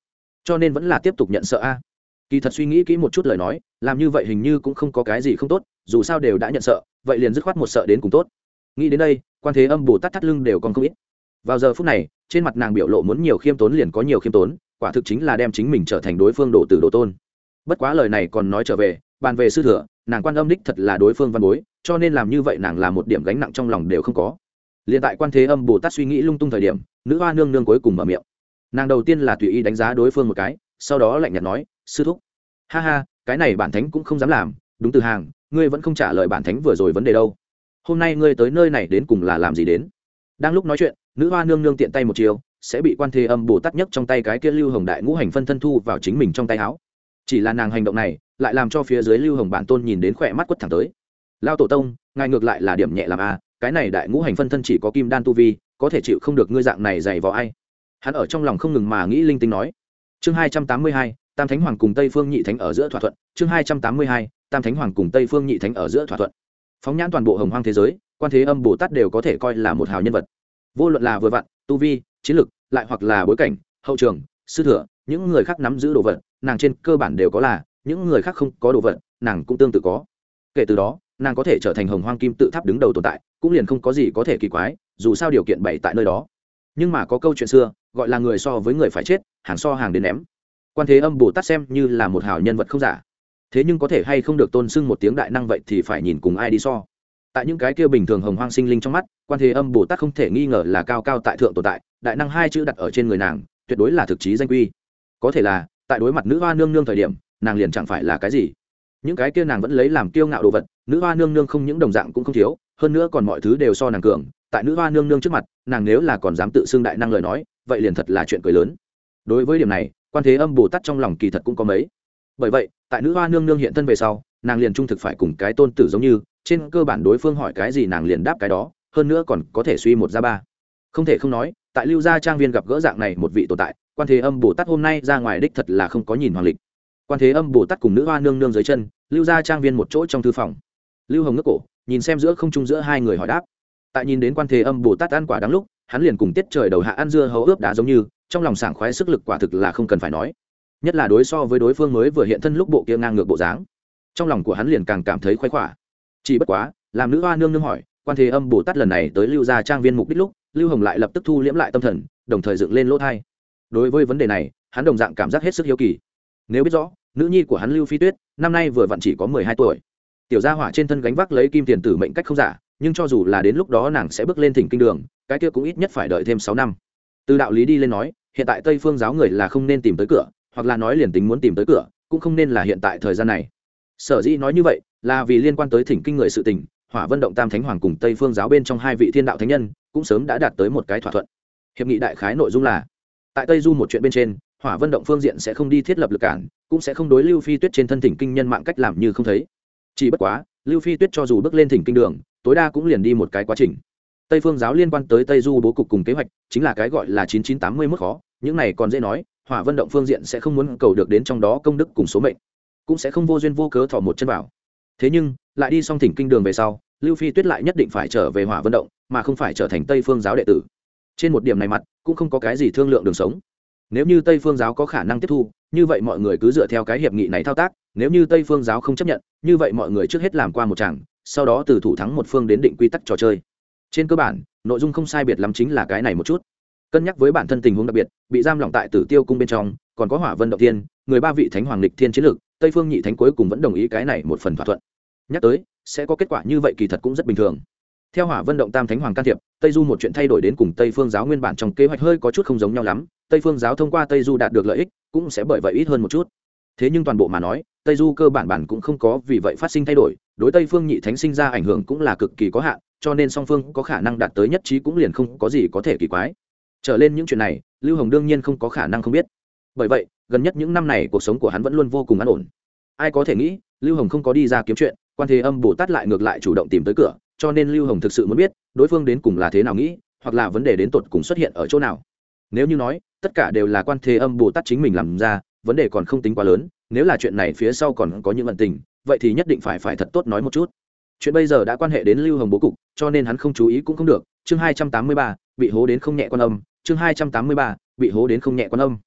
cho nên vẫn là tiếp tục nhận sợ a kỳ thật suy nghĩ kỹ một chút lời nói, làm như vậy hình như cũng không có cái gì không tốt, dù sao đều đã nhận sợ, vậy liền dứt khoát một sợ đến cùng tốt. Nghĩ đến đây, quan thế âm bồ tát thắt lưng đều còn không ít. Vào giờ phút này, trên mặt nàng biểu lộ muốn nhiều khiêm tốn liền có nhiều khiêm tốn, quả thực chính là đem chính mình trở thành đối phương đồ tử đồ tôn. Bất quá lời này còn nói trở về, bàn về sư thừa, nàng quan âm đích thật là đối phương văn bối, cho nên làm như vậy nàng là một điểm gánh nặng trong lòng đều không có. Liền tại quan thế âm bồ tát suy nghĩ lung tung thời điểm, nữ hoa nương nương cuối cùng mở miệng. Nàng đầu tiên là tùy ý đánh giá đối phương một cái sau đó lạnh nhạt nói, sư thúc, ha ha, cái này bản thánh cũng không dám làm, đúng từ hàng, ngươi vẫn không trả lời bản thánh vừa rồi vấn đề đâu. Hôm nay ngươi tới nơi này đến cùng là làm gì đến? Đang lúc nói chuyện, nữ hoa nương nương tiện tay một chiều, sẽ bị quan thế âm bồ tát nhất trong tay cái kia lưu hồng đại ngũ hành phân thân thu vào chính mình trong tay áo. Chỉ là nàng hành động này, lại làm cho phía dưới lưu hồng bản tôn nhìn đến khỏe mắt quất thẳng tới. Lao tổ tông, ngài ngược lại là điểm nhẹ làm a cái này đại ngũ hành phân thân chỉ có kim đan tu vi, có thể chịu không được ngươi dạng này dày vào ai? Hắn ở trong lòng không ngừng mà nghĩ linh tinh nói chương hai trăm tám mươi hai, tam thánh hoàng cùng tây phương nhị thánh ở giữa thỏa thuận. Chương hai trăm tám mươi hai, tam thánh hoàng cùng tây phương nhị thánh ở giữa thỏa thuận. Phóng nhãn toàn bộ hồng hoang thế giới, quan thế âm bồ tát đều có thể coi là một hào nhân vật. Vô luận là vừa vặn, tu vi, chiến lực, lại hoặc là bối cảnh, hậu trường, sư thừa, những người khác nắm giữ đồ vật, nàng trên cơ bản đều có là, những người khác không có đồ vật, nàng cũng tương tự có. Kể từ đó, nàng có thể trở thành hồng hoang kim tự tháp đứng đầu tồn tại, cũng liền không có gì có thể kỳ quái, dù sao điều kiện bày tại nơi đó. Nhưng mà có câu chuyện xưa, gọi là người so với người phải chết hàng so hàng đến ném. Quan thế âm bồ tát xem như là một hảo nhân vật không giả. Thế nhưng có thể hay không được tôn sưng một tiếng đại năng vậy thì phải nhìn cùng ai đi so. Tại những cái kia bình thường hồng hoang sinh linh trong mắt, quan thế âm bồ tát không thể nghi ngờ là cao cao tại thượng tồn tại, đại năng hai chữ đặt ở trên người nàng, tuyệt đối là thực chí danh quy. Có thể là, tại đối mặt nữ hoa nương nương thời điểm, nàng liền chẳng phải là cái gì. Những cái kia nàng vẫn lấy làm kiêu ngạo đồ vật, nữ hoa nương nương không những đồng dạng cũng không thiếu, hơn nữa còn mọi thứ đều so nàng cường. Tại nữ hoa nương nương trước mặt, nàng nếu là còn dám tự xưng đại năng lời nói, vậy liền thật là chuyện cười lớn đối với điểm này, quan thế âm bồ tát trong lòng kỳ thật cũng có mấy. Bởi vậy, tại nữ hoa nương nương hiện thân về sau, nàng liền trung thực phải cùng cái tôn tử giống như, trên cơ bản đối phương hỏi cái gì nàng liền đáp cái đó, hơn nữa còn có thể suy một ra ba. Không thể không nói, tại lưu gia trang viên gặp gỡ dạng này một vị tồn tại, quan thế âm bồ tát hôm nay ra ngoài đích thật là không có nhìn hoàng lịch. Quan thế âm bồ tát cùng nữ hoa nương nương dưới chân, lưu gia trang viên một chỗ trong thư phòng. Lưu hồng nước cổ, nhìn xem giữa không trung giữa hai người hỏi đáp. Tại nhìn đến quan thế âm bồ tát ăn quả đáng lúc, hắn liền cùng tiết trời đầu hạ ăn dưa hấu ướp đá giống như trong lòng sảng khoái sức lực quả thực là không cần phải nói. Nhất là đối so với đối phương mới vừa hiện thân lúc bộ kia ngang ngược bộ dáng, trong lòng của hắn liền càng cảm thấy khoái khỏa chỉ bất quá, làm nữ hoa nương nương hỏi, quan thế âm bồ tát lần này tới lưu gia trang viên mục đích lúc, lưu hồng lại lập tức thu liễm lại tâm thần, đồng thời dựng lên lỗ thai. Đối với vấn đề này, hắn đồng dạng cảm giác hết sức hiếu kỳ. Nếu biết rõ, nữ nhi của hắn lưu phi tuyết, năm nay vừa vặn chỉ có mười hai tuổi. Tiểu gia hỏa trên thân gánh vác lấy kim tiền tử mệnh cách không giả, nhưng cho dù là đến lúc đó nàng sẽ bước lên thỉnh kinh đường, cái kia cũng ít nhất phải đợi thêm sáu năm từ đạo lý đi lên nói, hiện tại tây phương giáo người là không nên tìm tới cửa, hoặc là nói liền tính muốn tìm tới cửa, cũng không nên là hiện tại thời gian này. Sở dĩ nói như vậy, là vì liên quan tới thỉnh kinh người sự tình, hỏa vân động tam thánh hoàng cùng tây phương giáo bên trong hai vị thiên đạo thánh nhân, cũng sớm đã đạt tới một cái thỏa thuận. Hiệp nghị đại khái nội dung là, tại tây du một chuyện bên trên, hỏa vân động phương diện sẽ không đi thiết lập lực cản, cũng sẽ không đối lưu phi tuyết trên thân thỉnh kinh nhân mạng cách làm như không thấy. Chỉ bất quá, lưu phi tuyết cho dù bước lên thỉnh kinh đường, tối đa cũng liền đi một cái quá trình tây phương giáo liên quan tới tây du bố cục cùng kế hoạch, chính là cái gọi là chín chín tám mươi mức khó. Những này còn dễ nói, hỏa vân động phương diện sẽ không muốn cầu được đến trong đó công đức cùng số mệnh. Cũng sẽ không vô duyên vô cớ thỏ một chân vào thế nhưng, lại đi xong thỉnh kinh đường về sau, lưu phi tuyết lại nhất định phải trở về hỏa vận động, mà không phải trở thành tây phương giáo đệ tử. Trên một điểm này mặt, cũng không có cái gì thương lượng đường sống. Nếu như tây phương giáo có khả năng tiếp thu, như vậy mọi người cứ dựa theo cái hiệp nghị này thao tác. Nếu như tây phương giáo không chấp nhận, như vậy mọi người trước hết làm qua một chàng sau đó từ thủ thắng một phương đến định quy tắc trò chơi trên cơ bản, nội dung không sai biệt lắm chính là cái này một chút. Cân nhắc với bản thân tình huống đặc biệt, bị giam lỏng tại tử tiêu cung bên trong, còn có hỏa vân động tiên người ba vị thánh hoàng lịch thiên chiến lược, tây phương nhị thánh cuối cùng vẫn đồng ý cái này một phần thỏa thuận. Nhắc tới, sẽ có kết quả như vậy kỳ thật cũng rất bình thường. Theo hỏa vân động tam thánh hoàng can thiệp, tây du một chuyện thay đổi đến cùng tây phương giáo nguyên bản trong kế hoạch hơi có chút không giống nhau lắm, tây phương giáo thông qua tây du đạt được lợi ích, cũng sẽ bởi vậy ít hơn một chút. Thế nhưng toàn bộ mà nói, tây du cơ bản bản cũng không có vì vậy phát sinh thay đổi, đối tây phương nhị thánh sinh ra ảnh hưởng cũng là cực kỳ có hạn cho nên song phương có khả năng đạt tới nhất trí cũng liền không có gì có thể kỳ quái. Trở lên những chuyện này, lưu hồng đương nhiên không có khả năng không biết. Bởi vậy, gần nhất những năm này cuộc sống của hắn vẫn luôn vô cùng an ổn. Ai có thể nghĩ, lưu hồng không có đi ra kiếm chuyện, quan thế âm bồ tát lại ngược lại chủ động tìm tới cửa, cho nên lưu hồng thực sự muốn biết, đối phương đến cùng là thế nào nghĩ, hoặc là vấn đề đến tột cùng xuất hiện ở chỗ nào. Nếu như nói, tất cả đều là quan thế âm bồ tát chính mình làm ra, vấn đề còn không tính quá lớn, nếu là chuyện này phía sau còn có những vận tình, vậy thì nhất định phải phải thật tốt nói một chút chuyện bây giờ đã quan hệ đến lưu hồng bố cục, cho nên hắn không chú ý cũng không được. Chương hai trăm tám mươi ba, bị hố đến không nhẹ quan âm. Chương hai trăm tám mươi ba, bị hố đến không nhẹ quan âm.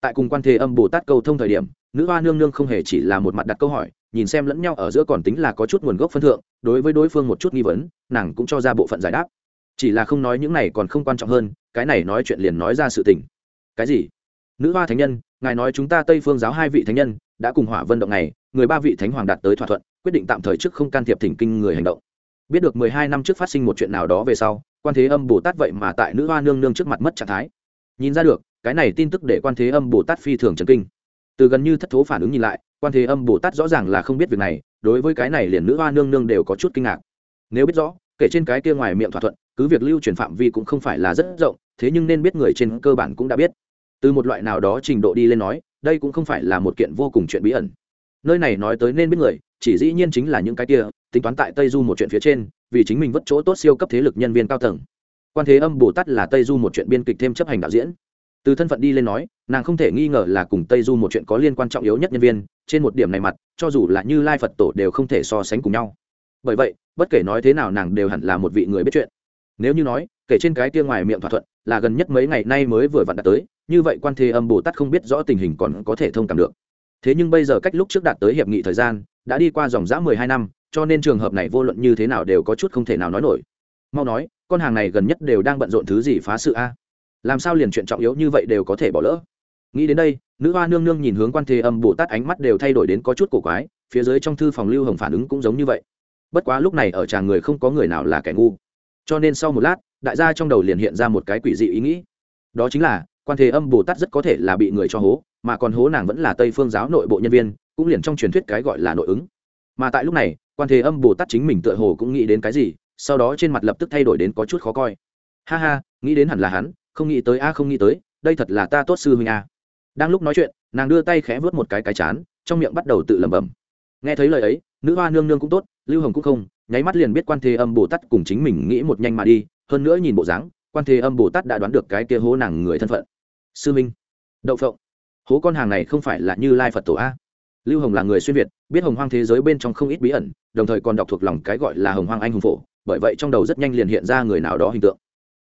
Tại cùng quan thế âm bồ tát cầu thông thời điểm, nữ hoa nương nương không hề chỉ là một mặt đặt câu hỏi, nhìn xem lẫn nhau ở giữa còn tính là có chút nguồn gốc phân thượng, đối với đối phương một chút nghi vấn, nàng cũng cho ra bộ phận giải đáp. Chỉ là không nói những này còn không quan trọng hơn, cái này nói chuyện liền nói ra sự tình. Cái gì? Nữ hoa thánh nhân, ngài nói chúng ta tây phương giáo hai vị thánh nhân, đã cùng hỏa vân động này, người ba vị thánh hoàng đạt tới thỏa thuận quyết định tạm thời trước không can thiệp thỉnh kinh người hành động. Biết được mười hai năm trước phát sinh một chuyện nào đó về sau, quan thế âm bồ tát vậy mà tại nữ hoa nương nương trước mặt mất trạng thái. Nhìn ra được, cái này tin tức để quan thế âm bồ tát phi thường trần kinh. Từ gần như thất thố phản ứng nhìn lại, quan thế âm bồ tát rõ ràng là không biết việc này, đối với cái này liền nữ hoa nương nương đều có chút kinh ngạc. Nếu biết rõ, kể trên cái kia ngoài miệng thỏa thuận, cứ việc lưu truyền phạm vi cũng không phải là rất rộng, thế nhưng nên biết người trên cơ bản cũng đã biết. Từ một loại nào đó trình độ đi lên nói, đây cũng không phải là một kiện vô cùng chuyện bí ẩn. Nơi này nói tới nên biết người chỉ dĩ nhiên chính là những cái kia, tính toán tại tây du một chuyện phía trên, vì chính mình vất chỗ tốt siêu cấp thế lực nhân viên cao tầng. Quan thế âm, bồ tát là tây du một chuyện biên kịch thêm chấp hành đạo diễn. Từ thân phận đi lên nói, nàng không thể nghi ngờ là cùng tây du một chuyện có liên quan trọng yếu nhất nhân viên, trên một điểm này mặt, cho dù là như lai phật tổ đều không thể so sánh cùng nhau. Bởi vậy, bất kể nói thế nào nàng đều hẳn là một vị người biết chuyện. Nếu như nói, kể trên cái kia ngoài miệng thỏa thuận, là gần nhất mấy ngày nay mới vừa vặn đạt tới, như vậy quan thế âm, bồ tát không biết rõ tình hình còn có thể thông cảm được thế nhưng bây giờ cách lúc trước đạt tới hiệp nghị thời gian, đã đi qua dòng dã mười hai năm, cho nên trường hợp này vô luận như thế nào đều có chút không thể nào nói nổi. Mau nói, con hàng này gần nhất đều đang bận rộn thứ gì phá sự a? Làm sao liền chuyện trọng yếu như vậy đều có thể bỏ lỡ? Nghĩ đến đây, nữ hoa nương nương nhìn hướng quan thế âm bồ tát ánh mắt đều thay đổi đến có chút cổ quái, phía dưới trong thư phòng lưu hồng phản ứng cũng giống như vậy. Bất quá lúc này ở tràng người không có người nào là kẻ ngu. Cho nên sau một lát, đại gia trong đầu liền hiện ra một cái quỷ dị ý nghĩ. Đó chính là, quan thế âm bồ tát rất có thể là bị người cho hố mà còn hố nàng vẫn là tây phương giáo nội bộ nhân viên, cũng liền trong truyền thuyết cái gọi là nội ứng. Mà tại lúc này, quan thế âm bồ tát chính mình tựa hồ cũng nghĩ đến cái gì, sau đó trên mặt lập tức thay đổi đến có chút khó coi. Ha ha, nghĩ đến hẳn là hắn, không nghĩ tới a, không nghĩ tới, đây thật là ta tốt sư huynh a. Đang lúc nói chuyện, nàng đưa tay khẽ vớt một cái cái chán, trong miệng bắt đầu tự lẩm bẩm. Nghe thấy lời ấy, nữ hoa nương nương cũng tốt, lưu hồng cũng không, nháy mắt liền biết quan thế âm bồ tát cùng chính mình nghĩ một nhanh mà đi, hơn nữa nhìn bộ dáng, quan thế âm bồ tát đã đoán được cái kia hố nàng người thân phận. Sư minh, đậu phộng hố con hàng này không phải là như lai phật tổ a. Lưu hồng là người xuyên việt, biết hồng hoang thế giới bên trong không ít bí ẩn, đồng thời còn đọc thuộc lòng cái gọi là hồng hoang anh hùng phổ, bởi vậy trong đầu rất nhanh liền hiện ra người nào đó hình tượng.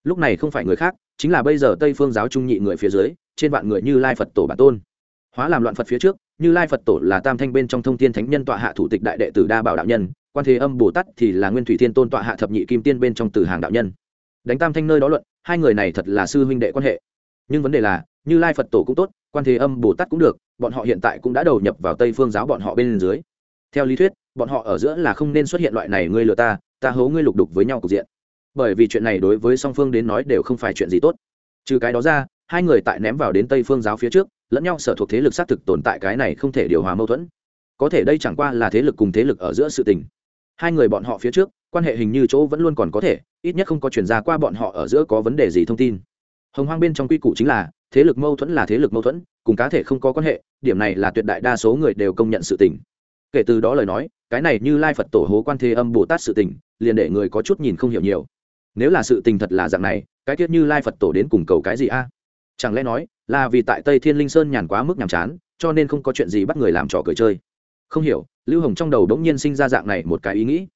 Lúc này không phải người khác, chính là bây giờ tây phương giáo trung nhị người phía dưới, trên vạn người như lai phật tổ bản tôn. Hóa làm loạn phật phía trước, như lai phật tổ là tam thanh bên trong thông tiên thánh nhân tọa hạ thủ tịch đại đệ tử đa bảo đạo nhân, quan thế âm bồ tát thì là nguyên thủy thiên tôn tọa hạ thập nhị kim tiên bên trong từ hàng đạo nhân. Đánh tam thanh nơi đó luận, hai người này thật là sư huynh đệ quan hệ. Nhưng vấn đề là, như lai phật tổ cũng tốt quan thế âm bồ tát cũng được, bọn họ hiện tại cũng đã đầu nhập vào tây phương giáo bọn họ bên dưới. Theo lý thuyết, bọn họ ở giữa là không nên xuất hiện loại này ngươi lừa ta ta hố ngươi lục đục với nhau cục diện. Bởi vì chuyện này đối với song phương đến nói đều không phải chuyện gì tốt. Trừ cái đó ra, hai người tại ném vào đến tây phương giáo phía trước, lẫn nhau sở thuộc thế lực xác thực tồn tại cái này không thể điều hòa mâu thuẫn. Có thể đây chẳng qua là thế lực cùng thế lực ở giữa sự tình. Hai người bọn họ phía trước, quan hệ hình như chỗ vẫn luôn còn có thể, ít nhất không có chuyển ra qua bọn họ ở giữa có vấn đề gì thông tin. Hồng hoang bên trong quy củ chính là thế lực mâu thuẫn là thế lực mâu thuẫn, cùng cá thể không có quan hệ, điểm này là tuyệt đại đa số người đều công nhận sự tình. Kể từ đó lời nói, cái này như lai phật tổ hố quan thế âm bồ tát sự tình, liền để người có chút nhìn không hiểu nhiều. Nếu là sự tình thật là dạng này, cái tiết như lai phật tổ đến cùng cầu cái gì a? Chẳng lẽ nói, là vì tại tây thiên linh sơn nhàn quá mức nhàm chán, cho nên không có chuyện gì bắt người làm trò cười chơi? Không hiểu, lưu hồng trong đầu đ ố n g nhiên sinh ra dạng này một cái ý nghĩ.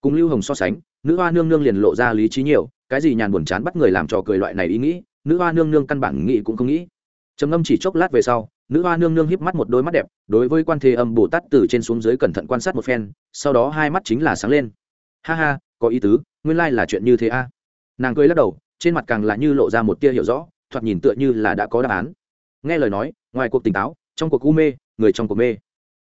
Cùng lưu hồng so sánh, nữ hoa nương nương liền lộ ra lý trí nhiều, cái gì nhàn buồn chán bắt người làm trò cười loại này ý nghĩ nữ hoa nương nương căn bản nghĩ cũng không nghĩ. Trầm ngâm chỉ chốc lát về sau, nữ hoa nương nương híp mắt một đôi mắt đẹp, đối với quan thế âm bồ tát từ trên xuống dưới cẩn thận quan sát một phen, sau đó hai mắt chính là sáng lên. Ha ha, có ý tứ, nguyên lai là chuyện như thế a. Nàng cười lắc đầu, trên mặt càng là như lộ ra một tia hiểu rõ, thoạt nhìn tựa như là đã có đáp án. Nghe lời nói, ngoài cuộc tỉnh táo, trong cuộc u mê, người trong cuộc mê.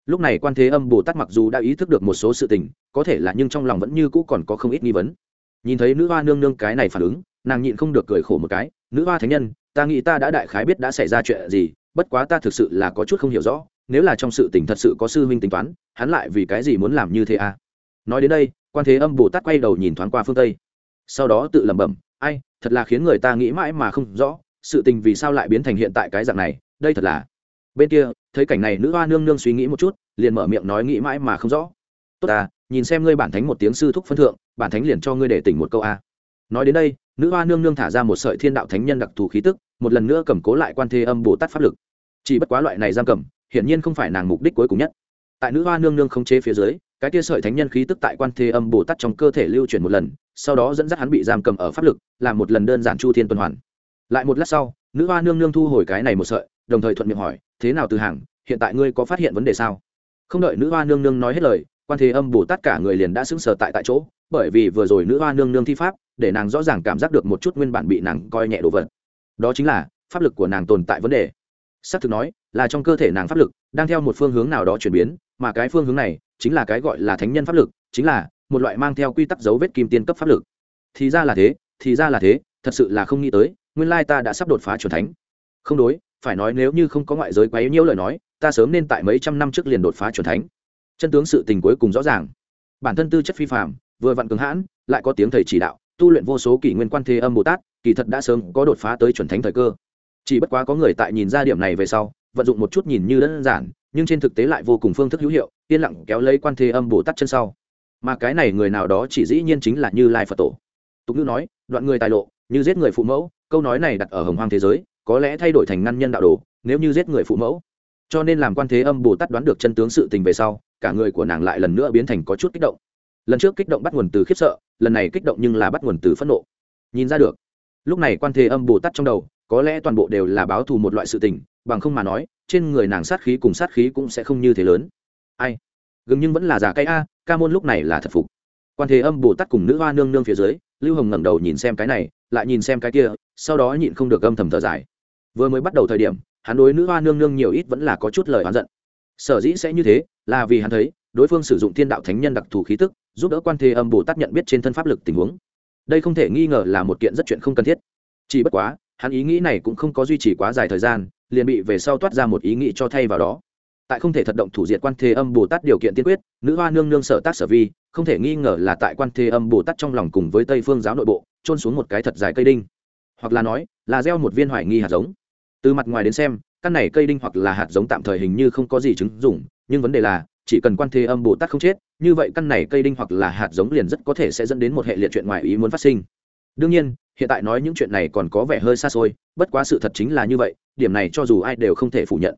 Lúc này quan thế âm bồ tát mặc dù đã ý thức được một số sự tình, có thể là nhưng trong lòng vẫn như cũ còn có không ít nghi vấn. Nhìn thấy nữ hoa nương nương cái này phản ứng nàng nhịn không được cười khổ một cái, nữ hoa thánh nhân, ta nghĩ ta đã đại khái biết đã xảy ra chuyện gì, bất quá ta thực sự là có chút không hiểu rõ, nếu là trong sự tình thật sự có sư huynh tính toán, hắn lại vì cái gì muốn làm như thế à? Nói đến đây, quan thế âm bồ tát quay đầu nhìn thoáng qua phương tây. Sau đó tự lẩm bẩm, ai, thật là khiến người ta nghĩ mãi mà không rõ, sự tình vì sao lại biến thành hiện tại cái dạng này, đây thật là bên kia, thấy cảnh này nữ hoa nương nương suy nghĩ một chút, liền mở miệng nói nghĩ mãi mà không rõ. Tốt à nhìn xem ngươi bản thánh một tiếng sư thúc phân thượng, bản thánh liền cho ngươi để tỉnh một câu a nói đến đây, nữ hoa nương nương thả ra một sợi thiên đạo thánh nhân đặc thù khí tức, một lần nữa cầm cố lại quan thế âm bồ tát pháp lực. Chỉ bất quá loại này giam cầm, hiển nhiên không phải nàng mục đích cuối cùng nhất. Tại nữ hoa nương nương không chế phía dưới, cái tia sợi thánh nhân khí tức tại quan thế âm bồ tát trong cơ thể lưu chuyển một lần, sau đó dẫn dắt hắn bị giam cầm ở pháp lực, làm một lần đơn giản chu thiên tuần hoàn. Lại một lát sau, nữ hoa nương nương thu hồi cái này một sợi, đồng thời thuận miệng hỏi, thế nào từ hàng, hiện tại ngươi có phát hiện vấn đề sao? Không đợi nữ hoa nương nương nói hết lời quan thế âm bồ tát cả người liền đã sững sờ tại tại chỗ, bởi vì vừa rồi nữ hoa nương nương thi pháp, để nàng rõ ràng cảm giác được một chút nguyên bản bị nàng coi nhẹ đồ vật. Đó chính là, pháp lực của nàng tồn tại vấn đề. Xác thực nói, là trong cơ thể nàng pháp lực, đang theo một phương hướng nào đó chuyển biến, mà cái phương hướng này, chính là cái gọi là thánh nhân pháp lực, chính là một loại mang theo quy tắc dấu vết kim tiên cấp pháp lực. Thì ra là thế, thì ra là thế, thật sự là không nghĩ tới, nguyên lai ta đã sắp đột phá c thánh. Không đối, phải nói nếu như không có ngoại giới quấy nhiễu lời nói, ta sớm nên tại mấy trăm năm trước liền đột phá c thánh chân tướng sự tình cuối cùng rõ ràng. Bản thân tư chất phi phạm vừa vặn cứng hãn, lại có tiếng thầy chỉ đạo, tu luyện vô số kỷ nguyên quan thế âm bồ tát kỳ thật đã sớm có đột phá tới chuẩn thánh thời cơ. Chỉ bất quá có người tại nhìn ra điểm này về sau, vận dụng một chút nhìn như đơn giản, nhưng trên thực tế lại vô cùng phương thức hữu hiệu, yên lặng kéo lấy quan thế âm bồ tát chân sau. Mà cái này người nào đó chỉ dĩ nhiên chính là như lai phật tổ. Tục ngữ nói, đoạn người tài lộ, như giết người phụ mẫu, câu nói này đặt ở hồng hoang thế giới, có lẽ thay đổi thành ngăn nhân đạo đồ, nếu như giết người phụ mẫu. Cho nên làm quan thế âm bồ tát đoán được chân tướng sự tình về sau cả người của nàng lại lần nữa biến thành có chút kích động. Lần trước kích động bắt nguồn từ khiếp sợ, lần này kích động nhưng là bắt nguồn từ phẫn nộ. Nhìn ra được. Lúc này quan thế âm bồ tát trong đầu, có lẽ toàn bộ đều là báo thù một loại sự tình, bằng không mà nói, trên người nàng sát khí cùng sát khí cũng sẽ không như thế lớn. Ai? Gừng nhưng vẫn là giả cây a, ca môn lúc này là thật phục. Quan thế âm bồ tát cùng nữ hoa nương nương phía dưới, lưu hồng ngẩng đầu nhìn xem cái này, lại nhìn xem cái kia, sau đó nhịn không được âm thầm thở dài. Vừa mới bắt đầu thời điểm, hắn đối nữ hoa nương nương nhiều ít vẫn là có chút lời oán giận. Sở dĩ sẽ như thế là vì hắn thấy, đối phương sử dụng thiên đạo thánh nhân đặc thù khí tức, giúp đỡ quan thế âm bồ tát nhận biết trên thân pháp lực tình huống. Đây không thể nghi ngờ là một kiện rất chuyện không cần thiết. Chỉ bất quá, hắn ý nghĩ này cũng không có duy trì quá dài thời gian, liền bị về sau toát ra một ý nghĩ cho thay vào đó. Tại không thể thật động thủ diệt quan thế âm bồ tát điều kiện tiên quyết, nữ hoa nương nương sở tác sở vi, không thể nghi ngờ là tại quan thế âm bồ tát trong lòng cùng với tây phương giáo nội bộ trôn xuống một cái thật dài cây đinh. Hoặc là nói, là gieo một viên hoài nghi hạt giống. Từ mặt ngoài đến xem, căn này cây đinh hoặc là hạt giống tạm thời hình như không có gì chứng dụng nhưng vấn đề là, chỉ cần quan thế âm bồ tát không chết, như vậy căn này cây đinh hoặc là hạt giống liền rất có thể sẽ dẫn đến một hệ liệt chuyện ngoài ý muốn phát sinh. Đương nhiên, hiện tại nói những chuyện này còn có vẻ hơi xa xôi, bất quá sự thật chính là như vậy, điểm này cho dù ai đều không thể phủ nhận.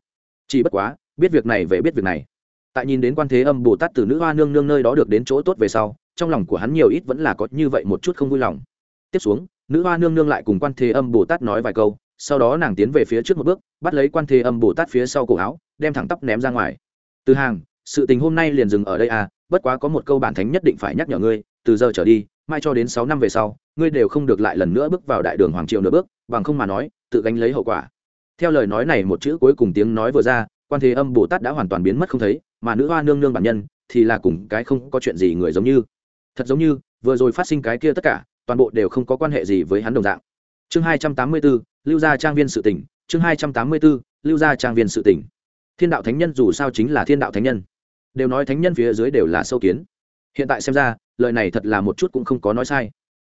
Chỉ bất quá, biết việc này về biết việc này. Tại nhìn đến quan thế âm bồ tát từ nữ hoa nương nương nơi đó được đến chỗ tốt về sau, trong lòng của hắn nhiều ít vẫn là có như vậy một chút không vui lòng. Tiếp xuống, nữ hoa nương nương lại cùng quan thế âm bồ tát nói vài câu, sau đó nàng tiến về phía trước một bước, bắt lấy quan thế âm bồ tát phía sau cổ áo, đem thẳng tắp ném ra ngoài từ hàng sự tình hôm nay liền dừng ở đây à bất quá có một câu bản thánh nhất định phải nhắc nhở ngươi từ giờ trở đi mai cho đến sáu năm về sau ngươi đều không được lại lần nữa bước vào đại đường hoàng triều nửa bước bằng không mà nói tự gánh lấy hậu quả. Theo lời nói này một chữ cuối cùng tiếng nói vừa ra quan thế âm bồ tát đã hoàn toàn biến mất không thấy mà nữ hoa nương nương bản nhân thì là cùng cái không có chuyện gì người giống như. Thật giống như vừa rồi phát sinh cái kia tất cả toàn bộ đều không có quan hệ gì với hắn đồng dạng. Chương hai trăm tám mươi 284, lưu gia trang viên sự tỉnh chương hai trăm tám mươi 284, lưu gia trang viên sự tỉnh thiên đạo thánh nhân dù sao chính là thiên đạo thánh nhân. Đều nói thánh nhân phía dưới đều là sâu kiến. Hiện tại xem ra, lời này thật là một chút cũng không có nói sai.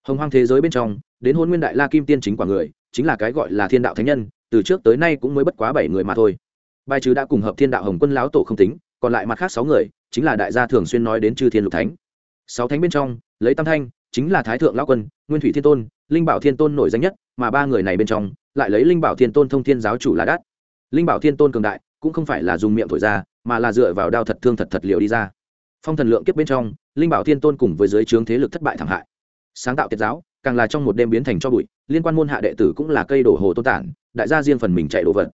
Hồng hoang thế giới bên trong, đến hôn nguyên đại la kim tiên chính quả người, chính là cái gọi là thiên đạo thánh nhân, từ trước tới nay cũng mới bất quá bảy người mà thôi. Bài trừ đã cùng hợp thiên đạo hồng quân lão tổ không tính, còn lại mặt khác sáu người, chính là đại gia thường xuyên nói đến chư thiên lục thánh. Sáu thánh bên trong, lấy tam thanh, chính là thái thượng lão quân, nguyên thủy thiên tôn, linh bảo thiên tôn nổi danh nhất, mà ba người này bên trong, lại lấy linh bảo thiên tôn thông thiên giáo chủ là đắt. Linh bảo thiên tôn cường đại cũng không phải là dùng miệng thổi ra, mà là dựa vào đao thật thương thật thật liệu đi ra. Phong thần lượng kiếp bên trong, linh bảo thiên tôn cùng với giới trướng thế lực thất bại thảm hại. Sáng tạo tiết giáo, càng là trong một đêm biến thành cho bụi, liên quan môn hạ đệ tử cũng là cây đổ hồ tôn tản, đại gia riêng phần mình chạy đồ vật.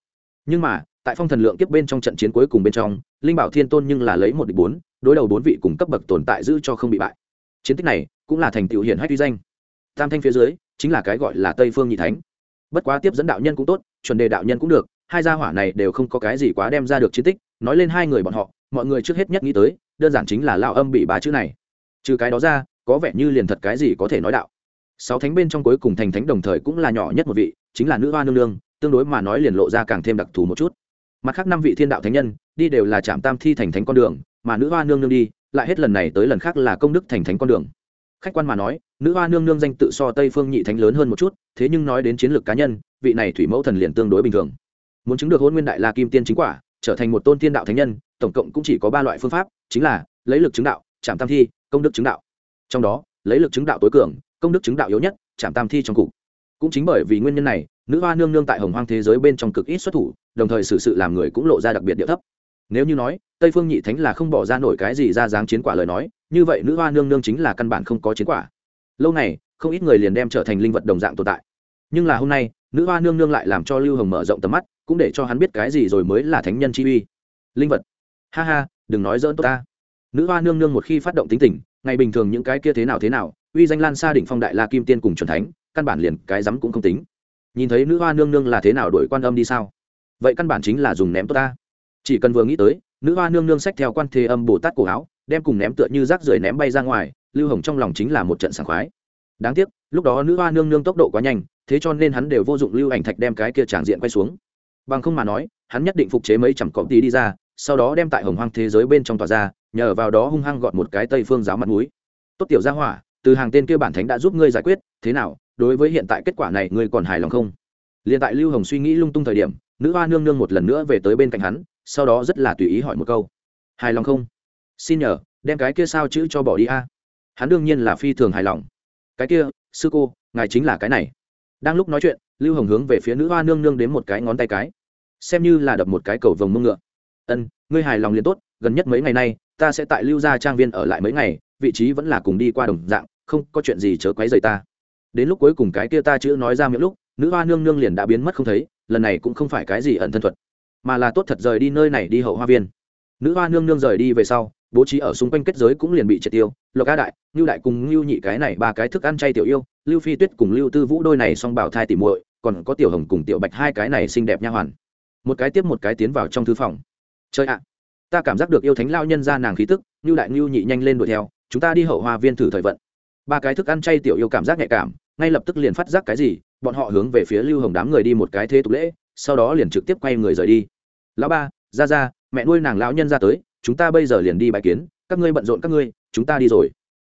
Nhưng mà, tại phong thần lượng kiếp bên trong trận chiến cuối cùng bên trong, linh bảo thiên tôn nhưng là lấy một địch bốn, đối đầu bốn vị cùng cấp bậc tồn tại giữ cho không bị bại. Chiến tích này, cũng là thành tựu hiển hách uy danh. Tam thanh phía dưới, chính là cái gọi là tây phương nhị thánh. Bất quá tiếp dẫn đạo nhân cũng tốt, chuẩn đề đạo nhân cũng được hai gia hỏa này đều không có cái gì quá đem ra được chiến tích, nói lên hai người bọn họ, mọi người trước hết nhất nghĩ tới, đơn giản chính là lao âm bị bà chữ này. Trừ cái đó ra, có vẻ như liền thật cái gì có thể nói đạo. Sáu thánh bên trong cuối cùng thành thánh đồng thời cũng là nhỏ nhất một vị, chính là nữ hoa nương nương, tương đối mà nói liền lộ ra càng thêm đặc thù một chút. Mặt khác năm vị thiên đạo thánh nhân, đi đều là chạm tam thi thành thánh con đường, mà nữ hoa nương nương đi, lại hết lần này tới lần khác là công đức thành thánh con đường. Khách quan mà nói, nữ hoa nương nương danh tự so tây phương nhị thánh lớn hơn một chút, thế nhưng nói đến chiến lược cá nhân, vị này thủy mẫu thần liền tương đối bình thường muốn chứng được hôn nguyên đại la kim tiên chính quả, trở thành một tôn tiên đạo thánh nhân, tổng cộng cũng chỉ có ba loại phương pháp, chính là lấy lực chứng đạo, chạm tam thi, công đức chứng đạo. Trong đó, lấy lực chứng đạo tối cường, công đức chứng đạo yếu nhất, chạm tam thi trong cục. Cũng chính bởi vì nguyên nhân này, nữ hoa nương nương tại hồng hoang thế giới bên trong cực ít xuất thủ, đồng thời xử sự làm người cũng lộ ra đặc biệt địa thấp. Nếu như nói, tây phương nhị thánh là không bỏ ra nổi cái gì ra dáng chiến quả lời nói, như vậy nữ hoa nương nương chính là căn bản không có chiến quả. Lâu này, không ít người liền đem trở thành linh vật đồng dạng tồn tại. Nhưng là hôm nay, nữ hoa nương nương lại làm cho lưu hồng mở rộng tầm mắt cũng để cho hắn biết cái gì rồi mới là thánh nhân chi uy. Linh vật. Ha ha, đừng nói dỡn tốt ta. Nữ hoa nương nương một khi phát động tính tình, ngày bình thường những cái kia thế nào thế nào, uy danh lan xa đỉnh phong đại la kim tiên cùng c thánh, căn bản liền cái rắm cũng không tính. Nhìn thấy nữ hoa nương nương là thế nào đổi quan âm đi sao? Vậy căn bản chính là dùng ném tốt ta. Chỉ cần vừa nghĩ tới, nữ hoa nương nương sách theo quan thế âm bồ tát cổ áo, đem cùng ném tựa như rác rưởi ném bay ra ngoài, lưu hồng trong lòng chính là một trận sảng khoái. Đáng tiếc, lúc đó nữ hoa nương nương tốc độ quá nhanh, thế cho nên hắn đều vô dụng lưu ảnh thạch đem cái kia tràng diện quay xuống bằng không mà nói, hắn nhất định phục chế mấy trăm cọp tí đi ra, sau đó đem tại hồng hoang thế giới bên trong tòa ra, nhờ vào đó hung hăng gọn một cái tây phương giáo mặt núi tốt tiểu gia hỏa, từ hàng tên kia bản thánh đã giúp ngươi giải quyết, thế nào, đối với hiện tại kết quả này ngươi còn hài lòng không? Liền tại lưu hồng suy nghĩ lung tung thời điểm, nữ hoa nương nương một lần nữa về tới bên cạnh hắn, sau đó rất là tùy ý hỏi một câu. Hài lòng không? Xin nhờ, đem cái kia sao chữ cho bỏ đi a. Hắn đương nhiên là phi thường hài lòng. Cái kia, sư cô, ngài chính là cái này đang lúc nói chuyện, lưu hồng hướng về phía nữ hoa nương nương đến một cái ngón tay cái. Xem như là đập một cái cầu vồng mông ngựa. Ân, ngươi hài lòng liền tốt, gần nhất mấy ngày nay, ta sẽ tại lưu gia trang viên ở lại mấy ngày, vị trí vẫn là cùng đi qua đồng dạng, không có chuyện gì chớ quấy rầy ta. Đến lúc cuối cùng cái kia ta chữ nói ra miệng lúc, nữ hoa nương nương liền đã biến mất không thấy, lần này cũng không phải cái gì ẩn thân thuật, mà là tốt thật rời đi nơi này đi hậu hoa viên. Nữ hoa nương nương rời đi về sau bố trí ở xung quanh kết giới cũng liền bị triệt tiêu, lộc a đại lưu đại cùng lưu nhị cái này ba cái thức ăn chay tiểu yêu, lưu phi tuyết cùng lưu tư vũ đôi này song bảo thai tỉ muội, còn có tiểu hồng cùng tiểu bạch hai cái này xinh đẹp nha hoàn. Một cái tiếp một cái tiến vào trong thư phòng. Chơi ạ, ta cảm giác được yêu thánh lao nhân ra nàng khí tức lưu đại lưu nhị nhanh lên đuổi theo, chúng ta đi hậu hoa viên thử thời vận. Ba cái thức ăn chay tiểu yêu cảm giác nhạy cảm, ngay lập tức liền phát giác cái gì, bọn họ hướng về phía lưu hồng đám người đi một cái thế tục lễ, sau đó liền trực tiếp quay người rời đi. Lão ba ra ra mẹ nuôi nàng lão nhân ra tới chúng ta bây giờ liền đi bài kiến các ngươi bận rộn các ngươi chúng ta đi rồi.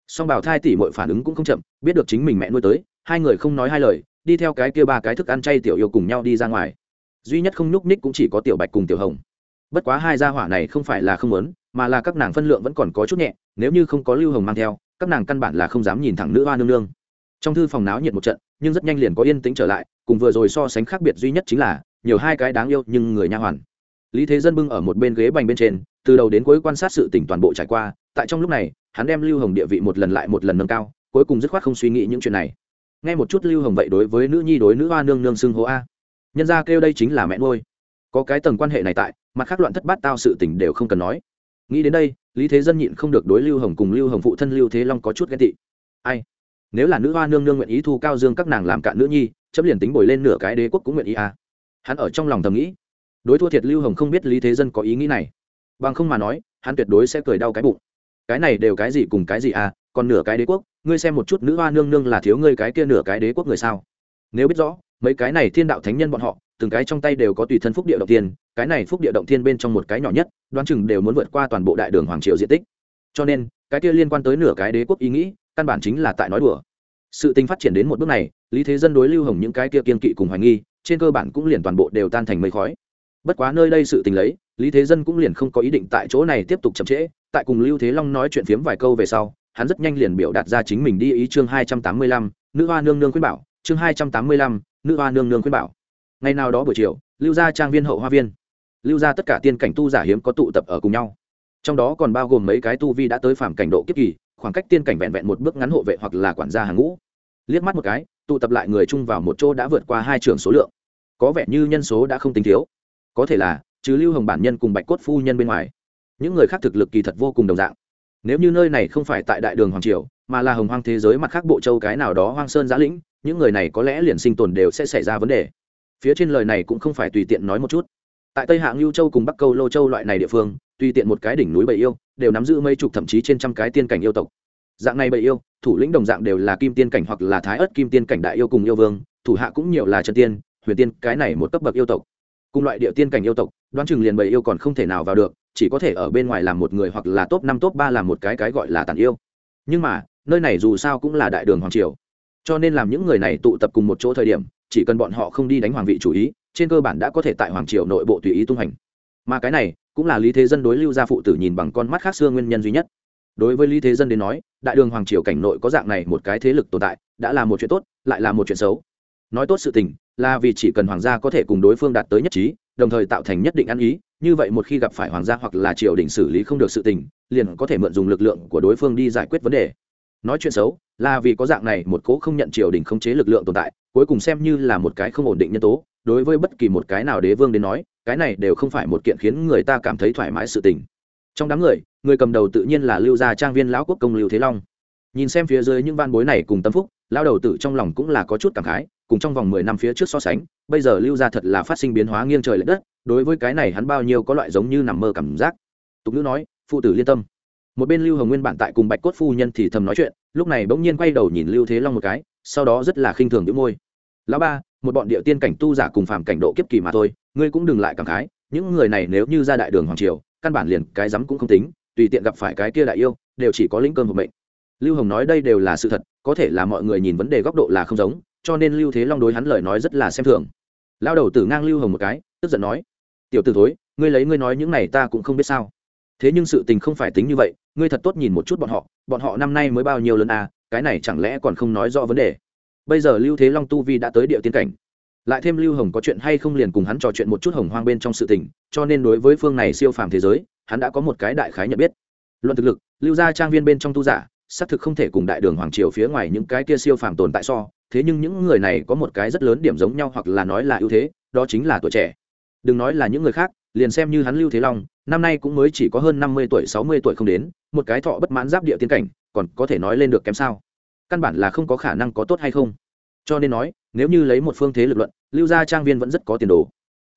Song bảo thai tỷ mọi phản ứng cũng không chậm biết được chính mình mẹ nuôi tới hai người không nói hai lời đi theo cái kia ba cái thức ăn chay tiểu yêu cùng nhau đi ra ngoài. Duy nhất không nhúc ních cũng chỉ có tiểu bạch cùng tiểu hồng. Bất quá hai gia hỏa này không phải là không lớn, mà là các nàng phân lượng vẫn còn có chút nhẹ nếu như không có lưu hồng mang theo các nàng căn bản là không dám nhìn thẳng nữ hoa nương nương. Trong thư phòng náo nhiệt một trận nhưng rất nhanh liền có yên tĩnh trở lại cùng vừa rồi so sánh khác biệt duy nhất chính là nhiều hai cái đáng yêu nhưng người nha hoàn. Lý thế dân bưng ở một bên ghế bành bên trên từ đầu đến cuối quan sát sự tỉnh toàn bộ trải qua, tại trong lúc này, hắn đem lưu hồng địa vị một lần lại một lần nâng cao, cuối cùng dứt khoát không suy nghĩ những chuyện này. Nghe một chút lưu hồng vậy đối với nữ nhi đối nữ hoa nương nương xưng hô a. Nhân ra kêu đây chính là mẹ nuôi. Có cái tầng quan hệ này tại, mặt khác loạn thất bát tao sự tình đều không cần nói. Nghĩ đến đây, lý thế dân nhịn không được đối lưu hồng cùng lưu hồng phụ thân lưu thế long có chút ghen tị. Ai? Nếu là nữ hoa nương nương nguyện ý thu cao dương các nàng làm cạn nữ nhi chấm liền tính bồi lên nửa cái đế quốc cũng nguyện ý à. hắn ở trong lòng thầm nghĩ. Đối thua thiệt lưu hồng không biết lý thế dân có ý nghĩ này bằng không mà nói, hắn tuyệt đối sẽ cười đau cái bụng. Cái này đều cái gì cùng cái gì à còn nửa cái đế quốc, ngươi xem một chút nữ hoa nương nương là thiếu ngươi cái kia nửa cái đế quốc người sao? Nếu biết rõ, mấy cái này thiên đạo thánh nhân bọn họ, từng cái trong tay đều có tùy thân phúc địa động tiên cái này phúc địa động thiên bên trong một cái nhỏ nhất, đoán chừng đều muốn vượt qua toàn bộ đại đường hoàng triều diện tích. Cho nên, cái kia liên quan tới nửa cái đế quốc ý nghĩ, căn bản chính là tại nói đùa. Sự tình phát triển đến một bước này, lý thế dân đối lưu hồng những cái kia kiên kỵ cùng hoài nghi, trên cơ bản cũng liền toàn bộ đều tan thành mây khói. Bất quá nơi đây sự tình lấy lý thế dân cũng liền không có ý định tại chỗ này tiếp tục chậm trễ, tại cùng lưu thế long nói chuyện phiếm vài câu về sau, hắn rất nhanh liền biểu đạt ra chính mình đi ý chương hai trăm tám mươi lăm, nữ hoa nương nương khuyên bảo, chương hai trăm tám mươi lăm, nữ hoa nương nương khuyên bảo. Ngày nào đó buổi chiều, lưu gia trang viên hậu hoa viên. Lưu gia tất cả tiên cảnh tu giả hiếm có tụ tập ở cùng nhau. Trong đó còn bao gồm mấy cái tu vi đã tới phạm cảnh độ kiếp kỳ, khoảng cách tiên cảnh vẹn vẹn một bước ngắn hộ vệ hoặc là quản gia hàng ngũ. Liếc mắt một cái, tụ tập lại người chung vào một chỗ đã vượt qua hai trường số lượng. Có vẻ như nhân số đã không tính thiếu. Có thể là chứ lưu hồng bản nhân cùng bạch cốt phu nhân bên ngoài, những người khác thực lực kỳ thật vô cùng đồng dạng. Nếu như nơi này không phải tại đại đường hoàng triều, mà là hồng hoang thế giới mặt khác bộ châu cái nào đó hoang sơn giã lĩnh, những người này có lẽ liền sinh tồn đều sẽ xảy ra vấn đề. Phía trên lời này cũng không phải tùy tiện nói một chút. Tại tây hạng lưu châu cùng bắc câu lô châu loại này địa phương, tùy tiện một cái đỉnh núi bầy yêu, đều nắm giữ mấy chục thậm chí trên trăm cái tiên cảnh yêu tộc. Dạng này bầy yêu, thủ lĩnh đồng dạng đều là kim tiên cảnh hoặc là thái ớt kim tiên cảnh đại yêu cùng yêu vương, thủ hạ cũng nhiều là chân tiên, huyền tiên, cái này một cấp bậc yêu tộc. Cùng loại địa tiên cảnh yêu tộc đoán chừng liền bầy yêu còn không thể nào vào được, chỉ có thể ở bên ngoài làm một người hoặc là top năm, top ba làm một cái cái gọi là tàn yêu. Nhưng mà, nơi này dù sao cũng là đại đường hoàng triều. Cho nên làm những người này tụ tập cùng một chỗ thời điểm, chỉ cần bọn họ không đi đánh hoàng vị chủ ý, trên cơ bản đã có thể tại hoàng triều nội bộ tùy ý tung hành. Mà cái này, cũng là lý thế dân đối lưu gia phụ tử nhìn bằng con mắt khác xưa nguyên nhân duy nhất. Đối với lý thế dân đến nói, đại đường hoàng triều cảnh nội có dạng này một cái thế lực tồn tại, đã là một chuyện tốt, lại là một chuyện xấu. Nói tốt sự tình, là vì chỉ cần hoàng gia có thể cùng đối phương đạt tới nhất trí đồng thời tạo thành nhất định ăn ý, như vậy một khi gặp phải hoàng gia hoặc là triều đình xử lý không được sự tình, liền có thể mượn dùng lực lượng của đối phương đi giải quyết vấn đề. Nói chuyện xấu, là vì có dạng này một cố không nhận triều đình khống chế lực lượng tồn tại, cuối cùng xem như là một cái không ổn định nhân tố, đối với bất kỳ một cái nào đế vương đến nói, cái này đều không phải một kiện khiến người ta cảm thấy thoải mái sự tình. Trong đám người người cầm đầu tự nhiên là lưu gia trang viên lão quốc công lưu thế long. Nhìn xem phía dưới những van bối này cùng tâm phúc lao đầu tử trong lòng cũng là có chút cảm khái cùng trong vòng mười năm phía trước so sánh, bây giờ lưu gia thật là phát sinh biến hóa nghiêng trời l ệ đất, đối với cái này hắn bao nhiêu có loại giống như nằm mơ cảm giác. Tục ngữ nói, phụ tử liên tâm. Một bên lưu hồng nguyên bản tại cùng bạch cốt phu nhân thì thầm nói chuyện, lúc này bỗng nhiên quay đầu nhìn lưu thế long một cái, sau đó rất là khinh thường những môi. Lão ba, một bọn địa tiên cảnh tu giả cùng phàm cảnh độ kiếp kỳ mà thôi, ngươi cũng đừng lại cảm khái, những người này nếu như ra đại đường hoàng triều, căn bản liền cái rắm cũng không tính, tùy tiện gặp phải cái kia đại yêu, đều chỉ có lĩnh cơm một mệnh. Lưu hồng nói đây đều là sự thật, có thể là mọi người nhìn vấn đề góc độ là không giống cho nên lưu thế long đối hắn lời nói rất là xem thường. Lao đầu tử ngang lưu hồng một cái, tức giận nói, tiểu t ử thối, ngươi lấy ngươi nói những này ta cũng không biết sao. Thế nhưng sự tình không phải tính như vậy, ngươi thật tốt nhìn một chút bọn họ bọn họ năm nay mới bao nhiêu lần à cái này chẳng lẽ còn không nói rõ vấn đề? Bây giờ lưu thế long tu vi đã tới địa tiên cảnh. Lại thêm lưu hồng có chuyện hay không liền cùng hắn trò chuyện một chút hồng hoang bên trong sự tình, cho nên đối với phương này siêu phàm thế giới, hắn đã có một cái đại khái nhận biết. Luận thực lực, lưu gia trang viên bên trong tu giả, xác thực không thể cùng đại đường hoàng triều phía ngoài những cái kia siêu phàm tồn tại so thế nhưng những người này có một cái rất lớn điểm giống nhau hoặc là nói là ưu thế, đó chính là tuổi trẻ. Đừng nói là những người khác, liền xem như hắn lưu thế long, năm nay cũng mới chỉ có hơn năm mươi tuổi, sáu mươi tuổi không đến, một cái thọ bất mãn giáp địa tiên cảnh, còn có thể nói lên được kém sao? Căn bản là không có khả năng có tốt hay không. Cho nên nói, nếu như lấy một phương thế lực luận, lưu gia trang viên vẫn rất có tiền đồ.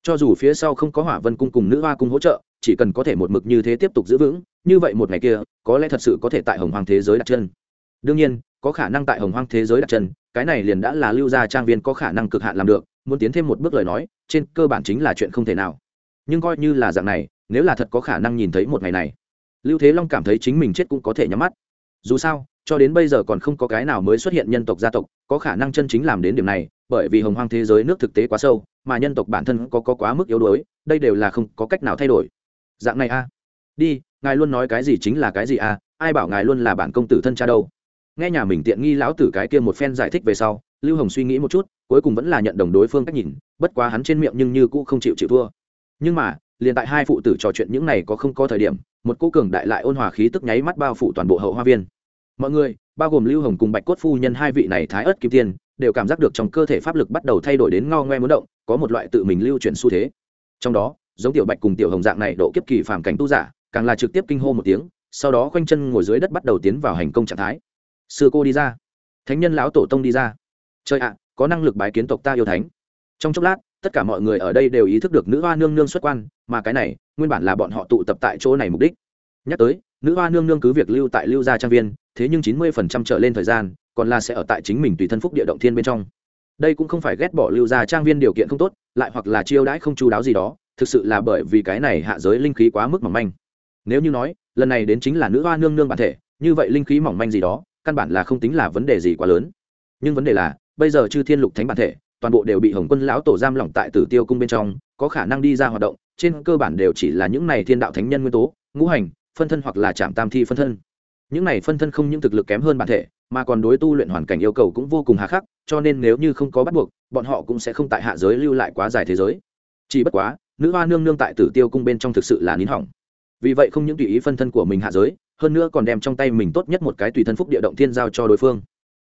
Cho dù phía sau không có hỏa vân cung cùng nữ hoa cung hỗ trợ, chỉ cần có thể một mực như thế tiếp tục giữ vững, như vậy một ngày kia, có lẽ thật sự có thể tại hồng hoàng thế giới đặt chân. Đương nhiên, có khả năng tại hồng hoàng thế giới đặt chân cái này liền đã là lưu gia trang viên có khả năng cực hạn làm được muốn tiến thêm một bước lời nói trên cơ bản chính là chuyện không thể nào. Nhưng coi như là dạng này nếu là thật có khả năng nhìn thấy một ngày này lưu thế long cảm thấy chính mình chết cũng có thể nhắm mắt. Dù sao cho đến bây giờ còn không có cái nào mới xuất hiện nhân tộc gia tộc có khả năng chân chính làm đến điểm này bởi vì hồng hoang thế giới nước thực tế quá sâu mà nhân tộc bản thân có, có quá mức yếu đuối đây đều là không có cách nào thay đổi. Dạng này a. Đi ngài luôn nói cái gì chính là cái gì a ai bảo ngài luôn là bản công tử thân cha đâu? Nghe nhà mình tiện nghi lão tử cái kia một phen giải thích về sau, lưu hồng suy nghĩ một chút, cuối cùng vẫn là nhận đồng đối phương cách nhìn, bất quá hắn trên miệng nhưng như cũng không chịu chịu thua. Nhưng mà, liền tại hai phụ tử trò chuyện những này có không có thời điểm, một cô cường đại lại ôn hòa khí tức nháy mắt bao phủ toàn bộ hậu hoa viên. Mọi người, bao gồm lưu hồng cùng bạch cốt phu nhân hai vị này thái ớt kim tiên, đều cảm giác được trong cơ thể pháp lực bắt đầu thay đổi đến ngao ngoe muốn động, có một loại tự mình lưu chuyển xu thế. Trong đó, giống tiểu bạch cùng tiểu hồng dạng này độ kiếp kỳ phàm cảnh tu giả, càng là trực tiếp kinh hô một tiếng, sau đó khoanh chân ngồi dưới đất bắt đầu tiến vào hành công trạng thái sư cô đi ra. Thánh nhân lão tổ tông đi ra. Trời ạ, có năng lực bái kiến tộc ta yêu thánh. Trong chốc lát, tất cả mọi người ở đây đều ý thức được nữ hoa nương nương xuất quan, mà cái này, nguyên bản là bọn họ tụ tập tại chỗ này mục đích. Nhắc tới, nữ hoa nương nương cứ việc lưu tại lưu gia trang viên, thế nhưng chín mươi phần trăm trở lên thời gian, còn là sẽ ở tại chính mình tùy thân phúc địa động thiên bên trong. Đây cũng không phải ghét bỏ lưu gia trang viên điều kiện không tốt, lại hoặc là chiêu đãi không chú đáo gì đó, thực sự là bởi vì cái này hạ giới linh khí quá mức mỏng manh. Nếu như nói, lần này đến chính là nữ hoa nương nương bản thể, như vậy linh khí mỏng manh gì đó căn bản là không tính là vấn đề gì quá lớn. Nhưng vấn đề là, bây giờ chư thiên lục thánh bản thể, toàn bộ đều bị hồng quân lão tổ giam lỏng tại tử tiêu cung bên trong, có khả năng đi ra hoạt động, trên cơ bản đều chỉ là những này thiên đạo thánh nhân nguyên tố, ngũ hành, phân thân hoặc là chạm tam thi phân thân. Những này phân thân không những thực lực kém hơn bản thể, mà còn đối tu luyện hoàn cảnh yêu cầu cũng vô cùng hà khắc, cho nên nếu như không có bắt buộc, bọn họ cũng sẽ không tại hạ giới lưu lại quá dài thế giới. Chỉ bất quá, nữ hoa nương nương tại tử tiêu cung bên trong thực sự là nín hỏng. Vì vậy không những tùy ý phân thân của mình hạ giới hơn nữa còn đem trong tay mình tốt nhất một cái tùy thân phúc địa động thiên giao cho đối phương.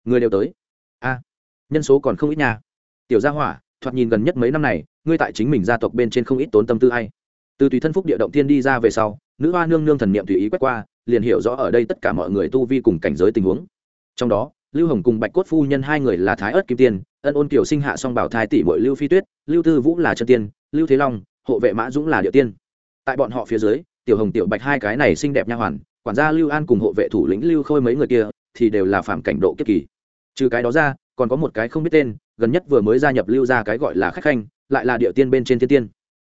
Người đều tới. A, nhân số còn không ít nha. Tiểu gia hỏa, thoạt nhìn gần nhất mấy năm này, ngươi tại chính mình gia tộc bên trên không ít tốn tâm tư hay. Từ tùy thân phúc địa động thiên đi ra về sau, nữ hoa nương nương thần niệm tùy ý quét qua, liền hiểu rõ ở đây tất cả mọi người tu vi cùng cảnh giới tình huống. Trong đó, lưu hồng cùng bạch cốt phu nhân hai người là thái ớt kim tiên, ân ôn kiều sinh hạ song bảo thai tỷ bội lưu phi tuyết, lưu tư vũ là chân tiên, lưu thế long, hộ vệ mã dũng là địa tiên. Tại bọn họ phía dưới, tiểu hồng tiểu bạch hai cái này xinh đẹp nha hoàn quản gia lưu an cùng hộ vệ thủ lĩnh lưu khôi mấy người kia thì đều là phạm cảnh độ kiếp kỳ. Trừ cái đó ra, còn có một cái không biết tên, gần nhất vừa mới gia nhập lưu ra cái gọi là khách khanh, lại là địa tiên bên trên thiên tiên.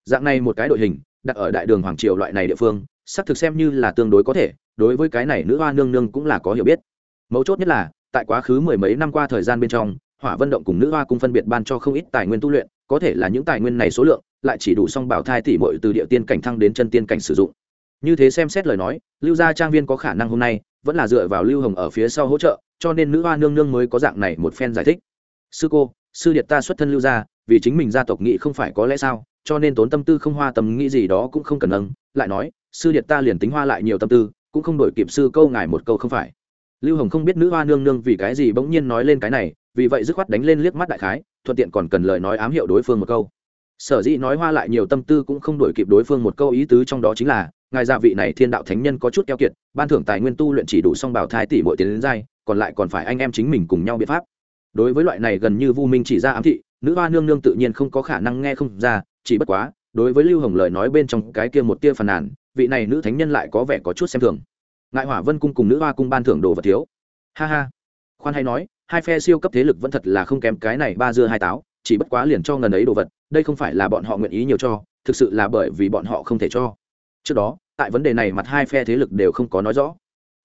Dạng này một cái đội hình, đặt ở đại đường hoàng triều loại này địa phương xác thực xem như là tương đối có thể, đối với cái này nữ hoa nương nương cũng là có hiểu biết. Mấu chốt nhất là, tại quá khứ mười mấy năm qua thời gian bên trong, hỏa vân động cùng nữ hoa cung phân biệt ban cho không ít tài nguyên tu luyện, có thể là những tài nguyên này số lượng, lại chỉ đủ song bảo thai tỷ bội từ địa tiên cảnh thăng đến chân tiên cảnh sử dụng như thế xem xét lời nói, lưu gia trang viên có khả năng hôm nay vẫn là dựa vào lưu hồng ở phía sau hỗ trợ, cho nên nữ hoa nương nương mới có dạng này một phen giải thích. Sư cô, sư điệt ta xuất thân lưu gia, vì chính mình gia tộc nghị không phải có lẽ sao, cho nên tốn tâm tư không hoa tầm nghĩ gì đó cũng không cần nâng. Lại nói, sư điệt ta liền tính hoa lại nhiều tâm tư, cũng không đổi kịp sư câu ngài một câu không phải. Lưu hồng không biết nữ hoa nương nương vì cái gì bỗng nhiên nói lên cái này, vì vậy dứt khoát đánh lên liếc mắt đại khái, thuận tiện còn cần lời nói ám hiệu đối phương một câu. Sở dĩ nói hoa lại nhiều tâm tư cũng không đổi kịp đối phương một câu ý tứ trong đó chính là ngài gia vị này thiên đạo thánh nhân có chút keo kiệt, ban thưởng tài nguyên tu luyện chỉ đủ xong bảo thai tỷ mỗi tiền đến giai, còn lại còn phải anh em chính mình cùng nhau biện pháp. Đối với loại này gần như vu minh chỉ ra ám thị, nữ hoa nương nương tự nhiên không có khả năng nghe không ra, chỉ bất quá, đối với lưu hồng lời nói bên trong cái kia một tia phàn nàn, vị này nữ thánh nhân lại có vẻ có chút xem thường. Ngại hỏa vân cung cùng nữ hoa cung ban thưởng đồ vật thiếu. Ha ha. Khoan hay nói, hai phe siêu cấp thế lực vẫn thật là không kém cái này ba dưa hai táo, chỉ bất quá liền cho ngần ấy đồ vật, đây không phải là bọn họ nguyện ý nhiều cho, thực sự là bởi vì bọn họ không thể cho. Trước đó tại vấn đề này mặt hai phe thế lực đều không có nói rõ.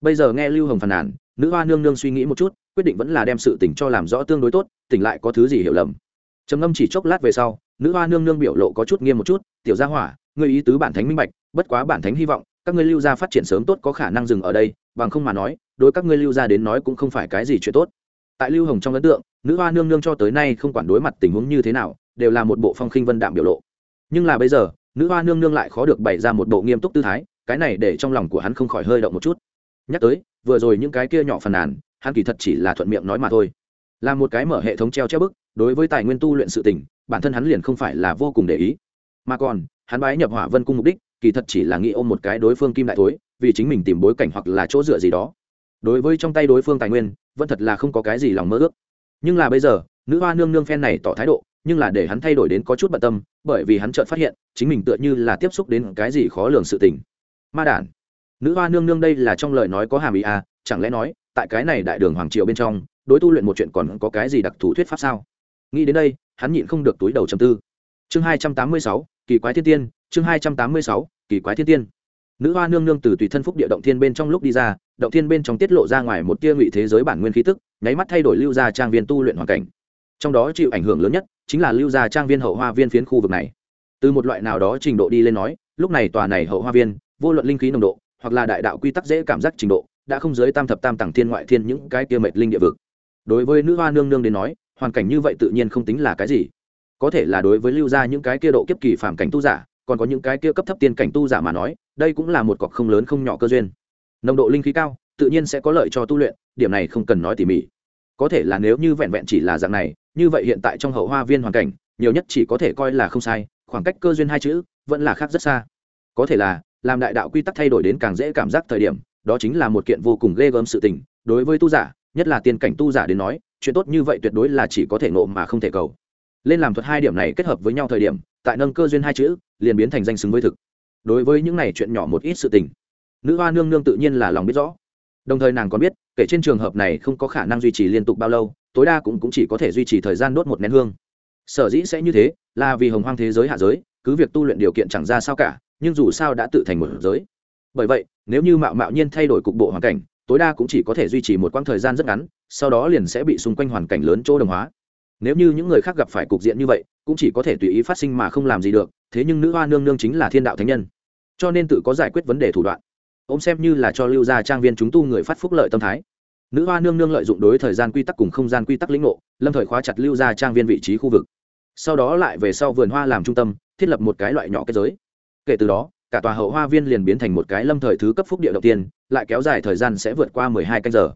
Bây giờ nghe lưu hồng phàn nàn, nữ hoa nương nương suy nghĩ một chút, quyết định vẫn là đem sự tỉnh cho làm rõ tương đối tốt, tỉnh lại có thứ gì hiểu lầm. Trầm ngâm chỉ chốc lát về sau, nữ hoa nương nương biểu lộ có chút nghiêm một chút, tiểu gia hỏa người ý tứ bản thánh minh bạch, bất quá bản thánh hy vọng, các ngươi lưu gia phát triển sớm tốt có khả năng dừng ở đây, bằng không mà nói, đối các ngươi lưu gia đến nói cũng không phải cái gì chuyện tốt. Tại lưu hồng trong ấn tượng, nữ hoa nương nương cho tới nay không quản đối mặt tình huống như thế nào, đều là một bộ phong khinh vân đạm biểu lộ. Nhưng là bây giờ nữ hoa nương nương lại khó được bày ra một bộ nghiêm túc tư thái, cái này để trong lòng của hắn không khỏi hơi động một chút. Nhắc tới, vừa rồi những cái kia nhỏ phần nàn, hắn kỳ thật chỉ là thuận miệng nói mà thôi. Là một cái mở hệ thống treo treo bức, đối với tài nguyên tu luyện sự tình, bản thân hắn liền không phải là vô cùng để ý. Mà còn, hắn bái nhập hỏa vân cung mục đích, kỳ thật chỉ là nghĩ ôm một cái đối phương kim đại thối, vì chính mình tìm bối cảnh hoặc là chỗ dựa gì đó. Đối với trong tay đối phương tài nguyên, vẫn thật là không có cái gì lòng mơ ước. Nhưng là bây giờ, nữ hoa nương nương phen này tỏ thái độ nhưng là để hắn thay đổi đến có chút bận tâm, bởi vì hắn chợt phát hiện, chính mình tựa như là tiếp xúc đến cái gì khó lường sự tình. Ma đản, nữ hoa nương nương đây là trong lời nói có hàm ý à chẳng lẽ nói, tại cái này đại đường hoàng triều bên trong, đối tu luyện một chuyện còn có cái gì đặc thù thuyết pháp sao? Nghĩ đến đây, hắn nhịn không được túi đầu chầm tư. Chương hai trăm tám mươi sáu, kỳ quái thiên tiên, chương hai trăm tám mươi sáu, kỳ quái thiên tiên. Nữ hoa nương nương từ tùy thân phúc địa động thiên bên trong lúc đi ra, động thiên bên trong tiết lộ ra ngoài một tia ngụy thế giới bản nguyên khí tức, nháy mắt thay đổi lưu ra trang viên tu luyện hoàn cảnh trong đó chịu ảnh hưởng lớn nhất chính là lưu gia trang viên hậu hoa viên phiến khu vực này. Từ một loại nào đó trình độ đi lên nói, lúc này tòa này hậu hoa viên, vô luận linh khí nồng độ, hoặc là đại đạo quy tắc dễ cảm giác trình độ, đã không dưới tam thập tam tầng thiên ngoại thiên những cái kia mệt linh địa vực. Đối với nữ hoa nương nương đến nói, hoàn cảnh như vậy tự nhiên không tính là cái gì. Có thể là đối với lưu gia những cái kia độ kiếp kỳ phàm cảnh tu giả, còn có những cái kia cấp thấp tiên cảnh tu giả mà nói, đây cũng là một cọc không lớn không nhỏ cơ duyên. Nồng độ linh khí cao, tự nhiên sẽ có lợi cho tu luyện, điểm này không cần nói tỉ mỉ. Có thể là nếu như vẹn vẹn chỉ là dạng này như vậy hiện tại trong hậu hoa viên hoàn cảnh, nhiều nhất chỉ có thể coi là không sai, khoảng cách cơ duyên hai chữ vẫn là khác rất xa. Có thể là, làm đại đạo quy tắc thay đổi đến càng dễ cảm giác thời điểm, đó chính là một kiện vô cùng ghê gớm sự tình. Đối với tu giả, nhất là tiên cảnh tu giả đến nói, chuyện tốt như vậy tuyệt đối là chỉ có thể nộ mà không thể cầu. Lên làm thuật hai điểm này kết hợp với nhau thời điểm, tại nâng cơ duyên hai chữ, liền biến thành danh xứng với thực. Đối với những này chuyện nhỏ một ít sự tình, nữ hoa nương nương tự nhiên là lòng biết rõ. Đồng thời nàng còn biết kể trên trường hợp này không có khả năng duy trì liên tục bao lâu tối đa cũng, cũng chỉ có thể duy trì thời gian đốt một nén hương. Sở dĩ sẽ như thế là vì hồng hoang thế giới hạ giới cứ việc tu luyện điều kiện chẳng ra sao cả nhưng dù sao đã tự thành một giới. Bởi vậy nếu như mạo mạo nhiên thay đổi cục bộ hoàn cảnh tối đa cũng chỉ có thể duy trì một quãng thời gian rất ngắn sau đó liền sẽ bị xung quanh hoàn cảnh lớn chỗ đồng hóa. Nếu như những người khác gặp phải cục diện như vậy cũng chỉ có thể tùy ý phát sinh mà không làm gì được thế nhưng nữ hoa nương nương chính là thiên đạo thánh nhân. Cho nên tự có giải quyết vấn đề thủ đoạn. Ông xem như là cho lưu gia trang viên chúng tu người phát phúc lợi tâm thái nữ hoa nương nương lợi dụng đối thời gian quy tắc cùng không gian quy tắc lĩnh ngộ, lâm thời khóa chặt lưu gia trang viên vị trí khu vực. Sau đó lại về sau vườn hoa làm trung tâm, thiết lập một cái loại nhỏ kết giới. Kể từ đó, cả tòa hậu hoa viên liền biến thành một cái lâm thời thứ cấp phúc địa đầu tiên, lại kéo dài thời gian sẽ vượt qua mười hai canh giờ.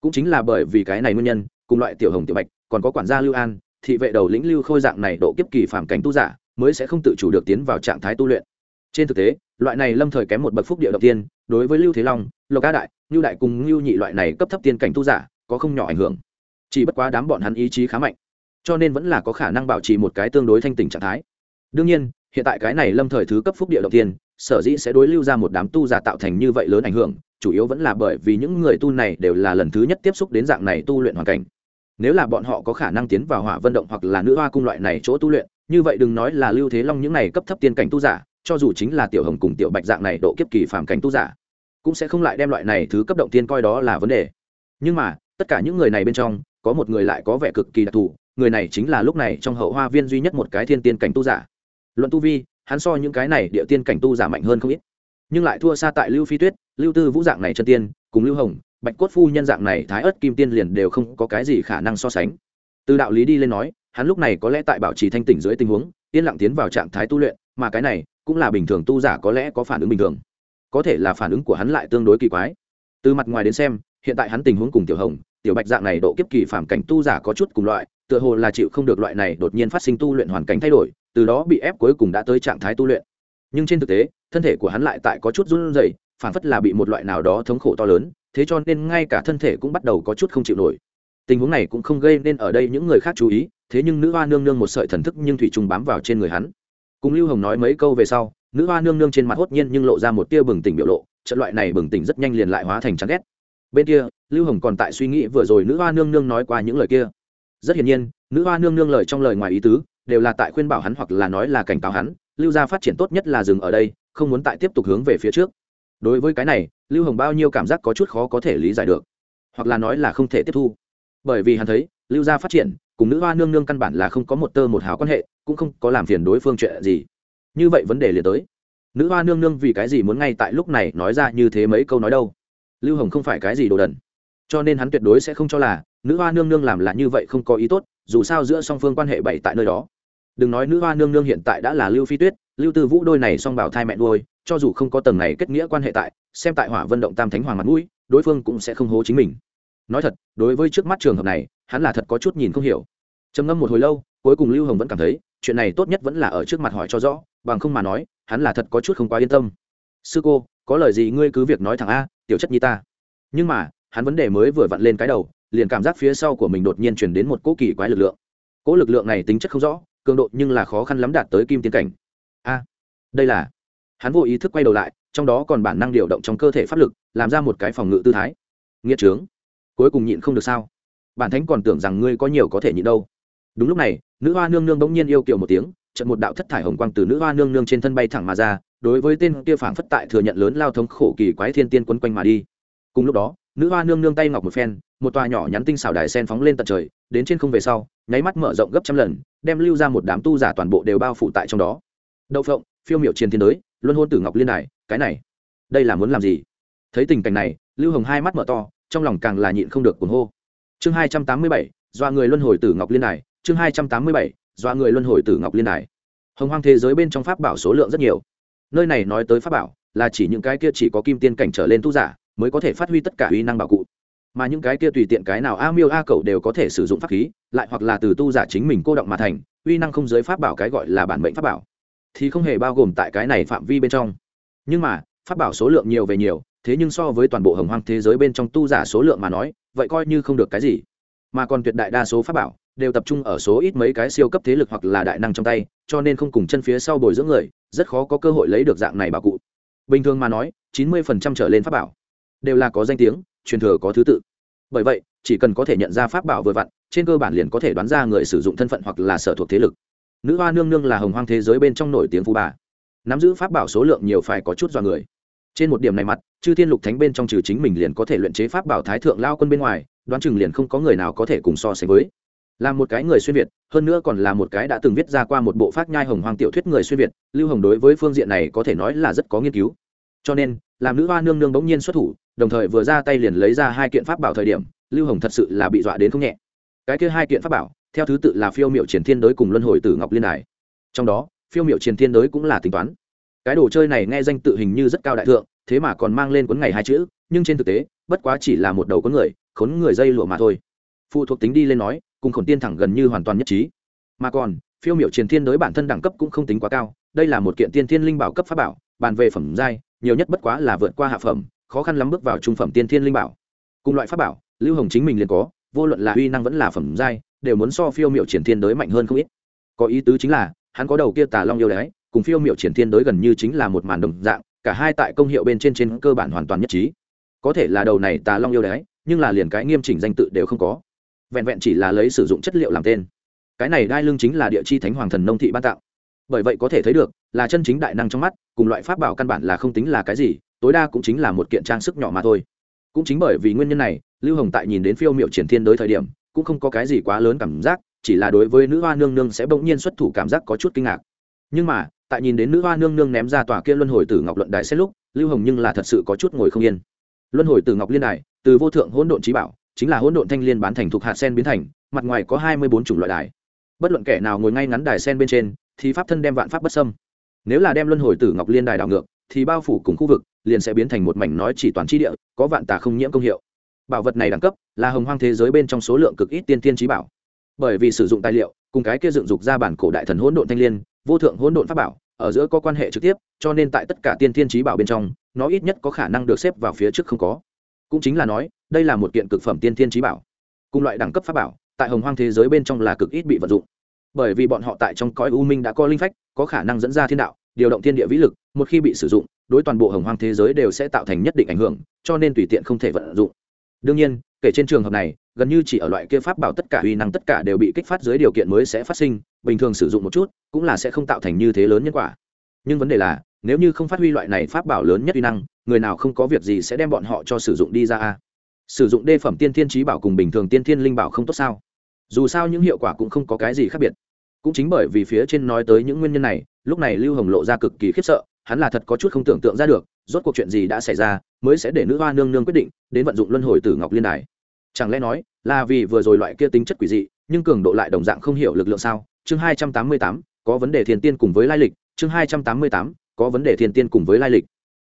Cũng chính là bởi vì cái này nguyên nhân, cùng loại tiểu hồng tiểu bạch, còn có quản gia lưu an, thị vệ đầu lĩnh lưu khôi dạng này độ kiếp kỳ phản cảnh tu giả, mới sẽ không tự chủ được tiến vào trạng thái tu luyện. Trên thực tế, loại này lâm thời kém một bậc phúc địa đầu tiên, đối với lưu thế long, lộc ca đại lưu đại cùng lưu nhị loại này cấp thấp tiên cảnh tu giả, có không nhỏ ảnh hưởng. Chỉ bất quá đám bọn hắn ý chí khá mạnh, cho nên vẫn là có khả năng bảo trì một cái tương đối thanh tỉnh trạng thái. Đương nhiên, hiện tại cái này lâm thời thứ cấp phúc địa đầu tiên, sở dĩ sẽ đối lưu ra một đám tu giả tạo thành như vậy lớn ảnh hưởng, chủ yếu vẫn là bởi vì những người tu này đều là lần thứ nhất tiếp xúc đến dạng này tu luyện hoàn cảnh. Nếu là bọn họ có khả năng tiến vào hỏa vận động hoặc là nữ hoa cung loại này chỗ tu luyện, như vậy đừng nói là lưu thế long những này cấp thấp tiên cảnh tu giả, cho dù chính là tiểu hồng cùng tiểu bạch dạng này độ kiếp kỳ phàm cảnh tu giả cũng sẽ không lại đem loại này thứ cấp động tiên coi đó là vấn đề. Nhưng mà, tất cả những người này bên trong, có một người lại có vẻ cực kỳ đặc thù, người này chính là lúc này trong hậu hoa viên duy nhất một cái thiên tiên cảnh tu giả. Luận tu vi, hắn so những cái này địa tiên cảnh tu giả mạnh hơn không ít. Nhưng lại thua xa tại lưu phi tuyết, lưu tư vũ dạng này chân tiên, cùng lưu hồng, bạch cốt phu nhân dạng này thái ớt kim tiên liền đều không có cái gì khả năng so sánh. Từ đạo lý đi lên nói, hắn lúc này có lẽ tại bảo trì thanh tỉnh dưới tình huống, yên lặng tiến vào trạng thái tu luyện, mà cái này cũng là bình thường tu giả có lẽ có phản ứng bình thường có thể là phản ứng của hắn lại tương đối kỳ quái. Từ mặt ngoài đến xem, hiện tại hắn tình huống cùng tiểu hồng, tiểu bạch dạng này độ kiếp kỳ phản cảnh tu giả có chút cùng loại, tựa hồ là chịu không được loại này đột nhiên phát sinh tu luyện hoàn cảnh thay đổi, từ đó bị ép cuối cùng đã tới trạng thái tu luyện. Nhưng trên thực tế, thân thể của hắn lại tại có chút run rẩy, phản phất là bị một loại nào đó thống khổ to lớn, thế cho nên ngay cả thân thể cũng bắt đầu có chút không chịu nổi. Tình huống này cũng không gây nên ở đây những người khác chú ý, thế nhưng nữ hoa nương nương một sợi thần thức nhưng thủy trùng bám vào trên người hắn. Cùng lưu hồng nói mấy câu về sau nữ hoa nương nương trên mặt hốt nhiên nhưng lộ ra một tia bừng tỉnh biểu lộ, trận loại này bừng tỉnh rất nhanh liền lại hóa thành chán ghét. Bên kia, lưu hồng còn tại suy nghĩ vừa rồi nữ hoa nương nương nói qua những lời kia. Rất hiển nhiên, nữ hoa nương nương lời trong lời ngoài ý tứ, đều là tại khuyên bảo hắn hoặc là nói là cảnh cáo hắn, lưu gia phát triển tốt nhất là dừng ở đây, không muốn tại tiếp tục hướng về phía trước. Đối với cái này, lưu hồng bao nhiêu cảm giác có chút khó có thể lý giải được, hoặc là nói là không thể tiếp thu. Bởi vì hắn thấy, lưu gia phát triển, cùng nữ hoa nương nương căn bản là không có một tơ một hào quan hệ, cũng không có làm phiền đối phương chuyện gì như vậy vấn đề liền tới. Nữ hoa nương nương vì cái gì muốn ngay tại lúc này nói ra như thế mấy câu nói đâu? Lưu hồng không phải cái gì đồ đần. Cho nên hắn tuyệt đối sẽ không cho là nữ hoa nương nương làm là như vậy không có ý tốt, dù sao giữa song phương quan hệ bậy tại nơi đó. Đừng nói nữ hoa nương nương hiện tại đã là lưu phi tuyết, lưu tư vũ đôi này song bảo thai mẹ nuôi, cho dù không có tầng này kết nghĩa quan hệ tại, xem tại hỏa vận động tam thánh hoàng mặt mũi, đối phương cũng sẽ không hố chính mình. Nói thật, đối với trước mắt trường hợp này, hắn là thật có chút nhìn không hiểu. Trầm ngâm một hồi lâu, cuối cùng lưu hồng vẫn cảm thấy chuyện này tốt nhất vẫn là ở trước mặt hỏi cho rõ, bằng không mà nói, hắn là thật có chút không quá yên tâm. Sư cô, có lời gì ngươi cứ việc nói thẳng a, tiểu chất nhi ta. Nhưng mà, hắn vấn đề mới vừa vặn lên cái đầu, liền cảm giác phía sau của mình đột nhiên chuyển đến một cỗ kỳ quái lực lượng. Cỗ lực lượng này tính chất không rõ, cường độ nhưng là khó khăn lắm đạt tới kim tiến cảnh. A, đây là. Hắn vô ý thức quay đầu lại, trong đó còn bản năng điều động trong cơ thể pháp lực, làm ra một cái phòng ngự tư thái. Nghĩa trướng cuối cùng nhịn không được sao? Bản thánh còn tưởng rằng ngươi có nhiều có thể nhịn đâu đúng lúc này, nữ hoa nương nương bỗng nhiên yêu kiều một tiếng trận một đạo thất thải hồng quang từ nữ hoa nương nương trên thân bay thẳng mà ra, đối với tên kia phảng phất tại thừa nhận lớn lao thống khổ kỳ quái thiên tiên quấn quanh mà đi. Cùng lúc đó, nữ hoa nương nương tay ngọc một phen, một tòa nhỏ nhắn tinh xảo đài sen phóng lên tận trời, đến trên không về sau, nháy mắt mở rộng gấp trăm lần, đem lưu ra một đám tu giả toàn bộ đều bao phủ tại trong đó. Đậu phộng, phiêu miệu chiến thiên đới, luân hôn tử ngọc liên đài, cái này, đây là muốn làm gì? Thấy tình cảnh này, lưu hồng hai mắt mở to, trong lòng càng là nhịn không được cuồng hô. Chương hai trăm tám mươi bảy do người luân hồi tử ngọc liên đài chương hai trăm tám mươi bảy do người luân hồi tử ngọc liên đài. Hồng hoang thế giới bên trong pháp bảo số lượng rất nhiều. Nơi này nói tới pháp bảo, là chỉ những cái kia chỉ có kim tiên cảnh trở lên tu giả mới có thể phát huy tất cả uy năng bảo cụ. Mà những cái kia tùy tiện cái nào a miêu a cầu đều có thể sử dụng pháp khí, lại hoặc là từ tu giả chính mình cô động mà thành, uy năng không giới pháp bảo cái gọi là bản mệnh pháp bảo. Thì không hề bao gồm tại cái này phạm vi bên trong. Nhưng mà, pháp bảo số lượng nhiều về nhiều, thế nhưng so với toàn bộ hồng hoang thế giới bên trong tu giả số lượng mà nói, vậy coi như không được cái gì. Mà còn tuyệt đại đa số pháp bảo đều tập trung ở số ít mấy cái siêu cấp thế lực hoặc là đại năng trong tay, cho nên không cùng chân phía sau bồi dưỡng người, rất khó có cơ hội lấy được dạng này bảo cụ. Bình thường mà nói, chín mươi phần trăm trở lên pháp bảo đều là có danh tiếng, truyền thừa có thứ tự. Bởi vậy, chỉ cần có thể nhận ra pháp bảo vừa vặn, trên cơ bản liền có thể đoán ra người sử dụng thân phận hoặc là sở thuộc thế lực. Nữ hoa nương nương là hồng hoang thế giới bên trong nổi tiếng phú bà. Nắm giữ pháp bảo số lượng nhiều phải có chút do người. Trên một điểm này mặt, chư thiên lục thánh bên trong trừ chính mình liền có thể luyện chế pháp bảo thái thượng lao quân bên ngoài, đoán chừng liền không có người nào có thể cùng so sánh với là một cái người xuyên việt, hơn nữa còn là một cái đã từng viết ra qua một bộ phát nhai hồng hoàng tiểu thuyết người xuyên việt, lưu hồng đối với phương diện này có thể nói là rất có nghiên cứu. Cho nên, làm nữ hoa nương nương bỗng nhiên xuất thủ, đồng thời vừa ra tay liền lấy ra hai kiện pháp bảo thời điểm, lưu hồng thật sự là bị dọa đến không nhẹ. Cái kia hai kiện pháp bảo, theo thứ tự là phiêu miệu triển thiên đới cùng luân hồi tử ngọc liên đài. Trong đó, phiêu miệu triển thiên đới cũng là tính toán. Cái đồ chơi này nghe danh tự hình như rất cao đại thượng, thế mà còn mang lên cuốn ngày hai chữ, nhưng trên thực tế, bất quá chỉ là một đầu có người, khốn người dây lụa mà thôi. Phụ thuộc tính đi lên nói cùng khổn tiên thẳng gần như hoàn toàn nhất trí. Mà còn, phiêu miểu triền thiên đối bản thân đẳng cấp cũng không tính quá cao, đây là một kiện tiên thiên linh bảo cấp pháp bảo, bàn về phẩm giai, nhiều nhất bất quá là vượt qua hạ phẩm, khó khăn lắm bước vào trung phẩm tiên thiên linh bảo. Cùng loại pháp bảo, lưu hồng chính mình liền có, vô luận là uy năng vẫn là phẩm giai, đều muốn so phiêu miểu triển thiên đới mạnh hơn không ít. Có ý tứ chính là, hắn có đầu kia tà long yêu đấy cùng phiêu miểu triển thiên đới gần như chính là một màn đồng dạng, cả hai tại công hiệu bên trên trên cơ bản hoàn toàn nhất trí. Có thể là đầu này tà long yêu đấy nhưng là liền cái nghiêm chỉnh danh tự đều không có vẹn vẹn chỉ là lấy sử dụng chất liệu làm tên. Cái này đai lưng chính là địa chi thánh hoàng thần nông thị ban tạo. Bởi vậy có thể thấy được, là chân chính đại năng trong mắt, cùng loại pháp bảo căn bản là không tính là cái gì, tối đa cũng chính là một kiện trang sức nhỏ mà thôi. Cũng chính bởi vì nguyên nhân này, lưu hồng tại nhìn đến phiêu m i ệ u triển thiên đới thời điểm, cũng không có cái gì quá lớn cảm giác, chỉ là đối với nữ hoa nương nương sẽ bỗng nhiên xuất thủ cảm giác có chút kinh ngạc. Nhưng mà, tại nhìn đến nữ hoa nương nương ném ra tòa kia luân hồi tử ngọc luận đài xét lúc, lưu hồng nhưng là thật sự có chút ngồi không yên. Luân hồi tử ngọc liên đài, từ vô thượng hỗn độn trí bảo chính là hỗn độn thanh liên bán thành thuộc hạt sen biến thành, mặt ngoài có hai mươi bốn chủng loại đài. Bất luận kẻ nào ngồi ngay ngắn đài sen bên trên, thì pháp thân đem vạn pháp bất xâm. nếu là đem luân hồi tử ngọc liên đài đảo ngược, thì bao phủ cùng khu vực, liền sẽ biến thành một mảnh nói chỉ toàn chi địa, có vạn tà không nhiễm công hiệu. Bảo vật này đẳng cấp là hồng hoang thế giới bên trong số lượng cực ít tiên tiên trí bảo. Bởi vì sử dụng tài liệu, cùng cái kia dựng dục ra bản cổ đại thần hỗn độn thanh liên, vô thượng hỗn độn pháp bảo, ở giữa có quan hệ trực tiếp, cho nên tại tất cả tiên tiên trí bảo bên trong, nó ít nhất có khả năng được xếp vào phía trước không có. Cũng chính là nói đây là một kiện cực phẩm tiên thiên trí bảo. Cùng loại đẳng cấp pháp bảo, tại hồng hoang thế giới bên trong là cực ít bị vận dụng. Bởi vì bọn họ tại trong cõi u minh đã có linh phách, có khả năng dẫn ra thiên đạo, điều động thiên địa vĩ lực, một khi bị sử dụng, đối toàn bộ hồng hoang thế giới đều sẽ tạo thành nhất định ảnh hưởng, cho nên tùy tiện không thể vận dụng. Đương nhiên, kể trên trường hợp này, gần như chỉ ở loại kia pháp bảo tất cả uy năng tất cả đều bị kích phát dưới điều kiện mới sẽ phát sinh, bình thường sử dụng một chút, cũng là sẽ không tạo thành như thế lớn nhân quả. Nhưng vấn đề là, nếu như không phát huy loại này pháp bảo lớn nhất uy năng, người nào không có việc gì sẽ đem bọn họ cho sử dụng đi ra a? Sử dụng đê phẩm tiên thiên trí bảo cùng bình thường tiên thiên linh bảo không tốt sao? Dù sao những hiệu quả cũng không có cái gì khác biệt. Cũng chính bởi vì phía trên nói tới những nguyên nhân này, lúc này lưu hồng lộ ra cực kỳ khiếp sợ, hắn là thật có chút không tưởng tượng ra được, rốt cuộc chuyện gì đã xảy ra mới sẽ để nữ hoa nương nương quyết định đến vận dụng luân hồi tử ngọc liên đài. Chẳng lẽ nói là vì vừa rồi loại kia tính chất quỷ dị, nhưng cường độ lại đồng dạng không hiểu lực lượng sao? Chương hai trăm tám mươi tám, có vấn đề thiên tiên cùng với lai lịch. Chương hai trăm tám mươi tám, có vấn đề thiên tiên cùng với lai lịch.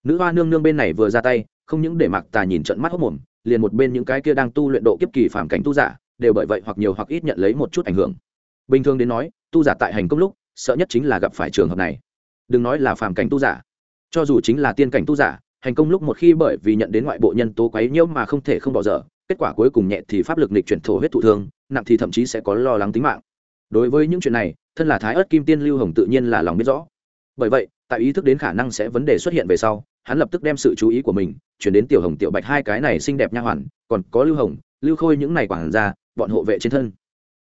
Nữ hoa nương nương bên này vừa ra tay, không những để mặc tà nhìn trận mắt hốc mồm liền một bên những cái kia đang tu luyện độ kiếp kỳ phàm cảnh tu giả, đều bởi vậy hoặc nhiều hoặc ít nhận lấy một chút ảnh hưởng. Bình thường đến nói, tu giả tại hành công lúc, sợ nhất chính là gặp phải trường hợp này. Đừng nói là phàm cảnh tu giả. Cho dù chính là tiên cảnh tu giả, hành công lúc một khi bởi vì nhận đến ngoại bộ nhân tố quấy nhiễu mà không thể không bỏ dở, kết quả cuối cùng nhẹ thì pháp lực nịch chuyển thổ huyết thụ thương, nặng thì thậm chí sẽ có lo lắng tính mạng. Đối với những chuyện này, thân là thái ớt kim tiên lưu hồng tự nhiên là lòng biết rõ. Bởi vậy, tại ý thức đến khả năng sẽ vấn đề xuất hiện về sau hắn lập tức đem sự chú ý của mình chuyển đến tiểu hồng tiểu bạch hai cái này xinh đẹp nha hoàn, còn có lưu hồng, lưu khôi những này quản ra bọn hộ vệ trên thân.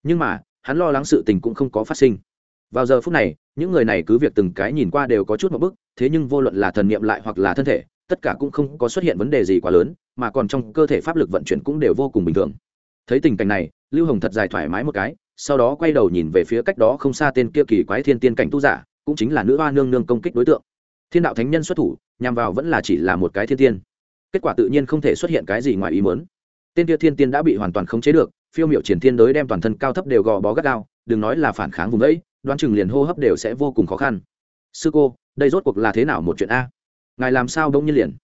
Nhưng mà, hắn lo lắng sự tình cũng không có phát sinh. Vào giờ phút này, những người này cứ việc từng cái nhìn qua đều có chút một bức, thế nhưng vô luận là thần niệm lại hoặc là thân thể, tất cả cũng không có xuất hiện vấn đề gì quá lớn, mà còn trong cơ thể pháp lực vận chuyển cũng đều vô cùng bình thường. Thấy tình cảnh này, lưu hồng thật dài thoải mái một cái, sau đó quay đầu nhìn về phía cách đó không xa tên kia kỳ quái thiên tiên cảnh tu giả, cũng chính là nữ hoa nương nương công kích đối tượng. Thiên đạo thánh nhân xuất thủ nhằm vào vẫn là chỉ là một cái thiên tiên. Kết quả tự nhiên không thể xuất hiện cái gì ngoài ý muốn. Tên kia thiên tiên đã bị hoàn toàn khống chế được phiêu miệu triển thiên đới đem toàn thân cao thấp đều gò bó gắt gao đừng nói là phản kháng vùng đấy, đoán chừng liền hô hấp đều sẽ vô cùng khó khăn. Sư cô đây rốt cuộc là thế nào một chuyện a? Ngài làm sao đông như liền?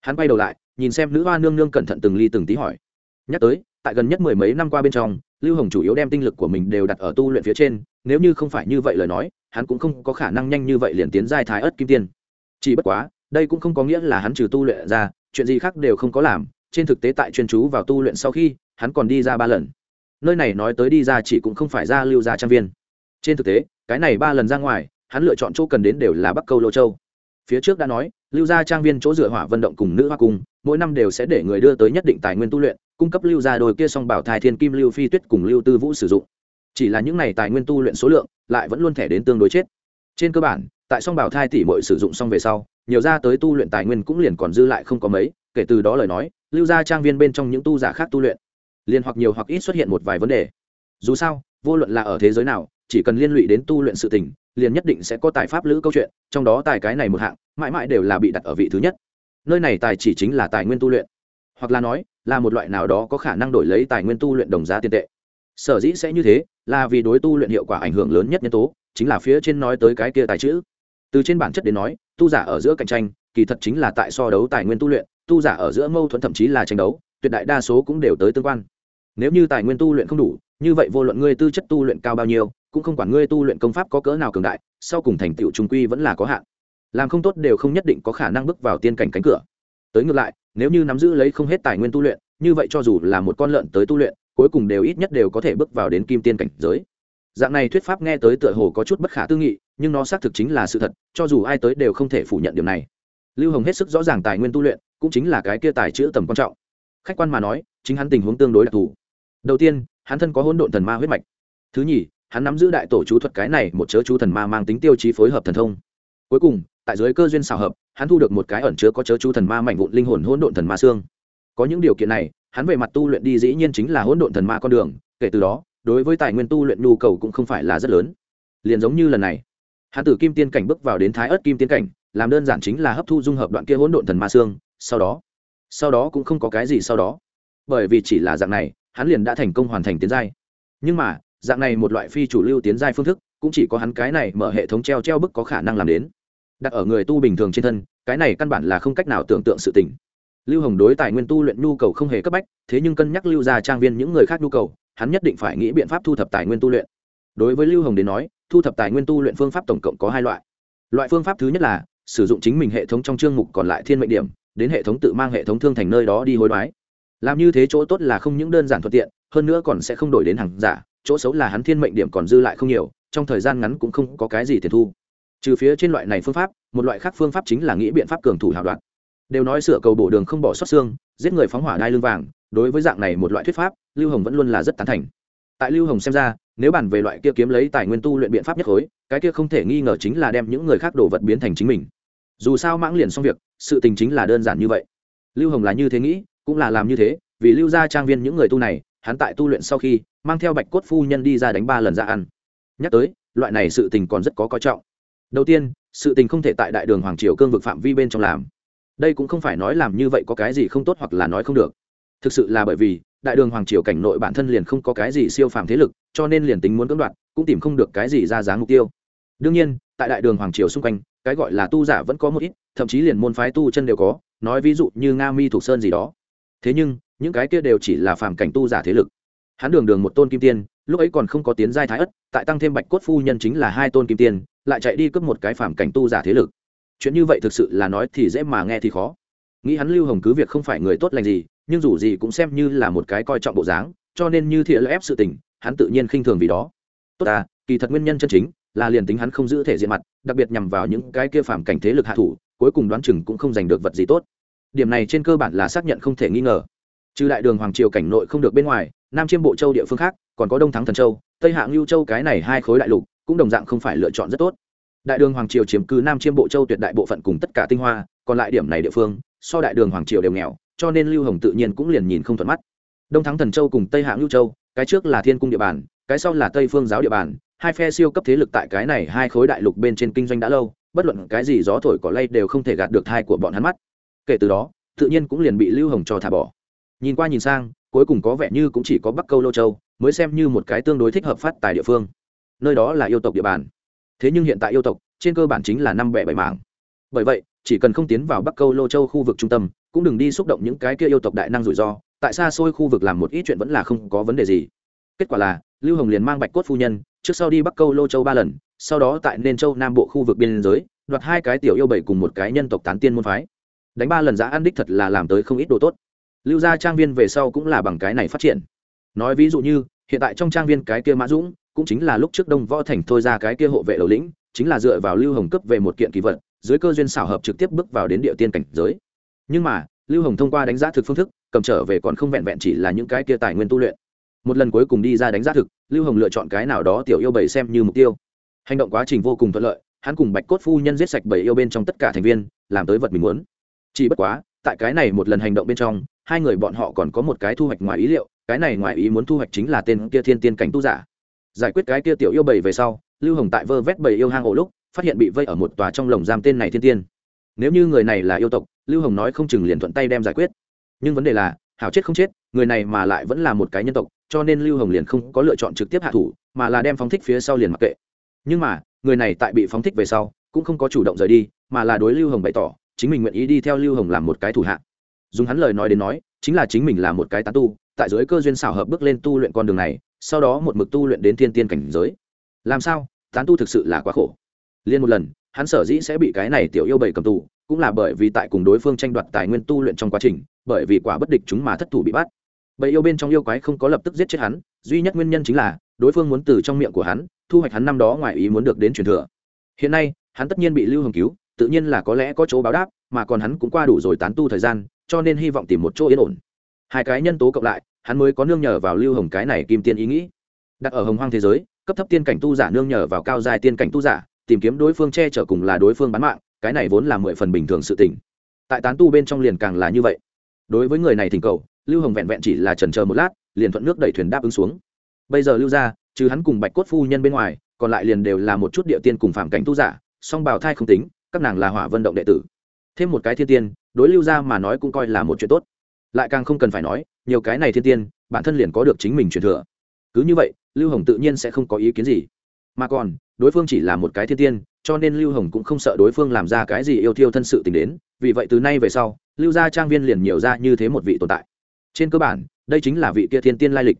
Hắn quay đầu lại nhìn xem nữ hoa nương nương cẩn thận từng ly từng tí hỏi. Nhắc tới tại gần nhất mười mấy năm qua bên trong lưu hồng chủ yếu đem tinh lực của mình đều đặt ở tu luyện phía trên nếu như không phải như vậy lời nói hắn cũng không có khả năng nhanh như vậy liền tiến giai thái ớt kim tiên. Chỉ bất quá đây cũng không có nghĩa là hắn trừ tu luyện ra, chuyện gì khác đều không có làm, trên thực tế tại chuyên chú vào tu luyện sau khi, hắn còn đi ra ba lần. Nơi này nói tới đi ra chỉ cũng không phải ra lưu gia trang viên. Trên thực tế, cái này ba lần ra ngoài, hắn lựa chọn chỗ cần đến đều là bắc câu lô châu. Phía trước đã nói, lưu gia trang viên chỗ dựa hỏa vận động cùng nữ hoa cung, mỗi năm đều sẽ để người đưa tới nhất định tài nguyên tu luyện, cung cấp lưu gia đồi kia song bảo thai thiên kim lưu phi tuyết cùng lưu tư vũ sử dụng. Chỉ là những này tài nguyên tu luyện số lượng, lại vẫn luôn thẻ đến tương đối chết. Trên cơ bản, tại song bảo thai tỷ mọi sử dụng xong về sau nhiều ra tới tu luyện tài nguyên cũng liền còn dư lại không có mấy, kể từ đó lời nói, lưu gia trang viên bên trong những tu giả khác tu luyện, liền hoặc nhiều hoặc ít xuất hiện một vài vấn đề. Dù sao, vô luận là ở thế giới nào, chỉ cần liên lụy đến tu luyện sự tình, liền nhất định sẽ có tài pháp lữ câu chuyện, trong đó tài cái này một hạng, mãi mãi đều là bị đặt ở vị thứ nhất. Nơi này tài chỉ chính là tài nguyên tu luyện, hoặc là nói, là một loại nào đó có khả năng đổi lấy tài nguyên tu luyện đồng giá tiền tệ. Sở dĩ sẽ như thế, là vì đối tu luyện hiệu quả ảnh hưởng lớn nhất nhân tố, chính là phía trên nói tới cái kia tài chữ. Từ trên bản chất đến nói tu giả ở giữa cạnh tranh, kỳ thật chính là tại so đấu tài nguyên tu luyện, tu giả ở giữa mâu thuẫn thậm chí là tranh đấu, tuyệt đại đa số cũng đều tới tương quan. Nếu như tài nguyên tu luyện không đủ, như vậy vô luận ngươi tư chất tu luyện cao bao nhiêu, cũng không quản ngươi tu luyện công pháp có cỡ nào cường đại, sau cùng thành tựu trung quy vẫn là có hạn. Làm không tốt đều không nhất định có khả năng bước vào tiên cảnh cánh cửa. Tới ngược lại, nếu như nắm giữ lấy không hết tài nguyên tu luyện, như vậy cho dù là một con lợn tới tu luyện, cuối cùng đều ít nhất đều có thể bước vào đến kim tiên cảnh giới dạng này thuyết pháp nghe tới tựa hồ có chút bất khả tư nghị, nhưng nó xác thực chính là sự thật, cho dù ai tới đều không thể phủ nhận điều này. Lưu hồng hết sức rõ ràng tài nguyên tu luyện, cũng chính là cái kia tài chữ tầm quan trọng. Khách quan mà nói, chính hắn tình huống tương đối đặc thù. Đầu tiên, hắn thân có hỗn độn thần ma huyết mạch. Thứ nhì, hắn nắm giữ đại tổ chú thuật cái này một chớ chú thần ma mang tính tiêu chí phối hợp thần thông. Cuối cùng, tại dưới cơ duyên xào hợp, hắn thu được một cái ẩn chứa có chớ chú thần ma mạnh vụn linh hồn hỗn độn thần ma xương. Có những điều kiện này, hắn về mặt tu luyện đi dĩ nhiên chính là hỗn độn thần ma con đường, kể từ đó đối với tài nguyên tu luyện nhu cầu cũng không phải là rất lớn. Liền giống như lần này hắn từ kim tiên cảnh bước vào đến thái ớt kim tiên cảnh, làm đơn giản chính là hấp thu dung hợp đoạn kia hỗn độn thần ma xương, sau đó sau đó cũng không có cái gì sau đó. Bởi vì chỉ là dạng này, hắn liền đã thành công hoàn thành tiến giai. Nhưng mà, dạng này một loại phi chủ lưu tiến giai phương thức, cũng chỉ có hắn cái này mở hệ thống treo treo bức có khả năng làm đến. Đặt ở người tu bình thường trên thân, cái này căn bản là không cách nào tưởng tượng sự tình. Lưu hồng đối tài nguyên tu luyện nhu cầu không hề cấp bách, thế nhưng cân nhắc lưu ra trang viên những người khác nhu cầu hắn nhất định phải nghĩ biện pháp thu thập tài nguyên tu luyện. Đối với lưu hồng đến nói, thu thập tài nguyên tu luyện phương pháp tổng cộng có hai loại. Loại phương pháp thứ nhất là sử dụng chính mình hệ thống trong chương mục còn lại thiên mệnh điểm, đến hệ thống tự mang hệ thống thương thành nơi đó đi hối đoái. Làm như thế chỗ tốt là không những đơn giản thuận tiện, hơn nữa còn sẽ không đổi đến hàng giả, chỗ xấu là hắn thiên mệnh điểm còn dư lại không nhiều, trong thời gian ngắn cũng không có cái gì tiền thu. Trừ phía trên loại này phương pháp, một loại khác phương pháp chính là nghĩ biện pháp cường thủ hào đoạn đều nói sửa cầu bổ đường không bỏ sót xương, giết người phóng hỏa đai lưng vàng đối với dạng này một loại thuyết pháp, lưu hồng vẫn luôn là rất tán thành. Tại lưu hồng xem ra, nếu bàn về loại kia kiếm lấy tài nguyên tu luyện biện pháp nhất khối, cái kia không thể nghi ngờ chính là đem những người khác đồ vật biến thành chính mình. Dù sao mãng liền xong việc, sự tình chính là đơn giản như vậy. Lưu hồng là như thế nghĩ, cũng là làm như thế, vì lưu gia trang viên những người tu này, hắn tại tu luyện sau khi, mang theo bạch cốt phu nhân đi ra đánh ba lần ra ăn. Nhắc tới, loại này sự tình còn rất có coi trọng. Đầu tiên, sự tình không thể tại đại đường hoàng triều cương vực phạm vi bên trong làm. Đây cũng không phải nói làm như vậy có cái gì không tốt hoặc là nói không được thực sự là bởi vì, đại đường hoàng triều cảnh nội bản thân liền không có cái gì siêu phàm thế lực, cho nên liền tính muốn cưỡng đoạt, cũng tìm không được cái gì ra dáng mục tiêu. Đương nhiên, tại đại đường hoàng triều xung quanh, cái gọi là tu giả vẫn có một ít, thậm chí liền môn phái tu chân đều có, nói ví dụ như nga mi thuộc sơn gì đó. Thế nhưng, những cái kia đều chỉ là phàm cảnh tu giả thế lực. Hắn đường đường một tôn kim tiên, lúc ấy còn không có tiến giai thái ất, tại tăng thêm bạch cốt phu nhân chính là hai tôn kim tiên, lại chạy đi cướp một cái phàm cảnh tu giả thế lực. Chuyện như vậy thực sự là nói thì dễ mà nghe thì khó. Nghĩ hắn lưu hồng cứ việc không phải người tốt lành gì nhưng dù gì cũng xem như là một cái coi trọng bộ dáng, cho nên như thiện ép sự tình, hắn tự nhiên khinh thường vì đó. Tốt à kỳ thật nguyên nhân chân chính là liền tính hắn không giữ thể diện mặt, đặc biệt nhằm vào những cái kia phàm cảnh thế lực hạ thủ, cuối cùng đoán chừng cũng không giành được vật gì tốt. Điểm này trên cơ bản là xác nhận không thể nghi ngờ. Trừ đại đường hoàng triều cảnh nội không được bên ngoài, nam chiêm bộ châu địa phương khác, còn có đông thắng thần châu, tây Hạ lưu châu cái này hai khối đại lục, cũng đồng dạng không phải lựa chọn rất tốt. Đại đường hoàng triều chiếm cứ nam chiêm bộ châu tuyệt đại bộ phận cùng tất cả tinh hoa, còn lại điểm này địa phương, so đại đường hoàng triều đều nghèo cho nên lưu hồng tự nhiên cũng liền nhìn không thuận mắt. Đông thắng thần châu cùng tây hạng lưu châu, cái trước là thiên cung địa bàn, cái sau là tây phương giáo địa bàn, hai phe siêu cấp thế lực tại cái này hai khối đại lục bên trên kinh doanh đã lâu, bất luận cái gì gió thổi cỏ lay đều không thể gạt được thai của bọn hắn mắt. Kể từ đó, tự nhiên cũng liền bị lưu hồng cho thả bỏ. Nhìn qua nhìn sang, cuối cùng có vẻ như cũng chỉ có bắc câu lô châu, mới xem như một cái tương đối thích hợp phát tài địa phương. Nơi đó là yêu tộc địa bàn. Thế nhưng hiện tại yêu tộc, trên cơ bản chính là năm bẻ bảy mảng. Bởi vậy, chỉ cần không tiến vào bắc câu lô châu khu vực trung tâm cũng đừng đi xúc động những cái kia yêu tộc đại năng rủi ro, tại xa xôi khu vực làm một ít chuyện vẫn là không có vấn đề gì. Kết quả là, lưu hồng liền mang bạch cốt phu nhân, trước sau đi bắc câu lô châu ba lần, sau đó tại nên châu nam bộ khu vực biên giới, đoạt hai cái tiểu yêu bảy cùng một cái nhân tộc tán tiên môn phái. Đánh ba lần giã ăn đích thật là làm tới không ít đồ tốt. Lưu gia trang viên về sau cũng là bằng cái này phát triển. Nói ví dụ như, hiện tại trong trang viên cái kia mã dũng, cũng chính là lúc trước đông võ thành thôi ra cái kia hộ vệ đầu lĩnh, chính là dựa vào lưu hồng cấp về một kiện kỳ vật, dưới cơ duyên xảo hợp trực tiếp bước vào đến địa tiên cảnh giới nhưng mà, lưu hồng thông qua đánh giá thực phương thức, cầm trở về còn không vẹn vẹn chỉ là những cái kia tài nguyên tu luyện. Một lần cuối cùng đi ra đánh giá thực, lưu hồng lựa chọn cái nào đó tiểu yêu bảy xem như mục tiêu. Hành động quá trình vô cùng thuận lợi, hắn cùng bạch cốt phu nhân giết sạch bảy yêu bên trong tất cả thành viên, làm tới vật mình muốn. Chỉ bất quá, tại cái này một lần hành động bên trong, hai người bọn họ còn có một cái thu hoạch ngoài ý liệu, cái này ngoài ý muốn thu hoạch chính là tên kia thiên tiên cảnh tu giả. Giải quyết cái kia tiểu yêu bảy về sau, lưu hồng tại vơ vét bảy yêu hang ổ lúc, phát hiện bị vây ở một tòa trong lồng giam tên này thiên tiên nếu như người này là yêu tộc, lưu hồng nói không chừng liền thuận tay đem giải quyết. Nhưng vấn đề là, hảo chết không chết, người này mà lại vẫn là một cái nhân tộc, cho nên lưu hồng liền không có lựa chọn trực tiếp hạ thủ, mà là đem phóng thích phía sau liền mặc kệ. Nhưng mà, người này tại bị phóng thích về sau, cũng không có chủ động rời đi, mà là đối lưu hồng bày tỏ, chính mình nguyện ý đi theo lưu hồng làm một cái thủ hạ. Dùng hắn lời nói đến nói, chính là chính mình là một cái tán tu, tại giới cơ duyên xảo hợp bước lên tu luyện con đường này, sau đó một mực tu luyện đến thiên tiên cảnh giới. Làm sao? Tán tu thực sự là quá khổ. Liên một lần hắn sở dĩ sẽ bị cái này tiểu yêu bảy cầm tù, cũng là bởi vì tại cùng đối phương tranh đoạt tài nguyên tu luyện trong quá trình, bởi vì quả bất địch chúng mà thất thủ bị bắt. Bầy yêu bên trong yêu quái không có lập tức giết chết hắn, duy nhất nguyên nhân chính là, đối phương muốn từ trong miệng của hắn, thu hoạch hắn năm đó ngoài ý muốn được đến truyền thừa. Hiện nay, hắn tất nhiên bị lưu hồng cứu, tự nhiên là có lẽ có chỗ báo đáp, mà còn hắn cũng qua đủ rồi tán tu thời gian, cho nên hy vọng tìm một chỗ yên ổn. Hai cái nhân tố cộng lại, hắn mới có nương nhờ vào lưu hồng cái này kim tiên ý nghĩ. Đặt ở hồng hoang thế giới, cấp thấp tiên cảnh tu giả nương nhờ vào cao dài tiên cảnh tu giả tìm kiếm đối phương che chở cùng là đối phương bán mạng, cái này vốn là mười phần bình thường sự tình. Tại tán tu bên trong liền càng là như vậy. Đối với người này thỉnh cầu, lưu hồng vẹn vẹn chỉ là trần chờ một lát, liền thuận nước đẩy thuyền đáp ứng xuống. Bây giờ lưu ra trừ hắn cùng bạch cốt phu nhân bên ngoài, còn lại liền đều là một chút địa tiên cùng phạm cảnh tu giả, song bào thai không tính, các nàng là hỏa vận động đệ tử. Thêm một cái thiên tiên, đối lưu ra mà nói cũng coi là một chuyện tốt. Lại càng không cần phải nói, nhiều cái này thiên tiên, bản thân liền có được chính mình truyền thừa. Cứ như vậy, lưu hồng tự nhiên sẽ không có ý kiến gì. Mà còn đối phương chỉ là một cái thiên tiên, cho nên lưu hồng cũng không sợ đối phương làm ra cái gì yêu thiêu thân sự tình đến, vì vậy từ nay về sau, lưu gia trang viên liền nhiều ra như thế một vị tồn tại. Trên cơ bản, đây chính là vị kia thiên tiên lai lịch.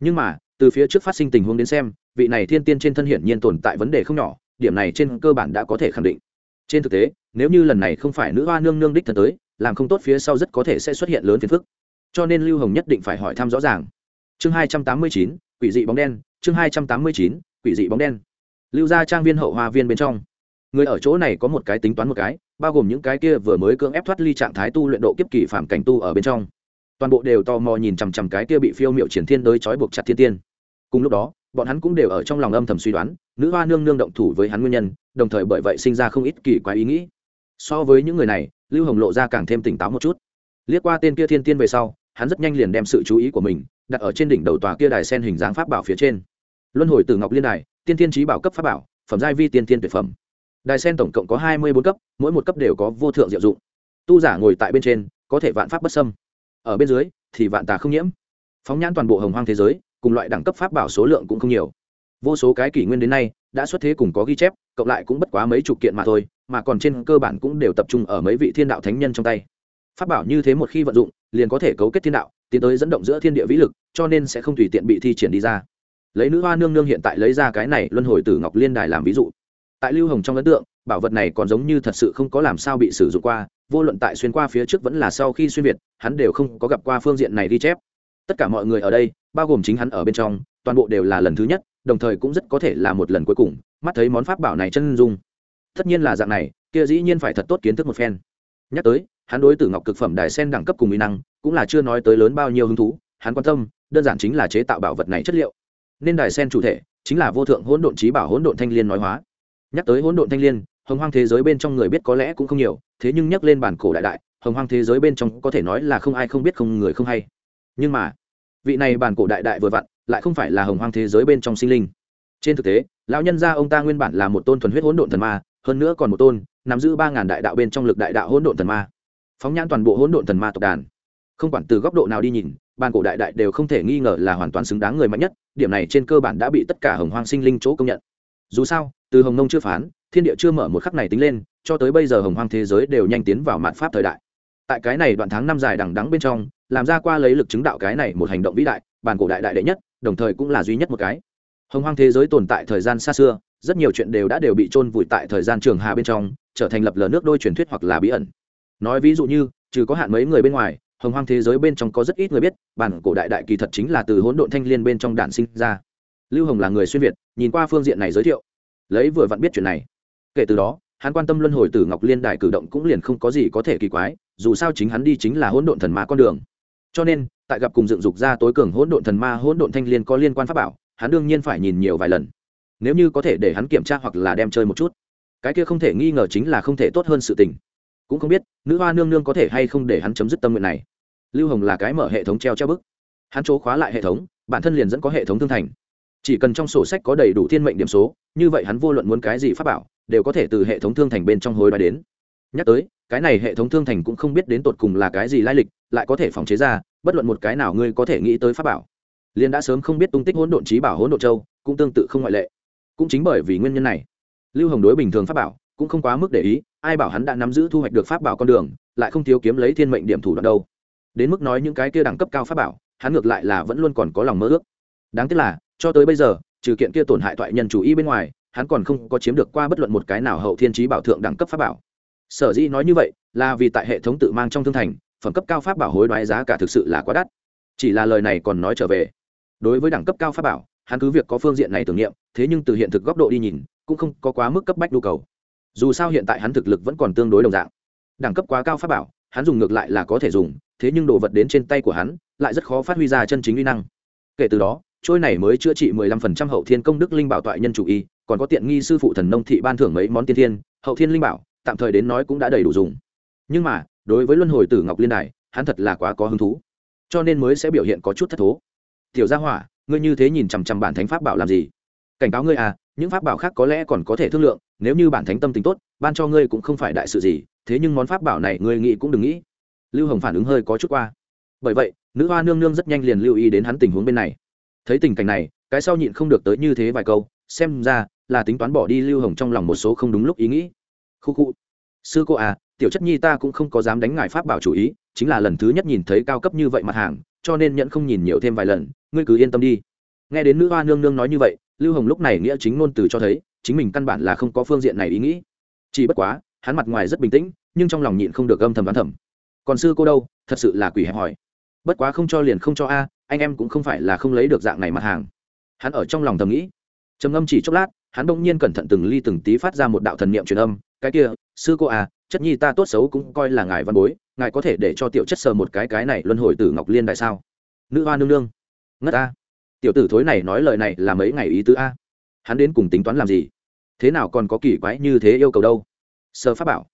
Nhưng mà, từ phía trước phát sinh tình huống đến xem, vị này thiên tiên trên thân hiển nhiên tồn tại vấn đề không nhỏ, điểm này trên cơ bản đã có thể khẳng định. Trên thực tế, nếu như lần này không phải nữ hoa nương nương đích thân tới, làm không tốt phía sau rất có thể sẽ xuất hiện lớn phiền phức. Cho nên lưu hồng nhất định phải hỏi thăm rõ ràng. Chương hai trăm tám mươi chín, quỷ dị bóng đen, chương hai trăm tám mươi chín, quỷ dị bóng đen lưu ra trang viên hậu hoa viên bên trong. Người ở chỗ này có một cái tính toán một cái, bao gồm những cái kia vừa mới cưỡng ép thoát ly trạng thái tu luyện độ kiếp kỳ phạm cảnh tu ở bên trong. Toàn bộ đều tò mò nhìn chằm chằm cái kia bị phiêu miệu triển thiên đới trói buộc chặt thiên tiên. Cùng lúc đó, bọn hắn cũng đều ở trong lòng âm thầm suy đoán, nữ hoa nương nương động thủ với hắn nguyên nhân, đồng thời bởi vậy sinh ra không ít kỳ quái ý nghĩ. So với những người này, lưu hồng lộ ra càng thêm tỉnh táo một chút. Liếc qua tên kia thiên tiên về sau, hắn rất nhanh liền đem sự chú ý của mình đặt ở trên đỉnh đầu tòa kia đài sen hình dáng pháp bảo phía trên. Luân hồi từ ngọc liên đài tiên tiên trí bảo cấp pháp bảo, phẩm giai vi tiên tiên tuyệt phẩm. Đài sen tổng cộng có hai mươi bốn cấp, mỗi một cấp đều có vô thượng diệu dụng. Tu giả ngồi tại bên trên, có thể vạn pháp bất sâm ở bên dưới, thì vạn tà không nhiễm. Phóng nhãn toàn bộ hồng hoang thế giới, cùng loại đẳng cấp pháp bảo số lượng cũng không nhiều. Vô số cái kỷ nguyên đến nay, đã xuất thế cùng có ghi chép, cộng lại cũng bất quá mấy chục kiện mà thôi, mà còn trên cơ bản cũng đều tập trung ở mấy vị thiên đạo thánh nhân trong tay. Pháp bảo như thế một khi vận dụng, liền có thể cấu kết thiên đạo, tiến tới dẫn động giữa thiên địa vĩ lực, cho nên sẽ không tùy tiện bị thi triển đi ra lấy nữ hoa nương nương hiện tại lấy ra cái này luân hồi từ ngọc liên đài làm ví dụ. Tại lưu hồng trong ấn tượng, bảo vật này còn giống như thật sự không có làm sao bị sử dụng qua, vô luận tại xuyên qua phía trước vẫn là sau khi xuyên việt, hắn đều không có gặp qua phương diện này ghi chép. Tất cả mọi người ở đây, bao gồm chính hắn ở bên trong, toàn bộ đều là lần thứ nhất, đồng thời cũng rất có thể là một lần cuối cùng, mắt thấy món pháp bảo này chân dung. Tất nhiên là dạng này, kia dĩ nhiên phải thật tốt kiến thức một phen. Nhắc tới, hắn đối tử ngọc cực phẩm đài sen đẳng cấp cùng mỹ năng, cũng là chưa nói tới lớn bao nhiêu hứng thú, hắn quan tâm, đơn giản chính là chế tạo bảo vật này chất liệu nên đài sen chủ thể chính là vô thượng hỗn độn trí bảo hỗn độn thanh liên nói hóa. Nhắc tới hỗn độn thanh liên, hồng hoang thế giới bên trong người biết có lẽ cũng không nhiều, thế nhưng nhắc lên bản cổ đại đại, hồng hoang thế giới bên trong có thể nói là không ai không biết không người không hay. Nhưng mà, vị này bản cổ đại đại vừa vặn, lại không phải là hồng hoang thế giới bên trong sinh linh. Trên thực tế, lão nhân gia ông ta nguyên bản là một tôn thuần huyết hỗn độn thần ma, hơn nữa còn một tôn, nắm giữ ba ngàn đại đạo bên trong lực đại đạo hỗn độn thần ma. Phóng nhãn toàn bộ hỗn độn thần ma tộc đàn. Không quản từ góc độ nào đi nhìn ban cổ đại đại đều không thể nghi ngờ là hoàn toàn xứng đáng người mạnh nhất, điểm này trên cơ bản đã bị tất cả hồng hoang sinh linh chỗ công nhận. Dù sao, từ hồng nông chưa phán, thiên địa chưa mở một khắc này tính lên, cho tới bây giờ hồng hoang thế giới đều nhanh tiến vào mạn pháp thời đại. Tại cái này đoạn tháng năm dài đằng đắng bên trong, làm ra qua lấy lực chứng đạo cái này một hành động vĩ đại bàn cổ đại đại đệ nhất, đồng thời cũng là duy nhất một cái. Hồng hoang thế giới tồn tại thời gian xa xưa, rất nhiều chuyện đều đã đều bị chôn vùi tại thời gian trường hà bên trong, trở thành lập lờ nước đôi truyền thuyết hoặc là bí ẩn. Nói ví dụ như, trừ có hạn mấy người bên ngoài hồng hoang thế giới bên trong có rất ít người biết, bản cổ đại đại kỳ thật chính là từ hỗn độn thanh liên bên trong đản sinh ra. Lưu hồng là người xuyên việt, nhìn qua phương diện này giới thiệu, lấy vừa vặn biết chuyện này. Kể từ đó, hắn quan tâm luân hồi tử ngọc liên đại cử động cũng liền không có gì có thể kỳ quái, dù sao chính hắn đi chính là hỗn độn thần ma con đường. Cho nên, tại gặp cùng dựng dục ra tối cường hỗn độn thần ma, hỗn độn thanh liên có liên quan pháp bảo, hắn đương nhiên phải nhìn nhiều vài lần. Nếu như có thể để hắn kiểm tra hoặc là đem chơi một chút, cái kia không thể nghi ngờ chính là không thể tốt hơn sự tình. Cũng không biết, nữ hoa nương nương có thể hay không để hắn chấm dứt tâm nguyện này lưu hồng là cái mở hệ thống treo treo bức. Hắn chỗ khóa lại hệ thống, bản thân liền dẫn có hệ thống thương thành. Chỉ cần trong sổ sách có đầy đủ thiên mệnh điểm số, như vậy hắn vô luận muốn cái gì pháp bảo, đều có thể từ hệ thống thương thành bên trong hối đoái đến. Nhắc tới, cái này hệ thống thương thành cũng không biết đến tột cùng là cái gì lai lịch, lại có thể phòng chế ra, bất luận một cái nào ngươi có thể nghĩ tới pháp bảo. Liền đã sớm không biết tung tích hỗn độn trí bảo hỗn độn châu, cũng tương tự không ngoại lệ. Cũng chính bởi vì nguyên nhân này, lưu hồng đối bình thường pháp bảo cũng không quá mức để ý, ai bảo hắn đã nắm giữ thu hoạch được pháp bảo con đường, lại không thiếu kiếm lấy thiên mệnh điểm thủ đoạn đâu đến mức nói những cái kia đẳng cấp cao pháp bảo, hắn ngược lại là vẫn luôn còn có lòng mơ ước. Đáng tiếc là, cho tới bây giờ, trừ kiện kia tổn hại thoại nhân chủ y bên ngoài, hắn còn không có chiếm được qua bất luận một cái nào hậu thiên trí bảo thượng đẳng cấp pháp bảo. Sở dĩ nói như vậy, là vì tại hệ thống tự mang trong thương thành, phẩm cấp cao pháp bảo hối đoái giá cả thực sự là quá đắt. Chỉ là lời này còn nói trở về. Đối với đẳng cấp cao pháp bảo, hắn cứ việc có phương diện này tưởng niệm, thế nhưng từ hiện thực góc độ đi nhìn, cũng không có quá mức cấp bách nhu cầu. Dù sao hiện tại hắn thực lực vẫn còn tương đối đồng dạng. Đẳng cấp quá cao pháp bảo hắn dùng ngược lại là có thể dùng, thế nhưng đồ vật đến trên tay của hắn, lại rất khó phát huy ra chân chính uy năng. Kể từ đó, trôi này mới chữa trị mười lăm phần trăm hậu thiên công đức linh bảo toại nhân chủ y, còn có tiện nghi sư phụ thần nông thị ban thưởng mấy món tiên thiên, hậu thiên linh bảo, tạm thời đến nói cũng đã đầy đủ dùng. Nhưng mà, đối với luân hồi tử ngọc liên đài, hắn thật là quá có hứng thú. Cho nên mới sẽ biểu hiện có chút thất thố. Tiểu gia hỏa, ngươi như thế nhìn chằm chằm bản thánh pháp bảo làm gì? Cảnh cáo ngươi à những pháp bảo khác có lẽ còn có thể thương lượng, nếu như bản thánh tâm tính tốt ban cho ngươi cũng không phải đại sự gì, thế nhưng món pháp bảo này ngươi nghĩ cũng đừng nghĩ. Lưu hồng phản ứng hơi có chút qua. Bởi vậy, nữ hoa nương nương rất nhanh liền lưu ý đến hắn tình huống bên này. Thấy tình cảnh này, cái sau nhịn không được tới như thế vài câu, xem ra là tính toán bỏ đi lưu hồng trong lòng một số không đúng lúc ý nghĩ. Khu khu, sư cô à tiểu chất nhi ta cũng không có dám đánh ngài pháp bảo chủ ý, chính là lần thứ nhất nhìn thấy cao cấp như vậy mặt hàng, cho nên nhận không nhìn nhiều thêm vài lần, ngươi cứ yên tâm đi. Nghe đến nữ hoa nương nương nói như vậy, lưu hồng lúc này nghĩa chính ngôn từ cho thấy, chính mình căn bản là không có phương diện này ý nghĩ chỉ bất quá, hắn mặt ngoài rất bình tĩnh, nhưng trong lòng nhịn không được âm thầm đoán thầm. Còn sư cô đâu, thật sự là quỷ hẹp hỏi bất quá không cho liền không cho a, anh em cũng không phải là không lấy được dạng này mặt hàng. Hắn ở trong lòng thầm nghĩ. Trầm ngâm chỉ chốc lát, hắn bỗng nhiên cẩn thận từng ly từng tí phát ra một đạo thần niệm truyền âm, cái kia, sư cô à chất nhi ta tốt xấu cũng coi là ngài văn bối, ngài có thể để cho tiểu chất sờ một cái cái này luân hồi tử ngọc liên đại sao? Nữ hoa nương nương. Ngất a. Tiểu tử thối này nói lời này là mấy ngày ý tứ a. Hắn đến cùng tính toán làm gì? Thế nào còn có kỳ quái như thế yêu cầu đâu? Sơ pháp bảo,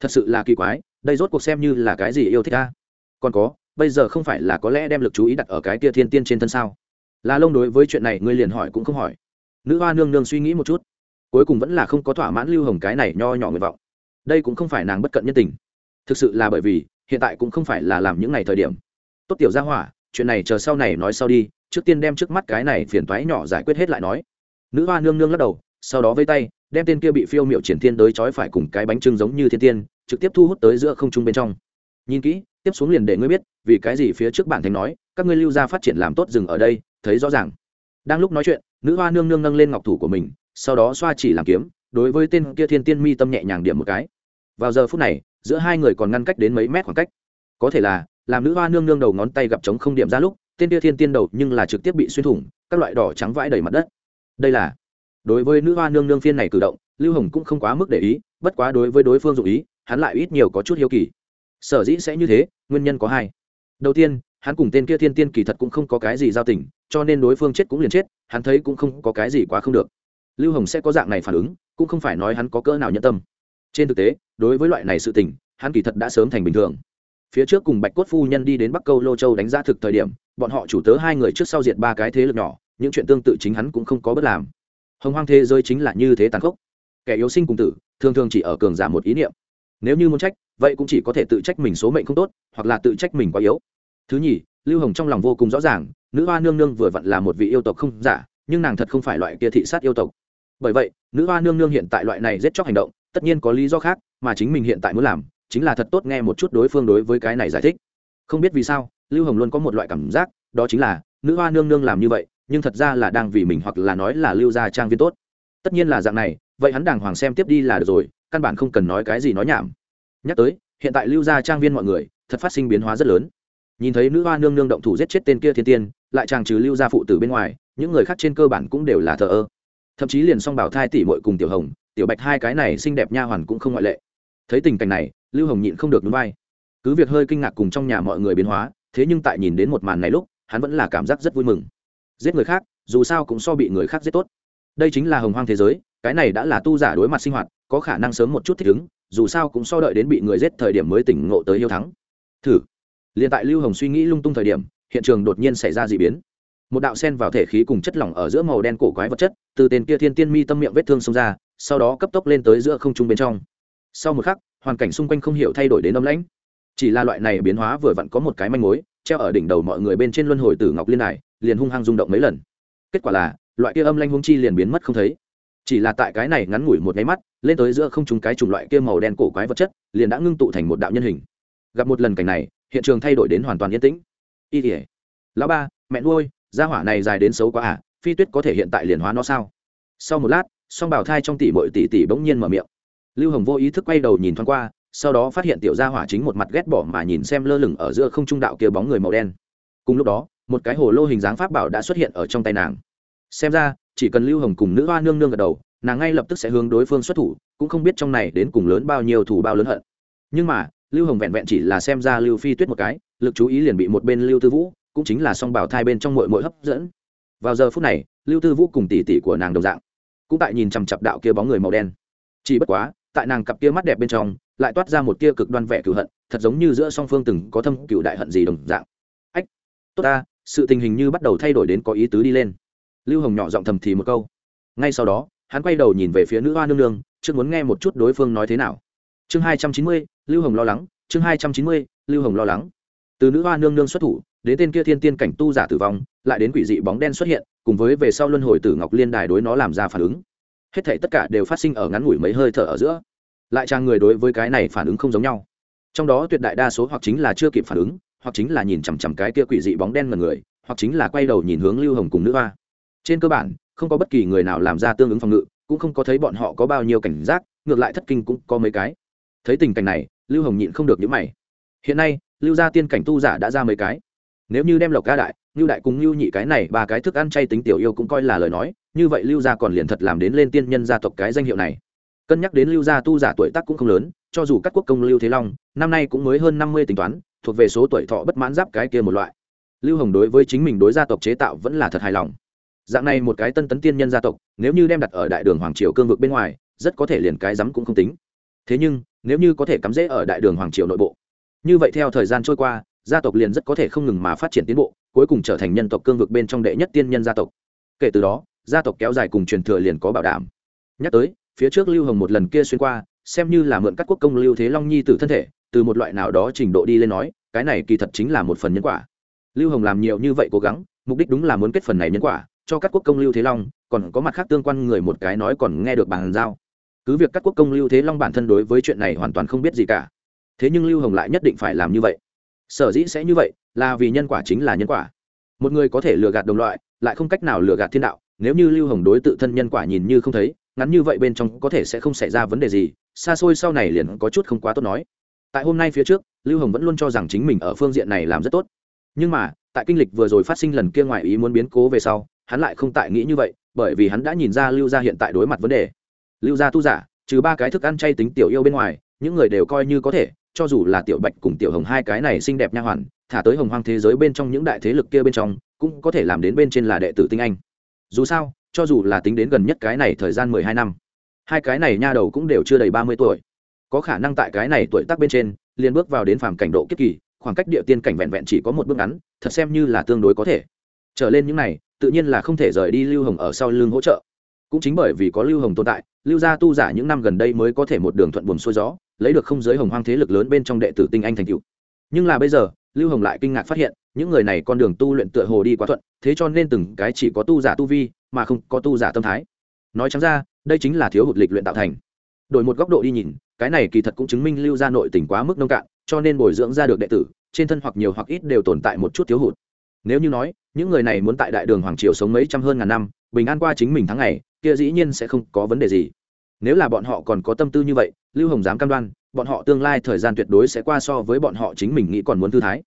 thật sự là kỳ quái, đây rốt cuộc xem như là cái gì yêu thích a còn có, bây giờ không phải là có lẽ đem lực chú ý đặt ở cái kia thiên tiên trên thân sao? Là lông đối với chuyện này ngươi liền hỏi cũng không hỏi. Nữ hoa nương nương suy nghĩ một chút, cuối cùng vẫn là không có thỏa mãn lưu hồng cái này nho nhỏ nguyện vọng. Đây cũng không phải nàng bất cận nhân tình. Thực sự là bởi vì, hiện tại cũng không phải là làm những ngày thời điểm. Tốt tiểu gia hỏa, chuyện này chờ sau này nói sau đi, trước tiên đem trước mắt cái này phiền toái nhỏ giải quyết hết lại nói. Nữ hoa nương nương lắc đầu sau đó với tay, đem tên kia bị phiêu miệu triển thiên tới trói phải cùng cái bánh trưng giống như thiên tiên, trực tiếp thu hút tới giữa không trung bên trong. Nhìn kỹ, tiếp xuống liền để ngươi biết, vì cái gì phía trước bản thành nói, các ngươi lưu gia phát triển làm tốt dừng ở đây, thấy rõ ràng. Đang lúc nói chuyện, nữ hoa nương nương nâng lên ngọc thủ của mình, sau đó xoa chỉ làm kiếm, đối với tên kia thiên tiên mi tâm nhẹ nhàng điểm một cái. Vào giờ phút này, giữa hai người còn ngăn cách đến mấy mét khoảng cách. Có thể là, làm nữ hoa nương nương đầu ngón tay gặp trống không điểm ra lúc, tên kia thiên tiên đầu nhưng là trực tiếp bị xuyên thủng, các loại đỏ trắng vãi đầy mặt đất. Đây là đối với nữ hoa nương nương phiên này cử động, lưu hồng cũng không quá mức để ý, bất quá đối với đối phương dụ ý, hắn lại ít nhiều có chút hiếu kỳ. Sở dĩ sẽ như thế, nguyên nhân có hai. Đầu tiên, hắn cùng tên kia thiên tiên kỳ thật cũng không có cái gì giao tình, cho nên đối phương chết cũng liền chết, hắn thấy cũng không có cái gì quá không được. Lưu hồng sẽ có dạng này phản ứng, cũng không phải nói hắn có cỡ nào nhẫn tâm. Trên thực tế, đối với loại này sự tình, hắn kỳ thật đã sớm thành bình thường. Phía trước cùng bạch cốt phu nhân đi đến bắc câu lô châu đánh giá thực thời điểm, bọn họ chủ tớ hai người trước sau diệt ba cái thế lực nhỏ, những chuyện tương tự chính hắn cũng không có bất làm hồng hoang thế giới chính là như thế tàn khốc. Kẻ yếu sinh cùng tử, thường thường chỉ ở cường giả một ý niệm. Nếu như muốn trách, vậy cũng chỉ có thể tự trách mình số mệnh không tốt, hoặc là tự trách mình quá yếu. Thứ nhì, lưu hồng trong lòng vô cùng rõ ràng, nữ hoa nương nương vừa vặn là một vị yêu tộc không giả, nhưng nàng thật không phải loại kia thị sát yêu tộc. Bởi vậy, nữ hoa nương nương hiện tại loại này giết chóc hành động, tất nhiên có lý do khác mà chính mình hiện tại muốn làm, chính là thật tốt nghe một chút đối phương đối với cái này giải thích. Không biết vì sao, lưu hồng luôn có một loại cảm giác, đó chính là nữ hoa nương nương làm như vậy nhưng thật ra là đang vì mình hoặc là nói là lưu gia trang viên tốt. Tất nhiên là dạng này, vậy hắn đàng hoàng xem tiếp đi là được rồi, căn bản không cần nói cái gì nói nhảm. Nhắc tới, hiện tại lưu gia trang viên mọi người, thật phát sinh biến hóa rất lớn. Nhìn thấy nữ hoa nương nương động thủ giết chết tên kia thiên tiên, lại chàng trừ lưu gia phụ tử bên ngoài, những người khác trên cơ bản cũng đều là thờ ơ. Thậm chí liền song bảo thai tỷ muội cùng tiểu hồng, tiểu bạch hai cái này xinh đẹp nha hoàn cũng không ngoại lệ. Thấy tình cảnh này, lưu hồng nhịn không được núi vai. Cứ việc hơi kinh ngạc cùng trong nhà mọi người biến hóa, thế nhưng tại nhìn đến một màn này lúc, hắn vẫn là cảm giác rất vui mừng giết người khác, dù sao cũng so bị người khác giết tốt. Đây chính là hồng hoang thế giới, cái này đã là tu giả đối mặt sinh hoạt, có khả năng sớm một chút thích ứng, dù sao cũng so đợi đến bị người giết thời điểm mới tỉnh ngộ tới yêu thắng. Thử. Liền tại lưu hồng suy nghĩ lung tung thời điểm, hiện trường đột nhiên xảy ra d ị biến. Một đạo sen vào thể khí cùng chất lỏng ở giữa màu đen cổ quái vật chất, từ tên kia thiên tiên mi tâm miệng vết thương xông ra, sau đó cấp tốc lên tới giữa không trung bên trong. Sau một khắc, hoàn cảnh xung quanh không hiểu thay đổi đến âm lãnh. Chỉ là loại này biến hóa vừa vặn có một cái manh mối, treo ở đỉnh đầu mọi người bên trên luân hồi tử ngọc liên đài liền hung hăng rung động mấy lần. Kết quả là, loại kia âm lanh hung chi liền biến mất không thấy. Chỉ là tại cái này ngắn ngủi một nháy mắt, lên tới giữa không trung cái chủng loại kia màu đen cổ quái vật chất, liền đã ngưng tụ thành một đạo nhân hình. Gặp một lần cảnh này, hiện trường thay đổi đến hoàn toàn yên tĩnh. Y tỉa lão ba, mẹ nuôi, gia hỏa này dài đến xấu quá à phi tuyết có thể hiện tại liền hóa nó sao? Sau một lát, song bảo thai trong tỷ bội tỷ tỷ bỗng nhiên mở miệng. Lưu hồng vô ý thức quay đầu nhìn thoáng qua, sau đó phát hiện tiểu gia hỏa chính một mặt ghét bỏ mà nhìn xem lơ lửng ở giữa không trung đạo kia bóng người màu đen. Cùng lúc đó một cái hồ lô hình dáng pháp bảo đã xuất hiện ở trong tay nàng. Xem ra, chỉ cần lưu hồng cùng nữ hoa nương nương gật đầu, nàng ngay lập tức sẽ hướng đối phương xuất thủ, cũng không biết trong này đến cùng lớn bao nhiêu thủ bao lớn hận. Nhưng mà, lưu hồng vẹn vẹn chỉ là xem ra lưu phi tuyết một cái, lực chú ý liền bị một bên lưu tư vũ, cũng chính là song bảo thai bên trong mội mội hấp dẫn. Vào giờ phút này, lưu tư vũ cùng tỷ tỷ của nàng đồng dạng, cũng tại nhìn chằm chặp đạo kia bóng người màu đen. Chỉ bất quá, tại nàng cặp kia mắt đẹp bên trong, lại toát ra một tia cực đoan vẻ cựu hận, thật giống như giữa song phương từng có thâm cựu đại hận gì đồng dạng. Ách, tốt ta sự tình hình như bắt đầu thay đổi đến có ý tứ đi lên. Lưu hồng nhỏ giọng thầm thì một câu. Ngay sau đó, hắn quay đầu nhìn về phía nữ hoa nương nương trước muốn nghe một chút đối phương nói thế nào. Chương hai trăm chín mươi, lưu hồng lo lắng. Chương hai trăm chín mươi, lưu hồng lo lắng. Từ nữ hoa nương nương xuất thủ, đến tên kia thiên tiên cảnh tu giả tử vong, lại đến quỷ dị bóng đen xuất hiện, cùng với về sau luân hồi tử ngọc liên đài đối nó làm ra phản ứng. Hết thể tất cả đều phát sinh ở ngắn ngủi mấy hơi thở ở giữa. Lại trang người đối với cái này phản ứng không giống nhau. Trong đó tuyệt đại đa số hoặc chính là chưa kịp phản ứng hoặc chính là nhìn chằm chằm cái kia quỷ dị bóng đen mật người, hoặc chính là quay đầu nhìn hướng lưu hồng cùng nữ hoa. Trên cơ bản, không có bất kỳ người nào làm ra tương ứng phòng ngự, cũng không có thấy bọn họ có bao nhiêu cảnh giác, ngược lại thất kinh cũng có mấy cái. Thấy tình cảnh này, lưu hồng nhịn không được những mày. Hiện nay, lưu gia tiên cảnh tu giả đã ra mấy cái? Nếu như đem lộc ca đại Lưu đại cùng Lưu nhị cái này ba cái thức ăn chay tính tiểu yêu cũng coi là lời nói, như vậy lưu gia còn liền thật làm đến lên tiên nhân gia tộc cái danh hiệu này. Cân nhắc đến lưu gia tu giả tuổi tác cũng không lớn, cho dù các quốc công lưu thế long, năm nay cũng mới hơn năm mươi tính toán thuộc về số tuổi thọ bất mãn giáp cái kia một loại. Lưu hồng đối với chính mình đối gia tộc chế tạo vẫn là thật hài lòng. Dạng này một cái tân tấn tiên nhân gia tộc, nếu như đem đặt ở đại đường hoàng triều cương vực bên ngoài, rất có thể liền cái rắm cũng không tính. Thế nhưng, nếu như có thể cắm rễ ở đại đường hoàng triều nội bộ, như vậy theo thời gian trôi qua, gia tộc liền rất có thể không ngừng mà phát triển tiến bộ, cuối cùng trở thành nhân tộc cương vực bên trong đệ nhất tiên nhân gia tộc. Kể từ đó, gia tộc kéo dài cùng truyền thừa liền có bảo đảm. Nhắc tới, phía trước lưu hồng một lần kia xuyên qua, xem như là mượn các quốc công lưu thế long nhi từ thân thể từ một loại nào đó trình độ đi lên nói, cái này kỳ thật chính là một phần nhân quả. Lưu hồng làm nhiều như vậy cố gắng, mục đích đúng là muốn kết phần này nhân quả, cho các quốc công lưu thế long, còn có mặt khác tương quan người một cái nói còn nghe được bàn giao. Cứ việc các quốc công lưu thế long bản thân đối với chuyện này hoàn toàn không biết gì cả. Thế nhưng lưu hồng lại nhất định phải làm như vậy. Sở dĩ sẽ như vậy, là vì nhân quả chính là nhân quả. Một người có thể lừa gạt đồng loại, lại không cách nào lừa gạt thiên đạo. Nếu như lưu hồng đối tự thân nhân quả nhìn như không thấy, ngắn như vậy bên trong có thể sẽ không xảy ra vấn đề gì, xa xôi sau này liền có chút không quá tốt nói tại hôm nay phía trước, lưu hồng vẫn luôn cho rằng chính mình ở phương diện này làm rất tốt. Nhưng mà, tại kinh lịch vừa rồi phát sinh lần kia ngoài ý muốn biến cố về sau, hắn lại không tại nghĩ như vậy, bởi vì hắn đã nhìn ra lưu gia hiện tại đối mặt vấn đề. Lưu gia tu giả, trừ ba cái thức ăn chay tính tiểu yêu bên ngoài, những người đều coi như có thể, cho dù là tiểu bạch cùng tiểu hồng hai cái này xinh đẹp nha hoàn, thả tới hồng hoang thế giới bên trong những đại thế lực kia bên trong, cũng có thể làm đến bên trên là đệ tử tinh anh. Dù sao, cho dù là tính đến gần nhất cái này thời gian mười hai năm, hai cái này nha đầu cũng đều chưa đầy ba mươi tuổi có khả năng tại cái này tuổi tác bên trên, liền bước vào đến phàm cảnh độ kiếp kỳ, khoảng cách địa tiên cảnh vẹn vẹn chỉ có một bước ngắn, thật xem như là tương đối có thể. Trở lên những này, tự nhiên là không thể rời đi lưu hồng ở sau lưng hỗ trợ. Cũng chính bởi vì có lưu hồng tồn tại, lưu gia tu giả những năm gần đây mới có thể một đường thuận buồm xuôi gió, lấy được không giới hồng hoang thế lực lớn bên trong đệ tử tinh anh thành cựu nhưng là bây giờ, lưu hồng lại kinh ngạc phát hiện, những người này con đường tu luyện tựa hồ đi quá thuận, thế cho nên từng cái chỉ có tu giả tu vi, mà không có tu giả tâm thái. Nói chẳng ra, đây chính là thiếu hụt lịch luyện tạo thành. Đổi một góc độ đi nhìn cái này kỳ thật cũng chứng minh lưu gia nội tỉnh quá mức nông cạn, cho nên bồi dưỡng ra được đệ tử, trên thân hoặc nhiều hoặc ít đều tồn tại một chút thiếu hụt. Nếu như nói, những người này muốn tại đại đường hoàng triều sống mấy trăm hơn ngàn năm, bình an qua chính mình tháng ngày, kia dĩ nhiên sẽ không có vấn đề gì. Nếu là bọn họ còn có tâm tư như vậy, lưu hồng dám cam đoan, bọn họ tương lai thời gian tuyệt đối sẽ qua so với bọn họ chính mình nghĩ còn muốn thư thái.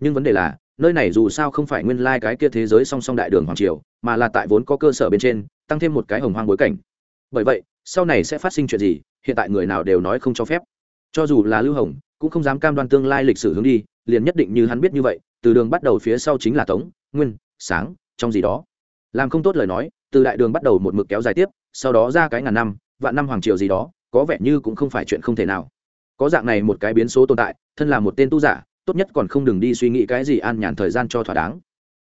Nhưng vấn đề là, nơi này dù sao không phải nguyên lai cái kia thế giới song song đại đường hoàng triều, mà là tại vốn có cơ sở bên trên, tăng thêm một cái hồng hoang bối cảnh. Bởi vậy, sau này sẽ phát sinh chuyện gì hiện tại người nào đều nói không cho phép. Cho dù là lưu hồng, cũng không dám cam đoan tương lai lịch sử hướng đi, liền nhất định như hắn biết như vậy, từ đường bắt đầu phía sau chính là tống, nguyên, sáng, trong gì đó. Làm không tốt lời nói, từ đại đường bắt đầu một mực kéo dài tiếp, sau đó ra cái ngàn năm, vạn năm hoàng triều gì đó, có vẻ như cũng không phải chuyện không thể nào. Có dạng này một cái biến số tồn tại, thân là một tên tu giả, tốt nhất còn không đừng đi suy nghĩ cái gì an nhàn thời gian cho thỏa đáng.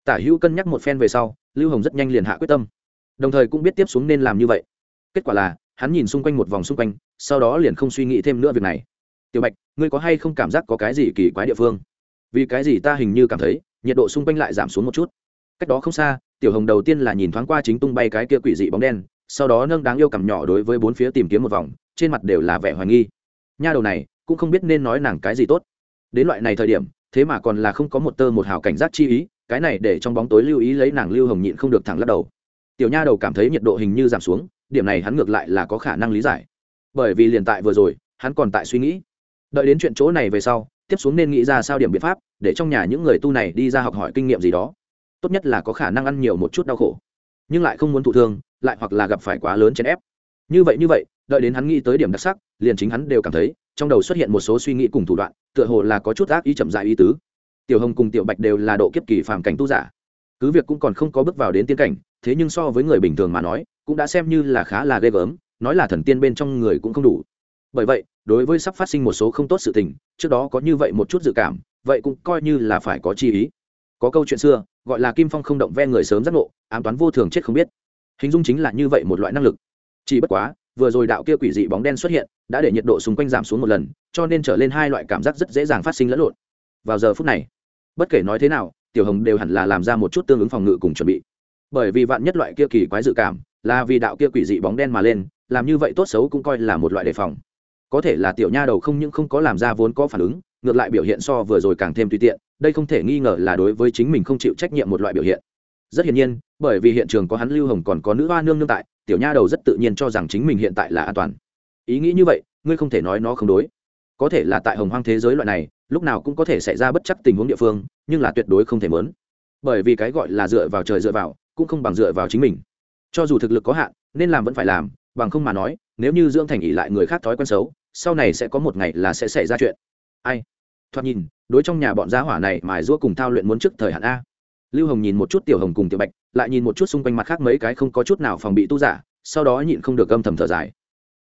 Tả hữu cân nhắc một phen về sau, lưu hồng rất nhanh liền hạ quyết tâm. Đồng thời cũng biết tiếp xuống nên làm như vậy. Kết quả là hắn nhìn xung quanh một vòng xung quanh, sau đó liền không suy nghĩ thêm nữa việc này. Tiểu bạch, ngươi có hay không cảm giác có cái gì kỳ quái địa phương? Vì cái gì ta hình như cảm thấy, nhiệt độ xung quanh lại giảm xuống một chút. Cách đó không xa, tiểu hồng đầu tiên là nhìn thoáng qua chính tung bay cái kia quỷ dị bóng đen, sau đó nâng đáng yêu cầm nhỏ đối với bốn phía tìm kiếm một vòng, trên mặt đều là vẻ hoài nghi. Nha đầu này, cũng không biết nên nói nàng cái gì tốt. Đến loại này thời điểm, thế mà còn là không có một tơ một hào cảnh giác chi ý, cái này để trong bóng tối lưu ý lấy nàng lưu hồng nhịn không được thẳng lắc đầu. Tiểu nha đầu cảm thấy nhiệt độ hình như giảm xuống điểm này hắn ngược lại là có khả năng lý giải. Bởi vì liền tại vừa rồi, hắn còn tại suy nghĩ. Đợi đến chuyện chỗ này về sau, tiếp xuống nên nghĩ ra sao điểm biện pháp để trong nhà những người tu này đi ra học hỏi kinh nghiệm gì đó. Tốt nhất là có khả năng ăn nhiều một chút đau khổ, nhưng lại không muốn thụ thương, lại hoặc là gặp phải quá lớn chèn ép. Như vậy như vậy, đợi đến hắn nghĩ tới điểm đặc sắc, liền chính hắn đều cảm thấy trong đầu xuất hiện một số suy nghĩ cùng thủ đoạn, tựa hồ là có chút ác ý chậm dại ý tứ. Tiểu hồng cùng tiểu bạch đều là độ kiếp kỳ phàm cảnh tu giả. Cứ việc cũng còn không có bước vào đến tiên cảnh, thế nhưng so với người bình thường mà nói cũng đã xem như là khá là ghê gớm, nói là thần tiên bên trong người cũng không đủ. Bởi vậy, đối với sắp phát sinh một số không tốt sự tình, trước đó có như vậy một chút dự cảm, vậy cũng coi như là phải có chi ý. Có câu chuyện xưa, gọi là kim phong không động ve người sớm giác ngộ, ám toán vô thường chết không biết. Hình dung chính là như vậy một loại năng lực. Chỉ bất quá, vừa rồi đạo kia quỷ dị bóng đen xuất hiện, đã để nhiệt độ xung quanh giảm xuống một lần, cho nên trở lên hai loại cảm giác rất dễ dàng phát sinh lẫn lộn. Vào giờ phút này, bất kể nói thế nào, tiểu hồng đều hẳn là làm ra một chút tương ứng phòng ngự cùng chuẩn bị. Bởi vì vạn nhất loại kia kỳ quái dự cảm là vì đạo kia quỷ dị bóng đen mà lên, làm như vậy tốt xấu cũng coi là một loại đề phòng. Có thể là tiểu nha đầu không những không có làm ra vốn có phản ứng, ngược lại biểu hiện so vừa rồi càng thêm tùy tiện, đây không thể nghi ngờ là đối với chính mình không chịu trách nhiệm một loại biểu hiện. Rất hiển nhiên, bởi vì hiện trường có hắn lưu hồng còn có nữ hoa nương nương tại, tiểu nha đầu rất tự nhiên cho rằng chính mình hiện tại là an toàn. Ý nghĩ như vậy, ngươi không thể nói nó không đối. Có thể là tại hồng hoang thế giới loại này, lúc nào cũng có thể xảy ra bất chấp tình huống địa phương, nhưng là tuyệt đối không thể mớn. Bởi vì cái gọi là dựa vào trời dựa vào, cũng không bằng dựa vào chính mình cho dù thực lực có hạn, nên làm vẫn phải làm, bằng không mà nói, nếu như dưỡng thành ỉ lại người khác thói quen xấu, sau này sẽ có một ngày là sẽ xảy ra chuyện. Ai? Thoạt nhìn, đối trong nhà bọn gia hỏa này mài giũa cùng thao luyện muốn trước thời hạn a. Lưu hồng nhìn một chút tiểu hồng cùng tiểu bạch, lại nhìn một chút xung quanh mặt khác mấy cái không có chút nào phòng bị tu giả, sau đó nhịn không được âm thầm thở dài.